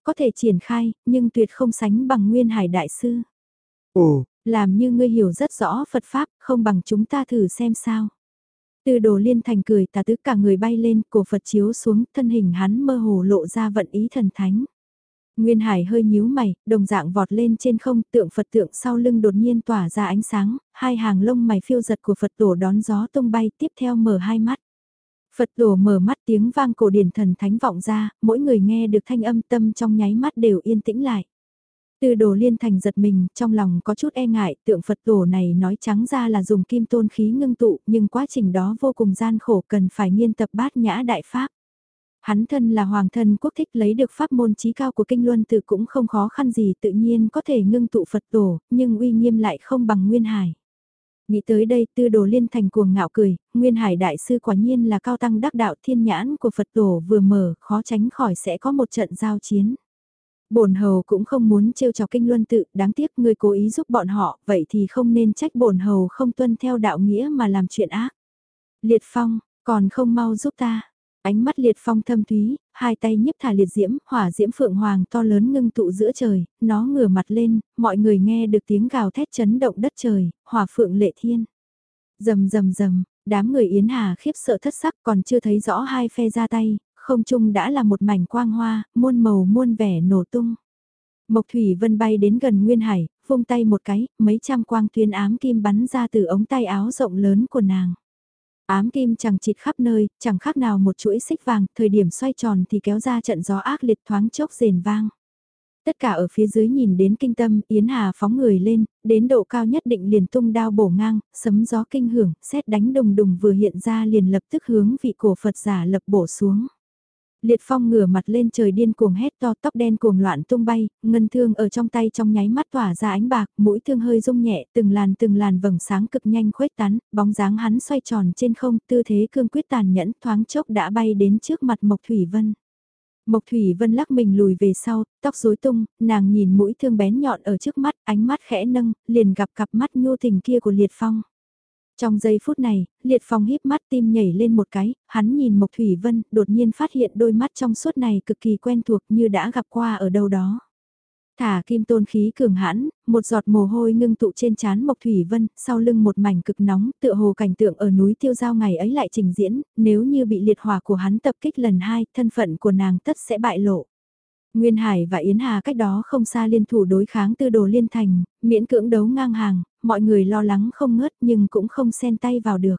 Có thể triển khai, nhưng tuyệt không sánh bằng Nguyên Hải Đại Sư. Ồ, làm như ngươi hiểu rất rõ Phật Pháp, không bằng chúng ta thử xem sao. Từ đồ liên thành cười tà tứ cả người bay lên, cổ Phật chiếu xuống, thân hình hắn mơ hồ lộ ra vận ý thần thánh. Nguyên Hải hơi nhíu mày, đồng dạng vọt lên trên không, tượng Phật tượng sau lưng đột nhiên tỏa ra ánh sáng, hai hàng lông mày phiêu giật của Phật tổ đón gió tung bay tiếp theo mở hai mắt. Phật tổ mở mắt tiếng vang cổ điển thần thánh vọng ra, mỗi người nghe được thanh âm tâm trong nháy mắt đều yên tĩnh lại. Từ đồ liên thành giật mình, trong lòng có chút e ngại, tượng Phật tổ này nói trắng ra là dùng kim tôn khí ngưng tụ, nhưng quá trình đó vô cùng gian khổ cần phải nghiên tập bát nhã đại pháp. Hắn thân là hoàng thân quốc thích lấy được pháp môn trí cao của kinh luân tự cũng không khó khăn gì tự nhiên có thể ngưng tụ Phật tổ, nhưng uy nghiêm lại không bằng Nguyên Hải. Nghĩ tới đây tư đồ liên thành cuồng ngạo cười, Nguyên Hải Đại Sư quả nhiên là cao tăng đắc đạo thiên nhãn của Phật tổ vừa mở, khó tránh khỏi sẽ có một trận giao chiến. Bổn hầu cũng không muốn trêu chọc kinh luân tự, đáng tiếc người cố ý giúp bọn họ, vậy thì không nên trách bổn hầu không tuân theo đạo nghĩa mà làm chuyện ác. Liệt phong, còn không mau giúp ta, Ánh mắt liệt phong thâm thúy, hai tay nhấp thả liệt diễm, hỏa diễm phượng hoàng to lớn ngưng tụ giữa trời, nó ngửa mặt lên, mọi người nghe được tiếng gào thét chấn động đất trời, hỏa phượng lệ thiên. Rầm rầm rầm, đám người Yến Hà khiếp sợ thất sắc còn chưa thấy rõ hai phe ra tay, không trung đã là một mảnh quang hoa, muôn màu muôn vẻ nổ tung. Mộc Thủy Vân bay đến gần Nguyên Hải, vung tay một cái, mấy trăm quang tuyến ám kim bắn ra từ ống tay áo rộng lớn của nàng. Ám kim chẳng chịt khắp nơi, chẳng khác nào một chuỗi xích vàng, thời điểm xoay tròn thì kéo ra trận gió ác liệt thoáng chốc rền vang. Tất cả ở phía dưới nhìn đến kinh tâm, Yến Hà phóng người lên, đến độ cao nhất định liền tung đao bổ ngang, sấm gió kinh hưởng, xét đánh đùng đùng vừa hiện ra liền lập tức hướng vị cổ Phật giả lập bổ xuống. Liệt phong ngửa mặt lên trời điên cuồng hét to tóc đen cuồng loạn tung bay, ngân thương ở trong tay trong nháy mắt tỏa ra ánh bạc, mũi thương hơi rung nhẹ, từng làn từng làn vầng sáng cực nhanh khuếch tán, bóng dáng hắn xoay tròn trên không, tư thế cương quyết tàn nhẫn thoáng chốc đã bay đến trước mặt Mộc Thủy Vân. Mộc Thủy Vân lắc mình lùi về sau, tóc rối tung, nàng nhìn mũi thương bén nhọn ở trước mắt, ánh mắt khẽ nâng, liền gặp cặp mắt nhu tình kia của Liệt Phong. Trong giây phút này, Liệt Phong híp mắt tim nhảy lên một cái, hắn nhìn Mộc Thủy Vân, đột nhiên phát hiện đôi mắt trong suốt này cực kỳ quen thuộc như đã gặp qua ở đâu đó. Thả kim tôn khí cường hãn, một giọt mồ hôi ngưng tụ trên trán Mộc Thủy Vân, sau lưng một mảnh cực nóng, tựa hồ cảnh tượng ở núi tiêu giao ngày ấy lại trình diễn, nếu như bị liệt hỏa của hắn tập kích lần hai, thân phận của nàng tất sẽ bại lộ. Nguyên Hải và Yến Hà cách đó không xa liên thủ đối kháng tư đồ liên thành, miễn cưỡng đấu ngang hàng, mọi người lo lắng không ngớt nhưng cũng không xen tay vào được.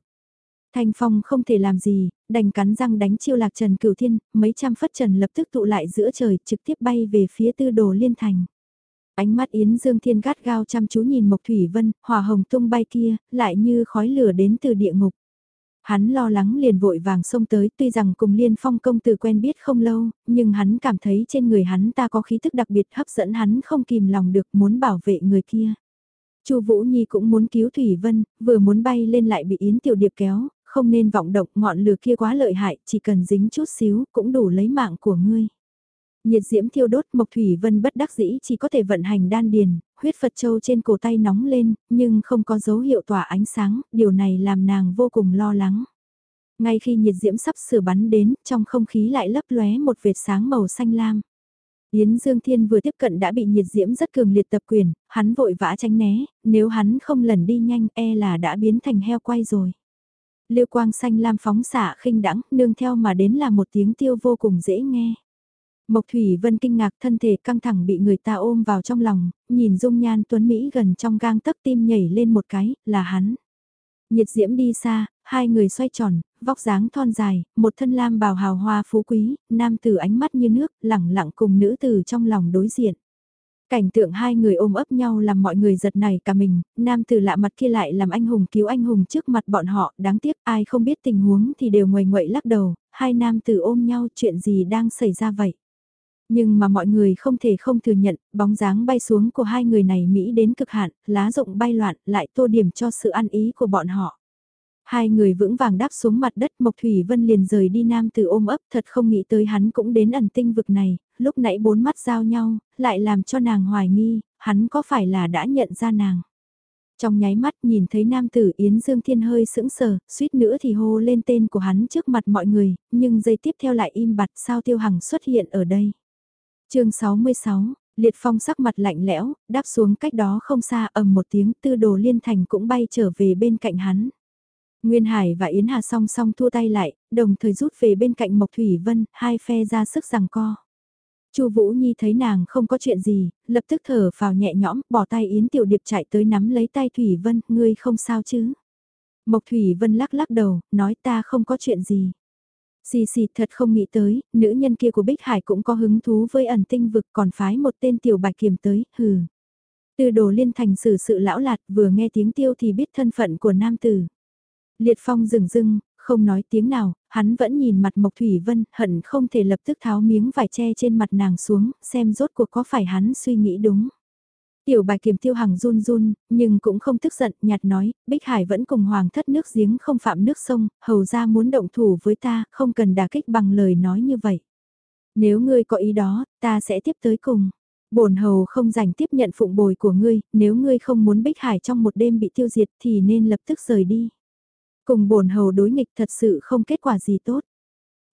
Thanh Phong không thể làm gì, đành cắn răng đánh chiêu lạc trần cửu thiên, mấy trăm phất trần lập tức tụ lại giữa trời trực tiếp bay về phía tư đồ liên thành. Ánh mắt Yến Dương Thiên gắt gao chăm chú nhìn Mộc Thủy Vân, hòa hồng tung bay kia, lại như khói lửa đến từ địa ngục. Hắn lo lắng liền vội vàng xông tới, tuy rằng cùng Liên Phong công tử quen biết không lâu, nhưng hắn cảm thấy trên người hắn ta có khí thức đặc biệt hấp dẫn hắn không kìm lòng được muốn bảo vệ người kia. Chu Vũ Nhi cũng muốn cứu Thủy Vân, vừa muốn bay lên lại bị Yến Tiểu Điệp kéo, không nên vọng động, ngọn lửa kia quá lợi hại, chỉ cần dính chút xíu cũng đủ lấy mạng của ngươi. Nhiệt diễm thiêu đốt Mộc Thủy Vân bất đắc dĩ chỉ có thể vận hành đan điền, huyết Phật Châu trên cổ tay nóng lên, nhưng không có dấu hiệu tỏa ánh sáng, điều này làm nàng vô cùng lo lắng. Ngay khi nhiệt diễm sắp sửa bắn đến, trong không khí lại lấp lóe một vệt sáng màu xanh lam. Yến Dương Thiên vừa tiếp cận đã bị nhiệt diễm rất cường liệt tập quyền, hắn vội vã tránh né, nếu hắn không lần đi nhanh e là đã biến thành heo quay rồi. Lưu quang xanh lam phóng xạ khinh đẳng, nương theo mà đến là một tiếng tiêu vô cùng dễ nghe. Mộc Thủy Vân kinh ngạc thân thể căng thẳng bị người ta ôm vào trong lòng, nhìn dung nhan tuấn Mỹ gần trong gang tấc tim nhảy lên một cái, là hắn. Nhiệt diễm đi xa, hai người xoay tròn, vóc dáng thon dài, một thân lam bào hào hoa phú quý, nam tử ánh mắt như nước, lẳng lặng cùng nữ tử trong lòng đối diện. Cảnh tượng hai người ôm ấp nhau làm mọi người giật nảy cả mình, nam tử lạ mặt kia lại làm anh hùng cứu anh hùng trước mặt bọn họ, đáng tiếc ai không biết tình huống thì đều ngoầy ngoậy lắc đầu, hai nam tử ôm nhau chuyện gì đang xảy ra vậy. Nhưng mà mọi người không thể không thừa nhận, bóng dáng bay xuống của hai người này Mỹ đến cực hạn, lá rụng bay loạn, lại tô điểm cho sự ăn ý của bọn họ. Hai người vững vàng đáp xuống mặt đất Mộc Thủy Vân liền rời đi nam từ ôm ấp thật không nghĩ tới hắn cũng đến ẩn tinh vực này, lúc nãy bốn mắt giao nhau, lại làm cho nàng hoài nghi, hắn có phải là đã nhận ra nàng. Trong nháy mắt nhìn thấy nam tử Yến Dương Thiên hơi sững sờ, suýt nữa thì hô lên tên của hắn trước mặt mọi người, nhưng giây tiếp theo lại im bặt sao tiêu hằng xuất hiện ở đây chương 66, liệt phong sắc mặt lạnh lẽo, đáp xuống cách đó không xa ầm một tiếng tư đồ liên thành cũng bay trở về bên cạnh hắn. Nguyên Hải và Yến Hà song song thua tay lại, đồng thời rút về bên cạnh Mộc Thủy Vân, hai phe ra sức rằng co. Chu Vũ Nhi thấy nàng không có chuyện gì, lập tức thở phào nhẹ nhõm, bỏ tay Yến Tiểu Điệp chạy tới nắm lấy tay Thủy Vân, ngươi không sao chứ? Mộc Thủy Vân lắc lắc đầu, nói ta không có chuyện gì. Xì xì thật không nghĩ tới, nữ nhân kia của Bích Hải cũng có hứng thú với ẩn tinh vực còn phái một tên tiểu bạch kiểm tới, hừ. Từ đồ liên thành xử sự lão lạt vừa nghe tiếng tiêu thì biết thân phận của nam tử. Liệt phong rừng rưng, không nói tiếng nào, hắn vẫn nhìn mặt Mộc Thủy Vân, hận không thể lập tức tháo miếng vải che trên mặt nàng xuống, xem rốt cuộc có phải hắn suy nghĩ đúng. Tiểu bài kiềm tiêu hằng run run, nhưng cũng không tức giận, nhạt nói, Bích Hải vẫn cùng hoàng thất nước giếng không phạm nước sông, hầu ra muốn động thủ với ta, không cần đả kích bằng lời nói như vậy. Nếu ngươi có ý đó, ta sẽ tiếp tới cùng. bổn hầu không dành tiếp nhận phụng bồi của ngươi, nếu ngươi không muốn Bích Hải trong một đêm bị tiêu diệt thì nên lập tức rời đi. Cùng bổn hầu đối nghịch thật sự không kết quả gì tốt.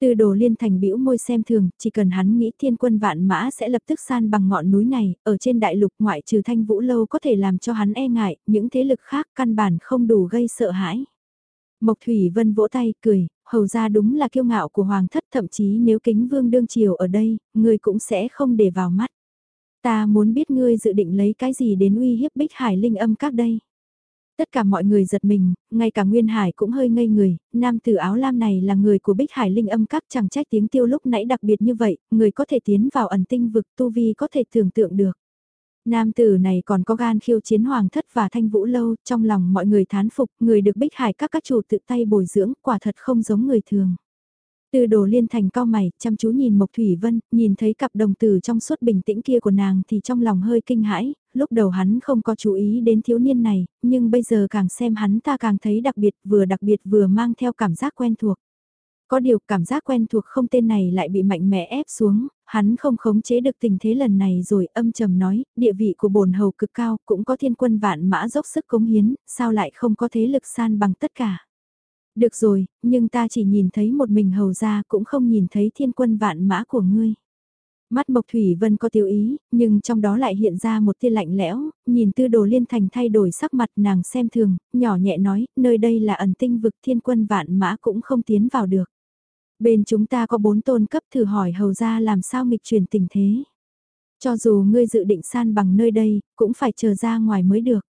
Tư đồ liên thành bĩu môi xem thường, chỉ cần hắn nghĩ thiên quân vạn mã sẽ lập tức san bằng ngọn núi này, ở trên đại lục ngoại trừ thanh vũ lâu có thể làm cho hắn e ngại, những thế lực khác căn bản không đủ gây sợ hãi. Mộc Thủy Vân vỗ tay, cười, hầu ra đúng là kiêu ngạo của hoàng thất thậm chí nếu kính vương đương triều ở đây, người cũng sẽ không để vào mắt. Ta muốn biết ngươi dự định lấy cái gì đến uy hiếp bích hải linh âm các đây. Tất cả mọi người giật mình, ngay cả Nguyên Hải cũng hơi ngây người, nam tử áo lam này là người của Bích Hải Linh âm các chẳng trách tiếng tiêu lúc nãy đặc biệt như vậy, người có thể tiến vào ẩn tinh vực tu vi có thể tưởng tượng được. Nam tử này còn có gan khiêu chiến hoàng thất và thanh vũ lâu, trong lòng mọi người thán phục, người được Bích Hải các các chủ tự tay bồi dưỡng, quả thật không giống người thường. Tư đồ liên thành cao mày, chăm chú nhìn Mộc Thủy Vân, nhìn thấy cặp đồng tử trong suốt bình tĩnh kia của nàng thì trong lòng hơi kinh hãi, lúc đầu hắn không có chú ý đến thiếu niên này, nhưng bây giờ càng xem hắn ta càng thấy đặc biệt vừa đặc biệt vừa mang theo cảm giác quen thuộc. Có điều cảm giác quen thuộc không tên này lại bị mạnh mẽ ép xuống, hắn không khống chế được tình thế lần này rồi âm trầm nói, địa vị của bồn hầu cực cao, cũng có thiên quân vạn mã dốc sức cống hiến, sao lại không có thế lực san bằng tất cả. Được rồi, nhưng ta chỉ nhìn thấy một mình hầu ra cũng không nhìn thấy thiên quân vạn mã của ngươi. Mắt Mộc Thủy Vân có tiêu ý, nhưng trong đó lại hiện ra một tia lạnh lẽo, nhìn tư đồ liên thành thay đổi sắc mặt nàng xem thường, nhỏ nhẹ nói, nơi đây là ẩn tinh vực thiên quân vạn mã cũng không tiến vào được. Bên chúng ta có bốn tôn cấp thử hỏi hầu ra làm sao nghịch truyền tình thế. Cho dù ngươi dự định san bằng nơi đây, cũng phải chờ ra ngoài mới được.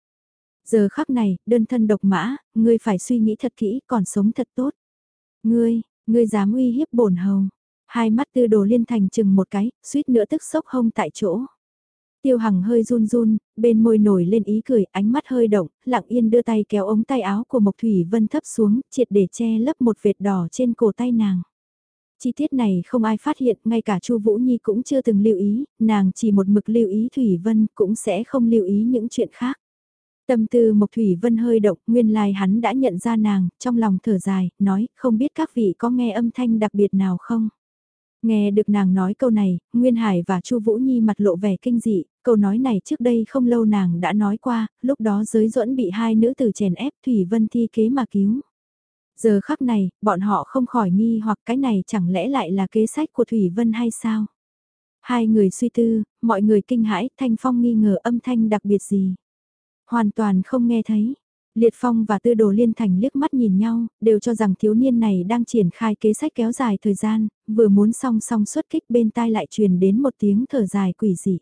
Giờ khắc này, đơn thân độc mã, ngươi phải suy nghĩ thật kỹ, còn sống thật tốt. Ngươi, ngươi dám uy hiếp bổn hầu. Hai mắt tư đồ liên thành chừng một cái, suýt nữa tức sốc hông tại chỗ. Tiêu Hằng hơi run run, bên môi nổi lên ý cười, ánh mắt hơi động, lặng yên đưa tay kéo ống tay áo của Mộc Thủy Vân thấp xuống, triệt để che lấp một vệt đỏ trên cổ tay nàng. Chi tiết này không ai phát hiện, ngay cả Chu Vũ Nhi cũng chưa từng lưu ý, nàng chỉ một mực lưu ý Thủy Vân cũng sẽ không lưu ý những chuyện khác. Tâm tư Mộc Thủy Vân hơi động, nguyên lai hắn đã nhận ra nàng, trong lòng thở dài, nói, không biết các vị có nghe âm thanh đặc biệt nào không? Nghe được nàng nói câu này, Nguyên Hải và Chu Vũ Nhi mặt lộ vẻ kinh dị, câu nói này trước đây không lâu nàng đã nói qua, lúc đó giới duẫn bị hai nữ tử chèn ép Thủy Vân thi kế mà cứu. Giờ khắc này, bọn họ không khỏi nghi hoặc cái này chẳng lẽ lại là kế sách của Thủy Vân hay sao? Hai người suy tư, mọi người kinh hãi, Thanh Phong nghi ngờ âm thanh đặc biệt gì. Hoàn toàn không nghe thấy. Liệt Phong và Tư Đồ Liên Thành liếc mắt nhìn nhau, đều cho rằng thiếu niên này đang triển khai kế sách kéo dài thời gian, vừa muốn song song xuất kích bên tai lại truyền đến một tiếng thở dài quỷ dị.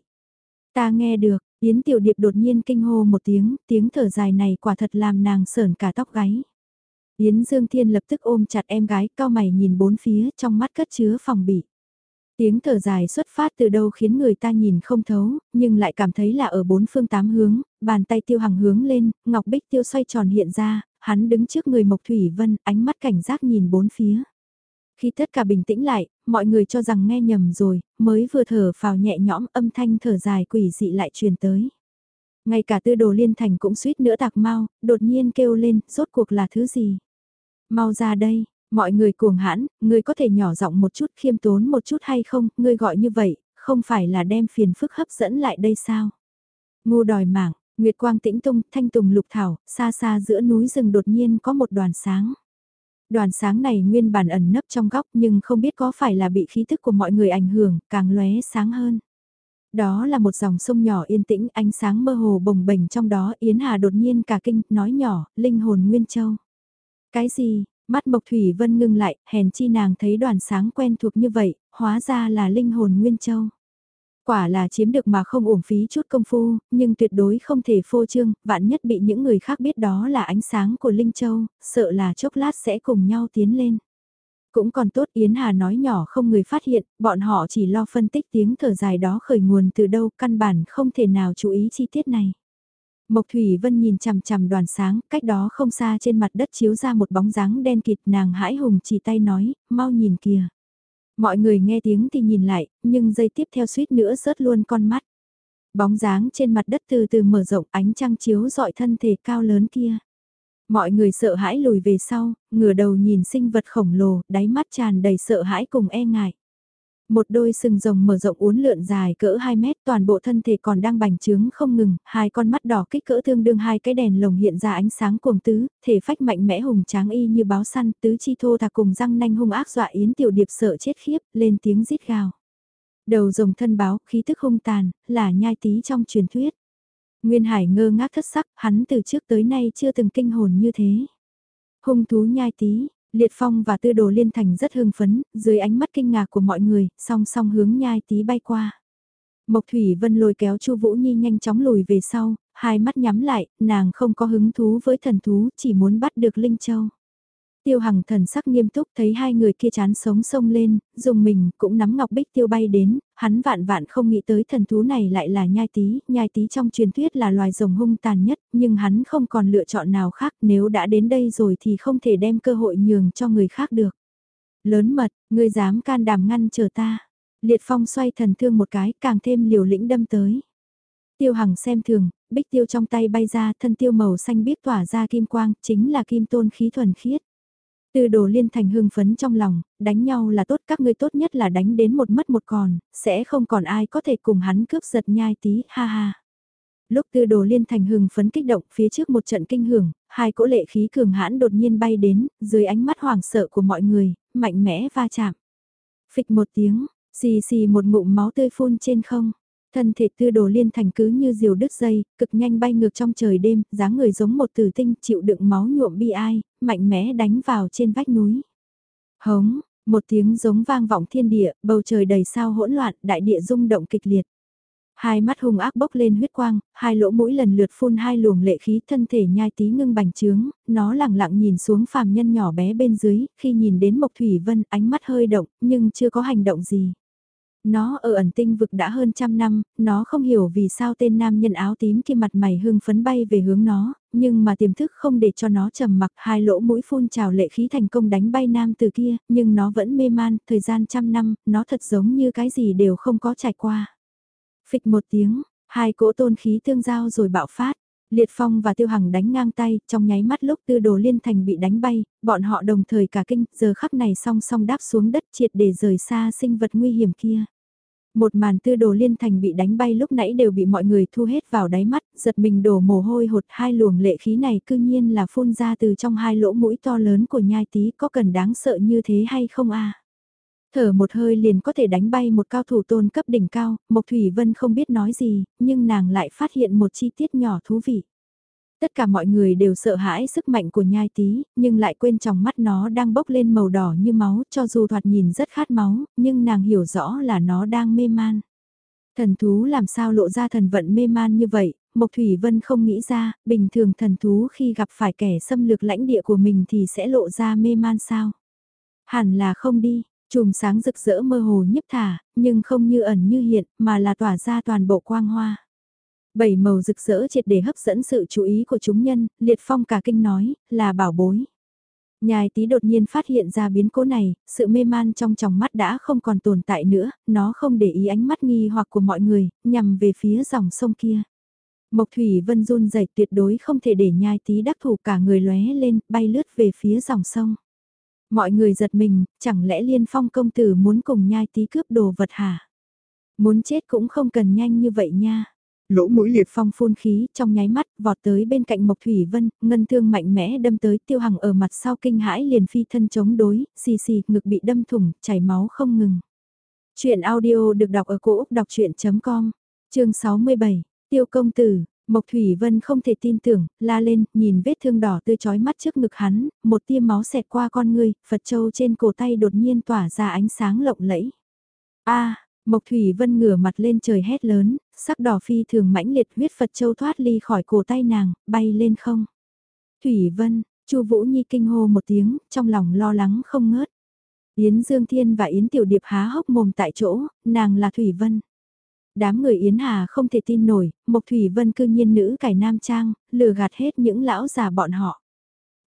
Ta nghe được, Yến Tiểu Điệp đột nhiên kinh hô một tiếng, tiếng thở dài này quả thật làm nàng sờn cả tóc gáy. Yến Dương Thiên lập tức ôm chặt em gái, cao mày nhìn bốn phía, trong mắt cất chứa phòng bị. Tiếng thở dài xuất phát từ đâu khiến người ta nhìn không thấu, nhưng lại cảm thấy là ở bốn phương tám hướng, bàn tay tiêu hằng hướng lên, ngọc bích tiêu xoay tròn hiện ra, hắn đứng trước người Mộc Thủy Vân, ánh mắt cảnh giác nhìn bốn phía. Khi tất cả bình tĩnh lại, mọi người cho rằng nghe nhầm rồi, mới vừa thở vào nhẹ nhõm âm thanh thở dài quỷ dị lại truyền tới. Ngay cả tư đồ liên thành cũng suýt nữa tạc mau, đột nhiên kêu lên, rốt cuộc là thứ gì? Mau ra đây, mọi người cuồng hãn, ngươi có thể nhỏ giọng một chút khiêm tốn một chút hay không, ngươi gọi như vậy, không phải là đem phiền phức hấp dẫn lại đây sao? Ngu đòi mạng, Nguyệt quang tĩnh tung, thanh tùng lục thảo, xa xa giữa núi rừng đột nhiên có một đoàn sáng. Đoàn sáng này nguyên bản ẩn nấp trong góc nhưng không biết có phải là bị khí thức của mọi người ảnh hưởng, càng lóe sáng hơn. Đó là một dòng sông nhỏ yên tĩnh, ánh sáng mơ hồ bồng bềnh trong đó, Yến Hà đột nhiên cả kinh, nói nhỏ, linh hồn Nguyên Châu. Cái gì, mắt Mộc Thủy Vân ngưng lại, hèn chi nàng thấy đoàn sáng quen thuộc như vậy, hóa ra là linh hồn Nguyên Châu. Quả là chiếm được mà không uổng phí chút công phu, nhưng tuyệt đối không thể phô trương, vạn nhất bị những người khác biết đó là ánh sáng của Linh Châu, sợ là chốc lát sẽ cùng nhau tiến lên. Cũng còn tốt Yến Hà nói nhỏ không người phát hiện, bọn họ chỉ lo phân tích tiếng thở dài đó khởi nguồn từ đâu, căn bản không thể nào chú ý chi tiết này. Mộc Thủy Vân nhìn chằm chằm đoàn sáng, cách đó không xa trên mặt đất chiếu ra một bóng dáng đen kịt nàng hãi hùng chỉ tay nói, mau nhìn kìa. Mọi người nghe tiếng thì nhìn lại, nhưng giây tiếp theo suýt nữa rớt luôn con mắt. Bóng dáng trên mặt đất từ từ mở rộng ánh trăng chiếu dọi thân thể cao lớn kia. Mọi người sợ hãi lùi về sau, ngửa đầu nhìn sinh vật khổng lồ, đáy mắt tràn đầy sợ hãi cùng e ngại. Một đôi sừng rồng mở rộng uốn lượn dài cỡ 2 mét toàn bộ thân thể còn đang bành trướng không ngừng, hai con mắt đỏ kích cỡ tương đương hai cái đèn lồng hiện ra ánh sáng cuồng tứ, thể phách mạnh mẽ hùng tráng y như báo săn, tứ chi thô thạc cùng răng nanh hung ác dọa yến tiểu điệp sợ chết khiếp, lên tiếng rít gào. Đầu rồng thân báo, khí tức hung tàn, là nhai tí trong truyền thuyết. Nguyên Hải ngơ ngác thất sắc, hắn từ trước tới nay chưa từng kinh hồn như thế. Hung thú nhai tí, Liệt Phong và Tư Đồ Liên Thành rất hưng phấn, dưới ánh mắt kinh ngạc của mọi người, song song hướng nhai tí bay qua. Mộc Thủy Vân lôi kéo Chu Vũ Nhi nhanh chóng lùi về sau, hai mắt nhắm lại, nàng không có hứng thú với thần thú, chỉ muốn bắt được Linh Châu. Tiêu Hằng thần sắc nghiêm túc thấy hai người kia chán sống sông lên, dùng mình cũng nắm ngọc bích tiêu bay đến, hắn vạn vạn không nghĩ tới thần thú này lại là nhai tí, nhai tí trong truyền thuyết là loài rồng hung tàn nhất, nhưng hắn không còn lựa chọn nào khác nếu đã đến đây rồi thì không thể đem cơ hội nhường cho người khác được. Lớn mật, ngươi dám can đảm ngăn chờ ta. Liệt phong xoay thần thương một cái càng thêm liều lĩnh đâm tới. Tiêu hằng xem thường, bích tiêu trong tay bay ra thân tiêu màu xanh biếc tỏa ra kim quang, chính là kim tôn khí thuần khiết. Từ đồ liên thành hưng phấn trong lòng, đánh nhau là tốt các ngươi tốt nhất là đánh đến một mất một còn, sẽ không còn ai có thể cùng hắn cướp giật nhai tí, ha ha. Lúc tư đồ liên thành hưng phấn kích động phía trước một trận kinh hưởng, hai cỗ lệ khí cường hãn đột nhiên bay đến, dưới ánh mắt hoảng sợ của mọi người, mạnh mẽ va chạm. Phịch một tiếng, xì xì một ngụm máu tươi phun trên không. Thân thể tư đồ liên thành cứ như diều đứt dây, cực nhanh bay ngược trong trời đêm, dáng người giống một tử tinh chịu đựng máu nhuộm bi ai, mạnh mẽ đánh vào trên vách núi. Hống, một tiếng giống vang vọng thiên địa, bầu trời đầy sao hỗn loạn, đại địa rung động kịch liệt. Hai mắt hung ác bốc lên huyết quang, hai lỗ mũi lần lượt phun hai luồng lệ khí thân thể nhai tí ngưng bành trướng, nó lặng lặng nhìn xuống phàm nhân nhỏ bé bên dưới, khi nhìn đến Mộc Thủy Vân ánh mắt hơi động, nhưng chưa có hành động gì. Nó ở ẩn tinh vực đã hơn trăm năm, nó không hiểu vì sao tên nam nhân áo tím kia mặt mày hưng phấn bay về hướng nó, nhưng mà tiềm thức không để cho nó trầm mặc hai lỗ mũi phun trào lệ khí thành công đánh bay nam từ kia, nhưng nó vẫn mê man, thời gian trăm năm, nó thật giống như cái gì đều không có trải qua. Phịch một tiếng, hai cỗ tôn khí tương giao rồi bạo phát. Liệt Phong và Tiêu Hằng đánh ngang tay, trong nháy mắt lúc Tư Đồ Liên Thành bị đánh bay, bọn họ đồng thời cả kinh, giờ khắc này song song đáp xuống đất triệt để rời xa sinh vật nguy hiểm kia. Một màn tư đồ liên thành bị đánh bay lúc nãy đều bị mọi người thu hết vào đáy mắt, giật mình đổ mồ hôi hột hai luồng lệ khí này cư nhiên là phun ra từ trong hai lỗ mũi to lớn của nhai tí có cần đáng sợ như thế hay không a Thở một hơi liền có thể đánh bay một cao thủ tôn cấp đỉnh cao, Mộc Thủy Vân không biết nói gì, nhưng nàng lại phát hiện một chi tiết nhỏ thú vị. Tất cả mọi người đều sợ hãi sức mạnh của nhai tí, nhưng lại quên trong mắt nó đang bốc lên màu đỏ như máu, cho dù thoạt nhìn rất khát máu, nhưng nàng hiểu rõ là nó đang mê man. Thần thú làm sao lộ ra thần vận mê man như vậy, Mộc Thủy Vân không nghĩ ra, bình thường thần thú khi gặp phải kẻ xâm lược lãnh địa của mình thì sẽ lộ ra mê man sao? Hẳn là không đi, chùm sáng rực rỡ mơ hồ nhấp thả, nhưng không như ẩn như hiện, mà là tỏa ra toàn bộ quang hoa. Bảy màu rực rỡ triệt để hấp dẫn sự chú ý của chúng nhân, liệt phong cả kinh nói, là bảo bối. Nhài tí đột nhiên phát hiện ra biến cố này, sự mê man trong tròng mắt đã không còn tồn tại nữa, nó không để ý ánh mắt nghi hoặc của mọi người, nhằm về phía dòng sông kia. Mộc Thủy Vân run rẩy tuyệt đối không thể để nhai tí đắc thủ cả người lóe lên, bay lướt về phía dòng sông. Mọi người giật mình, chẳng lẽ liên phong công tử muốn cùng nhai tí cướp đồ vật hả? Muốn chết cũng không cần nhanh như vậy nha. Lỗ mũi liệt phong phun khí trong nháy mắt vọt tới bên cạnh Mộc Thủy Vân, ngân thương mạnh mẽ đâm tới tiêu hằng ở mặt sau kinh hãi liền phi thân chống đối, xì xì ngực bị đâm thủng, chảy máu không ngừng. Chuyện audio được đọc ở cổ Úc đọc chuyện.com, chương 67, tiêu công tử, Mộc Thủy Vân không thể tin tưởng, la lên, nhìn vết thương đỏ tươi chói mắt trước ngực hắn, một tia máu xẹt qua con ngươi, Phật Châu trên cổ tay đột nhiên tỏa ra ánh sáng lộng lẫy. A, Mộc Thủy Vân ngửa mặt lên trời hét lớn, sắc đỏ phi thường mãnh liệt huyết Phật Châu thoát ly khỏi cổ tay nàng, bay lên không. Thủy Vân, Chu Vũ Nhi kinh hô một tiếng, trong lòng lo lắng không ngớt. Yến Dương Thiên và Yến Tiểu Điệp há hốc mồm tại chỗ, nàng là Thủy Vân. Đám người Yến Hà không thể tin nổi, Mộc Thủy Vân cư nhiên nữ cải nam trang, lừa gạt hết những lão già bọn họ.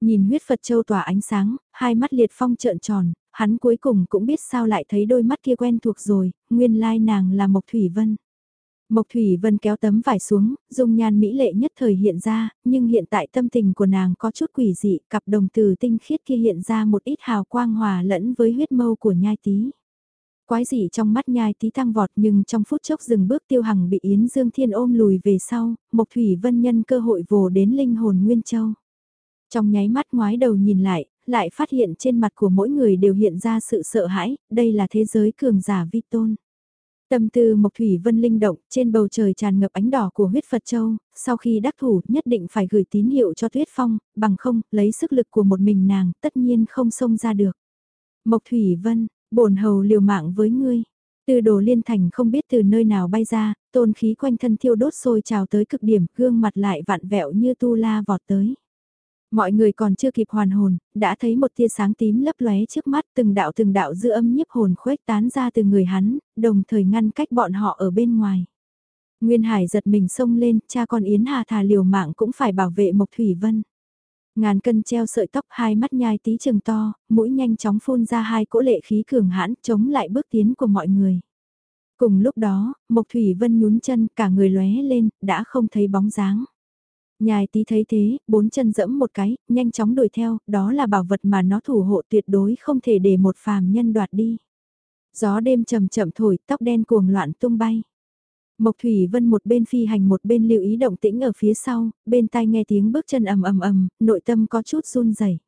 Nhìn huyết Phật Châu tỏa ánh sáng, hai mắt liệt phong trợn tròn, hắn cuối cùng cũng biết sao lại thấy đôi mắt kia quen thuộc rồi, nguyên lai nàng là Mộc Thủy Vân. Mộc Thủy Vân kéo tấm vải xuống, dung nhan mỹ lệ nhất thời hiện ra, nhưng hiện tại tâm tình của nàng có chút quỷ dị, cặp đồng từ tinh khiết kia hiện ra một ít hào quang hòa lẫn với huyết mâu của nhai tí. Quái dị trong mắt nhai tí tăng vọt nhưng trong phút chốc dừng bước tiêu hằng bị Yến Dương Thiên ôm lùi về sau, Mộc Thủy Vân nhân cơ hội vồ đến linh hồn Nguyên Châu. Trong nháy mắt ngoái đầu nhìn lại, lại phát hiện trên mặt của mỗi người đều hiện ra sự sợ hãi, đây là thế giới cường giả vi tôn. Tâm tư Mộc Thủy Vân linh động, trên bầu trời tràn ngập ánh đỏ của huyết Phật Châu, sau khi đắc thủ nhất định phải gửi tín hiệu cho Tuyết Phong, bằng không, lấy sức lực của một mình nàng, tất nhiên không xông ra được. Mộc Thủy Vân, bổn hầu liều mạng với ngươi. Từ đồ liên thành không biết từ nơi nào bay ra, tôn khí quanh thân thiêu đốt sôi trào tới cực điểm, gương mặt lại vạn vẹo như tu la vọt tới. Mọi người còn chưa kịp hoàn hồn, đã thấy một tia sáng tím lấp lóe trước mắt từng đạo từng đạo dư âm nhiếp hồn khuếch tán ra từ người hắn, đồng thời ngăn cách bọn họ ở bên ngoài. Nguyên Hải giật mình xông lên, cha con Yến Hà thà liều mạng cũng phải bảo vệ Mộc Thủy Vân. Ngàn cân treo sợi tóc hai mắt nhai tí trừng to, mũi nhanh chóng phun ra hai cỗ lệ khí cường hãn chống lại bước tiến của mọi người. Cùng lúc đó, Mộc Thủy Vân nhún chân cả người lóe lên, đã không thấy bóng dáng. Nhài tí thấy thế, bốn chân dẫm một cái, nhanh chóng đuổi theo, đó là bảo vật mà nó thủ hộ tuyệt đối không thể để một phàm nhân đoạt đi. Gió đêm chậm chậm thổi, tóc đen cuồng loạn tung bay. Mộc Thủy Vân một bên phi hành một bên lưu ý động tĩnh ở phía sau, bên tai nghe tiếng bước chân ầm ầm ầm, nội tâm có chút run rẩy.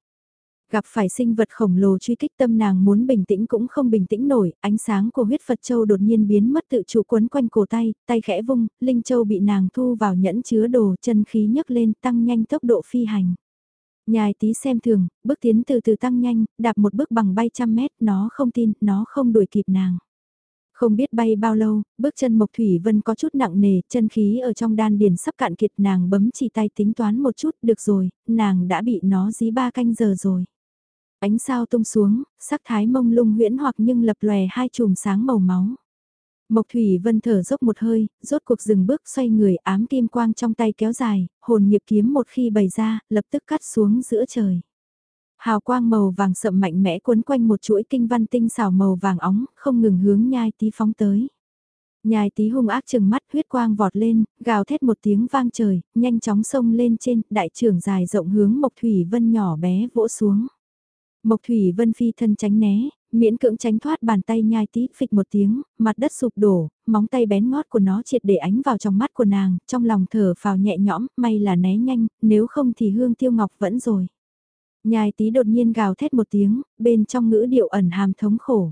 Gặp phải sinh vật khổng lồ truy kích tâm nàng muốn bình tĩnh cũng không bình tĩnh nổi, ánh sáng của huyết Phật Châu đột nhiên biến mất tự chủ quấn quanh cổ tay, tay khẽ vung, Linh Châu bị nàng thu vào nhẫn chứa đồ chân khí nhấc lên tăng nhanh tốc độ phi hành. Nhài tí xem thường, bước tiến từ từ tăng nhanh, đạp một bước bằng bay trăm mét, nó không tin, nó không đuổi kịp nàng. Không biết bay bao lâu, bước chân Mộc Thủy Vân có chút nặng nề, chân khí ở trong đan điền sắp cạn kiệt nàng bấm chỉ tay tính toán một chút, được rồi, nàng đã bị nó dí ba canh giờ rồi. Ánh sao tung xuống, sắc thái mông lung huyễn hoặc nhưng lập lòe hai chùm sáng màu máu. Mộc Thủy Vân thở dốc một hơi, rốt cuộc dừng bước xoay người ám kim quang trong tay kéo dài, hồn nghiệp kiếm một khi bày ra, lập tức cắt xuống giữa trời. Hào quang màu vàng sậm mạnh mẽ cuốn quanh một chuỗi kinh văn tinh xảo màu vàng óng, không ngừng hướng nhai tí phóng tới. Nhai tí hung ác chừng mắt huyết quang vọt lên, gào thét một tiếng vang trời, nhanh chóng xông lên trên, đại trưởng dài rộng hướng Mộc Thủy Vân nhỏ bé vỗ xuống. Mộc Thủy Vân phi thân tránh né, miễn cưỡng tránh thoát bàn tay nhai tí phịch một tiếng, mặt đất sụp đổ, móng tay bén ngót của nó triệt để ánh vào trong mắt của nàng, trong lòng thở phào nhẹ nhõm, may là né nhanh, nếu không thì hương tiêu ngọc vẫn rồi. Nhai tí đột nhiên gào thét một tiếng, bên trong ngữ điệu ẩn hàm thống khổ.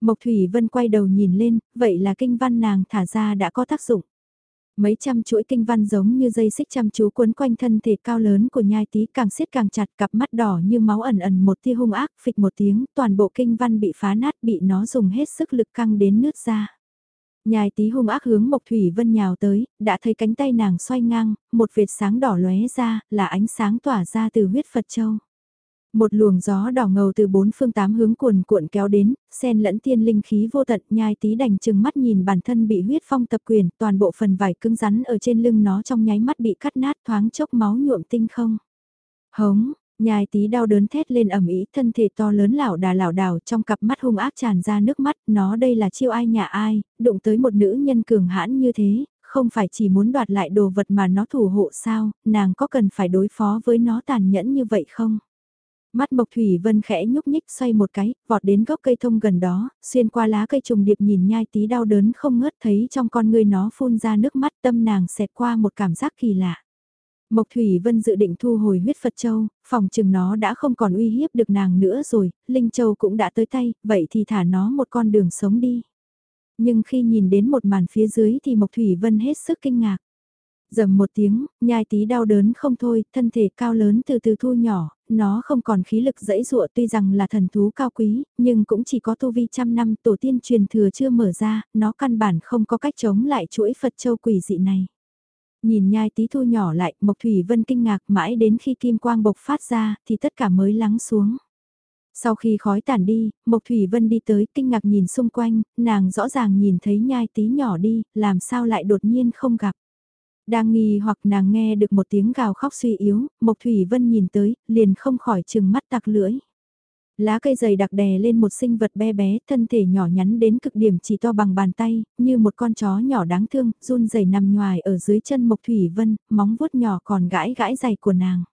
Mộc Thủy Vân quay đầu nhìn lên, vậy là kinh văn nàng thả ra đã có tác dụng. Mấy trăm chuỗi kinh văn giống như dây xích chăm chú quấn quanh thân thể cao lớn của nhai tí càng siết càng chặt cặp mắt đỏ như máu ẩn ẩn một tia hung ác phịch một tiếng toàn bộ kinh văn bị phá nát bị nó dùng hết sức lực căng đến nứt ra. Nhai tí hung ác hướng Mộc Thủy Vân nhào tới, đã thấy cánh tay nàng xoay ngang, một vệt sáng đỏ lóe ra, là ánh sáng tỏa ra từ huyết Phật Châu. Một luồng gió đỏ ngầu từ bốn phương tám hướng cuồn cuộn kéo đến, sen lẫn tiên linh khí vô tận nhai tí đành chừng mắt nhìn bản thân bị huyết phong tập quyền, toàn bộ phần vải cứng rắn ở trên lưng nó trong nháy mắt bị cắt nát thoáng chốc máu nhuộm tinh không. Hống, nhai tí đau đớn thét lên ẩm ý thân thể to lớn lảo đà lảo đảo trong cặp mắt hung ác tràn ra nước mắt, nó đây là chiêu ai nhà ai, đụng tới một nữ nhân cường hãn như thế, không phải chỉ muốn đoạt lại đồ vật mà nó thủ hộ sao, nàng có cần phải đối phó với nó tàn nhẫn như vậy không? Mắt Mộc Thủy Vân khẽ nhúc nhích xoay một cái, vọt đến gốc cây thông gần đó, xuyên qua lá cây trùng điệp nhìn nhai tí đau đớn không ngớt thấy trong con người nó phun ra nước mắt tâm nàng xẹt qua một cảm giác kỳ lạ. Mộc Thủy Vân dự định thu hồi huyết Phật Châu, phòng chừng nó đã không còn uy hiếp được nàng nữa rồi, Linh Châu cũng đã tới tay, vậy thì thả nó một con đường sống đi. Nhưng khi nhìn đến một màn phía dưới thì Mộc Thủy Vân hết sức kinh ngạc. Dầm một tiếng, nhai tí đau đớn không thôi, thân thể cao lớn từ từ thu nhỏ, nó không còn khí lực dẫy dụa tuy rằng là thần thú cao quý, nhưng cũng chỉ có tu vi trăm năm tổ tiên truyền thừa chưa mở ra, nó căn bản không có cách chống lại chuỗi Phật châu quỷ dị này. Nhìn nhai tí thu nhỏ lại, Mộc Thủy Vân kinh ngạc mãi đến khi kim quang bộc phát ra, thì tất cả mới lắng xuống. Sau khi khói tản đi, Mộc Thủy Vân đi tới kinh ngạc nhìn xung quanh, nàng rõ ràng nhìn thấy nhai tí nhỏ đi, làm sao lại đột nhiên không gặp. Đang nghi hoặc nàng nghe được một tiếng gào khóc suy yếu, Mộc Thủy Vân nhìn tới, liền không khỏi chừng mắt tặc lưỡi. Lá cây dày đặc đè lên một sinh vật bé bé, thân thể nhỏ nhắn đến cực điểm chỉ to bằng bàn tay, như một con chó nhỏ đáng thương, run rẩy nằm ngoài ở dưới chân Mộc Thủy Vân, móng vuốt nhỏ còn gãi gãi giày của nàng.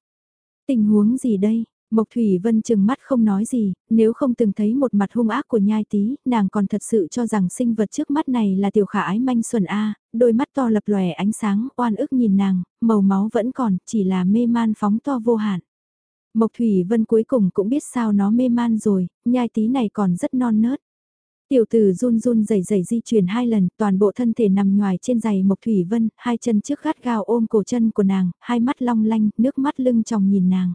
Tình huống gì đây? Mộc Thủy Vân chừng mắt không nói gì, nếu không từng thấy một mặt hung ác của nhai tí, nàng còn thật sự cho rằng sinh vật trước mắt này là tiểu khả ái manh xuẩn A, đôi mắt to lập lòe ánh sáng, oan ức nhìn nàng, màu máu vẫn còn, chỉ là mê man phóng to vô hạn. Mộc Thủy Vân cuối cùng cũng biết sao nó mê man rồi, nhai tí này còn rất non nớt. Tiểu tử run run rẩy rẩy di chuyển hai lần, toàn bộ thân thể nằm ngoài trên giày Mộc Thủy Vân, hai chân trước gắt gao ôm cổ chân của nàng, hai mắt long lanh, nước mắt lưng tròng nhìn nàng.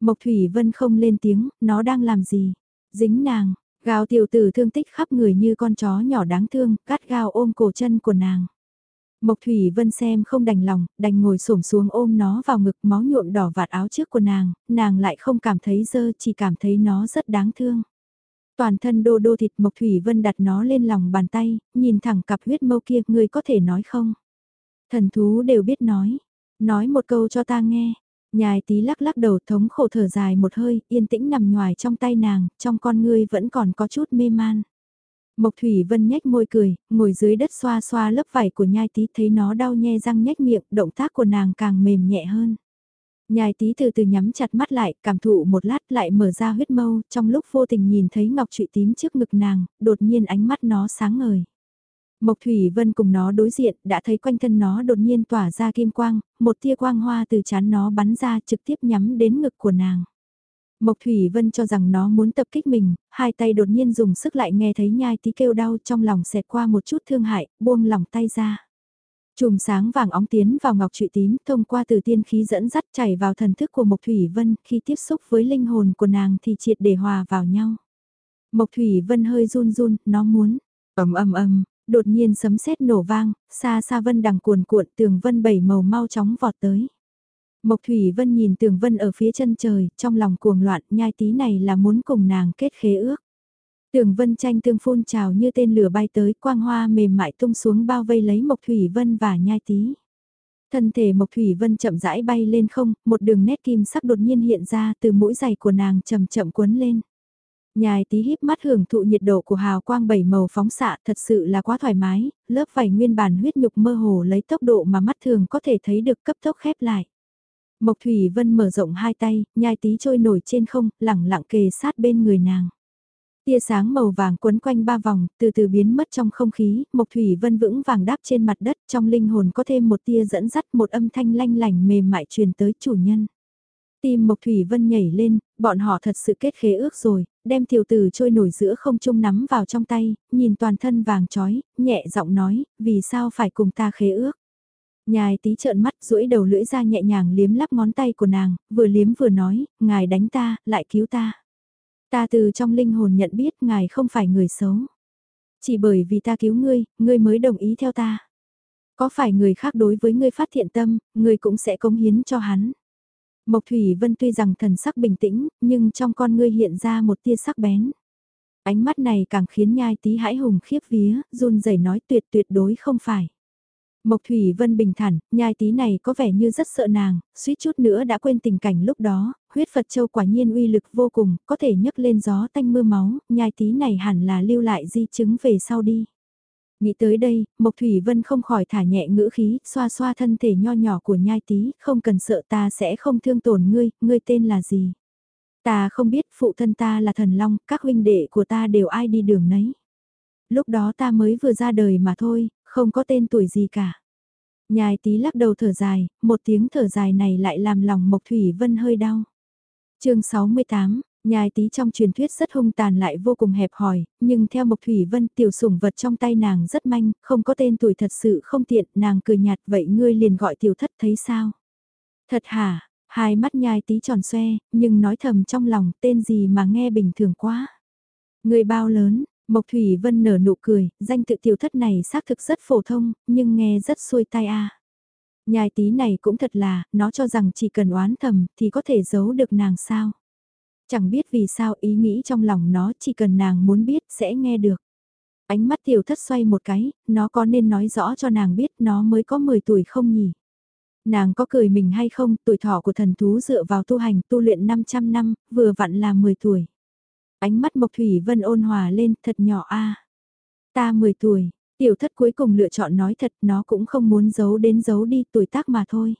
Mộc Thủy Vân không lên tiếng, nó đang làm gì? Dính nàng, gào tiểu tử thương tích khắp người như con chó nhỏ đáng thương, cắt gao ôm cổ chân của nàng. Mộc Thủy Vân xem không đành lòng, đành ngồi xổm xuống ôm nó vào ngực máu nhuộm đỏ vạt áo trước của nàng, nàng lại không cảm thấy dơ chỉ cảm thấy nó rất đáng thương. Toàn thân đô đô thịt Mộc Thủy Vân đặt nó lên lòng bàn tay, nhìn thẳng cặp huyết mâu kia, ngươi có thể nói không? Thần thú đều biết nói. Nói một câu cho ta nghe, Nhài tí lắc lắc đầu thống khổ thở dài một hơi, yên tĩnh nằm ngoài trong tay nàng, trong con ngươi vẫn còn có chút mê man. Mộc Thủy Vân nhếch môi cười, ngồi dưới đất xoa xoa lớp vải của nhai tí thấy nó đau nhe răng nhếch miệng, động tác của nàng càng mềm nhẹ hơn. Nhai tí từ từ nhắm chặt mắt lại, cảm thụ một lát lại mở ra huyết mâu, trong lúc vô tình nhìn thấy ngọc trụy tím trước ngực nàng, đột nhiên ánh mắt nó sáng ngời. Mộc Thủy Vân cùng nó đối diện, đã thấy quanh thân nó đột nhiên tỏa ra kim quang, một tia quang hoa từ chán nó bắn ra trực tiếp nhắm đến ngực của nàng. Mộc Thủy Vân cho rằng nó muốn tập kích mình, hai tay đột nhiên dùng sức lại nghe thấy nhai tí kêu đau trong lòng xẹt qua một chút thương hại, buông lòng tay ra. Chùm sáng vàng óng tiến vào ngọc trụy tím thông qua từ tiên khí dẫn dắt chảy vào thần thức của Mộc Thủy Vân khi tiếp xúc với linh hồn của nàng thì triệt để hòa vào nhau. Mộc Thủy Vân hơi run run, nó muốn, ầm ầm ầm, đột nhiên sấm sét nổ vang, xa xa vân đằng cuồn cuộn tường vân bảy màu mau chóng vọt tới. Mộc Thủy Vân nhìn tường vân ở phía chân trời, trong lòng cuồng loạn, nhai tí này là muốn cùng nàng kết khế ước. Tường vân tranh tương phun trào như tên lửa bay tới, quang hoa mềm mại tung xuống bao vây lấy Mộc Thủy Vân và nhai tí. Thân thể Mộc Thủy Vân chậm rãi bay lên không, một đường nét kim sắc đột nhiên hiện ra từ mũi giày của nàng chậm chậm cuốn lên. Nhài tí híp mắt hưởng thụ nhiệt độ của hào quang bảy màu phóng xạ thật sự là quá thoải mái, lớp vảy nguyên bản huyết nhục mơ hồ lấy tốc độ mà mắt thường có thể thấy được cấp tốc khép lại. Mộc Thủy Vân mở rộng hai tay, nhai tí trôi nổi trên không, lẳng lặng kề sát bên người nàng. Tia sáng màu vàng quấn quanh ba vòng, từ từ biến mất trong không khí, Mộc Thủy Vân vững vàng đáp trên mặt đất, trong linh hồn có thêm một tia dẫn dắt một âm thanh lanh lành mềm mại truyền tới chủ nhân. Tim Mộc Thủy Vân nhảy lên, bọn họ thật sự kết khế ước rồi, đem tiểu tử trôi nổi giữa không trung nắm vào trong tay, nhìn toàn thân vàng trói, nhẹ giọng nói, vì sao phải cùng ta khế ước. Nhài tí trợn mắt duỗi đầu lưỡi ra nhẹ nhàng liếm lắp ngón tay của nàng, vừa liếm vừa nói, ngài đánh ta, lại cứu ta. Ta từ trong linh hồn nhận biết ngài không phải người xấu. Chỉ bởi vì ta cứu ngươi, ngươi mới đồng ý theo ta. Có phải người khác đối với ngươi phát thiện tâm, ngươi cũng sẽ cống hiến cho hắn. Mộc Thủy Vân tuy rằng thần sắc bình tĩnh, nhưng trong con ngươi hiện ra một tia sắc bén. Ánh mắt này càng khiến nhai tí hãi hùng khiếp vía, run rẩy nói tuyệt tuyệt đối không phải. Mộc Thủy Vân bình thản, nhai tí này có vẻ như rất sợ nàng, suýt chút nữa đã quên tình cảnh lúc đó, huyết Phật Châu quả nhiên uy lực vô cùng, có thể nhấc lên gió tanh mưa máu, nhai tí này hẳn là lưu lại di chứng về sau đi. Nghĩ tới đây, Mộc Thủy Vân không khỏi thả nhẹ ngữ khí, xoa xoa thân thể nho nhỏ của nhai tí, không cần sợ ta sẽ không thương tổn ngươi, ngươi tên là gì. Ta không biết phụ thân ta là thần long, các huynh đệ của ta đều ai đi đường nấy. Lúc đó ta mới vừa ra đời mà thôi, không có tên tuổi gì cả. Nhai tí lắc đầu thở dài, một tiếng thở dài này lại làm lòng Mộc Thủy Vân hơi đau. chương 68, Nhai tí trong truyền thuyết rất hung tàn lại vô cùng hẹp hòi, nhưng theo Mộc Thủy Vân tiểu sủng vật trong tay nàng rất manh, không có tên tuổi thật sự không tiện, nàng cười nhạt vậy ngươi liền gọi tiểu thất thấy sao? Thật hả, hai mắt nhai tí tròn xoe, nhưng nói thầm trong lòng tên gì mà nghe bình thường quá. Người bao lớn, Mộc Thủy Vân nở nụ cười, danh tự tiểu thất này xác thực rất phổ thông, nhưng nghe rất xuôi tai a. Nhai tí này cũng thật là, nó cho rằng chỉ cần oán thầm thì có thể giấu được nàng sao. Chẳng biết vì sao ý nghĩ trong lòng nó chỉ cần nàng muốn biết sẽ nghe được. Ánh mắt tiểu thất xoay một cái, nó có nên nói rõ cho nàng biết nó mới có 10 tuổi không nhỉ? Nàng có cười mình hay không, tuổi thọ của thần thú dựa vào tu hành tu luyện 500 năm, vừa vặn là 10 tuổi. Ánh mắt Mộc Thủy Vân ôn hòa lên, thật nhỏ a. Ta 10 tuổi, tiểu thất cuối cùng lựa chọn nói thật, nó cũng không muốn giấu đến giấu đi tuổi tác mà thôi.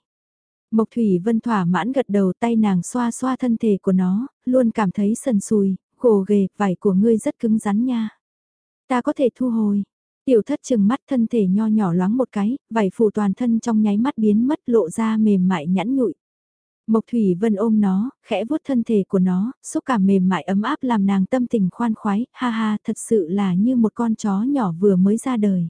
Mộc Thủy Vân thỏa mãn gật đầu tay nàng xoa xoa thân thể của nó, luôn cảm thấy sần sùi, gồ ghề, vải của ngươi rất cứng rắn nha. Ta có thể thu hồi. Tiểu thất chừng mắt thân thể nho nhỏ loáng một cái, vải phủ toàn thân trong nháy mắt biến mất lộ ra mềm mại nhẵn nhụi. Mộc Thủy Vân ôm nó, khẽ vuốt thân thể của nó, xúc cảm mềm mại ấm áp làm nàng tâm tình khoan khoái, ha ha thật sự là như một con chó nhỏ vừa mới ra đời.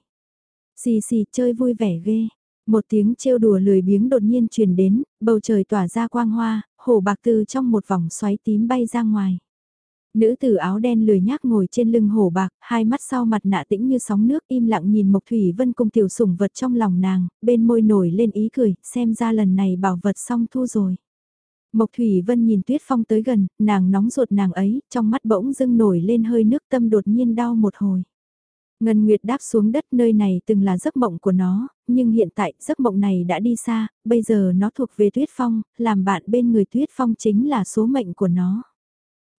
Xì xì chơi vui vẻ ghê, một tiếng trêu đùa lười biếng đột nhiên truyền đến, bầu trời tỏa ra quang hoa, hổ bạc từ trong một vòng xoáy tím bay ra ngoài. Nữ tử áo đen lười nhác ngồi trên lưng hổ bạc, hai mắt sau mặt nạ tĩnh như sóng nước im lặng nhìn Mộc Thủy Vân cùng tiểu sủng vật trong lòng nàng, bên môi nổi lên ý cười, xem ra lần này bảo vật xong thu rồi. Mộc Thủy Vân nhìn Tuyết Phong tới gần, nàng nóng ruột nàng ấy, trong mắt bỗng dưng nổi lên hơi nước tâm đột nhiên đau một hồi. Ngân Nguyệt đáp xuống đất nơi này từng là giấc mộng của nó, nhưng hiện tại giấc mộng này đã đi xa, bây giờ nó thuộc về Tuyết Phong, làm bạn bên người Tuyết Phong chính là số mệnh của nó.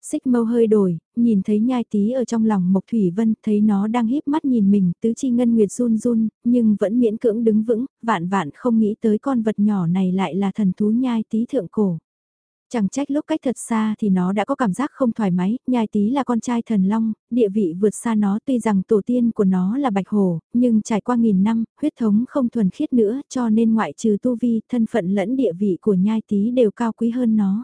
Xích mâu hơi đổi, nhìn thấy nhai tí ở trong lòng Mộc Thủy Vân, thấy nó đang híp mắt nhìn mình, tứ chi ngân nguyệt run run, nhưng vẫn miễn cưỡng đứng vững, vạn vạn không nghĩ tới con vật nhỏ này lại là thần thú nhai tí thượng cổ. Chẳng trách lúc cách thật xa thì nó đã có cảm giác không thoải mái, nhai tí là con trai thần long, địa vị vượt xa nó tuy rằng tổ tiên của nó là bạch hổ, nhưng trải qua nghìn năm, huyết thống không thuần khiết nữa cho nên ngoại trừ tu vi, thân phận lẫn địa vị của nhai tí đều cao quý hơn nó.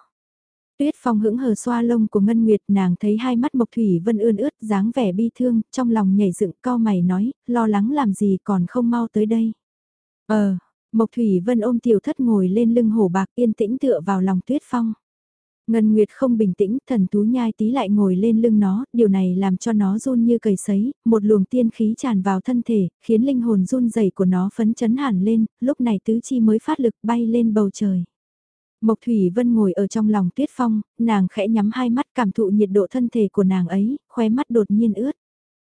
Tuyết Phong hững hờ xoa lông của Ngân Nguyệt nàng thấy hai mắt Mộc Thủy Vân ươn ướt dáng vẻ bi thương, trong lòng nhảy dựng cao mày nói, lo lắng làm gì còn không mau tới đây. Ờ, Mộc Thủy Vân ôm tiểu thất ngồi lên lưng hổ bạc yên tĩnh tựa vào lòng Tuyết Phong. Ngân Nguyệt không bình tĩnh, thần thú nhai tí lại ngồi lên lưng nó, điều này làm cho nó run như cầy sấy, một luồng tiên khí tràn vào thân thể, khiến linh hồn run rẩy của nó phấn chấn hẳn lên, lúc này tứ chi mới phát lực bay lên bầu trời. Mộc Thủy Vân ngồi ở trong lòng Tuyết Phong, nàng khẽ nhắm hai mắt cảm thụ nhiệt độ thân thể của nàng ấy, khóe mắt đột nhiên ướt.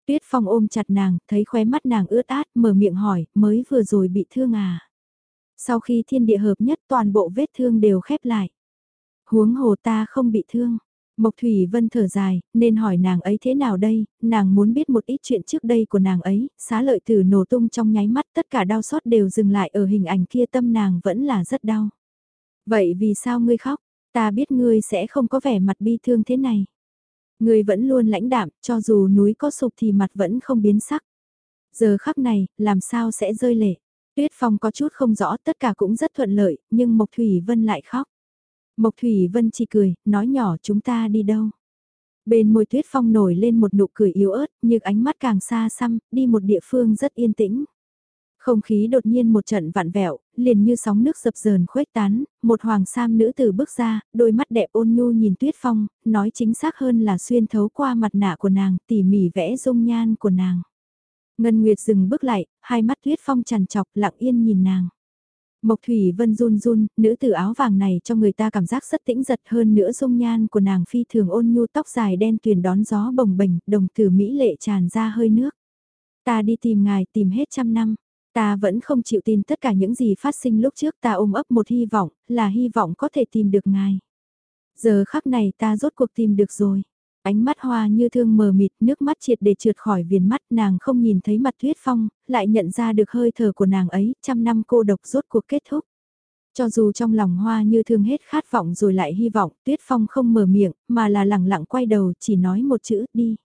Tuyết Phong ôm chặt nàng, thấy khóe mắt nàng ướt át, mở miệng hỏi, mới vừa rồi bị thương à? Sau khi thiên địa hợp nhất toàn bộ vết thương đều khép lại. Huống hồ ta không bị thương. Mộc Thủy Vân thở dài, nên hỏi nàng ấy thế nào đây, nàng muốn biết một ít chuyện trước đây của nàng ấy, xá lợi tử nổ tung trong nháy mắt tất cả đau xót đều dừng lại ở hình ảnh kia tâm nàng vẫn là rất đau. Vậy vì sao ngươi khóc, ta biết ngươi sẽ không có vẻ mặt bi thương thế này. Ngươi vẫn luôn lãnh đạm, cho dù núi có sụp thì mặt vẫn không biến sắc. Giờ khắc này, làm sao sẽ rơi lệ. Tuyết Phong có chút không rõ tất cả cũng rất thuận lợi, nhưng Mộc Thủy Vân lại khóc. Mộc Thủy Vân chỉ cười, nói nhỏ chúng ta đi đâu. Bên môi Tuyết Phong nổi lên một nụ cười yếu ớt, nhưng ánh mắt càng xa xăm, đi một địa phương rất yên tĩnh. Không khí đột nhiên một trận vạn vẹo, liền như sóng nước dập dờn khuếch tán, một hoàng sam nữ tử bước ra, đôi mắt đẹp ôn nhu nhìn Tuyết Phong, nói chính xác hơn là xuyên thấu qua mặt nạ của nàng, tỉ mỉ vẽ dung nhan của nàng. Ngân Nguyệt dừng bước lại, hai mắt Tuyết Phong tràn chọc lặng yên nhìn nàng. Mộc Thủy Vân run run, nữ tử áo vàng này cho người ta cảm giác rất tĩnh giật hơn nữa dung nhan của nàng phi thường ôn nhu tóc dài đen tuyền đón gió bồng bềnh, đồng tử mỹ lệ tràn ra hơi nước. Ta đi tìm ngài tìm hết trăm năm, ta vẫn không chịu tin tất cả những gì phát sinh lúc trước ta ôm ấp một hy vọng, là hy vọng có thể tìm được ngài. Giờ khắc này ta rốt cuộc tìm được rồi. Ánh mắt hoa như thương mờ mịt, nước mắt triệt để trượt khỏi viền mắt nàng không nhìn thấy mặt tuyết phong, lại nhận ra được hơi thở của nàng ấy, trăm năm cô độc rốt cuộc kết thúc. Cho dù trong lòng hoa như thương hết khát vọng rồi lại hy vọng, tuyết phong không mở miệng, mà là lẳng lặng quay đầu chỉ nói một chữ đi.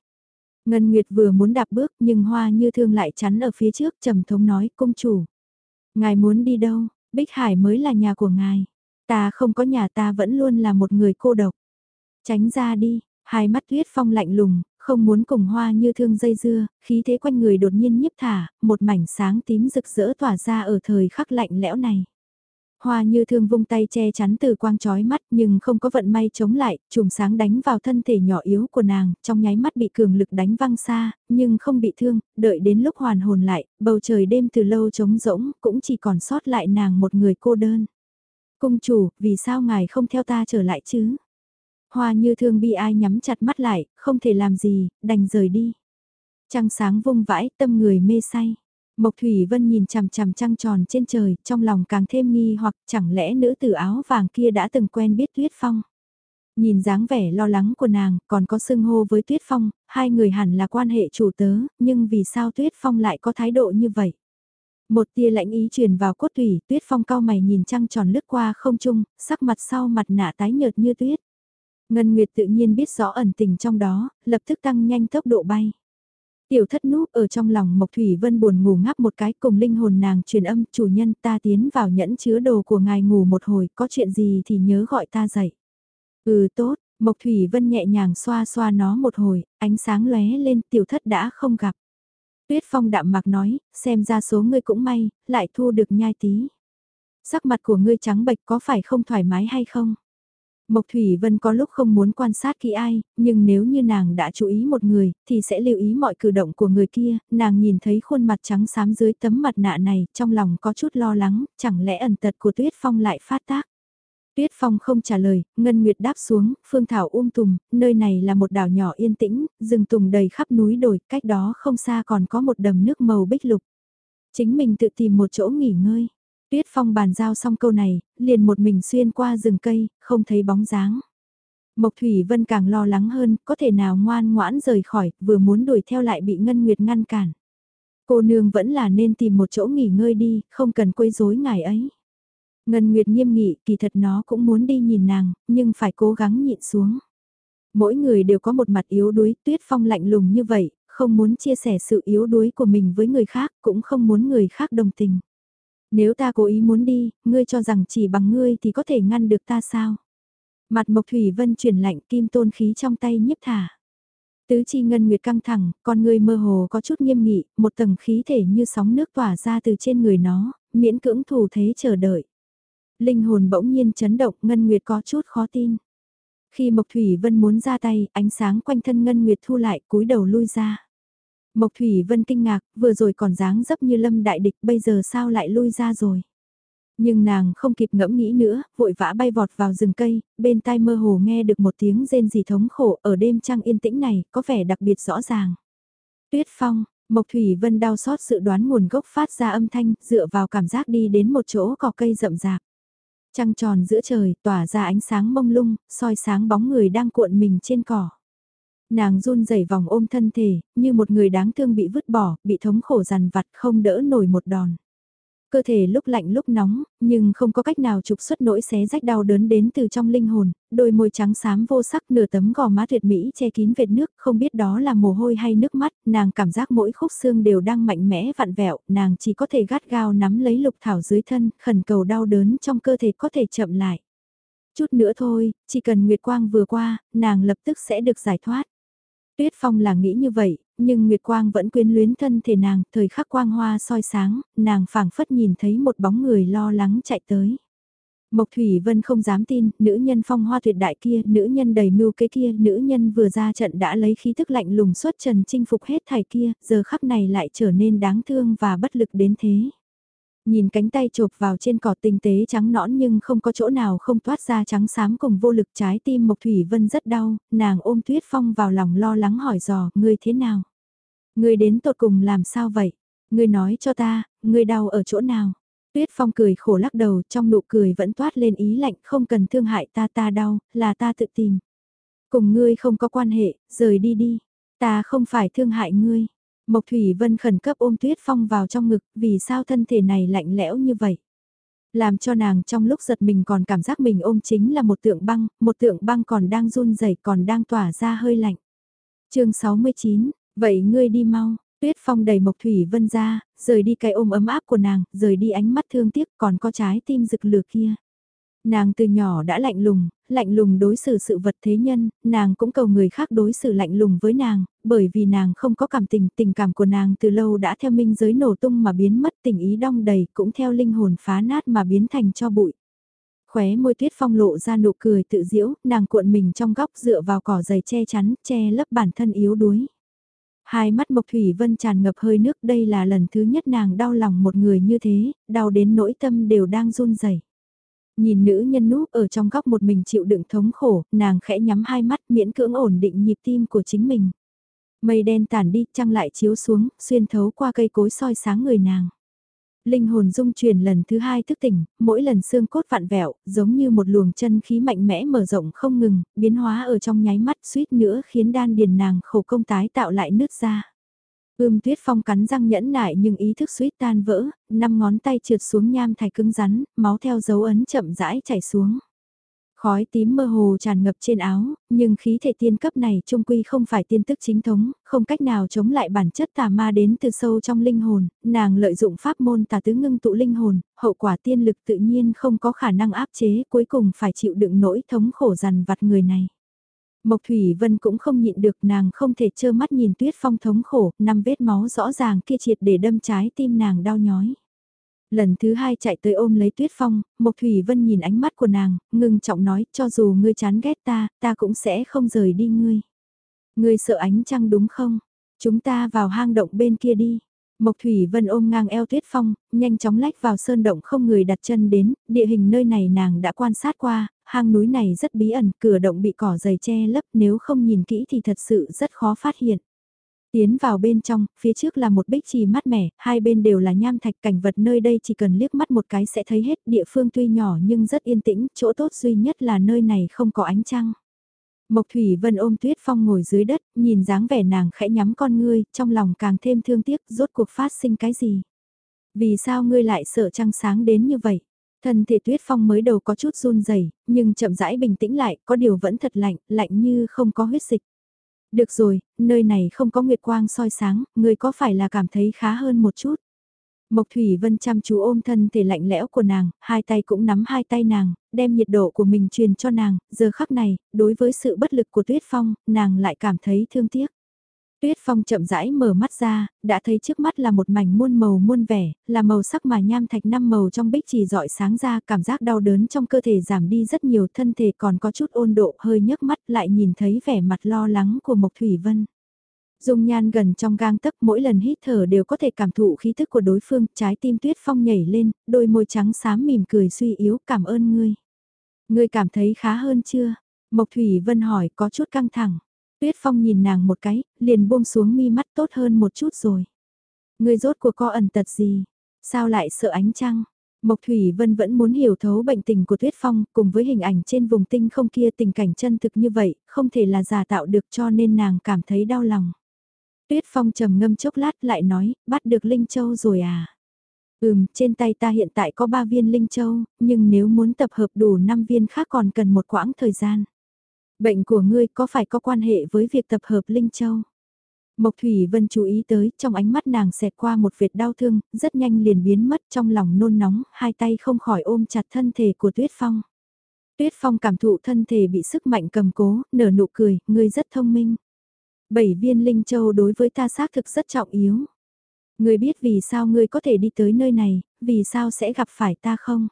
Ngân Nguyệt vừa muốn đạp bước nhưng hoa như thương lại chắn ở phía trước trầm thống nói công chủ. Ngài muốn đi đâu, Bích Hải mới là nhà của ngài. Ta không có nhà ta vẫn luôn là một người cô độc. Tránh ra đi, Hai mắt tuyết phong lạnh lùng, không muốn cùng hoa như thương dây dưa, khí thế quanh người đột nhiên nhiếp thả, một mảnh sáng tím rực rỡ tỏa ra ở thời khắc lạnh lẽo này. Hoa như thương vung tay che chắn từ quang trói mắt nhưng không có vận may chống lại, chùm sáng đánh vào thân thể nhỏ yếu của nàng, trong nháy mắt bị cường lực đánh văng xa, nhưng không bị thương, đợi đến lúc hoàn hồn lại, bầu trời đêm từ lâu trống rỗng, cũng chỉ còn sót lại nàng một người cô đơn. Cung chủ, vì sao ngài không theo ta trở lại chứ? Hoa như thương bi ai nhắm chặt mắt lại, không thể làm gì, đành rời đi. Trăng sáng vung vãi, tâm người mê say. Mộc Thủy Vân nhìn chằm chằm trăng tròn trên trời, trong lòng càng thêm nghi hoặc chẳng lẽ nữ tử áo vàng kia đã từng quen biết Tuyết Phong. Nhìn dáng vẻ lo lắng của nàng, còn có sưng hô với Tuyết Phong, hai người hẳn là quan hệ chủ tớ, nhưng vì sao Tuyết Phong lại có thái độ như vậy? Một tia lạnh ý truyền vào cốt thủy, Tuyết Phong cao mày nhìn trăng tròn lướt qua không trung, sắc mặt sau mặt nạ tái nhợt như tuyết. Ngân Nguyệt tự nhiên biết rõ ẩn tình trong đó, lập tức tăng nhanh tốc độ bay. Tiểu thất núp ở trong lòng Mộc Thủy Vân buồn ngủ ngáp một cái cùng linh hồn nàng truyền âm chủ nhân ta tiến vào nhẫn chứa đồ của ngài ngủ một hồi có chuyện gì thì nhớ gọi ta dậy. Ừ tốt, Mộc Thủy Vân nhẹ nhàng xoa xoa nó một hồi, ánh sáng lóe lên tiểu thất đã không gặp. Tuyết Phong đạm mạc nói, xem ra số ngươi cũng may, lại thu được nhai tí. Sắc mặt của ngươi trắng bệch có phải không thoải mái hay không? Mộc Thủy Vân có lúc không muốn quan sát kỹ ai, nhưng nếu như nàng đã chú ý một người, thì sẽ lưu ý mọi cử động của người kia, nàng nhìn thấy khuôn mặt trắng xám dưới tấm mặt nạ này, trong lòng có chút lo lắng, chẳng lẽ ẩn tật của Tuyết Phong lại phát tác. Tuyết Phong không trả lời, Ngân Nguyệt đáp xuống, Phương Thảo um tùm, nơi này là một đảo nhỏ yên tĩnh, rừng tùng đầy khắp núi đồi, cách đó không xa còn có một đầm nước màu bích lục. Chính mình tự tìm một chỗ nghỉ ngơi. Tuyết Phong bàn giao xong câu này, liền một mình xuyên qua rừng cây, không thấy bóng dáng. Mộc Thủy Vân càng lo lắng hơn, có thể nào ngoan ngoãn rời khỏi, vừa muốn đuổi theo lại bị Ngân Nguyệt ngăn cản. Cô nương vẫn là nên tìm một chỗ nghỉ ngơi đi, không cần quấy rối ngài ấy. Ngân Nguyệt nghiêm nghị, kỳ thật nó cũng muốn đi nhìn nàng, nhưng phải cố gắng nhịn xuống. Mỗi người đều có một mặt yếu đuối, tuyết phong lạnh lùng như vậy, không muốn chia sẻ sự yếu đuối của mình với người khác, cũng không muốn người khác đồng tình. Nếu ta cố ý muốn đi, ngươi cho rằng chỉ bằng ngươi thì có thể ngăn được ta sao? Mặt Mộc Thủy Vân chuyển lạnh kim tôn khí trong tay nhiếp thả. Tứ chi ngân nguyệt căng thẳng, con người mơ hồ có chút nghiêm nghị, một tầng khí thể như sóng nước tỏa ra từ trên người nó, miễn cưỡng thủ thế chờ đợi. Linh hồn bỗng nhiên chấn động, ngân nguyệt có chút khó tin. Khi Mộc Thủy Vân muốn ra tay, ánh sáng quanh thân ngân nguyệt thu lại, cúi đầu lui ra. Mộc Thủy Vân kinh ngạc, vừa rồi còn dáng dấp như lâm đại địch, bây giờ sao lại lui ra rồi. Nhưng nàng không kịp ngẫm nghĩ nữa, vội vã bay vọt vào rừng cây, bên tai mơ hồ nghe được một tiếng rên rỉ thống khổ ở đêm trăng yên tĩnh này, có vẻ đặc biệt rõ ràng. Tuyết phong, Mộc Thủy Vân đau xót sự đoán nguồn gốc phát ra âm thanh, dựa vào cảm giác đi đến một chỗ cỏ cây rậm rạp. Trăng tròn giữa trời, tỏa ra ánh sáng mông lung, soi sáng bóng người đang cuộn mình trên cỏ. Nàng run rẩy vòng ôm thân thể, như một người đáng thương bị vứt bỏ, bị thống khổ dằn vặt không đỡ nổi một đòn. Cơ thể lúc lạnh lúc nóng, nhưng không có cách nào trục xuất nỗi xé rách đau đớn đến từ trong linh hồn, đôi môi trắng xám vô sắc nửa tấm gò má tuyệt mỹ che kín vệt nước, không biết đó là mồ hôi hay nước mắt, nàng cảm giác mỗi khúc xương đều đang mạnh mẽ vặn vẹo, nàng chỉ có thể gắt gao nắm lấy lục thảo dưới thân, khẩn cầu đau đớn trong cơ thể có thể chậm lại. Chút nữa thôi, chỉ cần Nguyệt Quang vừa qua, nàng lập tức sẽ được giải thoát. Tuyết Phong là nghĩ như vậy, nhưng Nguyệt Quang vẫn quyến luyến thân thể nàng, thời khắc quang hoa soi sáng, nàng phảng phất nhìn thấy một bóng người lo lắng chạy tới. Mộc Thủy Vân không dám tin, nữ nhân phong hoa tuyệt đại kia, nữ nhân đầy mưu kế kia, nữ nhân vừa ra trận đã lấy khí thức lạnh lùng xuất trần chinh phục hết thảy kia, giờ khắc này lại trở nên đáng thương và bất lực đến thế. Nhìn cánh tay chộp vào trên cỏ tinh tế trắng nõn nhưng không có chỗ nào không toát ra trắng xám cùng vô lực trái tim Mộc Thủy Vân rất đau, nàng ôm Tuyết Phong vào lòng lo lắng hỏi dò, ngươi thế nào? Ngươi đến tột cùng làm sao vậy? Ngươi nói cho ta, ngươi đau ở chỗ nào? Tuyết Phong cười khổ lắc đầu, trong nụ cười vẫn toát lên ý lạnh, không cần thương hại ta ta đau, là ta tự tìm. Cùng ngươi không có quan hệ, rời đi đi. Ta không phải thương hại ngươi. Mộc Thủy Vân khẩn cấp ôm Tuyết Phong vào trong ngực, vì sao thân thể này lạnh lẽo như vậy? Làm cho nàng trong lúc giật mình còn cảm giác mình ôm chính là một tượng băng, một tượng băng còn đang run rẩy còn đang tỏa ra hơi lạnh. chương 69, vậy ngươi đi mau, Tuyết Phong đẩy Mộc Thủy Vân ra, rời đi cái ôm ấm áp của nàng, rời đi ánh mắt thương tiếc còn có trái tim rực lửa kia. Nàng từ nhỏ đã lạnh lùng, lạnh lùng đối xử sự vật thế nhân, nàng cũng cầu người khác đối xử lạnh lùng với nàng, bởi vì nàng không có cảm tình, tình cảm của nàng từ lâu đã theo minh giới nổ tung mà biến mất tình ý đong đầy, cũng theo linh hồn phá nát mà biến thành cho bụi. Khóe môi tuyết phong lộ ra nụ cười tự diễu, nàng cuộn mình trong góc dựa vào cỏ dày che chắn, che lấp bản thân yếu đuối. Hai mắt Mộc Thủy Vân tràn ngập hơi nước đây là lần thứ nhất nàng đau lòng một người như thế, đau đến nỗi tâm đều đang run rẩy. Nhìn nữ nhân núp ở trong góc một mình chịu đựng thống khổ, nàng khẽ nhắm hai mắt miễn cưỡng ổn định nhịp tim của chính mình. Mây đen tản đi, trăng lại chiếu xuống, xuyên thấu qua cây cối soi sáng người nàng. Linh hồn dung chuyển lần thứ hai thức tỉnh, mỗi lần xương cốt vặn vẹo, giống như một luồng chân khí mạnh mẽ mở rộng không ngừng, biến hóa ở trong nháy mắt suýt nữa khiến đan điền nàng khổ công tái tạo lại nứt ra. Ưm tuyết phong cắn răng nhẫn nại nhưng ý thức suýt tan vỡ, năm ngón tay trượt xuống nham thạch cứng rắn, máu theo dấu ấn chậm rãi chảy xuống. Khói tím mơ hồ tràn ngập trên áo, nhưng khí thể tiên cấp này trung quy không phải tiên tức chính thống, không cách nào chống lại bản chất tà ma đến từ sâu trong linh hồn, nàng lợi dụng pháp môn tà tứ ngưng tụ linh hồn, hậu quả tiên lực tự nhiên không có khả năng áp chế, cuối cùng phải chịu đựng nỗi thống khổ dằn vặt người này. Mộc Thủy Vân cũng không nhịn được nàng không thể trơ mắt nhìn tuyết phong thống khổ, năm vết máu rõ ràng kia triệt để đâm trái tim nàng đau nhói. Lần thứ hai chạy tới ôm lấy tuyết phong, Mộc Thủy Vân nhìn ánh mắt của nàng, ngưng trọng nói, cho dù ngươi chán ghét ta, ta cũng sẽ không rời đi ngươi. Ngươi sợ ánh trăng đúng không? Chúng ta vào hang động bên kia đi. Mộc Thủy Vân ôm ngang eo Tuyết Phong, nhanh chóng lách vào sơn động không người đặt chân đến, địa hình nơi này nàng đã quan sát qua, hang núi này rất bí ẩn, cửa động bị cỏ dày che lấp nếu không nhìn kỹ thì thật sự rất khó phát hiện. Tiến vào bên trong, phía trước là một bích trì mát mẻ, hai bên đều là nham thạch cảnh vật nơi đây chỉ cần liếc mắt một cái sẽ thấy hết địa phương tuy nhỏ nhưng rất yên tĩnh, chỗ tốt duy nhất là nơi này không có ánh trăng. Mộc Thủy Vân ôm Tuyết Phong ngồi dưới đất, nhìn dáng vẻ nàng khẽ nhắm con ngươi, trong lòng càng thêm thương tiếc, rốt cuộc phát sinh cái gì? Vì sao ngươi lại sợ trăng sáng đến như vậy? Thân thể Tuyết Phong mới đầu có chút run rẩy, nhưng chậm rãi bình tĩnh lại, có điều vẫn thật lạnh, lạnh như không có huyết dịch. Được rồi, nơi này không có nguyệt quang soi sáng, người có phải là cảm thấy khá hơn một chút? Mộc Thủy Vân chăm chú ôm thân thể lạnh lẽo của nàng, hai tay cũng nắm hai tay nàng, đem nhiệt độ của mình truyền cho nàng, giờ khắc này, đối với sự bất lực của Tuyết Phong, nàng lại cảm thấy thương tiếc. Tuyết Phong chậm rãi mở mắt ra, đã thấy trước mắt là một mảnh muôn màu muôn vẻ, là màu sắc mà nham thạch năm màu trong bích chỉ dọi sáng ra, cảm giác đau đớn trong cơ thể giảm đi rất nhiều, thân thể còn có chút ôn độ, hơi nhấc mắt lại nhìn thấy vẻ mặt lo lắng của Mộc Thủy Vân. Dung nhan gần trong gang tấc mỗi lần hít thở đều có thể cảm thụ khí thức của đối phương, trái tim tuyết phong nhảy lên, đôi môi trắng xám mỉm cười suy yếu cảm ơn ngươi. Ngươi cảm thấy khá hơn chưa? Mộc Thủy Vân hỏi có chút căng thẳng. Tuyết phong nhìn nàng một cái, liền buông xuống mi mắt tốt hơn một chút rồi. Ngươi rốt cuộc có ẩn tật gì? Sao lại sợ ánh trăng? Mộc Thủy Vân vẫn muốn hiểu thấu bệnh tình của Tuyết Phong, cùng với hình ảnh trên vùng tinh không kia tình cảnh chân thực như vậy, không thể là giả tạo được cho nên nàng cảm thấy đau lòng. Tuyết Phong trầm ngâm chốc lát lại nói, bắt được Linh Châu rồi à? Ừm, trên tay ta hiện tại có 3 viên Linh Châu, nhưng nếu muốn tập hợp đủ 5 viên khác còn cần một quãng thời gian. Bệnh của ngươi có phải có quan hệ với việc tập hợp Linh Châu? Mộc Thủy Vân chú ý tới, trong ánh mắt nàng xẹt qua một vệt đau thương, rất nhanh liền biến mất trong lòng nôn nóng, hai tay không khỏi ôm chặt thân thể của Tuyết Phong. Tuyết Phong cảm thụ thân thể bị sức mạnh cầm cố, nở nụ cười, ngươi rất thông minh. Bảy viên linh châu đối với ta xác thực rất trọng yếu. Ngươi biết vì sao ngươi có thể đi tới nơi này, vì sao sẽ gặp phải ta không?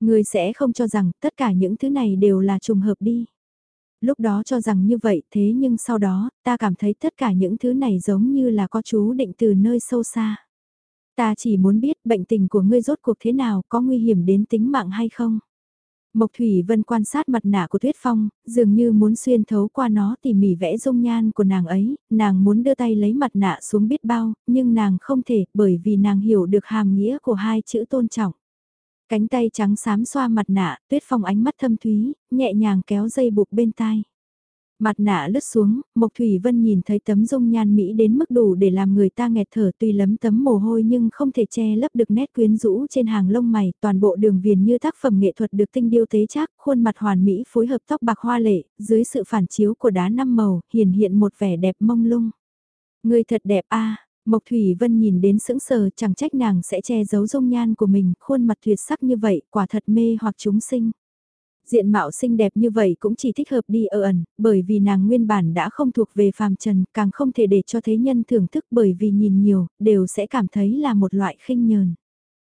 Ngươi sẽ không cho rằng tất cả những thứ này đều là trùng hợp đi. Lúc đó cho rằng như vậy thế nhưng sau đó, ta cảm thấy tất cả những thứ này giống như là có chú định từ nơi sâu xa. Ta chỉ muốn biết bệnh tình của ngươi rốt cuộc thế nào, có nguy hiểm đến tính mạng hay không? Mộc Thủy Vân quan sát mặt nạ của Tuyết Phong, dường như muốn xuyên thấu qua nó tỉ mỉ vẽ dung nhan của nàng ấy, nàng muốn đưa tay lấy mặt nạ xuống biết bao, nhưng nàng không thể bởi vì nàng hiểu được hàm nghĩa của hai chữ tôn trọng. Cánh tay trắng xám xoa mặt nạ, Tuyết Phong ánh mắt thâm thúy, nhẹ nhàng kéo dây buộc bên tai. Mặt nạ lướt xuống, Mộc Thủy Vân nhìn thấy tấm dung nhan Mỹ đến mức đủ để làm người ta nghẹt thở tuy lấm tấm mồ hôi nhưng không thể che lấp được nét quyến rũ trên hàng lông mày, toàn bộ đường viền như tác phẩm nghệ thuật được tinh điêu tế chắc, khuôn mặt hoàn mỹ phối hợp tóc bạc hoa lệ, dưới sự phản chiếu của đá năm màu, hiển hiện một vẻ đẹp mông lung. Người thật đẹp a Mộc Thủy Vân nhìn đến sững sờ chẳng trách nàng sẽ che giấu dung nhan của mình, khuôn mặt tuyệt sắc như vậy, quả thật mê hoặc chúng sinh. Diện mạo xinh đẹp như vậy cũng chỉ thích hợp đi ở ẩn, bởi vì nàng nguyên bản đã không thuộc về phàm trần, càng không thể để cho thế nhân thưởng thức bởi vì nhìn nhiều, đều sẽ cảm thấy là một loại khinh nhờn.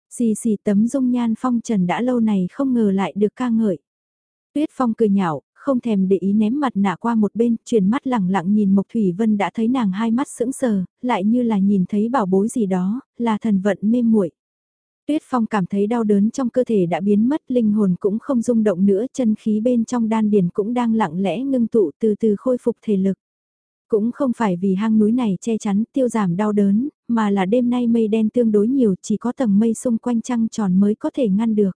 Xì xì tấm dung nhan phong trần đã lâu này không ngờ lại được ca ngợi. Tuyết phong cười nhạo, không thèm để ý ném mặt nạ qua một bên, chuyển mắt lẳng lặng nhìn Mộc Thủy Vân đã thấy nàng hai mắt sững sờ, lại như là nhìn thấy bảo bối gì đó, là thần vận mê muội. Tuyết Phong cảm thấy đau đớn trong cơ thể đã biến mất, linh hồn cũng không rung động nữa, chân khí bên trong đan điền cũng đang lặng lẽ ngưng tụ từ từ khôi phục thể lực. Cũng không phải vì hang núi này che chắn tiêu giảm đau đớn, mà là đêm nay mây đen tương đối nhiều, chỉ có tầng mây xung quanh trăng tròn mới có thể ngăn được.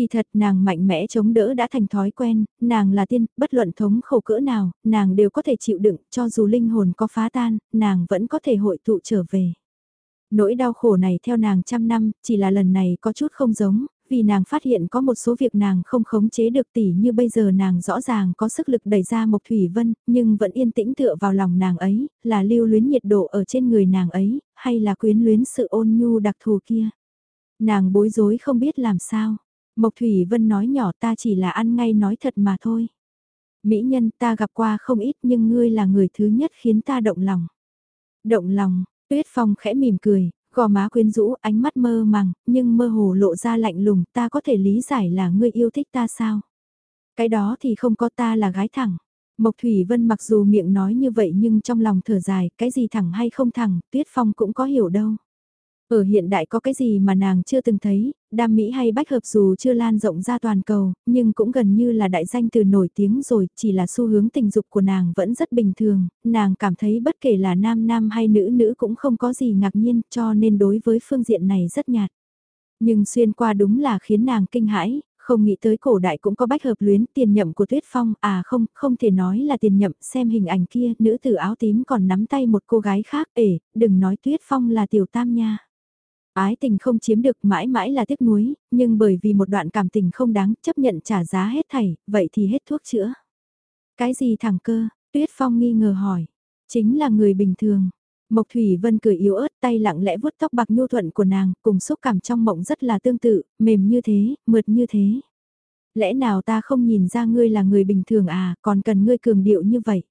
Kỳ thật nàng mạnh mẽ chống đỡ đã thành thói quen, nàng là tiên, bất luận thống khổ cỡ nào, nàng đều có thể chịu đựng, cho dù linh hồn có phá tan, nàng vẫn có thể hội tụ trở về. Nỗi đau khổ này theo nàng trăm năm, chỉ là lần này có chút không giống, vì nàng phát hiện có một số việc nàng không khống chế được tỉ như bây giờ nàng rõ ràng có sức lực đẩy ra Mộc Thủy Vân, nhưng vẫn yên tĩnh tựa vào lòng nàng ấy, là lưu luyến nhiệt độ ở trên người nàng ấy, hay là quyến luyến sự ôn nhu đặc thù kia. Nàng bối rối không biết làm sao. Mộc Thủy Vân nói nhỏ ta chỉ là ăn ngay nói thật mà thôi. Mỹ nhân ta gặp qua không ít nhưng ngươi là người thứ nhất khiến ta động lòng. Động lòng, Tuyết Phong khẽ mỉm cười, gò má quyến rũ, ánh mắt mơ màng, nhưng mơ hồ lộ ra lạnh lùng, ta có thể lý giải là ngươi yêu thích ta sao? Cái đó thì không có ta là gái thẳng. Mộc Thủy Vân mặc dù miệng nói như vậy nhưng trong lòng thở dài, cái gì thẳng hay không thẳng, Tuyết Phong cũng có hiểu đâu. Ở hiện đại có cái gì mà nàng chưa từng thấy, đam mỹ hay bách hợp dù chưa lan rộng ra toàn cầu, nhưng cũng gần như là đại danh từ nổi tiếng rồi, chỉ là xu hướng tình dục của nàng vẫn rất bình thường, nàng cảm thấy bất kể là nam nam hay nữ nữ cũng không có gì ngạc nhiên cho nên đối với phương diện này rất nhạt. Nhưng xuyên qua đúng là khiến nàng kinh hãi, không nghĩ tới cổ đại cũng có bách hợp luyến tiền nhậm của Tuyết Phong, à không, không thể nói là tiền nhậm, xem hình ảnh kia, nữ tử áo tím còn nắm tay một cô gái khác, ể, đừng nói Tuyết Phong là tiểu tam nha. Ái tình không chiếm được mãi mãi là tiếc nuối, nhưng bởi vì một đoạn cảm tình không đáng chấp nhận trả giá hết thảy, vậy thì hết thuốc chữa. Cái gì thẳng cơ, Tuyết Phong nghi ngờ hỏi, chính là người bình thường. Mộc Thủy Vân cười yếu ớt tay lặng lẽ vuốt tóc bạc nhu thuận của nàng, cùng xúc cảm trong mộng rất là tương tự, mềm như thế, mượt như thế. Lẽ nào ta không nhìn ra ngươi là người bình thường à, còn cần ngươi cường điệu như vậy?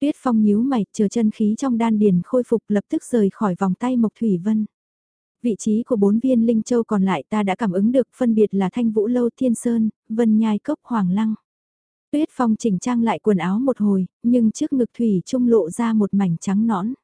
Tuyết Phong nhíu mày, chờ chân khí trong đan điền khôi phục lập tức rời khỏi vòng tay Mộc Thủy Vân. Vị trí của bốn viên linh châu còn lại ta đã cảm ứng được phân biệt là Thanh Vũ Lâu Thiên Sơn, Vân Nhai Cốc Hoàng Lăng. Tuyết Phong chỉnh trang lại quần áo một hồi, nhưng trước ngực Thủy Trung lộ ra một mảnh trắng nõn.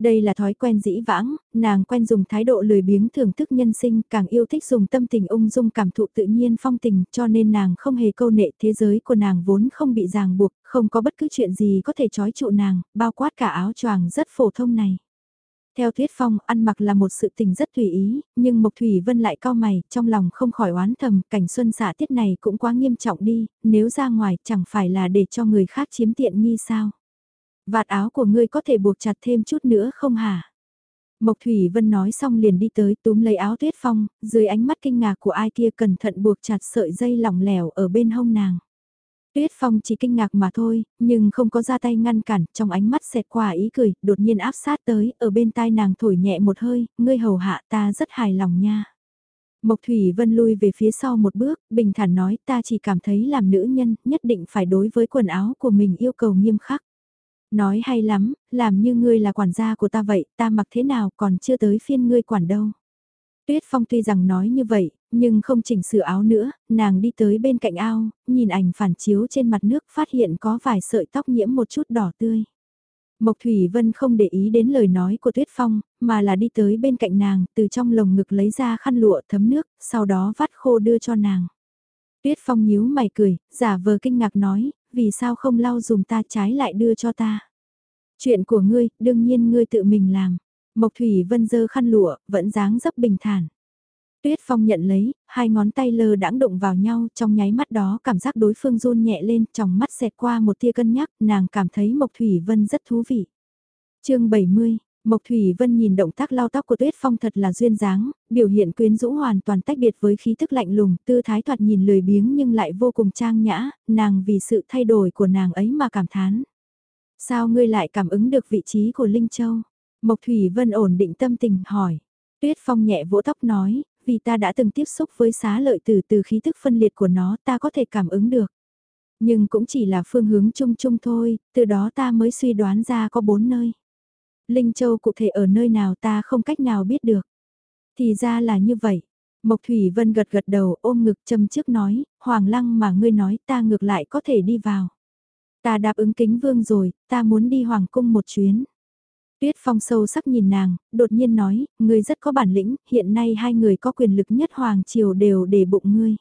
Đây là thói quen dĩ vãng, nàng quen dùng thái độ lười biếng thưởng thức nhân sinh, càng yêu thích dùng tâm tình ung dung cảm thụ tự nhiên phong tình, cho nên nàng không hề câu nệ thế giới của nàng vốn không bị ràng buộc, không có bất cứ chuyện gì có thể trói trụ nàng, bao quát cả áo choàng rất phổ thông này. Theo Thuyết Phong, ăn mặc là một sự tình rất tùy ý, nhưng Mộc Thủy Vân lại cao mày, trong lòng không khỏi oán thầm, cảnh xuân xả tiết này cũng quá nghiêm trọng đi, nếu ra ngoài chẳng phải là để cho người khác chiếm tiện nghi sao. Vạt áo của ngươi có thể buộc chặt thêm chút nữa không hả? Mộc Thủy Vân nói xong liền đi tới túm lấy áo Tuyết Phong, dưới ánh mắt kinh ngạc của ai kia cẩn thận buộc chặt sợi dây lỏng lẻo ở bên hông nàng. Tuyết Phong chỉ kinh ngạc mà thôi, nhưng không có ra tay ngăn cản, trong ánh mắt xẹt qua ý cười, đột nhiên áp sát tới, ở bên tai nàng thổi nhẹ một hơi, ngươi hầu hạ ta rất hài lòng nha. Mộc Thủy Vân lui về phía sau một bước, bình thản nói ta chỉ cảm thấy làm nữ nhân, nhất định phải đối với quần áo của mình yêu cầu nghiêm khắc. Nói hay lắm, làm như ngươi là quản gia của ta vậy, ta mặc thế nào còn chưa tới phiên ngươi quản đâu. Tuyết Phong tuy rằng nói như vậy, nhưng không chỉnh sửa áo nữa, nàng đi tới bên cạnh ao, nhìn ảnh phản chiếu trên mặt nước phát hiện có vài sợi tóc nhiễm một chút đỏ tươi. Mộc Thủy Vân không để ý đến lời nói của Tuyết Phong, mà là đi tới bên cạnh nàng, từ trong lồng ngực lấy ra khăn lụa thấm nước, sau đó vắt khô đưa cho nàng. Tuyết Phong nhíu mày cười, giả vờ kinh ngạc nói, vì sao không lau dùng ta trái lại đưa cho ta. Chuyện của ngươi, đương nhiên ngươi tự mình làm. Mộc Thủy Vân dơ khăn lụa, vẫn dáng dấp bình thản. Tuyết Phong nhận lấy, hai ngón tay lơ đãng đụng vào nhau, trong nháy mắt đó cảm giác đối phương run nhẹ lên, trong mắt xẹt qua một tia cân nhắc, nàng cảm thấy Mộc Thủy Vân rất thú vị. chương 70, Mộc Thủy Vân nhìn động tác lau tóc của Tuyết Phong thật là duyên dáng, biểu hiện quyến rũ hoàn toàn tách biệt với khí thức lạnh lùng, tư thái thoạt nhìn lười biếng nhưng lại vô cùng trang nhã, nàng vì sự thay đổi của nàng ấy mà cảm thán. Sao ngươi lại cảm ứng được vị trí của Linh Châu? Mộc Thủy Vân ổn định tâm tình hỏi. Tuyết Phong nhẹ vỗ tóc nói, vì ta đã từng tiếp xúc với xá lợi từ từ khí thức phân liệt của nó ta có thể cảm ứng được. Nhưng cũng chỉ là phương hướng chung chung thôi, từ đó ta mới suy đoán ra có bốn nơi. Linh Châu cụ thể ở nơi nào ta không cách nào biết được. Thì ra là như vậy. Mộc Thủy Vân gật gật đầu ôm ngực châm trước nói, Hoàng Lăng mà ngươi nói ta ngược lại có thể đi vào. Ta đáp ứng kính vương rồi, ta muốn đi Hoàng Cung một chuyến. Tuyết Phong sâu sắc nhìn nàng, đột nhiên nói, ngươi rất có bản lĩnh, hiện nay hai người có quyền lực nhất Hoàng Triều đều để bụng ngươi.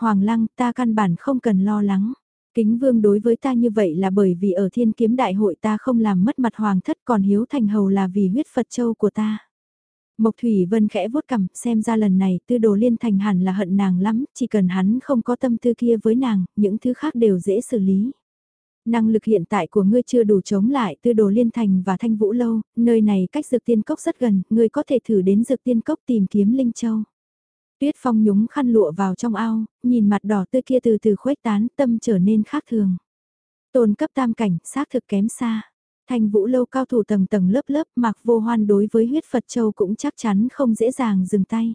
Hoàng Lăng, ta căn bản không cần lo lắng. Kính vương đối với ta như vậy là bởi vì ở thiên kiếm đại hội ta không làm mất mặt hoàng thất còn hiếu thành hầu là vì huyết Phật châu của ta. Mộc Thủy Vân khẽ vuốt cằm, xem ra lần này tư đồ liên thành hẳn là hận nàng lắm, chỉ cần hắn không có tâm tư kia với nàng, những thứ khác đều dễ xử lý. Năng lực hiện tại của ngươi chưa đủ chống lại tư đồ liên thành và thanh vũ lâu, nơi này cách dược tiên cốc rất gần, ngươi có thể thử đến dược tiên cốc tìm kiếm Linh Châu. Tuyết Phong nhúng khăn lụa vào trong ao, nhìn mặt đỏ tươi kia từ từ khuếch tán, tâm trở nên khác thường. Tồn cấp tam cảnh, xác thực kém xa. Thanh vũ lâu cao thủ tầng tầng lớp lớp mặc vô hoan đối với huyết Phật Châu cũng chắc chắn không dễ dàng dừng tay.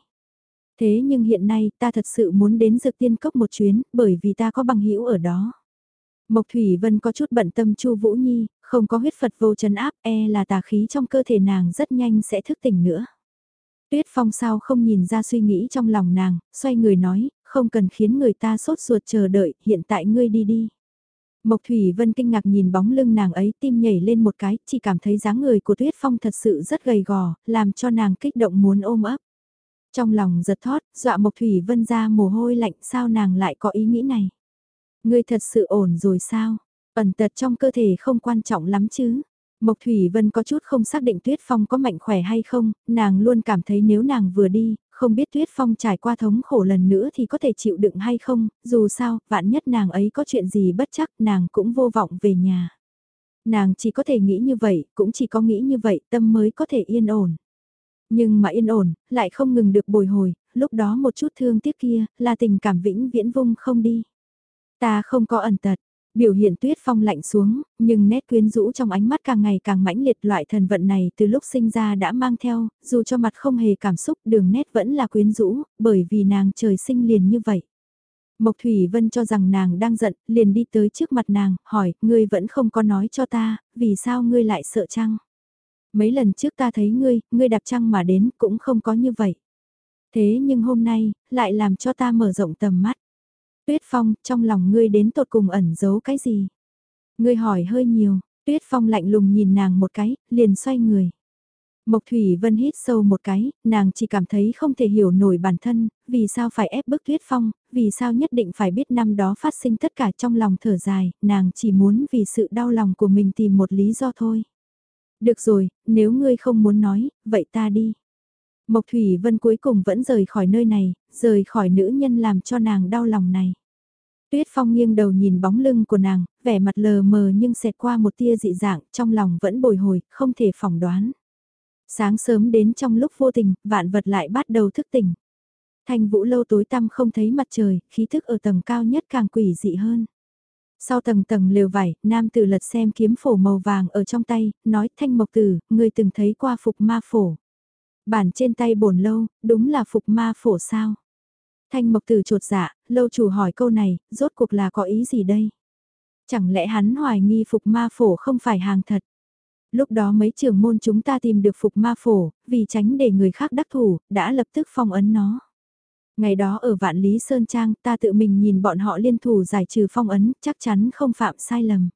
Thế nhưng hiện nay ta thật sự muốn đến dược tiên cốc một chuyến bởi vì ta có bằng hữu ở đó. Mộc Thủy Vân có chút bận tâm Chu Vũ Nhi, không có huyết Phật vô chấn áp e là tà khí trong cơ thể nàng rất nhanh sẽ thức tỉnh nữa. Tuyết Phong sao không nhìn ra suy nghĩ trong lòng nàng, xoay người nói, không cần khiến người ta sốt ruột chờ đợi, hiện tại ngươi đi đi. Mộc Thủy Vân kinh ngạc nhìn bóng lưng nàng ấy tim nhảy lên một cái, chỉ cảm thấy dáng người của Tuyết Phong thật sự rất gầy gò, làm cho nàng kích động muốn ôm ấp. Trong lòng giật thót, dọa Mộc Thủy Vân ra mồ hôi lạnh sao nàng lại có ý nghĩ này. Ngươi thật sự ổn rồi sao? Ẩn tật trong cơ thể không quan trọng lắm chứ. Mộc Thủy Vân có chút không xác định Tuyết Phong có mạnh khỏe hay không, nàng luôn cảm thấy nếu nàng vừa đi, không biết Tuyết Phong trải qua thống khổ lần nữa thì có thể chịu đựng hay không, dù sao, vạn nhất nàng ấy có chuyện gì bất chắc nàng cũng vô vọng về nhà. Nàng chỉ có thể nghĩ như vậy, cũng chỉ có nghĩ như vậy tâm mới có thể yên ổn. Nhưng mà yên ổn, lại không ngừng được bồi hồi, lúc đó một chút thương tiếc kia, là tình cảm vĩnh viễn vung không đi. Ta không có ẩn tật, Biểu hiện tuyết phong lạnh xuống, nhưng nét quyến rũ trong ánh mắt càng ngày càng mãnh liệt loại thần vận này từ lúc sinh ra đã mang theo, dù cho mặt không hề cảm xúc đường nét vẫn là quyến rũ, bởi vì nàng trời sinh liền như vậy. Mộc Thủy Vân cho rằng nàng đang giận, liền đi tới trước mặt nàng, hỏi, ngươi vẫn không có nói cho ta, vì sao ngươi lại sợ trăng? Mấy lần trước ta thấy ngươi, ngươi đạp trăng mà đến cũng không có như vậy. Thế nhưng hôm nay, lại làm cho ta mở rộng tầm mắt. Tuyết Phong, trong lòng ngươi đến tột cùng ẩn giấu cái gì? Ngươi hỏi hơi nhiều, Tuyết Phong lạnh lùng nhìn nàng một cái, liền xoay người. Mộc Thủy Vân hít sâu một cái, nàng chỉ cảm thấy không thể hiểu nổi bản thân, vì sao phải ép bức Tuyết Phong, vì sao nhất định phải biết năm đó phát sinh tất cả trong lòng thở dài, nàng chỉ muốn vì sự đau lòng của mình tìm một lý do thôi. Được rồi, nếu ngươi không muốn nói, vậy ta đi. Mộc Thủy Vân cuối cùng vẫn rời khỏi nơi này, rời khỏi nữ nhân làm cho nàng đau lòng này. Tuyết Phong nghiêng đầu nhìn bóng lưng của nàng, vẻ mặt lờ mờ nhưng xẹt qua một tia dị dạng, trong lòng vẫn bồi hồi, không thể phỏng đoán. Sáng sớm đến trong lúc vô tình, vạn vật lại bắt đầu thức tỉnh. Thanh vũ lâu tối tăm không thấy mặt trời, khí thức ở tầng cao nhất càng quỷ dị hơn. Sau tầng tầng lều vải, nam tử lật xem kiếm phổ màu vàng ở trong tay, nói thanh mộc tử, người từng thấy qua phục ma phổ. Bản trên tay bổn lâu, đúng là phục ma phổ sao. Thanh Mộc Tử trột dạ, lâu chủ hỏi câu này, rốt cuộc là có ý gì đây? Chẳng lẽ hắn hoài nghi phục ma phổ không phải hàng thật? Lúc đó mấy trưởng môn chúng ta tìm được phục ma phổ, vì tránh để người khác đắc thủ, đã lập tức phong ấn nó. Ngày đó ở Vạn Lý Sơn Trang ta tự mình nhìn bọn họ liên thủ giải trừ phong ấn, chắc chắn không phạm sai lầm.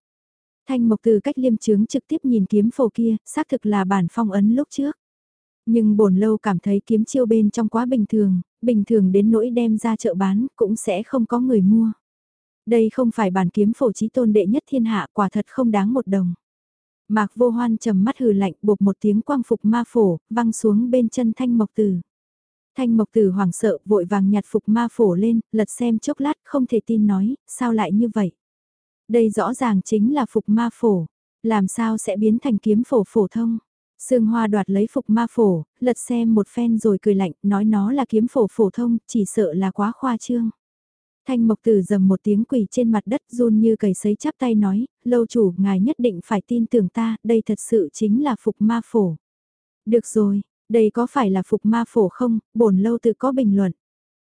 Thanh Mộc Từ cách liêm chướng trực tiếp nhìn kiếm phổ kia, xác thực là bản phong ấn lúc trước. Nhưng bổn lâu cảm thấy kiếm chiêu bên trong quá bình thường, bình thường đến nỗi đem ra chợ bán cũng sẽ không có người mua. Đây không phải bản kiếm phổ trí tôn đệ nhất thiên hạ quả thật không đáng một đồng. Mạc vô hoan trầm mắt hừ lạnh bột một tiếng quang phục ma phổ, văng xuống bên chân thanh mộc tử. Thanh mộc tử hoảng sợ vội vàng nhặt phục ma phổ lên, lật xem chốc lát không thể tin nói, sao lại như vậy? Đây rõ ràng chính là phục ma phổ, làm sao sẽ biến thành kiếm phổ phổ thông? Sương Hoa đoạt lấy phục ma phổ, lật xem một phen rồi cười lạnh, nói nó là kiếm phổ phổ thông, chỉ sợ là quá khoa trương. Thanh Mộc Tử dầm một tiếng quỳ trên mặt đất run như cầy sấy chắp tay nói, lâu chủ, ngài nhất định phải tin tưởng ta, đây thật sự chính là phục ma phổ. Được rồi, đây có phải là phục ma phổ không, bổn lâu tự có bình luận.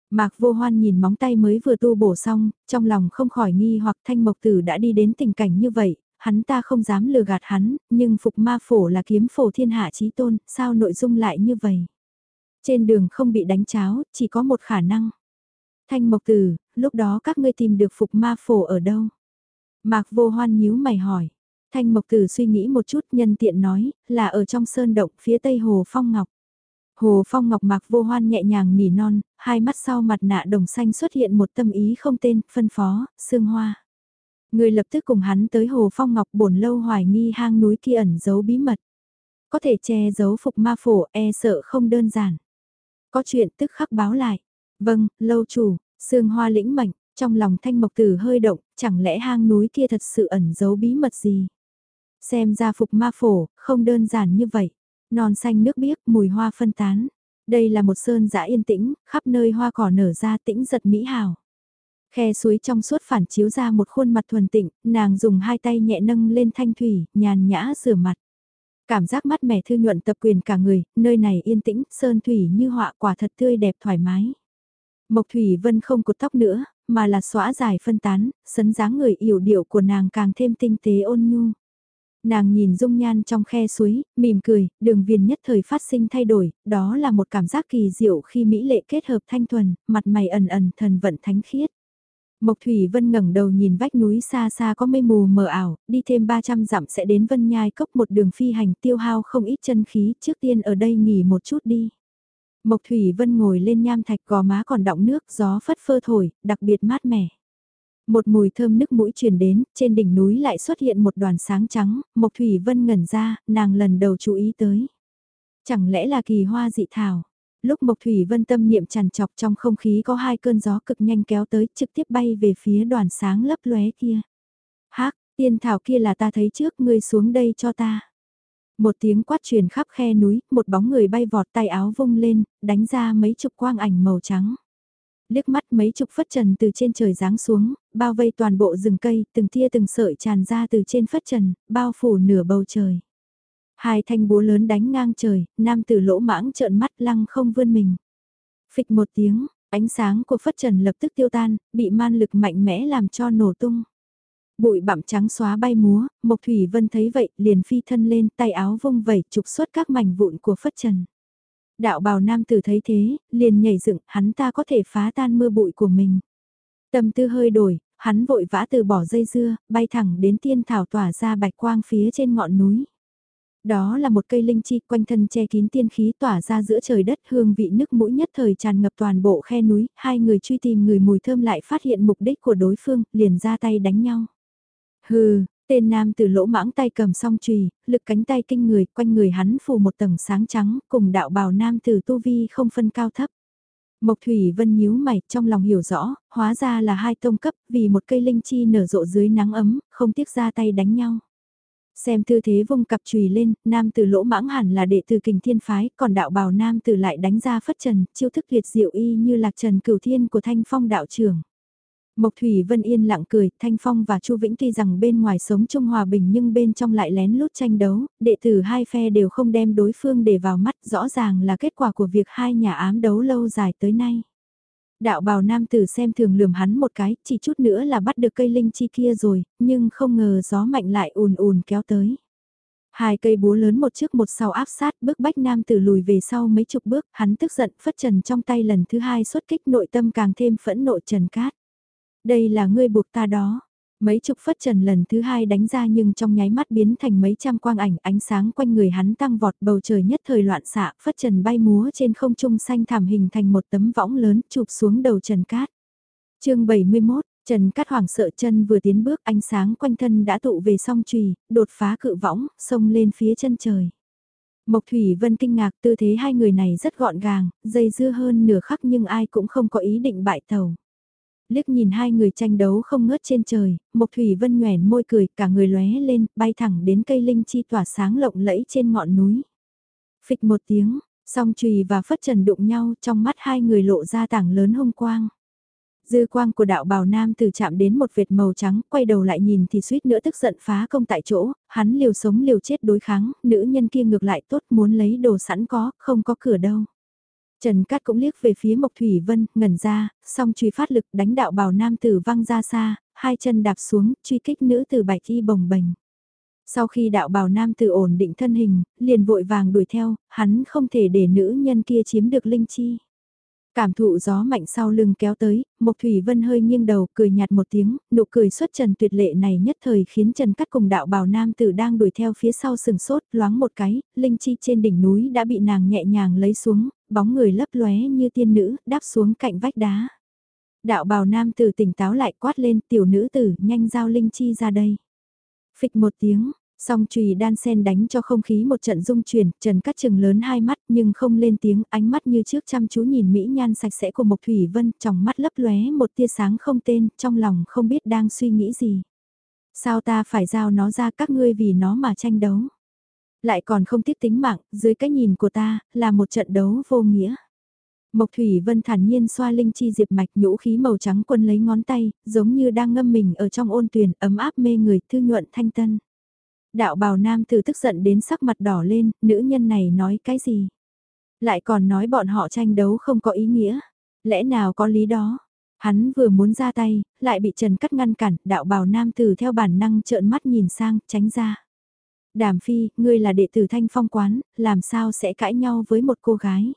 Mạc vô hoan nhìn móng tay mới vừa tu bổ xong, trong lòng không khỏi nghi hoặc thanh mộc tử đã đi đến tình cảnh như vậy, hắn ta không dám lừa gạt hắn, nhưng phục ma phổ là kiếm phổ thiên hạ chí tôn, sao nội dung lại như vậy? Trên đường không bị đánh cháo, chỉ có một khả năng. Thanh Mộc Tử, lúc đó các ngươi tìm được phục ma phổ ở đâu? Mạc Vô Hoan nhíu mày hỏi. Thanh Mộc Tử suy nghĩ một chút nhân tiện nói, là ở trong sơn động phía tây Hồ Phong Ngọc. Hồ Phong Ngọc Mạc Vô Hoan nhẹ nhàng nỉ non, hai mắt sau mặt nạ đồng xanh xuất hiện một tâm ý không tên, phân phó, sương hoa. Người lập tức cùng hắn tới Hồ Phong Ngọc bổn lâu hoài nghi hang núi kia ẩn giấu bí mật. Có thể che giấu phục ma phổ e sợ không đơn giản. Có chuyện tức khắc báo lại. Vâng, lâu chủ, sương hoa lĩnh mệnh, trong lòng thanh mộc tử hơi động, chẳng lẽ hang núi kia thật sự ẩn giấu bí mật gì? Xem ra phục ma phổ, không đơn giản như vậy. Non xanh nước biếc, mùi hoa phân tán. Đây là một sơn dã yên tĩnh, khắp nơi hoa cỏ nở ra tĩnh giật mỹ hào. Khe suối trong suốt phản chiếu ra một khuôn mặt thuần tịnh, nàng dùng hai tay nhẹ nâng lên thanh thủy, nhàn nhã rửa mặt. Cảm giác mát mẻ thư nhuận tập quyền cả người, nơi này yên tĩnh, sơn thủy như họa quả thật tươi đẹp thoải mái. Mộc Thủy Vân không cột tóc nữa, mà là xóa dài phân tán, sấn dáng người yểu điệu của nàng càng thêm tinh tế ôn nhu. Nàng nhìn dung nhan trong khe suối, mỉm cười, đường viền nhất thời phát sinh thay đổi, đó là một cảm giác kỳ diệu khi mỹ lệ kết hợp thanh thuần, mặt mày ẩn ẩn thần vận thánh khiết. Mộc Thủy Vân ngẩng đầu nhìn vách núi xa xa có mây mù mờ ảo, đi thêm 300 dặm sẽ đến Vân Nhai cốc một đường phi hành tiêu hao không ít chân khí, trước tiên ở đây nghỉ một chút đi. Mộc Thủy Vân ngồi lên nham thạch gò má còn đọng nước, gió phất phơ thổi, đặc biệt mát mẻ. Một mùi thơm nước mũi truyền đến, trên đỉnh núi lại xuất hiện một đoàn sáng trắng, Mộc Thủy Vân ngẩn ra, nàng lần đầu chú ý tới. Chẳng lẽ là kỳ hoa dị thảo? Lúc Mộc Thủy Vân tâm niệm tràn chọc trong không khí có hai cơn gió cực nhanh kéo tới trực tiếp bay về phía đoàn sáng lấp lóe kia. Hác, tiên thảo kia là ta thấy trước ngươi xuống đây cho ta. Một tiếng quát truyền khắp khe núi, một bóng người bay vọt tay áo vung lên, đánh ra mấy chục quang ảnh màu trắng. Liếc mắt mấy chục phất trần từ trên trời giáng xuống, bao vây toàn bộ rừng cây, từng tia từng sợi tràn ra từ trên phất trần, bao phủ nửa bầu trời. Hai thanh búa lớn đánh ngang trời, nam tử lỗ mãng trợn mắt lăng không vươn mình. Phịch một tiếng, ánh sáng của phất trần lập tức tiêu tan, bị man lực mạnh mẽ làm cho nổ tung. Bụi bặm trắng xóa bay múa, Mộc Thủy Vân thấy vậy, liền phi thân lên, tay áo vung vẩy, trục xuất các mảnh vụn của phất trần. Đạo bào nam tử thấy thế, liền nhảy dựng, hắn ta có thể phá tan mưa bụi của mình. Tâm tư hơi đổi, hắn vội vã từ bỏ dây dưa, bay thẳng đến tiên thảo tỏa ra bạch quang phía trên ngọn núi. Đó là một cây linh chi quanh thân che kín tiên khí tỏa ra giữa trời đất hương vị nước mũi nhất thời tràn ngập toàn bộ khe núi, hai người truy tìm người mùi thơm lại phát hiện mục đích của đối phương, liền ra tay đánh nhau. Hừ, tên nam từ lỗ mãng tay cầm song chùy, lực cánh tay kinh người, quanh người hắn phủ một tầng sáng trắng, cùng đạo bào nam từ tu vi không phân cao thấp. Mộc Thủy Vân nhíu mày, trong lòng hiểu rõ, hóa ra là hai tông cấp, vì một cây linh chi nở rộ dưới nắng ấm, không tiếc ra tay đánh nhau. Xem tư thế vung cặp chùy lên, nam tử lỗ mãng hẳn là đệ tử kình thiên phái, còn đạo bào nam tử lại đánh ra phất trần, chiêu thức liệt diệu y như lạc trần cửu thiên của thanh phong đạo trưởng. Mộc Thủy Vân yên lặng cười, Thanh Phong và Chu Vĩnh tuy rằng bên ngoài sống chung hòa bình nhưng bên trong lại lén lút tranh đấu, đệ tử hai phe đều không đem đối phương để vào mắt, rõ ràng là kết quả của việc hai nhà ám đấu lâu dài tới nay. Đạo bào nam tử xem thường lườm hắn một cái, chỉ chút nữa là bắt được cây linh chi kia rồi, nhưng không ngờ gió mạnh lại ùn ùn kéo tới. Hai cây búa lớn một trước một sau áp sát bước bách nam tử lùi về sau mấy chục bước, hắn tức giận phất trần trong tay lần thứ hai xuất kích nội tâm càng thêm phẫn nộ trần cát. Đây là ngươi buộc ta đó. Mấy chục phất trần lần thứ hai đánh ra nhưng trong nháy mắt biến thành mấy trăm quang ảnh ánh sáng quanh người hắn tăng vọt bầu trời nhất thời loạn xạ phất trần bay múa trên không trung xanh thảm hình thành một tấm võng lớn chụp xuống đầu Trần Cát. chương 71, Trần Cát hoảng sợ chân vừa tiến bước ánh sáng quanh thân đã tụ về song trùy, đột phá cự võng, xông lên phía chân trời. Mộc Thủy Vân kinh ngạc tư thế hai người này rất gọn gàng, dây dưa hơn nửa khắc nhưng ai cũng không có ý định bại tàu liếc nhìn hai người tranh đấu không ngớt trên trời, Mộc Thủy Vân nhoẻn môi cười, cả người lóe lên, bay thẳng đến cây linh chi tỏa sáng lộng lẫy trên ngọn núi. Phịch một tiếng, song chùy và phất trần đụng nhau, trong mắt hai người lộ ra tảng lớn hung quang. Dư quang của đạo bào nam từ chạm đến một vệt màu trắng, quay đầu lại nhìn thì suýt nữa tức giận phá công tại chỗ, hắn liều sống liều chết đối kháng, nữ nhân kia ngược lại tốt muốn lấy đồ sẵn có, không có cửa đâu. Trần Cát cũng liếc về phía Mộc Thủy Vân, ngẩn ra, song truy phát lực đánh đạo bào nam tử văng ra xa, hai chân đạp xuống, truy kích nữ tử bạch y bồng bềnh. Sau khi đạo bào nam tử ổn định thân hình, liền vội vàng đuổi theo, hắn không thể để nữ nhân kia chiếm được linh chi. Cảm thụ gió mạnh sau lưng kéo tới, Mộc Thủy Vân hơi nghiêng đầu cười nhạt một tiếng, nụ cười xuất trần tuyệt lệ này nhất thời khiến Trần Cắt cùng đạo bào nam tử đang đuổi theo phía sau sừng sốt, loáng một cái, linh chi trên đỉnh núi đã bị nàng nhẹ nhàng lấy xuống, bóng người lấp lóe như tiên nữ, đáp xuống cạnh vách đá. Đạo bào nam tử tỉnh táo lại quát lên tiểu nữ tử nhanh giao linh chi ra đây. Phịch một tiếng, Song chùy đan sen đánh cho không khí một trận rung chuyển, Trần cắt Trừng lớn hai mắt nhưng không lên tiếng, ánh mắt như trước chăm chú nhìn mỹ nhan sạch sẽ của Mộc Thủy Vân, trong mắt lấp lóe một tia sáng không tên, trong lòng không biết đang suy nghĩ gì. Sao ta phải giao nó ra các ngươi vì nó mà tranh đấu? Lại còn không tiếc tính mạng, dưới cái nhìn của ta, là một trận đấu vô nghĩa. Mộc Thủy Vân thản nhiên xoa linh chi diệp mạch nhũ khí màu trắng quân lấy ngón tay, giống như đang ngâm mình ở trong ôn tuyền ấm áp mê người thư nhuận thanh tân. Đạo bào nam tử tức giận đến sắc mặt đỏ lên, nữ nhân này nói cái gì? Lại còn nói bọn họ tranh đấu không có ý nghĩa. Lẽ nào có lý đó? Hắn vừa muốn ra tay, lại bị Trần Cắt ngăn cản, đạo bào nam tử theo bản năng trợn mắt nhìn sang, tránh ra. Đàm phi, ngươi là đệ tử thanh phong quán, làm sao sẽ cãi nhau với một cô gái?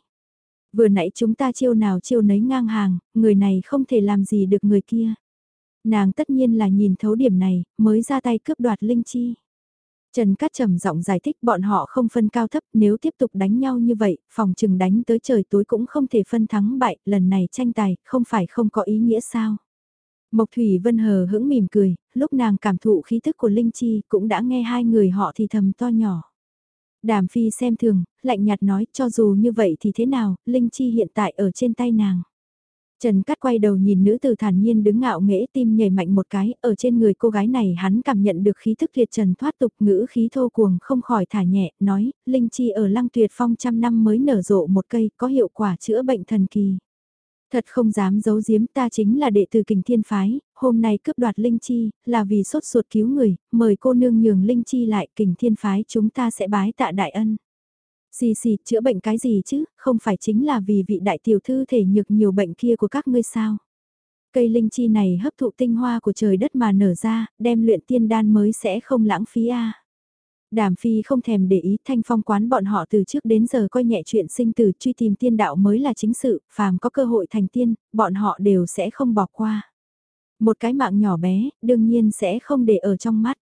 Vừa nãy chúng ta chiêu nào chiêu nấy ngang hàng, người này không thể làm gì được người kia. Nàng tất nhiên là nhìn thấu điểm này, mới ra tay cướp đoạt Linh Chi. Trần Cát trầm giọng giải thích bọn họ không phân cao thấp, nếu tiếp tục đánh nhau như vậy, phòng trừng đánh tới trời tối cũng không thể phân thắng bại, lần này tranh tài, không phải không có ý nghĩa sao. Mộc Thủy Vân hờ hững mỉm cười, lúc nàng cảm thụ khí thức của Linh Chi cũng đã nghe hai người họ thì thầm to nhỏ. Đàm Phi xem thường, lạnh nhạt nói cho dù như vậy thì thế nào, Linh Chi hiện tại ở trên tay nàng. Trần Cát quay đầu nhìn nữ tử thản nhiên đứng ngạo nghễ tim nhảy mạnh một cái, ở trên người cô gái này hắn cảm nhận được khí thức liệt trần thoát tục ngữ khí thô cuồng không khỏi thả nhẹ, nói, Linh Chi ở lăng tuyệt phong trăm năm mới nở rộ một cây, có hiệu quả chữa bệnh thần kỳ. Thật không dám giấu giếm ta chính là đệ tử kình thiên phái, hôm nay cướp đoạt Linh Chi, là vì sốt ruột cứu người, mời cô nương nhường Linh Chi lại kình thiên phái chúng ta sẽ bái tạ đại ân. Xì xì, chữa bệnh cái gì chứ, không phải chính là vì vị đại tiểu thư thể nhược nhiều bệnh kia của các ngươi sao. Cây linh chi này hấp thụ tinh hoa của trời đất mà nở ra, đem luyện tiên đan mới sẽ không lãng phí a. Đàm Phi không thèm để ý thanh phong quán bọn họ từ trước đến giờ coi nhẹ chuyện sinh tử truy tìm tiên đạo mới là chính sự, phàm có cơ hội thành tiên, bọn họ đều sẽ không bỏ qua. Một cái mạng nhỏ bé, đương nhiên sẽ không để ở trong mắt.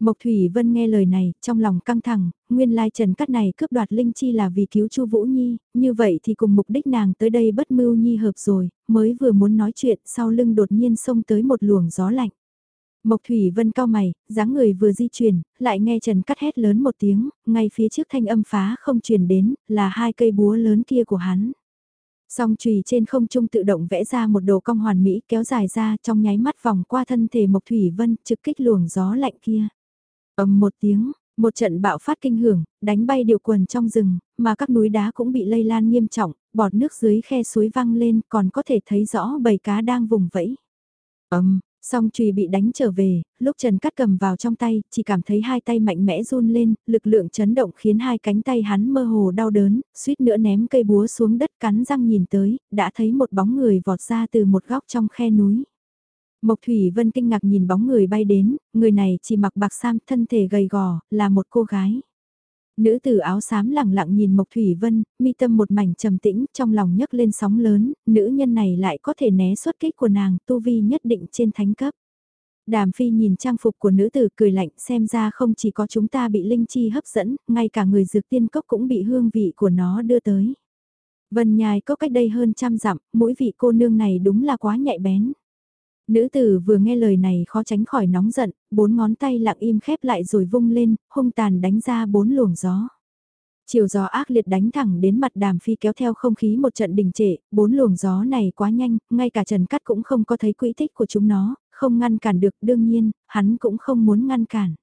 Mộc Thủy Vân nghe lời này, trong lòng căng thẳng, nguyên lai trần cắt này cướp đoạt Linh Chi là vì cứu Chu Vũ Nhi, như vậy thì cùng mục đích nàng tới đây bất mưu nhi hợp rồi, mới vừa muốn nói chuyện, sau lưng đột nhiên xông tới một luồng gió lạnh. Mộc Thủy Vân cao mày, dáng người vừa di chuyển, lại nghe Trần Cắt hét lớn một tiếng, ngay phía trước thanh âm phá không truyền đến, là hai cây búa lớn kia của hắn. Song chùy trên không trung tự động vẽ ra một đồ cong hoàn mỹ kéo dài ra trong nháy mắt vòng qua thân thể Mộc Thủy Vân trực kích luồng gió lạnh kia. ầm một tiếng, một trận bạo phát kinh hưởng, đánh bay điều quần trong rừng, mà các núi đá cũng bị lây lan nghiêm trọng, bọt nước dưới khe suối văng lên còn có thể thấy rõ bầy cá đang vùng vẫy. ầm Song chùy bị đánh trở về, lúc Trần Cắt cầm vào trong tay, chỉ cảm thấy hai tay mạnh mẽ run lên, lực lượng chấn động khiến hai cánh tay hắn mơ hồ đau đớn, suýt nữa ném cây búa xuống đất cắn răng nhìn tới, đã thấy một bóng người vọt ra từ một góc trong khe núi. Mộc Thủy Vân kinh ngạc nhìn bóng người bay đến, người này chỉ mặc bạc sam thân thể gầy gò, là một cô gái. Nữ tử áo xám lẳng lặng nhìn Mộc Thủy Vân, mi tâm một mảnh trầm tĩnh, trong lòng nhấc lên sóng lớn, nữ nhân này lại có thể né xuất kích của nàng, tu vi nhất định trên thánh cấp. Đàm phi nhìn trang phục của nữ tử cười lạnh xem ra không chỉ có chúng ta bị linh chi hấp dẫn, ngay cả người dược tiên cốc cũng bị hương vị của nó đưa tới. Vân nhài có cách đây hơn trăm dặm, mỗi vị cô nương này đúng là quá nhạy bén. Nữ tử vừa nghe lời này khó tránh khỏi nóng giận, bốn ngón tay lặng im khép lại rồi vung lên, hung tàn đánh ra bốn luồng gió. Chiều gió ác liệt đánh thẳng đến mặt đàm phi kéo theo không khí một trận đình trệ, bốn luồng gió này quá nhanh, ngay cả Trần Cắt cũng không có thấy quỹ tích của chúng nó, không ngăn cản được đương nhiên, hắn cũng không muốn ngăn cản.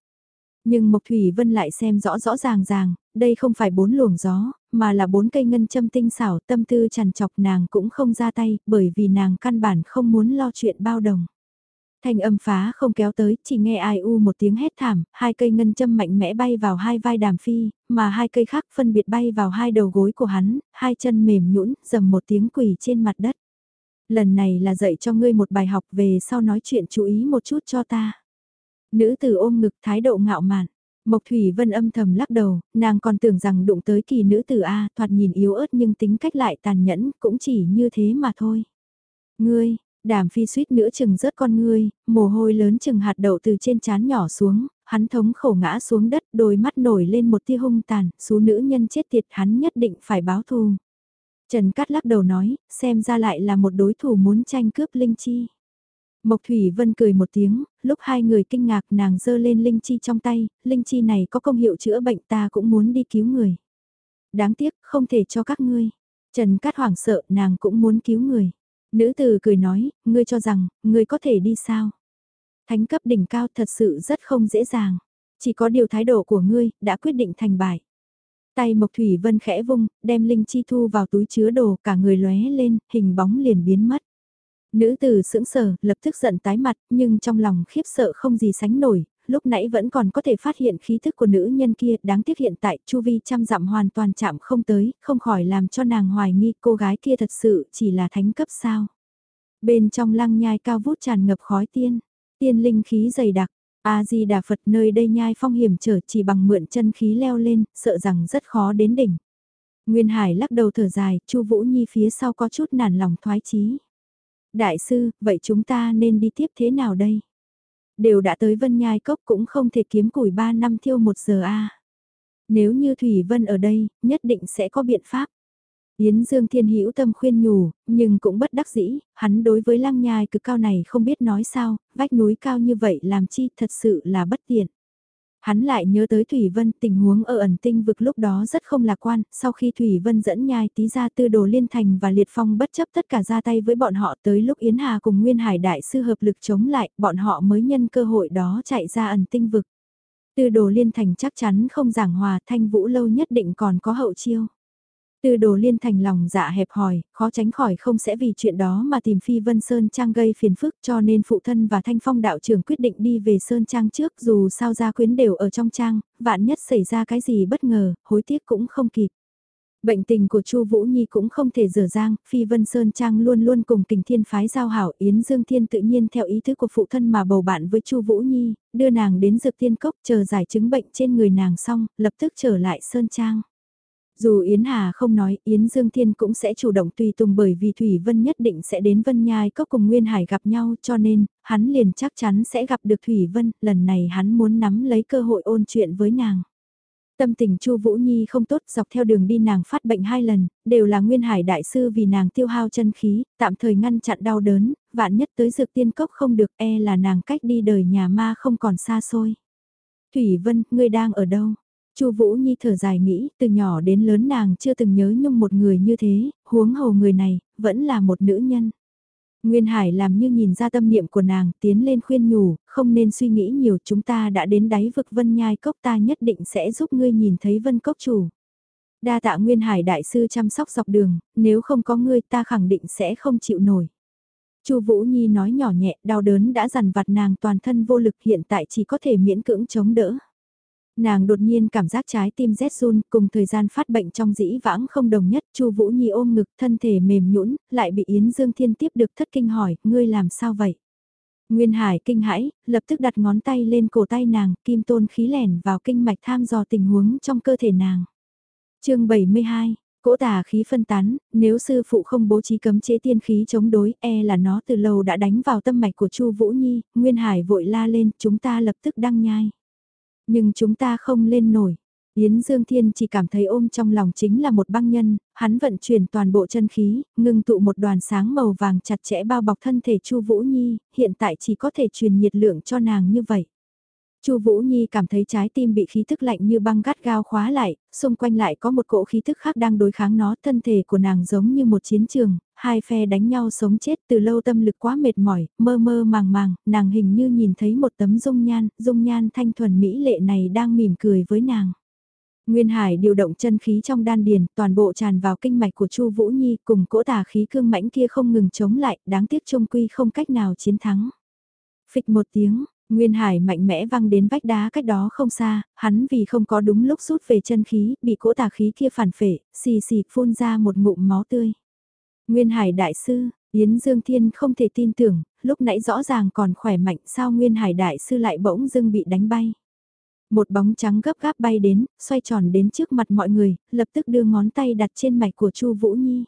Nhưng Mộc Thủy Vân lại xem rõ rõ ràng ràng, đây không phải bốn luồng gió, mà là bốn cây ngân châm tinh xảo tâm tư chằn chọc nàng cũng không ra tay, bởi vì nàng căn bản không muốn lo chuyện bao đồng. Thanh âm phá không kéo tới, chỉ nghe ai u một tiếng hét thảm, hai cây ngân châm mạnh mẽ bay vào hai vai đàm phi, mà hai cây khác phân biệt bay vào hai đầu gối của hắn, hai chân mềm nhũn dầm một tiếng quỳ trên mặt đất. Lần này là dạy cho ngươi một bài học về sau nói chuyện chú ý một chút cho ta. Nữ tử ôm ngực thái độ ngạo mạn. Mộc Thủy Vân âm thầm lắc đầu, nàng còn tưởng rằng đụng tới kỳ nữ tử A thoạt nhìn yếu ớt nhưng tính cách lại tàn nhẫn, cũng chỉ như thế mà thôi. Ngươi, đàm phi suýt nữa chừng rớt con ngươi, mồ hôi lớn chừng hạt đậu từ trên trán nhỏ xuống, hắn thống khổ ngã xuống đất, đôi mắt nổi lên một tia hung tàn, số nữ nhân chết tiệt hắn nhất định phải báo thù. Trần Cát lắc đầu nói, xem ra lại là một đối thủ muốn tranh cướp Linh Chi. Mộc Thủy Vân cười một tiếng, lúc hai người kinh ngạc nàng giơ lên Linh Chi trong tay, Linh Chi này có công hiệu chữa bệnh ta cũng muốn đi cứu người. Đáng tiếc, không thể cho các ngươi. Trần Cát hoảng sợ, nàng cũng muốn cứu người. Nữ tử cười nói, ngươi cho rằng, ngươi có thể đi sao? Thánh cấp đỉnh cao thật sự rất không dễ dàng. Chỉ có điều thái độ của ngươi, đã quyết định thành bại. Tay Mộc Thủy Vân khẽ vung, đem Linh Chi thu vào túi chứa đồ, cả người lóe lên, hình bóng liền biến mất. Nữ tử sững sờ, lập tức giận tái mặt, nhưng trong lòng khiếp sợ không gì sánh nổi, lúc nãy vẫn còn có thể phát hiện khí thức của nữ nhân kia, đáng tiếc hiện tại chu vi trăm dặm hoàn toàn chạm không tới, không khỏi làm cho nàng hoài nghi cô gái kia thật sự chỉ là thánh cấp sao. Bên trong lăng nhai cao vút tràn ngập khói tiên, tiên linh khí dày đặc, A-di Đà Phật nơi đây nhai phong hiểm trở chỉ bằng mượn chân khí leo lên, sợ rằng rất khó đến đỉnh. Nguyên Hải lắc đầu thở dài, Chu Vũ Nhi phía sau có chút nản lòng thoái chí. Đại sư, vậy chúng ta nên đi tiếp thế nào đây? Đều đã tới Vân Nhai Cốc cũng không thể kiếm củi 3 năm thiêu 1 giờ a. Nếu như Thủy Vân ở đây, nhất định sẽ có biện pháp. Yến Dương Thiên hữu tâm khuyên nhủ, nhưng cũng bất đắc dĩ, hắn đối với lăng nhai cực cao này không biết nói sao, vách núi cao như vậy làm chi thật sự là bất tiện. Hắn lại nhớ tới Thủy Vân tình huống ở ẩn tinh vực lúc đó rất không lạc quan, sau khi Thủy Vân dẫn nhai tí ra tư đồ liên thành và liệt phong bất chấp tất cả ra tay với bọn họ tới lúc Yến Hà cùng Nguyên Hải Đại sư hợp lực chống lại, bọn họ mới nhân cơ hội đó chạy ra ẩn tinh vực. Tư đồ liên thành chắc chắn không giảng hòa thanh vũ lâu nhất định còn có hậu chiêu. Tư đồ liên thành lòng dạ hẹp hòi, khó tránh khỏi không sẽ vì chuyện đó mà tìm Phi Vân Sơn Trang gây phiền phức cho nên phụ thân và thanh phong đạo trưởng quyết định đi về Sơn Trang trước dù sao gia quyến đều ở trong trang, vạn nhất xảy ra cái gì bất ngờ, hối tiếc cũng không kịp. Bệnh tình của Chu Vũ Nhi cũng không thể dở dang, Phi Vân Sơn Trang luôn luôn cùng Kình Thiên phái giao hảo, Yến Dương Thiên tự nhiên theo ý thức của phụ thân mà bầu bạn với Chu Vũ Nhi, đưa nàng đến dược tiên cốc chờ giải chứng bệnh trên người nàng xong, lập tức trở lại Sơn Trang. Dù Yến Hà không nói, Yến Dương Thiên cũng sẽ chủ động tùy tùng bởi vì Thủy Vân nhất định sẽ đến Vân Nhai Cốc cùng Nguyên Hải gặp nhau cho nên, hắn liền chắc chắn sẽ gặp được Thủy Vân, lần này hắn muốn nắm lấy cơ hội ôn chuyện với nàng. Tâm tình Chu Vũ Nhi không tốt dọc theo đường đi nàng phát bệnh hai lần, đều là Nguyên Hải Đại Sư vì nàng tiêu hao chân khí, tạm thời ngăn chặn đau đớn, vạn nhất tới dược tiên cốc không được e là nàng cách đi đời nhà ma không còn xa xôi. Thủy Vân, ngươi đang ở đâu? Chu Vũ Nhi thở dài nghĩ, từ nhỏ đến lớn nàng chưa từng nhớ nhung một người như thế, huống hồ người này, vẫn là một nữ nhân. Nguyên Hải làm như nhìn ra tâm niệm của nàng, tiến lên khuyên nhủ, không nên suy nghĩ nhiều, chúng ta đã đến đáy vực Vân Nhai Cốc ta nhất định sẽ giúp ngươi nhìn thấy Vân Cốc chủ. Đa tạ Nguyên Hải đại sư chăm sóc dọc đường, nếu không có ngươi ta khẳng định sẽ không chịu nổi. Chu Vũ Nhi nói nhỏ nhẹ, đau đớn đã dằn vặt nàng toàn thân vô lực hiện tại chỉ có thể miễn cưỡng chống đỡ. Nàng đột nhiên cảm giác trái tim rét run, cùng thời gian phát bệnh trong dĩ vãng không đồng nhất, Chu Vũ Nhi ôm ngực, thân thể mềm nhũn, lại bị Yến Dương Thiên tiếp được thất kinh hỏi, ngươi làm sao vậy? Nguyên Hải kinh hãi, lập tức đặt ngón tay lên cổ tay nàng, kim tôn khí lẻn vào kinh mạch tham dò tình huống trong cơ thể nàng. Chương 72 Cỗ tà khí phân tán, nếu sư phụ không bố trí cấm chế tiên khí chống đối, e là nó từ lâu đã đánh vào tâm mạch của Chu Vũ Nhi, Nguyên Hải vội la lên, chúng ta lập tức đăng nhai. Nhưng chúng ta không lên nổi. Yến Dương Thiên chỉ cảm thấy ôm trong lòng chính là một băng nhân, hắn vận chuyển toàn bộ chân khí, ngưng tụ một đoàn sáng màu vàng chặt chẽ bao bọc thân thể Chu Vũ Nhi, hiện tại chỉ có thể truyền nhiệt lượng cho nàng như vậy. Chu Vũ Nhi cảm thấy trái tim bị khí thức lạnh như băng gắt gao khóa lại, xung quanh lại có một cỗ khí thức khác đang đối kháng nó, thân thể của nàng giống như một chiến trường, hai phe đánh nhau sống chết từ lâu tâm lực quá mệt mỏi, mơ mơ màng màng, nàng hình như nhìn thấy một tấm dung nhan, dung nhan thanh thuần mỹ lệ này đang mỉm cười với nàng. Nguyên Hải điều động chân khí trong đan điền, toàn bộ tràn vào kinh mạch của Chu Vũ Nhi, cùng cỗ tà khí cương mãnh kia không ngừng chống lại, đáng tiếc trung quy không cách nào chiến thắng. Phịch một tiếng, Nguyên Hải mạnh mẽ văng đến vách đá cách đó không xa, hắn vì không có đúng lúc rút về chân khí, bị cỗ tà khí kia phản phệ, xì xì phun ra một ngụm máu tươi. Nguyên Hải đại sư, Yến Dương Thiên không thể tin tưởng, lúc nãy rõ ràng còn khỏe mạnh sao Nguyên Hải đại sư lại bỗng dưng bị đánh bay. Một bóng trắng gấp gáp bay đến, xoay tròn đến trước mặt mọi người, lập tức đưa ngón tay đặt trên mạch của Chu Vũ Nhi.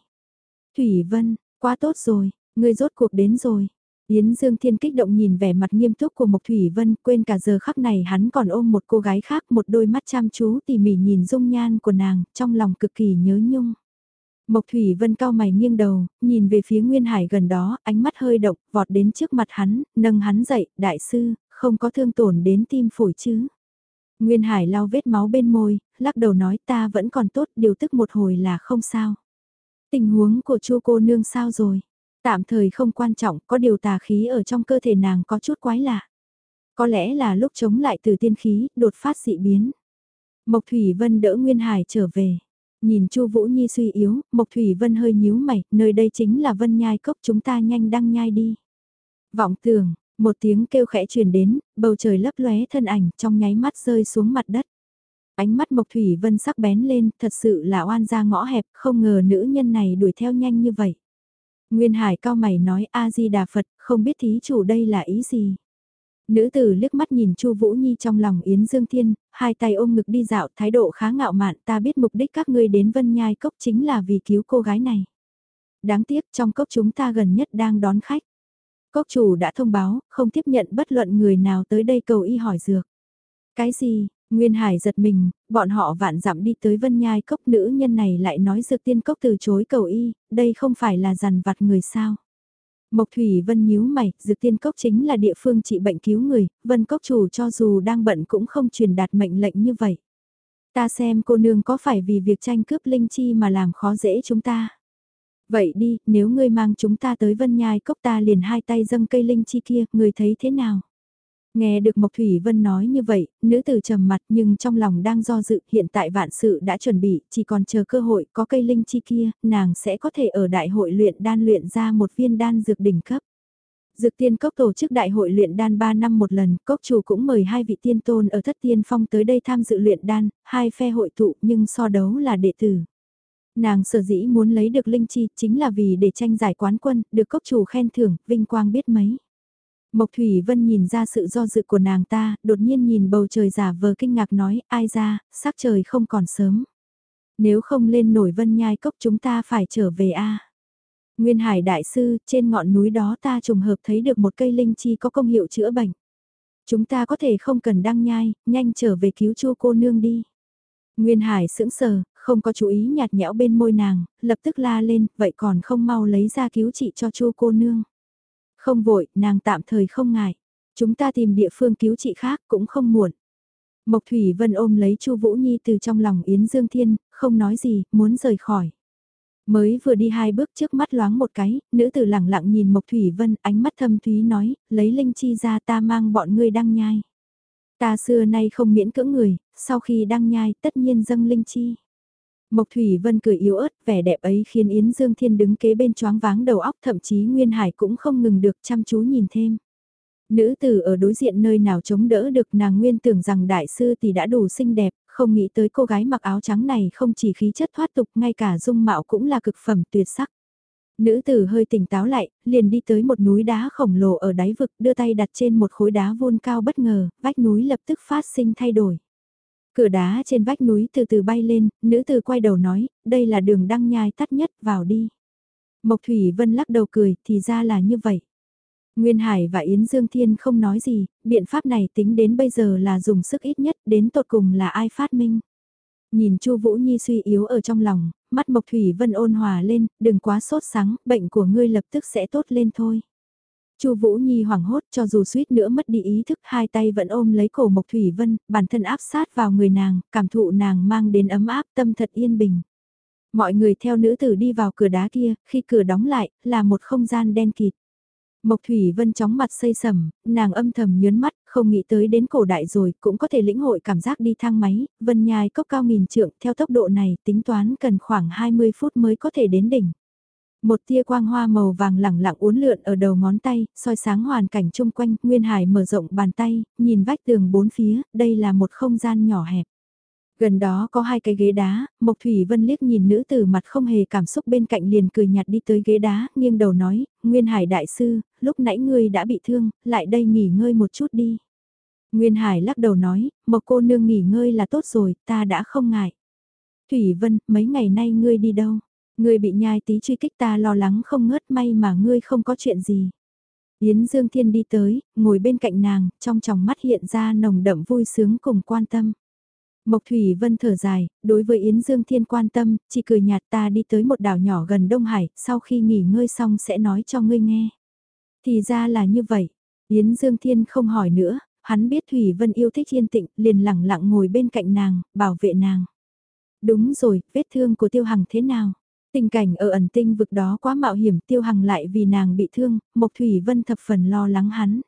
Thủy Vân, quá tốt rồi, ngươi rốt cuộc đến rồi. Yến Dương Thiên kích động nhìn vẻ mặt nghiêm túc của Mộc Thủy Vân, quên cả giờ khắc này hắn còn ôm một cô gái khác, một đôi mắt chăm chú tỉ mỉ nhìn dung nhan của nàng, trong lòng cực kỳ nhớ nhung. Mộc Thủy Vân cao mày nghiêng đầu, nhìn về phía Nguyên Hải gần đó, ánh mắt hơi động, vọt đến trước mặt hắn, nâng hắn dậy, đại sư, không có thương tổn đến tim phổi chứ. Nguyên Hải lau vết máu bên môi, lắc đầu nói ta vẫn còn tốt, điều tức một hồi là không sao. Tình huống của chu cô nương sao rồi? Tạm thời không quan trọng, có điều tà khí ở trong cơ thể nàng có chút quái lạ. Có lẽ là lúc chống lại từ tiên khí, đột phát dị biến. Mộc Thủy Vân đỡ Nguyên Hải trở về. Nhìn Chu Vũ Nhi suy yếu, Mộc Thủy Vân hơi nhíu mày, nơi đây chính là Vân Nhai cốc chúng ta nhanh đăng nhai đi. Vọng tường, một tiếng kêu khẽ truyền đến, bầu trời lấp lóe thân ảnh trong nháy mắt rơi xuống mặt đất. Ánh mắt Mộc Thủy Vân sắc bén lên, thật sự là oan ra ngõ hẹp, không ngờ nữ nhân này đuổi theo nhanh như vậy. Nguyên Hải cao mày nói A-di-đà Phật, không biết thí chủ đây là ý gì. Nữ tử liếc mắt nhìn Chu Vũ Nhi trong lòng Yến Dương Thiên, hai tay ôm ngực đi dạo, thái độ khá ngạo mạn, ta biết mục đích các ngươi đến Vân Nhai Cốc chính là vì cứu cô gái này. Đáng tiếc trong cốc chúng ta gần nhất đang đón khách. Cốc chủ đã thông báo, không tiếp nhận bất luận người nào tới đây cầu y hỏi dược. Cái gì, Nguyên Hải giật mình, bọn họ vạn dặm đi tới vân nhai cốc nữ nhân này lại nói dược tiên cốc từ chối cầu y, đây không phải là dằn vặt người sao. Mộc Thủy Vân nhíu mày, dược tiên cốc chính là địa phương trị bệnh cứu người, vân cốc chủ cho dù đang bận cũng không truyền đạt mệnh lệnh như vậy. Ta xem cô nương có phải vì việc tranh cướp linh chi mà làm khó dễ chúng ta. Vậy đi, nếu ngươi mang chúng ta tới vân nhai cốc ta liền hai tay dâng cây linh chi kia, ngươi thấy thế nào? Nghe được Mộc Thủy Vân nói như vậy, nữ tử trầm mặt nhưng trong lòng đang do dự, hiện tại vạn sự đã chuẩn bị, chỉ còn chờ cơ hội, có cây linh chi kia, nàng sẽ có thể ở đại hội luyện đan luyện ra một viên đan dược đỉnh cấp. Dược tiên cốc tổ chức đại hội luyện đan 3 năm một lần, cốc chủ cũng mời hai vị tiên tôn ở thất tiên phong tới đây tham dự luyện đan, hai phe hội tụ nhưng so đấu là đệ tử. Nàng sở dĩ muốn lấy được linh chi chính là vì để tranh giải quán quân, được cốc chủ khen thưởng, vinh quang biết mấy. Mộc Thủy Vân nhìn ra sự do dự của nàng ta, đột nhiên nhìn bầu trời giả vờ kinh ngạc nói, ai ra, sắc trời không còn sớm. Nếu không lên nổi vân nhai cốc chúng ta phải trở về a. Nguyên Hải Đại Sư, trên ngọn núi đó ta trùng hợp thấy được một cây linh chi có công hiệu chữa bệnh. Chúng ta có thể không cần đăng nhai, nhanh trở về cứu chu cô nương đi. Nguyên Hải sững sờ, không có chú ý nhạt nhẽo bên môi nàng, lập tức la lên, vậy còn không mau lấy ra cứu trị cho chu cô nương. Không vội, nàng tạm thời không ngại. Chúng ta tìm địa phương cứu trị khác cũng không muộn. Mộc Thủy Vân ôm lấy Chu Vũ Nhi từ trong lòng Yến Dương Thiên, không nói gì, muốn rời khỏi. Mới vừa đi hai bước trước mắt loáng một cái, nữ tử lẳng lặng nhìn Mộc Thủy Vân, ánh mắt thâm thúy nói, lấy linh chi ra ta mang bọn ngươi đăng nhai. Ta xưa nay không miễn cưỡng người, sau khi đăng nhai tất nhiên dâng linh chi. Mộc Thủy Vân cười yếu ớt, vẻ đẹp ấy khiến Yến Dương Thiên đứng kế bên choáng váng đầu óc thậm chí Nguyên Hải cũng không ngừng được chăm chú nhìn thêm. Nữ tử ở đối diện nơi nào chống đỡ được nàng nguyên tưởng rằng đại sư thì đã đủ xinh đẹp, không nghĩ tới cô gái mặc áo trắng này không chỉ khí chất thoát tục ngay cả dung mạo cũng là cực phẩm tuyệt sắc. Nữ tử hơi tỉnh táo lại, liền đi tới một núi đá khổng lồ ở đáy vực đưa tay đặt trên một khối đá vuông cao bất ngờ, vách núi lập tức phát sinh thay đổi. Cửa đá trên vách núi từ từ bay lên, nữ tử quay đầu nói, đây là đường đăng nhai tắt nhất, vào đi. Mộc Thủy Vân lắc đầu cười, thì ra là như vậy. Nguyên Hải và Yến Dương Thiên không nói gì, biện pháp này tính đến bây giờ là dùng sức ít nhất, đến tột cùng là ai phát minh. Nhìn Chu Vũ Nhi suy yếu ở trong lòng, mắt Mộc Thủy Vân ôn hòa lên, đừng quá sốt sắng, bệnh của ngươi lập tức sẽ tốt lên thôi. Chu Vũ Nhi hoảng hốt cho dù suýt nữa mất đi ý thức hai tay vẫn ôm lấy cổ Mộc Thủy Vân, bản thân áp sát vào người nàng, cảm thụ nàng mang đến ấm áp tâm thật yên bình. Mọi người theo nữ tử đi vào cửa đá kia, khi cửa đóng lại, là một không gian đen kịt. Mộc Thủy Vân chóng mặt xây sầm, nàng âm thầm nhớn mắt, không nghĩ tới đến cổ đại rồi, cũng có thể lĩnh hội cảm giác đi thang máy, vân nhai cốc cao nghìn trượng, theo tốc độ này tính toán cần khoảng 20 phút mới có thể đến đỉnh. Một tia quang hoa màu vàng lẳng lặng uốn lượn ở đầu ngón tay, soi sáng hoàn cảnh chung quanh, Nguyên Hải mở rộng bàn tay, nhìn vách tường bốn phía, đây là một không gian nhỏ hẹp. Gần đó có hai cái ghế đá, Mộc Thủy Vân liếc nhìn nữ tử mặt không hề cảm xúc bên cạnh liền cười nhạt đi tới ghế đá, nghiêng đầu nói, Nguyên Hải đại sư, lúc nãy ngươi đã bị thương, lại đây nghỉ ngơi một chút đi. Nguyên Hải lắc đầu nói, Mộc cô nương nghỉ ngơi là tốt rồi, ta đã không ngại. Thủy Vân, mấy ngày nay ngươi đi đâu? Ngươi bị nhai tí truy kích ta lo lắng không ngớt may mà ngươi không có chuyện gì. Yến Dương Thiên đi tới, ngồi bên cạnh nàng, trong tròng mắt hiện ra nồng đậm vui sướng cùng quan tâm. Mộc Thủy Vân thở dài, đối với Yến Dương Thiên quan tâm, chỉ cười nhạt ta đi tới một đảo nhỏ gần Đông Hải, sau khi nghỉ ngơi xong sẽ nói cho ngươi nghe. Thì ra là như vậy, Yến Dương Thiên không hỏi nữa, hắn biết Thủy Vân yêu thích yên tịnh, liền lặng lặng ngồi bên cạnh nàng, bảo vệ nàng. Đúng rồi, vết thương của Tiêu Hằng thế nào? Tình cảnh ở ẩn tinh vực đó quá mạo hiểm tiêu hằng lại vì nàng bị thương, Mộc Thủy Vân thập phần lo lắng hắn.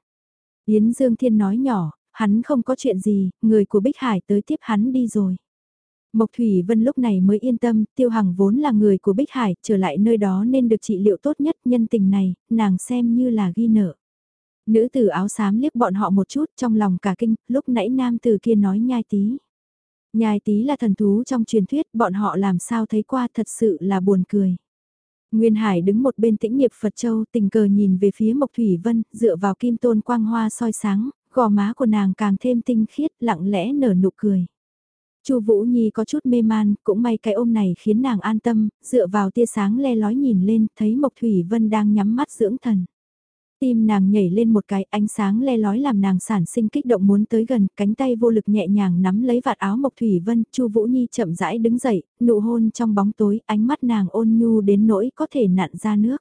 Yến Dương Thiên nói nhỏ, hắn không có chuyện gì, người của Bích Hải tới tiếp hắn đi rồi. Mộc Thủy Vân lúc này mới yên tâm, Tiêu Hằng vốn là người của Bích Hải, trở lại nơi đó nên được trị liệu tốt nhất nhân tình này, nàng xem như là ghi nợ. Nữ tử áo xám liếc bọn họ một chút trong lòng cả kinh, lúc nãy nam tử kia nói nhai tí. Nhai tí là thần thú trong truyền thuyết, bọn họ làm sao thấy qua thật sự là buồn cười. Nguyên Hải đứng một bên tĩnh nghiệp Phật Châu tình cờ nhìn về phía Mộc Thủy Vân, dựa vào kim tôn quang hoa soi sáng, gò má của nàng càng thêm tinh khiết lặng lẽ nở nụ cười. Chu Vũ Nhi có chút mê man, cũng may cái ôm này khiến nàng an tâm, dựa vào tia sáng le lói nhìn lên, thấy Mộc Thủy Vân đang nhắm mắt dưỡng thần. Tim nàng nhảy lên một cái, ánh sáng le lói làm nàng sản sinh kích động muốn tới gần, cánh tay vô lực nhẹ nhàng nắm lấy vạt áo Mộc Thủy Vân, Chu Vũ Nhi chậm rãi đứng dậy, nụ hôn trong bóng tối, ánh mắt nàng ôn nhu đến nỗi có thể nặn ra nước.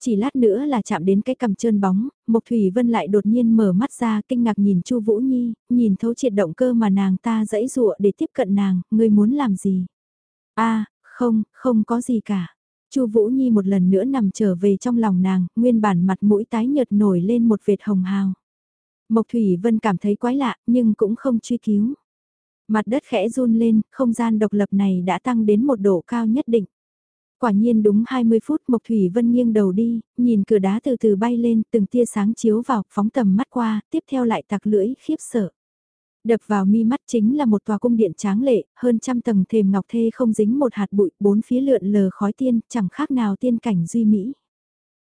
Chỉ lát nữa là chạm đến cái cầm trơn bóng, Mộc Thủy Vân lại đột nhiên mở mắt ra kinh ngạc nhìn Chu Vũ Nhi, nhìn thấu triệt động cơ mà nàng ta dẫy dụa để tiếp cận nàng, ngươi muốn làm gì? a không, không có gì cả. Chu Vũ Nhi một lần nữa nằm trở về trong lòng nàng, nguyên bản mặt mũi tái nhợt nổi lên một vệt hồng hào. Mộc Thủy Vân cảm thấy quái lạ, nhưng cũng không truy cứu. Mặt đất khẽ run lên, không gian độc lập này đã tăng đến một độ cao nhất định. Quả nhiên đúng 20 phút Mộc Thủy Vân nghiêng đầu đi, nhìn cửa đá từ từ bay lên, từng tia sáng chiếu vào, phóng tầm mắt qua, tiếp theo lại tặc lưỡi, khiếp sợ. Đập vào mi mắt chính là một tòa cung điện tráng lệ, hơn trăm tầng thềm ngọc thê không dính một hạt bụi, bốn phía lượn lờ khói tiên, chẳng khác nào tiên cảnh duy mỹ.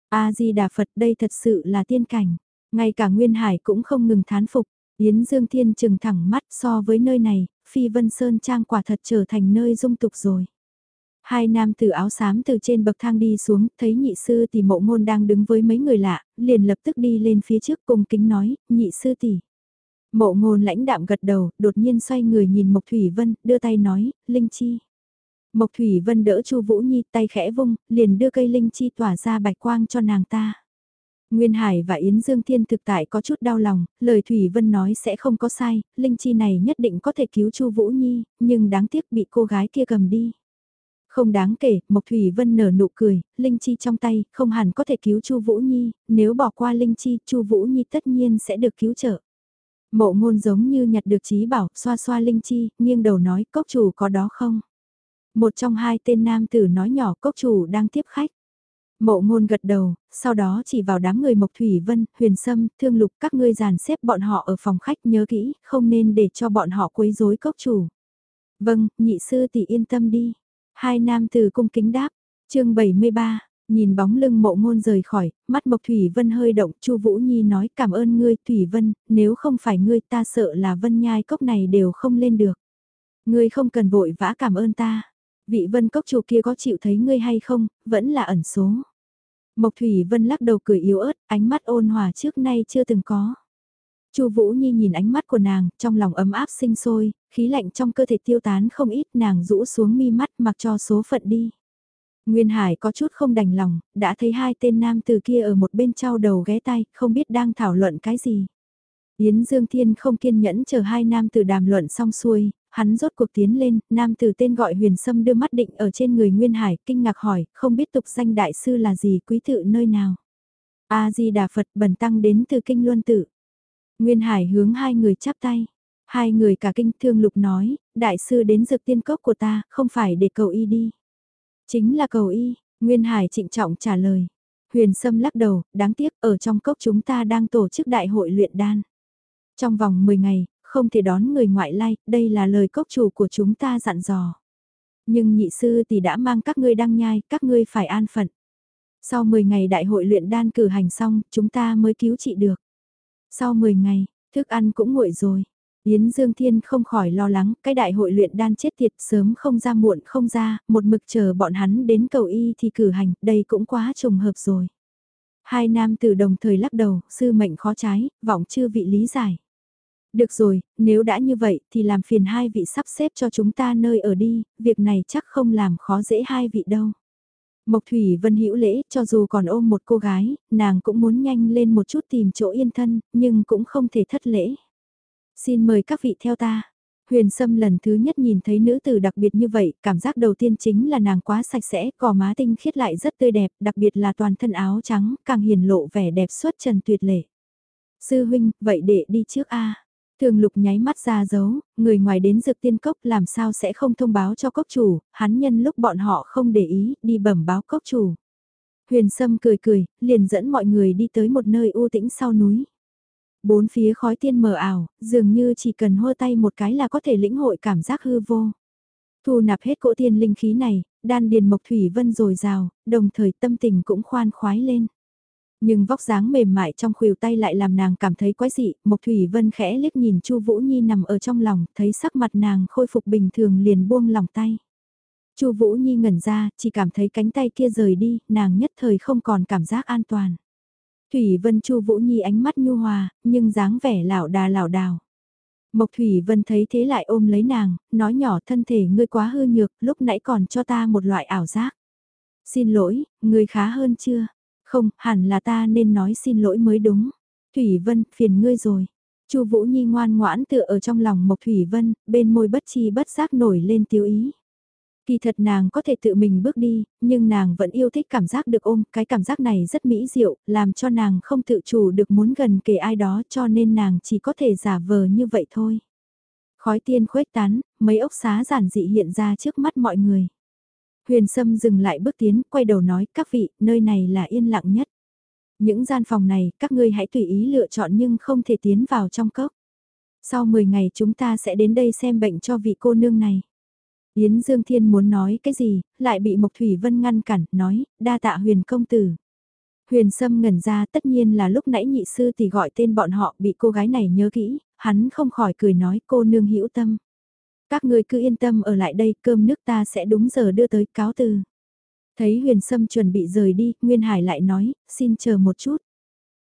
A-di-đà Phật đây thật sự là tiên cảnh, ngay cả Nguyên Hải cũng không ngừng thán phục, Yến Dương Thiên trừng thẳng mắt so với nơi này, Phi Vân Sơn Trang quả thật trở thành nơi dung tục rồi. Hai nam tử áo xám từ trên bậc thang đi xuống, thấy nhị sư tỷ mộ ngôn đang đứng với mấy người lạ, liền lập tức đi lên phía trước cùng kính nói, nhị sư tỷ. Mộ ngôn lãnh đạm gật đầu, đột nhiên xoay người nhìn Mộc Thủy Vân, đưa tay nói, Linh Chi. Mộc Thủy Vân đỡ Chu Vũ Nhi tay khẽ vung, liền đưa cây Linh Chi tỏa ra bạch quang cho nàng ta. Nguyên Hải và Yến Dương Thiên thực tại có chút đau lòng, lời Thủy Vân nói sẽ không có sai, Linh Chi này nhất định có thể cứu Chu Vũ Nhi, nhưng đáng tiếc bị cô gái kia cầm đi. Không đáng kể, Mộc Thủy Vân nở nụ cười, Linh Chi trong tay, không hẳn có thể cứu Chu Vũ Nhi, nếu bỏ qua Linh Chi, Chu Vũ Nhi tất nhiên sẽ được cứu trợ. Mộ ngôn giống như nhặt được trí bảo, xoa xoa Linh Chi, nghiêng đầu nói, cốc chủ có đó không? Một trong hai tên nam tử nói nhỏ cốc chủ đang tiếp khách. Mộ ngôn gật đầu, sau đó chỉ vào đám người Mộc Thủy Vân, Huyền Sâm, Thương Lục các ngươi dàn xếp bọn họ ở phòng khách nhớ kỹ, không nên để cho bọn họ quấy rối cốc chủ. Vâng, nhị sư tỷ yên tâm đi. Hai nam tử cung kính đáp, chương 73, nhìn bóng lưng mộ ngôn rời khỏi, mắt Mộc Thủy Vân hơi động, Chu Vũ Nhi nói cảm ơn ngươi Thủy Vân, nếu không phải ngươi ta sợ là Vân Nhai cốc này đều không lên được. Ngươi không cần vội vã cảm ơn ta. Vị Vân cốc chủ kia có chịu thấy ngươi hay không, vẫn là ẩn số. Mộc Thủy Vân lắc đầu cười yếu ớt, ánh mắt ôn hòa trước nay chưa từng có. Chu Vũ Nhi nhìn ánh mắt của nàng, trong lòng ấm áp sinh sôi, khí lạnh trong cơ thể tiêu tán không ít, nàng rũ xuống mi mắt mặc cho số phận đi. Nguyên Hải có chút không đành lòng, đã thấy hai tên nam từ kia ở một bên trao đầu ghé tay, không biết đang thảo luận cái gì. Yến Dương Thiên không kiên nhẫn chờ hai nam từ đàm luận xong xuôi, hắn rốt cuộc tiến lên, nam từ tên gọi huyền sâm đưa mắt định ở trên người Nguyên Hải, kinh ngạc hỏi, không biết tục danh đại sư là gì quý tự nơi nào. A-di-đà Phật bần tăng đến từ kinh luân tự. Nguyên Hải hướng hai người chắp tay. Hai người cả kinh thương lục nói, đại sư đến dược tiên cốc của ta, không phải để cầu y đi. Chính là cầu y, Nguyên Hải trịnh trọng trả lời. Huyền Sâm lắc đầu, đáng tiếc ở trong cốc chúng ta đang tổ chức đại hội luyện đan. Trong vòng 10 ngày, không thể đón người ngoại lai, đây là lời cốc chủ của chúng ta dặn dò. Nhưng nhị sư thì đã mang các ngươi đăng nhai, các ngươi phải an phận. Sau 10 ngày đại hội luyện đan cử hành xong, chúng ta mới cứu trị được. Sau 10 ngày, thức ăn cũng nguội rồi. Yến Dương Thiên không khỏi lo lắng, cái đại hội luyện đan chết tiệt sớm không ra muộn không ra, một mực chờ bọn hắn đến cầu y thì cử hành, đây cũng quá trùng hợp rồi. Hai nam tử đồng thời lắc đầu, sư mệnh khó trái, vọng chưa vị lý giải. Được rồi, nếu đã như vậy thì làm phiền hai vị sắp xếp cho chúng ta nơi ở đi, việc này chắc không làm khó dễ hai vị đâu. Mộc Thủy Vân hữu lễ, cho dù còn ôm một cô gái, nàng cũng muốn nhanh lên một chút tìm chỗ yên thân, nhưng cũng không thể thất lễ. Xin mời các vị theo ta. Huyền Sâm lần thứ nhất nhìn thấy nữ tử đặc biệt như vậy, cảm giác đầu tiên chính là nàng quá sạch sẽ, cỏ má tinh khiết lại rất tươi đẹp, đặc biệt là toàn thân áo trắng, càng hiền lộ vẻ đẹp xuất trần tuyệt lệ. Sư huynh, vậy để đi trước a. Thường lục nháy mắt ra dấu, người ngoài đến dược tiên cốc làm sao sẽ không thông báo cho cốc chủ, hắn nhân lúc bọn họ không để ý, đi bẩm báo cốc chủ. Huyền Sâm cười cười, liền dẫn mọi người đi tới một nơi u tĩnh sau núi. Bốn phía khói tiên mờ ảo, dường như chỉ cần hô tay một cái là có thể lĩnh hội cảm giác hư vô. Thu nạp hết cỗ tiên linh khí này, đan điền mộc thủy vân rồi rào, đồng thời tâm tình cũng khoan khoái lên. Nhưng vóc dáng mềm mại trong khuỷu tay lại làm nàng cảm thấy quái dị, Mộc Thủy Vân khẽ liếc nhìn Chu Vũ Nhi nằm ở trong lòng, thấy sắc mặt nàng khôi phục bình thường liền buông lòng tay. Chu Vũ Nhi ngẩn ra, chỉ cảm thấy cánh tay kia rời đi, nàng nhất thời không còn cảm giác an toàn. Thủy Vân Chu Vũ Nhi ánh mắt nhu hòa, nhưng dáng vẻ lảo đà lảo đảo. Mộc Thủy Vân thấy thế lại ôm lấy nàng, nói nhỏ thân thể ngươi quá hư nhược, lúc nãy còn cho ta một loại ảo giác. Xin lỗi, ngươi khá hơn chưa? Không, hẳn là ta nên nói xin lỗi mới đúng. Thủy Vân, phiền ngươi rồi. Chu Vũ Nhi ngoan ngoãn tựa ở trong lòng Mộc Thủy Vân, bên môi bất chi bất giác nổi lên tiêu ý. Kỳ thật nàng có thể tự mình bước đi, nhưng nàng vẫn yêu thích cảm giác được ôm, cái cảm giác này rất mỹ diệu, làm cho nàng không tự chủ được muốn gần kề ai đó cho nên nàng chỉ có thể giả vờ như vậy thôi. Khói tiên khuếch tán, mấy ốc xá giản dị hiện ra trước mắt mọi người. Huyền Sâm dừng lại bước tiến, quay đầu nói, các vị, nơi này là yên lặng nhất. Những gian phòng này, các ngươi hãy tùy ý lựa chọn nhưng không thể tiến vào trong cốc. Sau 10 ngày chúng ta sẽ đến đây xem bệnh cho vị cô nương này. Yến Dương Thiên muốn nói cái gì, lại bị Mộc Thủy Vân ngăn cản, nói, đa tạ huyền công tử. Huyền Sâm ngẩn ra tất nhiên là lúc nãy nhị sư thì gọi tên bọn họ bị cô gái này nhớ kỹ, hắn không khỏi cười nói cô nương hữu tâm. Các người cứ yên tâm ở lại đây, cơm nước ta sẽ đúng giờ đưa tới cáo từ. Thấy Huyền Sâm chuẩn bị rời đi, Nguyên Hải lại nói, xin chờ một chút.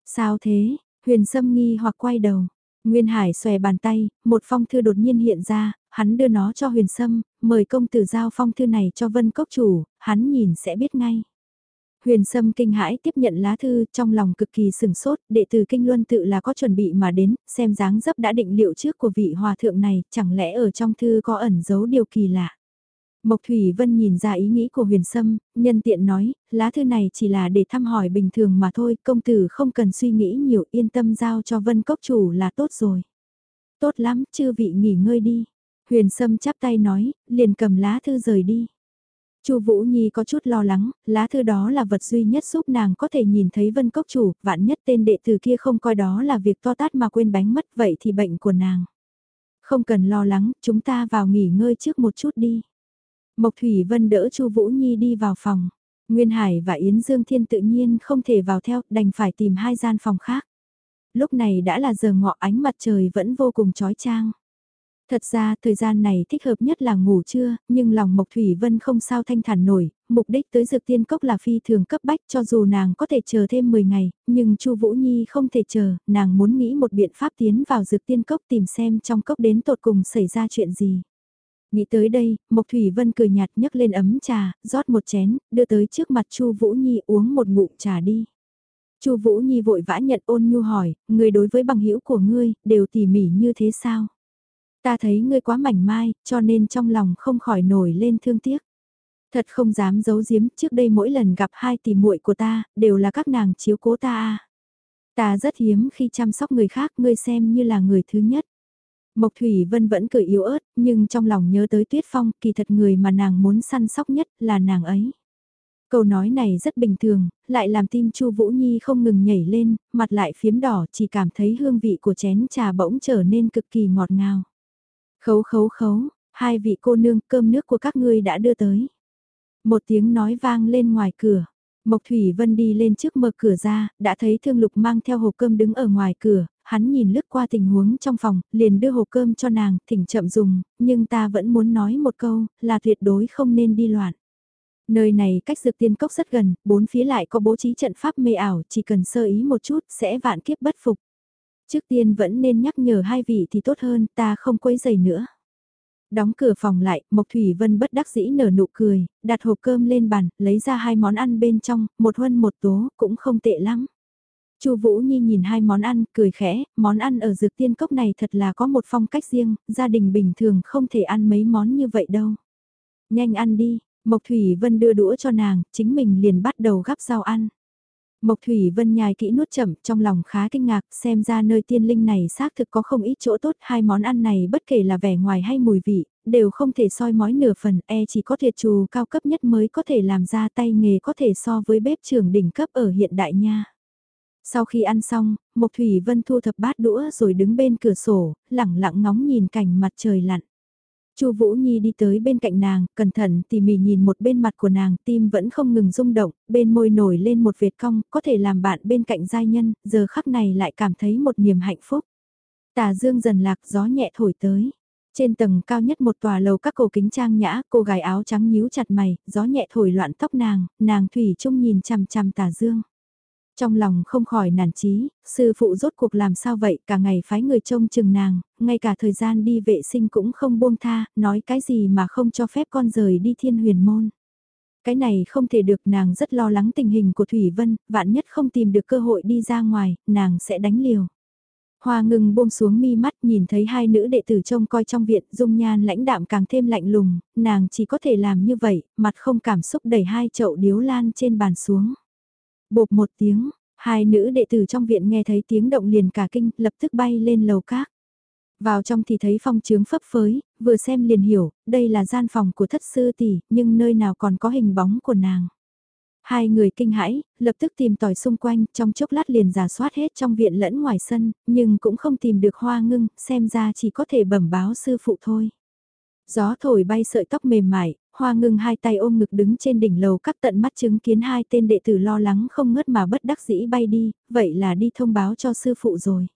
Sao thế? Huyền Sâm nghi hoặc quay đầu. Nguyên Hải xòe bàn tay, một phong thư đột nhiên hiện ra, hắn đưa nó cho huyền sâm, mời công tử giao phong thư này cho vân cốc chủ, hắn nhìn sẽ biết ngay. Huyền Sâm kinh hãi tiếp nhận lá thư trong lòng cực kỳ sừng sốt, đệ tử kinh luân tự là có chuẩn bị mà đến, xem dáng dấp đã định liệu trước của vị hòa thượng này, chẳng lẽ ở trong thư có ẩn giấu điều kỳ lạ. Mộc Thủy Vân nhìn ra ý nghĩ của huyền sâm, nhân tiện nói, lá thư này chỉ là để thăm hỏi bình thường mà thôi, công tử không cần suy nghĩ nhiều yên tâm giao cho vân cốc chủ là tốt rồi. Tốt lắm, chư vị nghỉ ngơi đi. Huyền Sâm chắp tay nói, liền cầm lá thư rời đi. Chu Vũ Nhi có chút lo lắng, lá thư đó là vật duy nhất giúp nàng có thể nhìn thấy Vân Cốc chủ, vạn nhất tên đệ tử kia không coi đó là việc to tát mà quên bánh mất vậy thì bệnh của nàng. Không cần lo lắng, chúng ta vào nghỉ ngơi trước một chút đi. Mộc Thủy Vân đỡ Chu Vũ Nhi đi vào phòng. Nguyên Hải và Yến Dương Thiên tự nhiên không thể vào theo, đành phải tìm hai gian phòng khác. Lúc này đã là giờ ngọ ánh mặt trời vẫn vô cùng chói chang. Thật ra thời gian này thích hợp nhất là ngủ trưa, nhưng lòng Mộc Thủy Vân không sao thanh thản nổi, mục đích tới dược tiên cốc là phi thường cấp bách cho dù nàng có thể chờ thêm 10 ngày, nhưng Chu Vũ Nhi không thể chờ, nàng muốn nghĩ một biện pháp tiến vào dược tiên cốc tìm xem trong cốc đến tột cùng xảy ra chuyện gì. Nghĩ tới đây, Mộc Thủy Vân cười nhạt nhấc lên ấm trà, rót một chén, đưa tới trước mặt Chu Vũ Nhi uống một ngụm trà đi. Chu Vũ Nhi vội vã nhận ôn nhu hỏi, người đối với bằng hữu của ngươi, đều tỉ mỉ như thế sao? Ta thấy ngươi quá mảnh mai, cho nên trong lòng không khỏi nổi lên thương tiếc. Thật không dám giấu giếm, trước đây mỗi lần gặp hai tỷ muội của ta, đều là các nàng chiếu cố ta a. Ta rất hiếm khi chăm sóc người khác, ngươi xem như là người thứ nhất. Mộc Thủy Vân vẫn cười yếu ớt, nhưng trong lòng nhớ tới Tuyết Phong, kỳ thật người mà nàng muốn săn sóc nhất là nàng ấy. Câu nói này rất bình thường, lại làm tim Chu Vũ Nhi không ngừng nhảy lên, mặt lại phiếm đỏ, chỉ cảm thấy hương vị của chén trà bỗng trở nên cực kỳ ngọt ngào. Khấu khấu khấu, hai vị cô nương cơm nước của các ngươi đã đưa tới. Một tiếng nói vang lên ngoài cửa. Mộc Thủy Vân đi lên trước mở cửa ra, đã thấy Thương Lục mang theo hộp cơm đứng ở ngoài cửa, hắn nhìn lướt qua tình huống trong phòng, liền đưa hộp cơm cho nàng, thỉnh chậm dùng, nhưng ta vẫn muốn nói một câu, là tuyệt đối không nên đi loạn. Nơi này cách dược tiên cốc rất gần, bốn phía lại có bố trí trận pháp mê ảo, chỉ cần sơ ý một chút sẽ vạn kiếp bất phục. Trước tiên vẫn nên nhắc nhở hai vị thì tốt hơn, ta không quấy giày nữa. Đóng cửa phòng lại, Mộc Thủy Vân bất đắc dĩ nở nụ cười, đặt hộp cơm lên bàn, lấy ra hai món ăn bên trong, một huân một tố, cũng không tệ lắm. Chu Vũ Nhi nhìn hai món ăn, cười khẽ, món ăn ở dược tiên cốc này thật là có một phong cách riêng, gia đình bình thường không thể ăn mấy món như vậy đâu. Nhanh ăn đi, Mộc Thủy Vân đưa đũa cho nàng, chính mình liền bắt đầu gắp rau ăn. Mộc Thủy Vân nhai kỹ nuốt chậm, trong lòng khá kinh ngạc, xem ra nơi tiên linh này xác thực có không ít chỗ tốt, hai món ăn này bất kể là vẻ ngoài hay mùi vị, đều không thể soi mói nửa phần, e chỉ có thiệt trù cao cấp nhất mới có thể làm ra tay nghề có thể so với bếp trưởng đỉnh cấp ở hiện đại nha. Sau khi ăn xong, Mộc Thủy Vân thu thập bát đũa rồi đứng bên cửa sổ, lẳng lặng ngóng nhìn cảnh mặt trời lặn. Chu Vũ Nhi đi tới bên cạnh nàng, cẩn thận tỉ mỉ nhìn một bên mặt của nàng, tim vẫn không ngừng rung động, bên môi nổi lên một vệt cong, có thể làm bạn bên cạnh giai nhân, giờ khắc này lại cảm thấy một niềm hạnh phúc. Tà dương dần lạc gió nhẹ thổi tới. Trên tầng cao nhất một tòa lầu các cổ kính trang nhã, cô gái áo trắng nhíu chặt mày, gió nhẹ thổi loạn tóc nàng, nàng thủy chung nhìn chằm chằm tà dương. Trong lòng không khỏi nản chí, sư phụ rốt cuộc làm sao vậy, cả ngày phái người trông chừng nàng, ngay cả thời gian đi vệ sinh cũng không buông tha, nói cái gì mà không cho phép con rời đi thiên huyền môn. Cái này không thể được nàng rất lo lắng tình hình của Thủy Vân, vạn nhất không tìm được cơ hội đi ra ngoài, nàng sẽ đánh liều. Hoa ngừng buông xuống mi mắt nhìn thấy hai nữ đệ tử trông coi trong viện dung nhan lãnh đạm càng thêm lạnh lùng, nàng chỉ có thể làm như vậy, mặt không cảm xúc đẩy hai chậu điếu lan trên bàn xuống bộp một tiếng, hai nữ đệ tử trong viện nghe thấy tiếng động liền cả kinh, lập tức bay lên lầu các. Vào trong thì thấy phong trướng phấp phới, vừa xem liền hiểu, đây là gian phòng của thất sư tỷ, nhưng nơi nào còn có hình bóng của nàng. Hai người kinh hãi, lập tức tìm tòi xung quanh, trong chốc lát liền giả soát hết trong viện lẫn ngoài sân, nhưng cũng không tìm được hoa ngưng, xem ra chỉ có thể bẩm báo sư phụ thôi. Gió thổi bay sợi tóc mềm mại, hoa ngưng hai tay ôm ngực đứng trên đỉnh lầu các tận mắt chứng kiến hai tên đệ tử lo lắng không ngớt mà bất đắc dĩ bay đi, vậy là đi thông báo cho sư phụ rồi.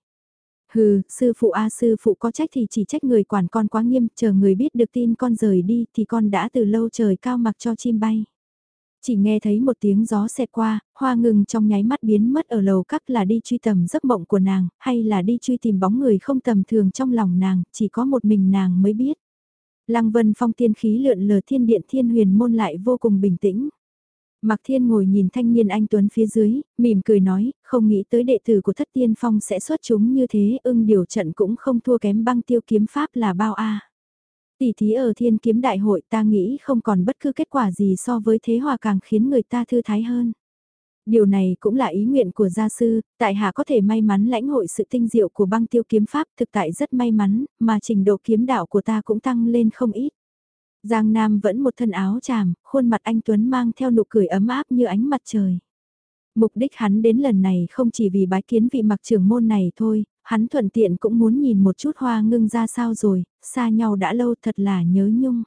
Hừ, sư phụ a sư phụ có trách thì chỉ trách người quản con quá nghiêm, chờ người biết được tin con rời đi thì con đã từ lâu trời cao mặc cho chim bay. Chỉ nghe thấy một tiếng gió xẹt qua, hoa ngừng trong nháy mắt biến mất ở lầu các là đi truy tầm giấc mộng của nàng, hay là đi truy tìm bóng người không tầm thường trong lòng nàng, chỉ có một mình nàng mới biết. Lăng Vân Phong tiên khí lượn lờ thiên điện thiên huyền môn lại vô cùng bình tĩnh. Mạc Thiên ngồi nhìn thanh niên anh Tuấn phía dưới, mỉm cười nói, không nghĩ tới đệ tử của thất tiên phong sẽ xuất chúng như thế, ưng điều trận cũng không thua kém băng tiêu kiếm pháp là bao a. Tỷ thí ở thiên kiếm đại hội ta nghĩ không còn bất cứ kết quả gì so với thế hòa càng khiến người ta thư thái hơn. Điều này cũng là ý nguyện của gia sư, tại hạ có thể may mắn lãnh hội sự tinh diệu của băng tiêu kiếm pháp thực tại rất may mắn, mà trình độ kiếm đạo của ta cũng tăng lên không ít. Giang Nam vẫn một thân áo tràm, khuôn mặt anh Tuấn mang theo nụ cười ấm áp như ánh mặt trời. Mục đích hắn đến lần này không chỉ vì bái kiến vị mặc trưởng môn này thôi, hắn thuận tiện cũng muốn nhìn một chút hoa ngưng ra sao rồi, xa nhau đã lâu thật là nhớ nhung.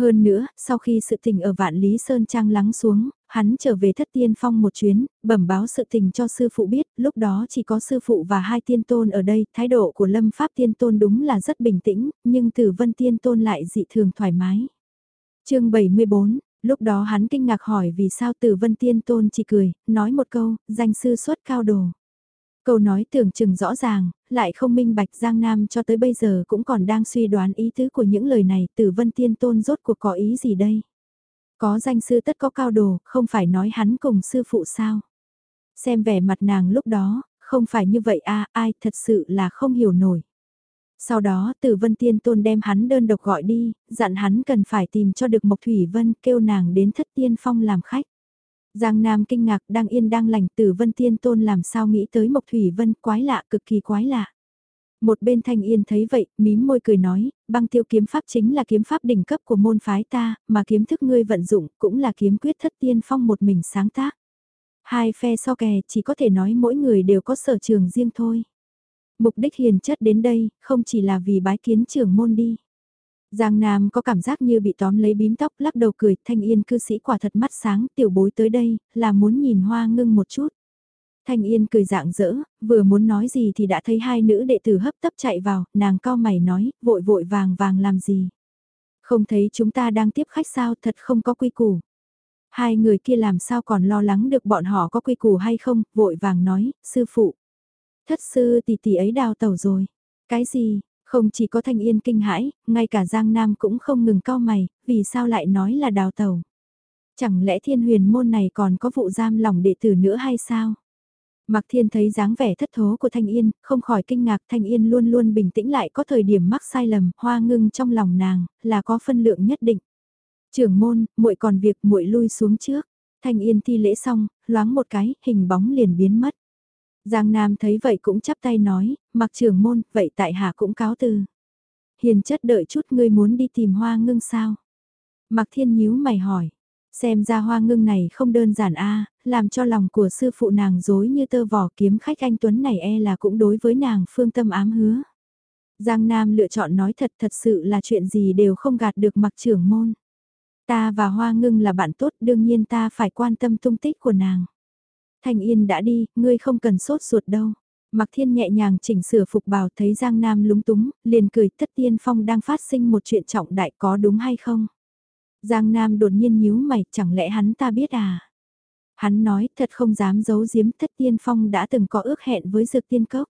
Hơn nữa, sau khi sự tình ở Vạn Lý Sơn Trang lắng xuống, hắn trở về thất tiên phong một chuyến, bẩm báo sự tình cho sư phụ biết, lúc đó chỉ có sư phụ và hai tiên tôn ở đây, thái độ của lâm pháp tiên tôn đúng là rất bình tĩnh, nhưng tử vân tiên tôn lại dị thường thoải mái. chương 74, lúc đó hắn kinh ngạc hỏi vì sao tử vân tiên tôn chỉ cười, nói một câu, danh sư xuất cao đồ. Câu nói tưởng chừng rõ ràng, lại không minh bạch Giang Nam cho tới bây giờ cũng còn đang suy đoán ý tứ của những lời này từ vân tiên tôn rốt cuộc có ý gì đây. Có danh sư tất có cao đồ, không phải nói hắn cùng sư phụ sao. Xem vẻ mặt nàng lúc đó, không phải như vậy a ai thật sự là không hiểu nổi. Sau đó từ vân tiên tôn đem hắn đơn độc gọi đi, dặn hắn cần phải tìm cho được Mộc Thủy Vân kêu nàng đến thất tiên phong làm khách. Giang Nam kinh ngạc đang yên đang lành tử vân tiên tôn làm sao nghĩ tới Mộc Thủy Vân quái lạ cực kỳ quái lạ. Một bên thanh yên thấy vậy, mím môi cười nói, băng tiêu kiếm pháp chính là kiếm pháp đỉnh cấp của môn phái ta, mà kiếm thức ngươi vận dụng cũng là kiếm quyết thất tiên phong một mình sáng tác. Hai phe so kè chỉ có thể nói mỗi người đều có sở trường riêng thôi. Mục đích hiền chất đến đây, không chỉ là vì bái kiến trưởng môn đi. Giang Nam có cảm giác như bị tóm lấy bím tóc lắc đầu cười, thanh yên cư sĩ quả thật mắt sáng, tiểu bối tới đây, là muốn nhìn hoa ngưng một chút. Thanh Yên cười dạng dỡ, vừa muốn nói gì thì đã thấy hai nữ đệ tử hấp tấp chạy vào, nàng cao mày nói, vội vội vàng vàng làm gì. Không thấy chúng ta đang tiếp khách sao thật không có quy củ. Hai người kia làm sao còn lo lắng được bọn họ có quy củ hay không, vội vàng nói, sư phụ. Thất sư tỷ tỷ ấy đào tẩu rồi. Cái gì, không chỉ có Thanh Yên kinh hãi, ngay cả Giang Nam cũng không ngừng cao mày, vì sao lại nói là đào tẩu. Chẳng lẽ thiên huyền môn này còn có vụ giam lòng đệ tử nữa hay sao? Mạc Thiên thấy dáng vẻ thất thố của Thanh Yên, không khỏi kinh ngạc Thanh Yên luôn luôn bình tĩnh lại có thời điểm mắc sai lầm, hoa ngưng trong lòng nàng, là có phân lượng nhất định. Trưởng môn, muội còn việc muội lui xuống trước. Thanh Yên thi lễ xong, loáng một cái, hình bóng liền biến mất. Giang Nam thấy vậy cũng chắp tay nói, mặc trưởng môn, vậy tại hạ cũng cáo từ. Hiền chất đợi chút ngươi muốn đi tìm hoa ngưng sao? Mặc Thiên nhíu mày hỏi, Xem ra hoa ngưng này không đơn giản a làm cho lòng của sư phụ nàng dối như tơ vỏ kiếm khách anh Tuấn này e là cũng đối với nàng phương tâm ám hứa. Giang Nam lựa chọn nói thật thật sự là chuyện gì đều không gạt được mặc trưởng môn. Ta và Hoa Ngưng là bạn tốt đương nhiên ta phải quan tâm tung tích của nàng. Thanh Yên đã đi, ngươi không cần sốt ruột đâu. Mặc Thiên nhẹ nhàng chỉnh sửa phục bào thấy Giang Nam lúng túng, liền cười tất tiên phong đang phát sinh một chuyện trọng đại có đúng hay không? Giang Nam đột nhiên nhíu mày, chẳng lẽ hắn ta biết à? Hắn nói thật không dám giấu giếm thất tiên phong đã từng có ước hẹn với dược tiên cốc.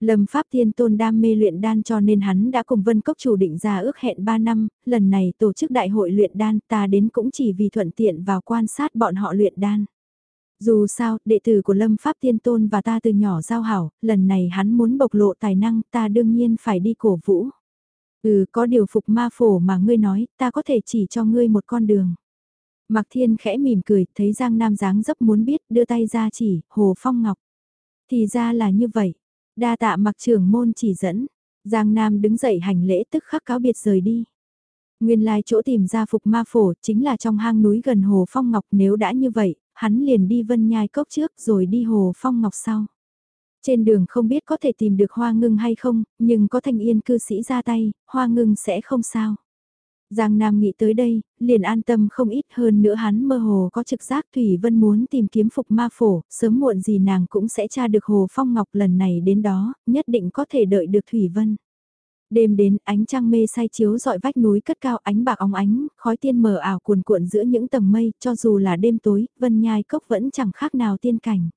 Lâm Pháp Tiên Tôn đam mê luyện đan cho nên hắn đã cùng Vân Cốc chủ định ra ước hẹn 3 năm, lần này tổ chức đại hội luyện đan ta đến cũng chỉ vì thuận tiện vào quan sát bọn họ luyện đan. Dù sao, đệ tử của Lâm Pháp Tiên Tôn và ta từ nhỏ giao hảo, lần này hắn muốn bộc lộ tài năng ta đương nhiên phải đi cổ vũ. Ừ, có điều phục ma phổ mà ngươi nói, ta có thể chỉ cho ngươi một con đường. Mạc Thiên khẽ mỉm cười, thấy Giang Nam dáng dấp muốn biết, đưa tay ra chỉ, Hồ Phong Ngọc. Thì ra là như vậy, đa tạ mặc trưởng môn chỉ dẫn, Giang Nam đứng dậy hành lễ tức khắc cáo biệt rời đi. Nguyên lai chỗ tìm ra phục ma phổ chính là trong hang núi gần Hồ Phong Ngọc nếu đã như vậy, hắn liền đi vân nhai cốc trước rồi đi Hồ Phong Ngọc sau. Trên đường không biết có thể tìm được hoa ngưng hay không, nhưng có thanh yên cư sĩ ra tay, hoa ngưng sẽ không sao. Giang Nam nghĩ tới đây, liền an tâm không ít hơn nữa hắn mơ hồ có trực giác Thủy Vân muốn tìm kiếm phục ma phổ, sớm muộn gì nàng cũng sẽ tra được Hồ Phong Ngọc lần này đến đó, nhất định có thể đợi được Thủy Vân. Đêm đến ánh trăng mê say chiếu dọi vách núi cất cao ánh bạc óng ánh, khói tiên mờ ảo cuồn cuộn giữa những tầng mây, cho dù là đêm tối, vân nhai cốc vẫn chẳng khác nào tiên cảnh.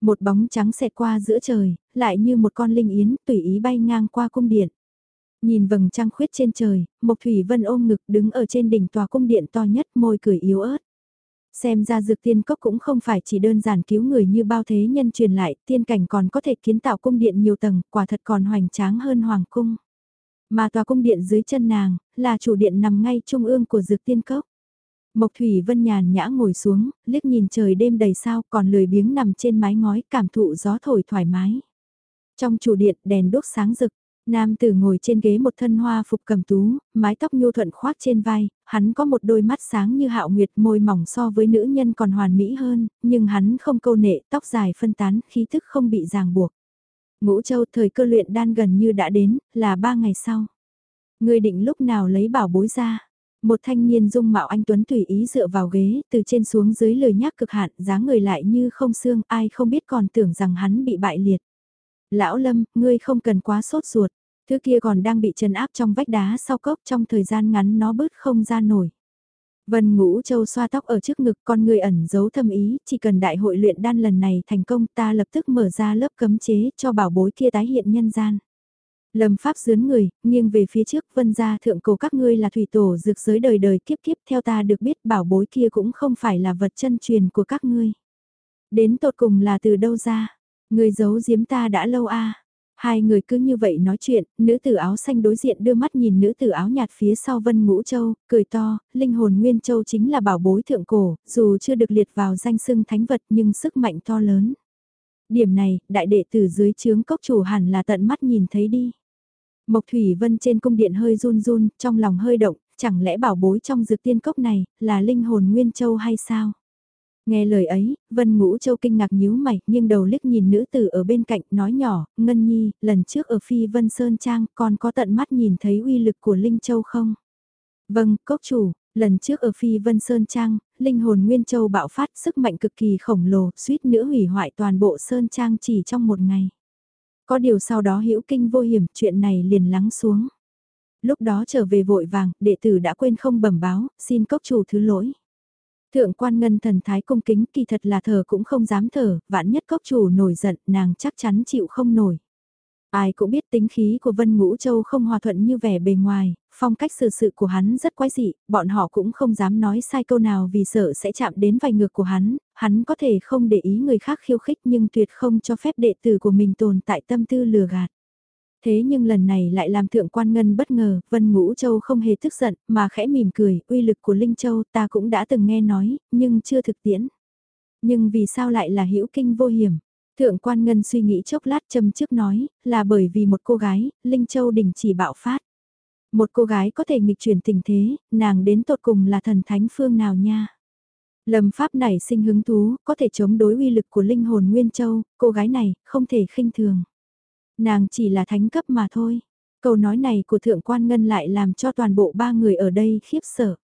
Một bóng trắng xẹt qua giữa trời, lại như một con linh yến tùy ý bay ngang qua cung điện. Nhìn vầng trăng khuyết trên trời, Mộc Thủy Vân ôm ngực đứng ở trên đỉnh tòa cung điện to nhất môi cười yếu ớt. Xem ra dược tiên cốc cũng không phải chỉ đơn giản cứu người như bao thế nhân truyền lại, tiên cảnh còn có thể kiến tạo cung điện nhiều tầng, quả thật còn hoành tráng hơn hoàng cung. Mà tòa cung điện dưới chân nàng, là chủ điện nằm ngay trung ương của dược tiên cốc. Mộc Thủy Vân nhàn nhã ngồi xuống, liếc nhìn trời đêm đầy sao còn lười biếng nằm trên mái ngói cảm thụ gió thổi thoải mái. Trong chủ điện đèn đốt sáng rực, nam tử ngồi trên ghế một thân hoa phục cầm tú, mái tóc nhu thuận khoác trên vai, hắn có một đôi mắt sáng như hạo nguyệt môi mỏng so với nữ nhân còn hoàn mỹ hơn, nhưng hắn không câu nệ tóc dài phân tán khí thức không bị ràng buộc. Ngũ châu thời cơ luyện đan gần như đã đến, là ba ngày sau. Người định lúc nào lấy bảo bối ra. Một thanh niên dung mạo anh Tuấn tùy ý dựa vào ghế, từ trên xuống dưới lời nhắc cực hạn, dáng người lại như không xương, ai không biết còn tưởng rằng hắn bị bại liệt. Lão Lâm, ngươi không cần quá sốt ruột, thứ kia còn đang bị trần áp trong vách đá sau cốc trong thời gian ngắn nó bớt không ra nổi. Vân Ngũ Châu xoa tóc ở trước ngực con người ẩn giấu thâm ý, chỉ cần đại hội luyện đan lần này thành công ta lập tức mở ra lớp cấm chế cho bảo bối kia tái hiện nhân gian. Lâm Pháp dướn người, nghiêng về phía trước vân ra thượng cổ các ngươi là thủy tổ dược giới đời đời kiếp kiếp theo ta được biết bảo bối kia cũng không phải là vật chân truyền của các ngươi. Đến tột cùng là từ đâu ra? Người giấu giếm ta đã lâu a à? Hai người cứ như vậy nói chuyện, nữ tử áo xanh đối diện đưa mắt nhìn nữ tử áo nhạt phía sau Vân Ngũ Châu, cười to, linh hồn Nguyên Châu chính là bảo bối thượng cổ, dù chưa được liệt vào danh xưng thánh vật nhưng sức mạnh to lớn. Điểm này, đại đệ tử dưới chướng cốc chủ hẳn là tận mắt nhìn thấy đi. Mộc Thủy Vân trên cung điện hơi run run, trong lòng hơi động, chẳng lẽ bảo bối trong dược tiên cốc này, là linh hồn Nguyên Châu hay sao? Nghe lời ấy, Vân Ngũ Châu kinh ngạc nhíu mày, nhưng đầu liếc nhìn nữ tử ở bên cạnh, nói nhỏ, Ngân Nhi, lần trước ở Phi Vân Sơn Trang, con có tận mắt nhìn thấy uy lực của Linh Châu không? Vâng, cốc chủ, lần trước ở Phi Vân Sơn Trang, linh hồn Nguyên Châu bạo phát sức mạnh cực kỳ khổng lồ, suýt nữa hủy hoại toàn bộ Sơn Trang chỉ trong một ngày. Có điều sau đó hữu kinh vô hiểm, chuyện này liền lắng xuống. Lúc đó trở về vội vàng, đệ tử đã quên không bẩm báo, xin cốc chủ thứ lỗi. Thượng quan ngân thần thái cung kính kỳ thật là thờ cũng không dám thở, vạn nhất cốc chủ nổi giận nàng chắc chắn chịu không nổi. Ai cũng biết tính khí của Vân Ngũ Châu không hòa thuận như vẻ bề ngoài, phong cách xử sự của hắn rất quái dị, bọn họ cũng không dám nói sai câu nào vì sợ sẽ chạm đến vài ngược của hắn, hắn có thể không để ý người khác khiêu khích nhưng tuyệt không cho phép đệ tử của mình tồn tại tâm tư lừa gạt. Thế nhưng lần này lại làm thượng quan ngân bất ngờ, Vân Ngũ Châu không hề tức giận, mà khẽ mỉm cười, uy lực của Linh Châu ta cũng đã từng nghe nói, nhưng chưa thực tiễn. Nhưng vì sao lại là hữu kinh vô hiểm? Thượng quan ngân suy nghĩ chốc lát châm trước nói, là bởi vì một cô gái, Linh Châu đình chỉ bạo phát. Một cô gái có thể nghịch chuyển tình thế, nàng đến tột cùng là thần thánh phương nào nha? Lâm pháp này sinh hứng thú, có thể chống đối uy lực của linh hồn Nguyên Châu, cô gái này, không thể khinh thường. Nàng chỉ là thánh cấp mà thôi. Câu nói này của thượng quan ngân lại làm cho toàn bộ ba người ở đây khiếp sợ.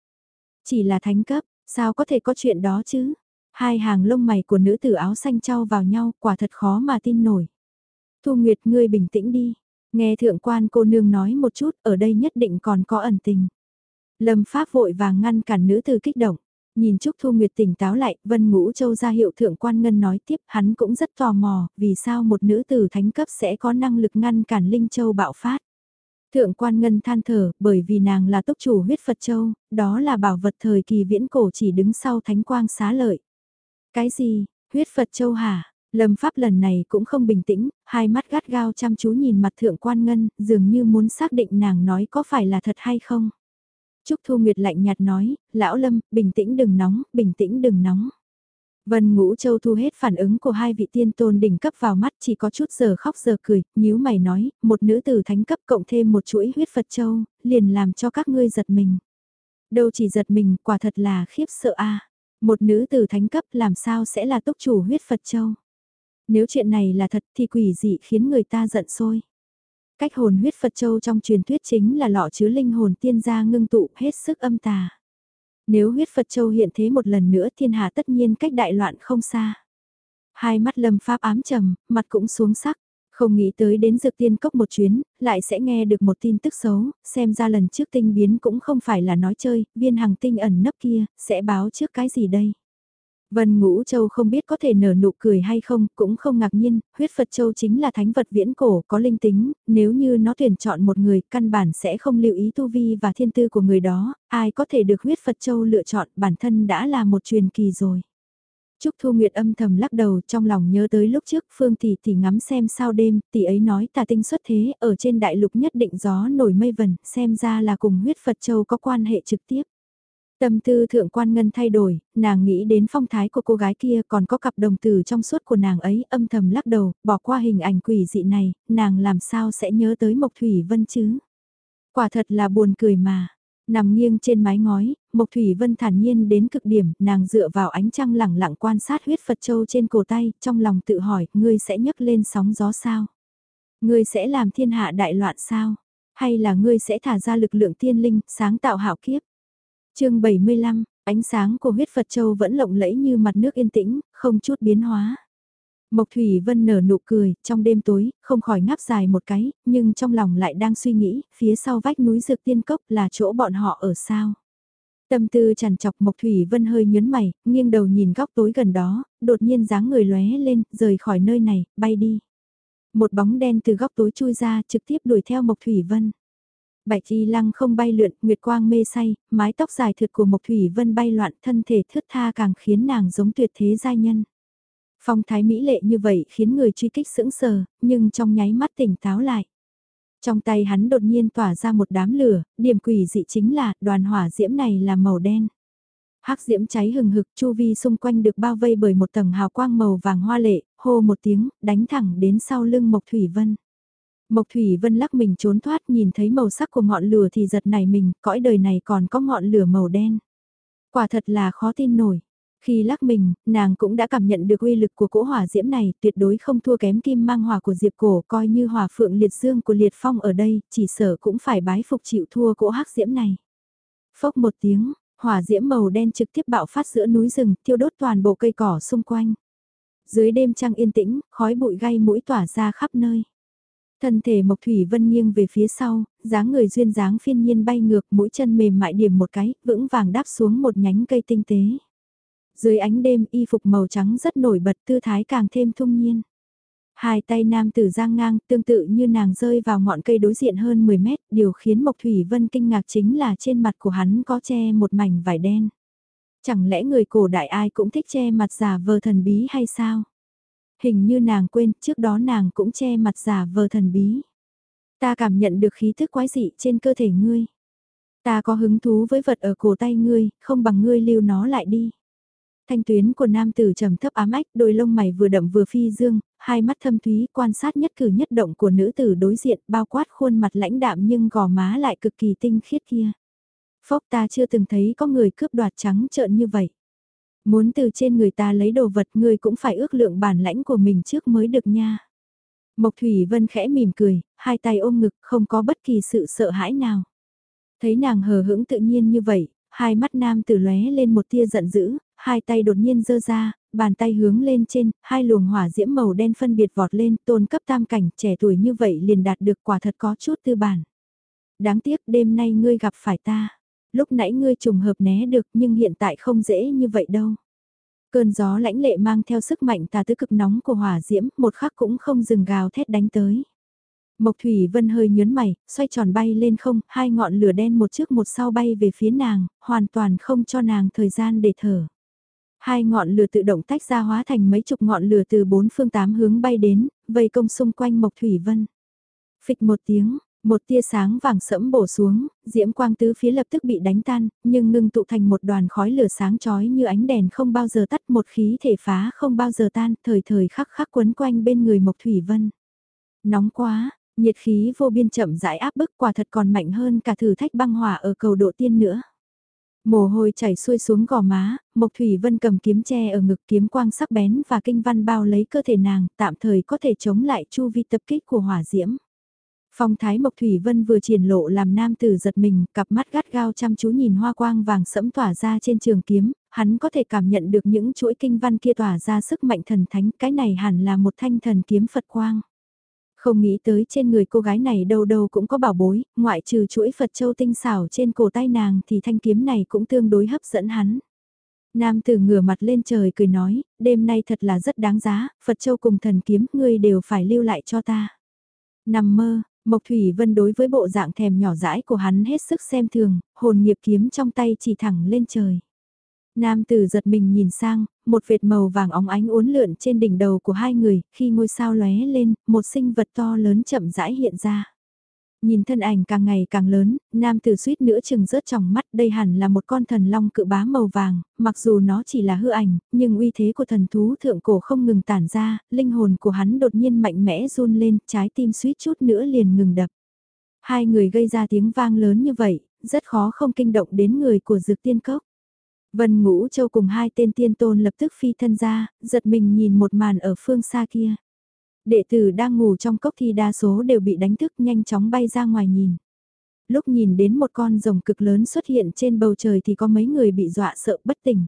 Chỉ là thánh cấp, sao có thể có chuyện đó chứ? Hai hàng lông mày của nữ tử áo xanh trao vào nhau, quả thật khó mà tin nổi. Thu Nguyệt ngươi bình tĩnh đi, nghe thượng quan cô nương nói một chút, ở đây nhất định còn có ẩn tình. Lâm Pháp vội vàng ngăn cản nữ tử kích động. Nhìn Trúc Thu Nguyệt tỉnh táo lại, Vân Ngũ Châu ra hiệu thượng quan ngân nói tiếp, hắn cũng rất tò mò, vì sao một nữ tử thánh cấp sẽ có năng lực ngăn cản Linh Châu bạo phát. Thượng quan ngân than thở, bởi vì nàng là tốc chủ huyết Phật Châu, đó là bảo vật thời kỳ viễn cổ chỉ đứng sau thánh quang xá lợi. Cái gì, huyết Phật Châu hả? Lâm Pháp lần này cũng không bình tĩnh, hai mắt gắt gao chăm chú nhìn mặt thượng quan ngân, dường như muốn xác định nàng nói có phải là thật hay không. Trúc Thu Nguyệt lạnh nhạt nói, lão Lâm, bình tĩnh đừng nóng, bình tĩnh đừng nóng. Vân Ngũ Châu thu hết phản ứng của hai vị tiên tôn đỉnh cấp vào mắt chỉ có chút giờ khóc giờ cười, nhíu mày nói, một nữ tử thánh cấp cộng thêm một chuỗi huyết Phật Châu, liền làm cho các ngươi giật mình. Đâu chỉ giật mình, quả thật là khiếp sợ a. Một nữ tử thánh cấp làm sao sẽ là tốc chủ huyết Phật Châu. Nếu chuyện này là thật thì quỷ dị khiến người ta giận sôi. Cách hồn huyết Phật Châu trong truyền thuyết chính là lọ chứa linh hồn tiên gia ngưng tụ hết sức âm tà. Nếu huyết Phật Châu hiện thế một lần nữa thiên hạ tất nhiên cách đại loạn không xa. Hai mắt lâm pháp ám trầm, mặt cũng xuống sắc. Không nghĩ tới đến dược tiên cốc một chuyến, lại sẽ nghe được một tin tức xấu, xem ra lần trước tinh biến cũng không phải là nói chơi, viên hàng tinh ẩn nấp kia, sẽ báo trước cái gì đây? Vân Ngũ Châu không biết có thể nở nụ cười hay không, cũng không ngạc nhiên, huyết Phật Châu chính là thánh vật viễn cổ, có linh tính, nếu như nó tuyển chọn một người, căn bản sẽ không lưu ý tu vi và thiên tư của người đó, ai có thể được huyết Phật Châu lựa chọn bản thân đã là một truyền kỳ rồi. Trúc Thu Nguyệt âm thầm lắc đầu trong lòng nhớ tới lúc trước Phương Tỷ Tỷ ngắm xem sao đêm, tỷ ấy nói tà tinh xuất thế ở trên đại lục nhất định gió nổi mây vần, xem ra là cùng huyết Phật Châu có quan hệ trực tiếp. Tâm tư thượng quan ngân thay đổi, nàng nghĩ đến phong thái của cô gái kia còn có cặp đồng tử trong suốt của nàng ấy âm thầm lắc đầu, bỏ qua hình ảnh quỷ dị này, nàng làm sao sẽ nhớ tới Mộc Thủy Vân chứ? Quả thật là buồn cười mà. Nằm nghiêng trên mái ngói, Mộc Thủy Vân thản nhiên đến cực điểm, nàng dựa vào ánh trăng lẳng lặng quan sát huyết Phật Châu trên cổ tay, trong lòng tự hỏi, ngươi sẽ nhấc lên sóng gió sao? Ngươi sẽ làm thiên hạ đại loạn sao? Hay là ngươi sẽ thả ra lực lượng tiên linh, sáng tạo hảo kiếp? Chương 75, ánh sáng của huyết Phật Châu vẫn lộng lẫy như mặt nước yên tĩnh, không chút biến hóa. Mộc Thủy Vân nở nụ cười, trong đêm tối, không khỏi ngáp dài một cái, nhưng trong lòng lại đang suy nghĩ, phía sau vách núi dược tiên cốc là chỗ bọn họ ở sao. Tâm tư chằn chọc Mộc Thủy Vân hơi nhớn mày, nghiêng đầu nhìn góc tối gần đó, đột nhiên dáng người lóe lên, rời khỏi nơi này, bay đi. Một bóng đen từ góc tối chui ra, trực tiếp đuổi theo Mộc Thủy Vân. Bạch y lăng không bay lượn, nguyệt quang mê say, mái tóc dài thượt của Mộc Thủy Vân bay loạn thân thể thướt tha càng khiến nàng giống tuyệt thế giai nhân. Phong thái mỹ lệ như vậy khiến người truy kích sững sờ, nhưng trong nháy mắt tỉnh táo lại. Trong tay hắn đột nhiên tỏa ra một đám lửa, điểm quỷ dị chính là đoàn hỏa diễm này là màu đen. hắc diễm cháy hừng hực chu vi xung quanh được bao vây bởi một tầng hào quang màu vàng hoa lệ, hô một tiếng, đánh thẳng đến sau lưng Mộc Thủy Vân. Mộc Thủy Vân lắc mình trốn thoát nhìn thấy màu sắc của ngọn lửa thì giật nảy mình, cõi đời này còn có ngọn lửa màu đen. Quả thật là khó tin nổi. Khi lắc mình, nàng cũng đã cảm nhận được uy lực của cỗ hỏa diễm này, tuyệt đối không thua kém kim mang hỏa của Diệp Cổ, coi như hỏa phượng liệt dương của liệt phong ở đây, chỉ sợ cũng phải bái phục chịu thua cỗ hắc diễm này. Phốc một tiếng, hỏa diễm màu đen trực tiếp bạo phát giữa núi rừng, thiêu đốt toàn bộ cây cỏ xung quanh. Dưới đêm trăng yên tĩnh, khói bụi gai mũi tỏa ra khắp nơi. Thân thể Mộc Thủy Vân nghiêng về phía sau, dáng người duyên dáng phiên nhiên bay ngược mũi chân mềm mại điểm một cái, vững vàng đáp xuống một nhánh cây tinh tế. Dưới ánh đêm y phục màu trắng rất nổi bật tư thái càng thêm thung nhiên. Hai tay nam tử giang ngang tương tự như nàng rơi vào ngọn cây đối diện hơn 10 mét, điều khiến Mộc Thủy Vân kinh ngạc chính là trên mặt của hắn có che một mảnh vải đen. Chẳng lẽ người cổ đại ai cũng thích che mặt giả vờ thần bí hay sao? Hình như nàng quên, trước đó nàng cũng che mặt giả vờ thần bí. Ta cảm nhận được khí thức quái dị trên cơ thể ngươi. Ta có hứng thú với vật ở cổ tay ngươi, không bằng ngươi lưu nó lại đi. Thanh tuyến của nam tử trầm thấp ám ách, đôi lông mày vừa đậm vừa phi dương, hai mắt thâm thúy quan sát nhất cử nhất động của nữ tử đối diện bao quát khuôn mặt lãnh đạm nhưng gò má lại cực kỳ tinh khiết kia. Phốc ta chưa từng thấy có người cướp đoạt trắng trợn như vậy. Muốn từ trên người ta lấy đồ vật ngươi cũng phải ước lượng bản lãnh của mình trước mới được nha. Mộc Thủy Vân khẽ mỉm cười, hai tay ôm ngực không có bất kỳ sự sợ hãi nào. Thấy nàng hờ hững tự nhiên như vậy, hai mắt nam tử lóe lên một tia giận dữ, hai tay đột nhiên giơ ra, bàn tay hướng lên trên, hai luồng hỏa diễm màu đen phân biệt vọt lên, tôn cấp tam cảnh, trẻ tuổi như vậy liền đạt được quả thật có chút tư bản. Đáng tiếc đêm nay ngươi gặp phải ta. Lúc nãy ngươi trùng hợp né được nhưng hiện tại không dễ như vậy đâu. Cơn gió lãnh lệ mang theo sức mạnh tà tứ cực nóng của hỏa diễm, một khắc cũng không dừng gào thét đánh tới. Mộc Thủy Vân hơi nhớn mày, xoay tròn bay lên không, hai ngọn lửa đen một trước một sau bay về phía nàng, hoàn toàn không cho nàng thời gian để thở. Hai ngọn lửa tự động tách ra hóa thành mấy chục ngọn lửa từ bốn phương tám hướng bay đến, vây công xung quanh Mộc Thủy Vân. Phịch một tiếng, một tia sáng vàng sẫm bổ xuống, diễm quang tứ phía lập tức bị đánh tan, nhưng ngưng tụ thành một đoàn khói lửa sáng chói như ánh đèn không bao giờ tắt một khí thể phá không bao giờ tan, thời thời khắc khắc quấn quanh bên người Mộc Thủy Vân. Nóng quá, nhiệt khí vô biên chậm rãi áp bức quả thật còn mạnh hơn cả thử thách băng hỏa ở cầu độ tiên nữa. Mồ hôi chảy xuôi xuống gò má, Mộc Thủy Vân cầm kiếm che ở ngực kiếm quang sắc bén và kinh văn bao lấy cơ thể nàng, tạm thời có thể chống lại chu vi tập kích của hỏa diễm. Phong thái Mộc Thủy Vân vừa triển lộ làm nam tử giật mình, cặp mắt gắt gao chăm chú nhìn hoa quang vàng sẫm tỏa ra trên trường kiếm, hắn có thể cảm nhận được những chuỗi kinh văn kia tỏa ra sức mạnh thần thánh, cái này hẳn là một thanh thần kiếm Phật quang. Không nghĩ tới trên người cô gái này đâu đâu cũng có bảo bối, ngoại trừ chuỗi Phật châu tinh xảo trên cổ tay nàng thì thanh kiếm này cũng tương đối hấp dẫn hắn. Nam tử ngửa mặt lên trời cười nói, đêm nay thật là rất đáng giá, Phật châu cùng thần kiếm ngươi đều phải lưu lại cho ta. Nằm mơ, Mộc Thủy Vân đối với bộ dạng thèm nhỏ dãi của hắn hết sức xem thường, hồn nghiệp kiếm trong tay chỉ thẳng lên trời. Nam tử giật mình nhìn sang, một vệt màu vàng óng ánh uốn lượn trên đỉnh đầu của hai người, khi ngôi sao lóe lên, một sinh vật to lớn chậm rãi hiện ra. Nhìn thân ảnh càng ngày càng lớn, nam tử suýt nữa chừng rớt trong mắt đây hẳn là một con thần long cự bá màu vàng, mặc dù nó chỉ là hư ảnh, nhưng uy thế của thần thú thượng cổ không ngừng tản ra, linh hồn của hắn đột nhiên mạnh mẽ run lên, trái tim suýt chút nữa liền ngừng đập. Hai người gây ra tiếng vang lớn như vậy, rất khó không kinh động đến người của dược tiên cốc. Vân Ngũ Châu cùng hai tên tiên tôn lập tức phi thân ra, giật mình nhìn một màn ở phương xa kia. Đệ tử đang ngủ trong cốc thì đa số đều bị đánh thức nhanh chóng bay ra ngoài nhìn. Lúc nhìn đến một con rồng cực lớn xuất hiện trên bầu trời thì có mấy người bị dọa sợ bất tỉnh.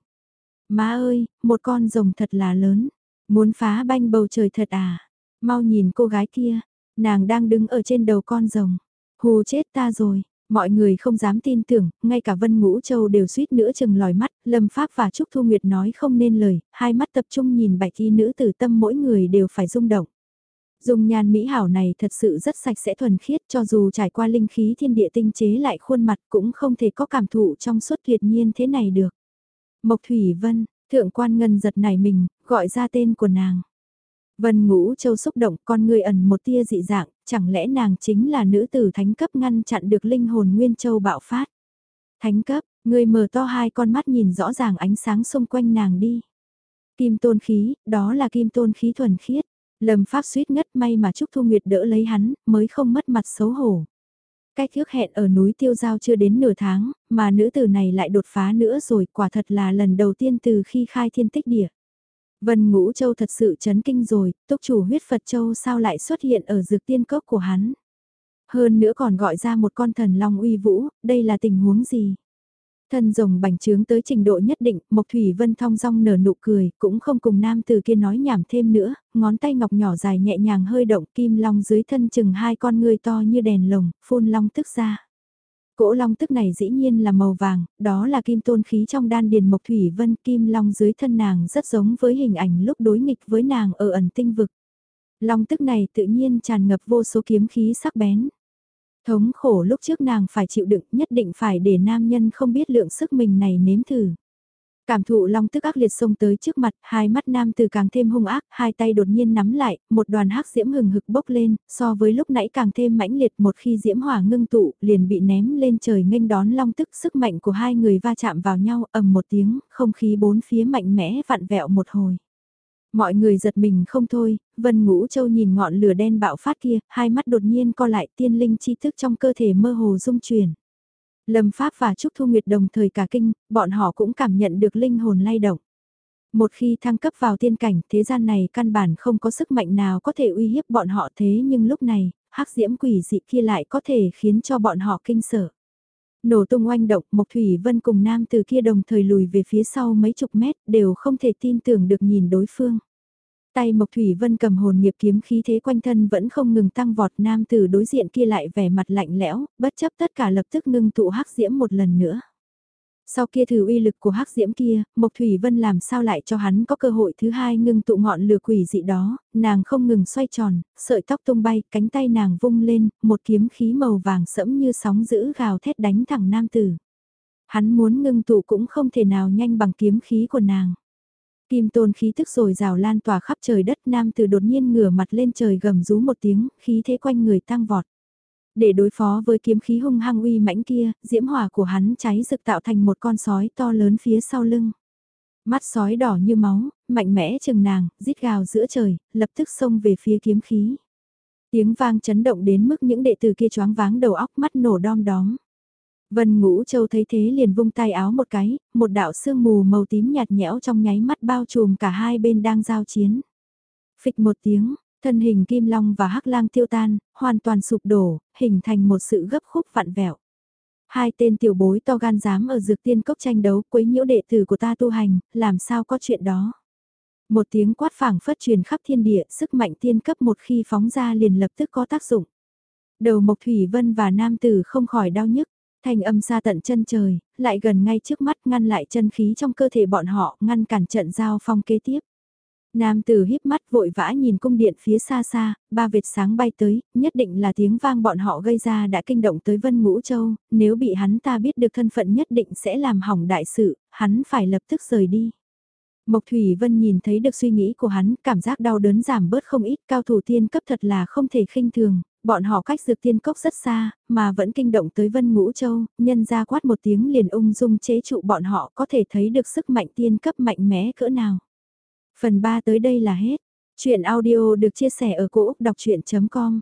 Má ơi, một con rồng thật là lớn. Muốn phá banh bầu trời thật à? Mau nhìn cô gái kia, nàng đang đứng ở trên đầu con rồng. Hù chết ta rồi, Mọi người không dám tin tưởng, ngay cả Vân Ngũ Châu đều suýt nữa chừng lòi mắt, Lâm Pháp và Trúc Thu Nguyệt nói không nên lời, hai mắt tập trung nhìn bạch y nữ tử tâm mỗi người đều phải rung động. Dùng nhan mỹ hảo này thật sự rất sạch sẽ thuần khiết cho dù trải qua linh khí thiên địa tinh chế lại khuôn mặt cũng không thể có cảm thụ trong suốt tuyệt nhiên thế này được. Mộc Thủy Vân, thượng quan ngân giật nảy mình, gọi ra tên của nàng. Vân Ngũ Châu xúc động con người ẩn một tia dị dạng, chẳng lẽ nàng chính là nữ tử thánh cấp ngăn chặn được linh hồn Nguyên Châu bạo phát. Thánh cấp, người mở to hai con mắt nhìn rõ ràng ánh sáng xung quanh nàng đi. Kim tôn khí, đó là kim tôn khí thuần khiết. Lâm Pháp suýt ngất may mà Trúc Thu Nguyệt đỡ lấy hắn, mới không mất mặt xấu hổ. cái thước hẹn ở núi Tiêu Giao chưa đến nửa tháng, mà nữ tử này lại đột phá nữa rồi, quả thật là lần đầu tiên từ khi khai thiên tích địa. Vân Ngũ Châu thật sự chấn kinh rồi, tốc chủ huyết Phật Châu sao lại xuất hiện ở dược tiên cốc của hắn. Hơn nữa còn gọi ra một con thần long uy vũ, đây là tình huống gì? Thân rồng bành trướng tới trình độ nhất định, Mộc Thủy Vân thong dong nở nụ cười, cũng không cùng nam từ kia nói nhảm thêm nữa, ngón tay ngọc nhỏ dài nhẹ nhàng hơi động kim long dưới thân chừng hai con người to như đèn lồng, phun long tức ra. Cỗ long tức này dĩ nhiên là màu vàng, đó là kim tôn khí trong đan điền Mộc Thủy Vân, kim long dưới thân nàng rất giống với hình ảnh lúc đối nghịch với nàng ở ẩn tinh vực. Long tức này tự nhiên tràn ngập vô số kiếm khí sắc bén. Thống khổ lúc trước nàng phải chịu đựng nhất định phải để nam nhân không biết lượng sức mình này nếm thử. Cảm thụ long tức ác liệt xông tới trước mặt, hai mắt nam từ càng thêm hung ác, hai tay đột nhiên nắm lại, một đoàn hắc diễm hừng hực bốc lên, so với lúc nãy càng thêm mãnh liệt một khi diễm hỏa ngưng tụ, liền bị ném lên trời nghênh đón long tức sức mạnh của hai người va chạm vào nhau ầm một tiếng, không khí bốn phía mạnh mẽ vặn vẹo một hồi. Mọi người giật mình không thôi, Vân Ngũ Châu nhìn ngọn lửa đen bạo phát kia, hai mắt đột nhiên co lại tiên linh chi thức trong cơ thể mơ hồ dung chuyển. Lâm Pháp và Trúc Thu Nguyệt đồng thời cả kinh, bọn họ cũng cảm nhận được linh hồn lay động. Một khi thăng cấp vào tiên cảnh, thế gian này căn bản không có sức mạnh nào có thể uy hiếp bọn họ thế nhưng lúc này, hắc diễm quỷ dị kia lại có thể khiến cho bọn họ kinh sợ. Nổ tung oanh động, Mộc Thủy Vân cùng nam từ kia đồng thời lùi về phía sau mấy chục mét đều không thể tin tưởng được nhìn đối phương. Tay Mộc Thủy Vân cầm hồn nghiệp kiếm khí thế quanh thân vẫn không ngừng tăng vọt nam tử đối diện kia lại vẻ mặt lạnh lẽo, bất chấp tất cả lập tức ngưng tụ hắc diễm một lần nữa. Sau kia thử uy lực của hắc diễm kia, Mộc Thủy Vân làm sao lại cho hắn có cơ hội thứ hai ngưng tụ ngọn lửa quỷ dị đó, nàng không ngừng xoay tròn, sợi tóc tung bay, cánh tay nàng vung lên, một kiếm khí màu vàng sẫm như sóng giữ gào thét đánh thẳng nam tử. Hắn muốn ngưng tụ cũng không thể nào nhanh bằng kiếm khí của nàng. Kim tôn khí tức rồi rào lan tỏa khắp trời đất nam tử đột nhiên ngửa mặt lên trời gầm rú một tiếng, khí thế quanh người tăng vọt. Để đối phó với kiếm khí hung hăng uy mãnh kia, diễm hỏa của hắn cháy rực tạo thành một con sói to lớn phía sau lưng. Mắt sói đỏ như máu, mạnh mẽ chừng nàng, rít gào giữa trời, lập tức xông về phía kiếm khí. Tiếng vang chấn động đến mức những đệ tử kia choáng váng đầu óc mắt nổ đom đóm. Vân Ngũ Châu thấy thế liền vung tay áo một cái, một đạo sương mù màu tím nhạt nhẽo trong nháy mắt bao trùm cả hai bên đang giao chiến. Phịch một tiếng, thân hình Kim Long và Hắc Lang tiêu tan, hoàn toàn sụp đổ, hình thành một sự gấp khúc vặn vẹo. Hai tên tiểu bối to gan dám ở dược tiên cốc tranh đấu quấy nhiễu đệ tử của ta tu hành, làm sao có chuyện đó. Một tiếng quát phảng phất truyền khắp thiên địa, sức mạnh tiên cấp một khi phóng ra liền lập tức có tác dụng. Đầu Mộc Thủy Vân và nam tử không khỏi đau nhức, thành âm xa tận chân trời, lại gần ngay trước mắt ngăn lại chân khí trong cơ thể bọn họ, ngăn cản trận giao phong kế tiếp. Nam tử híp mắt vội vã nhìn cung điện phía xa xa, ba vệt sáng bay tới, nhất định là tiếng vang bọn họ gây ra đã kinh động tới Vân Ngũ Châu, nếu bị hắn ta biết được thân phận nhất định sẽ làm hỏng đại sự, hắn phải lập tức rời đi. Mộc Thủy Vân nhìn thấy được suy nghĩ của hắn, cảm giác đau đớn giảm bớt không ít, cao thủ tiên cấp thật là không thể khinh thường, bọn họ cách dược tiên cốc rất xa, mà vẫn kinh động tới Vân Ngũ Châu, nhân ra quát một tiếng liền ung dung chế trụ bọn họ có thể thấy được sức mạnh tiên cấp mạnh mẽ cỡ nào. Phần 3 tới đây là hết. Chuyện audio được chia sẻ ở cỗ đọc chuyện.com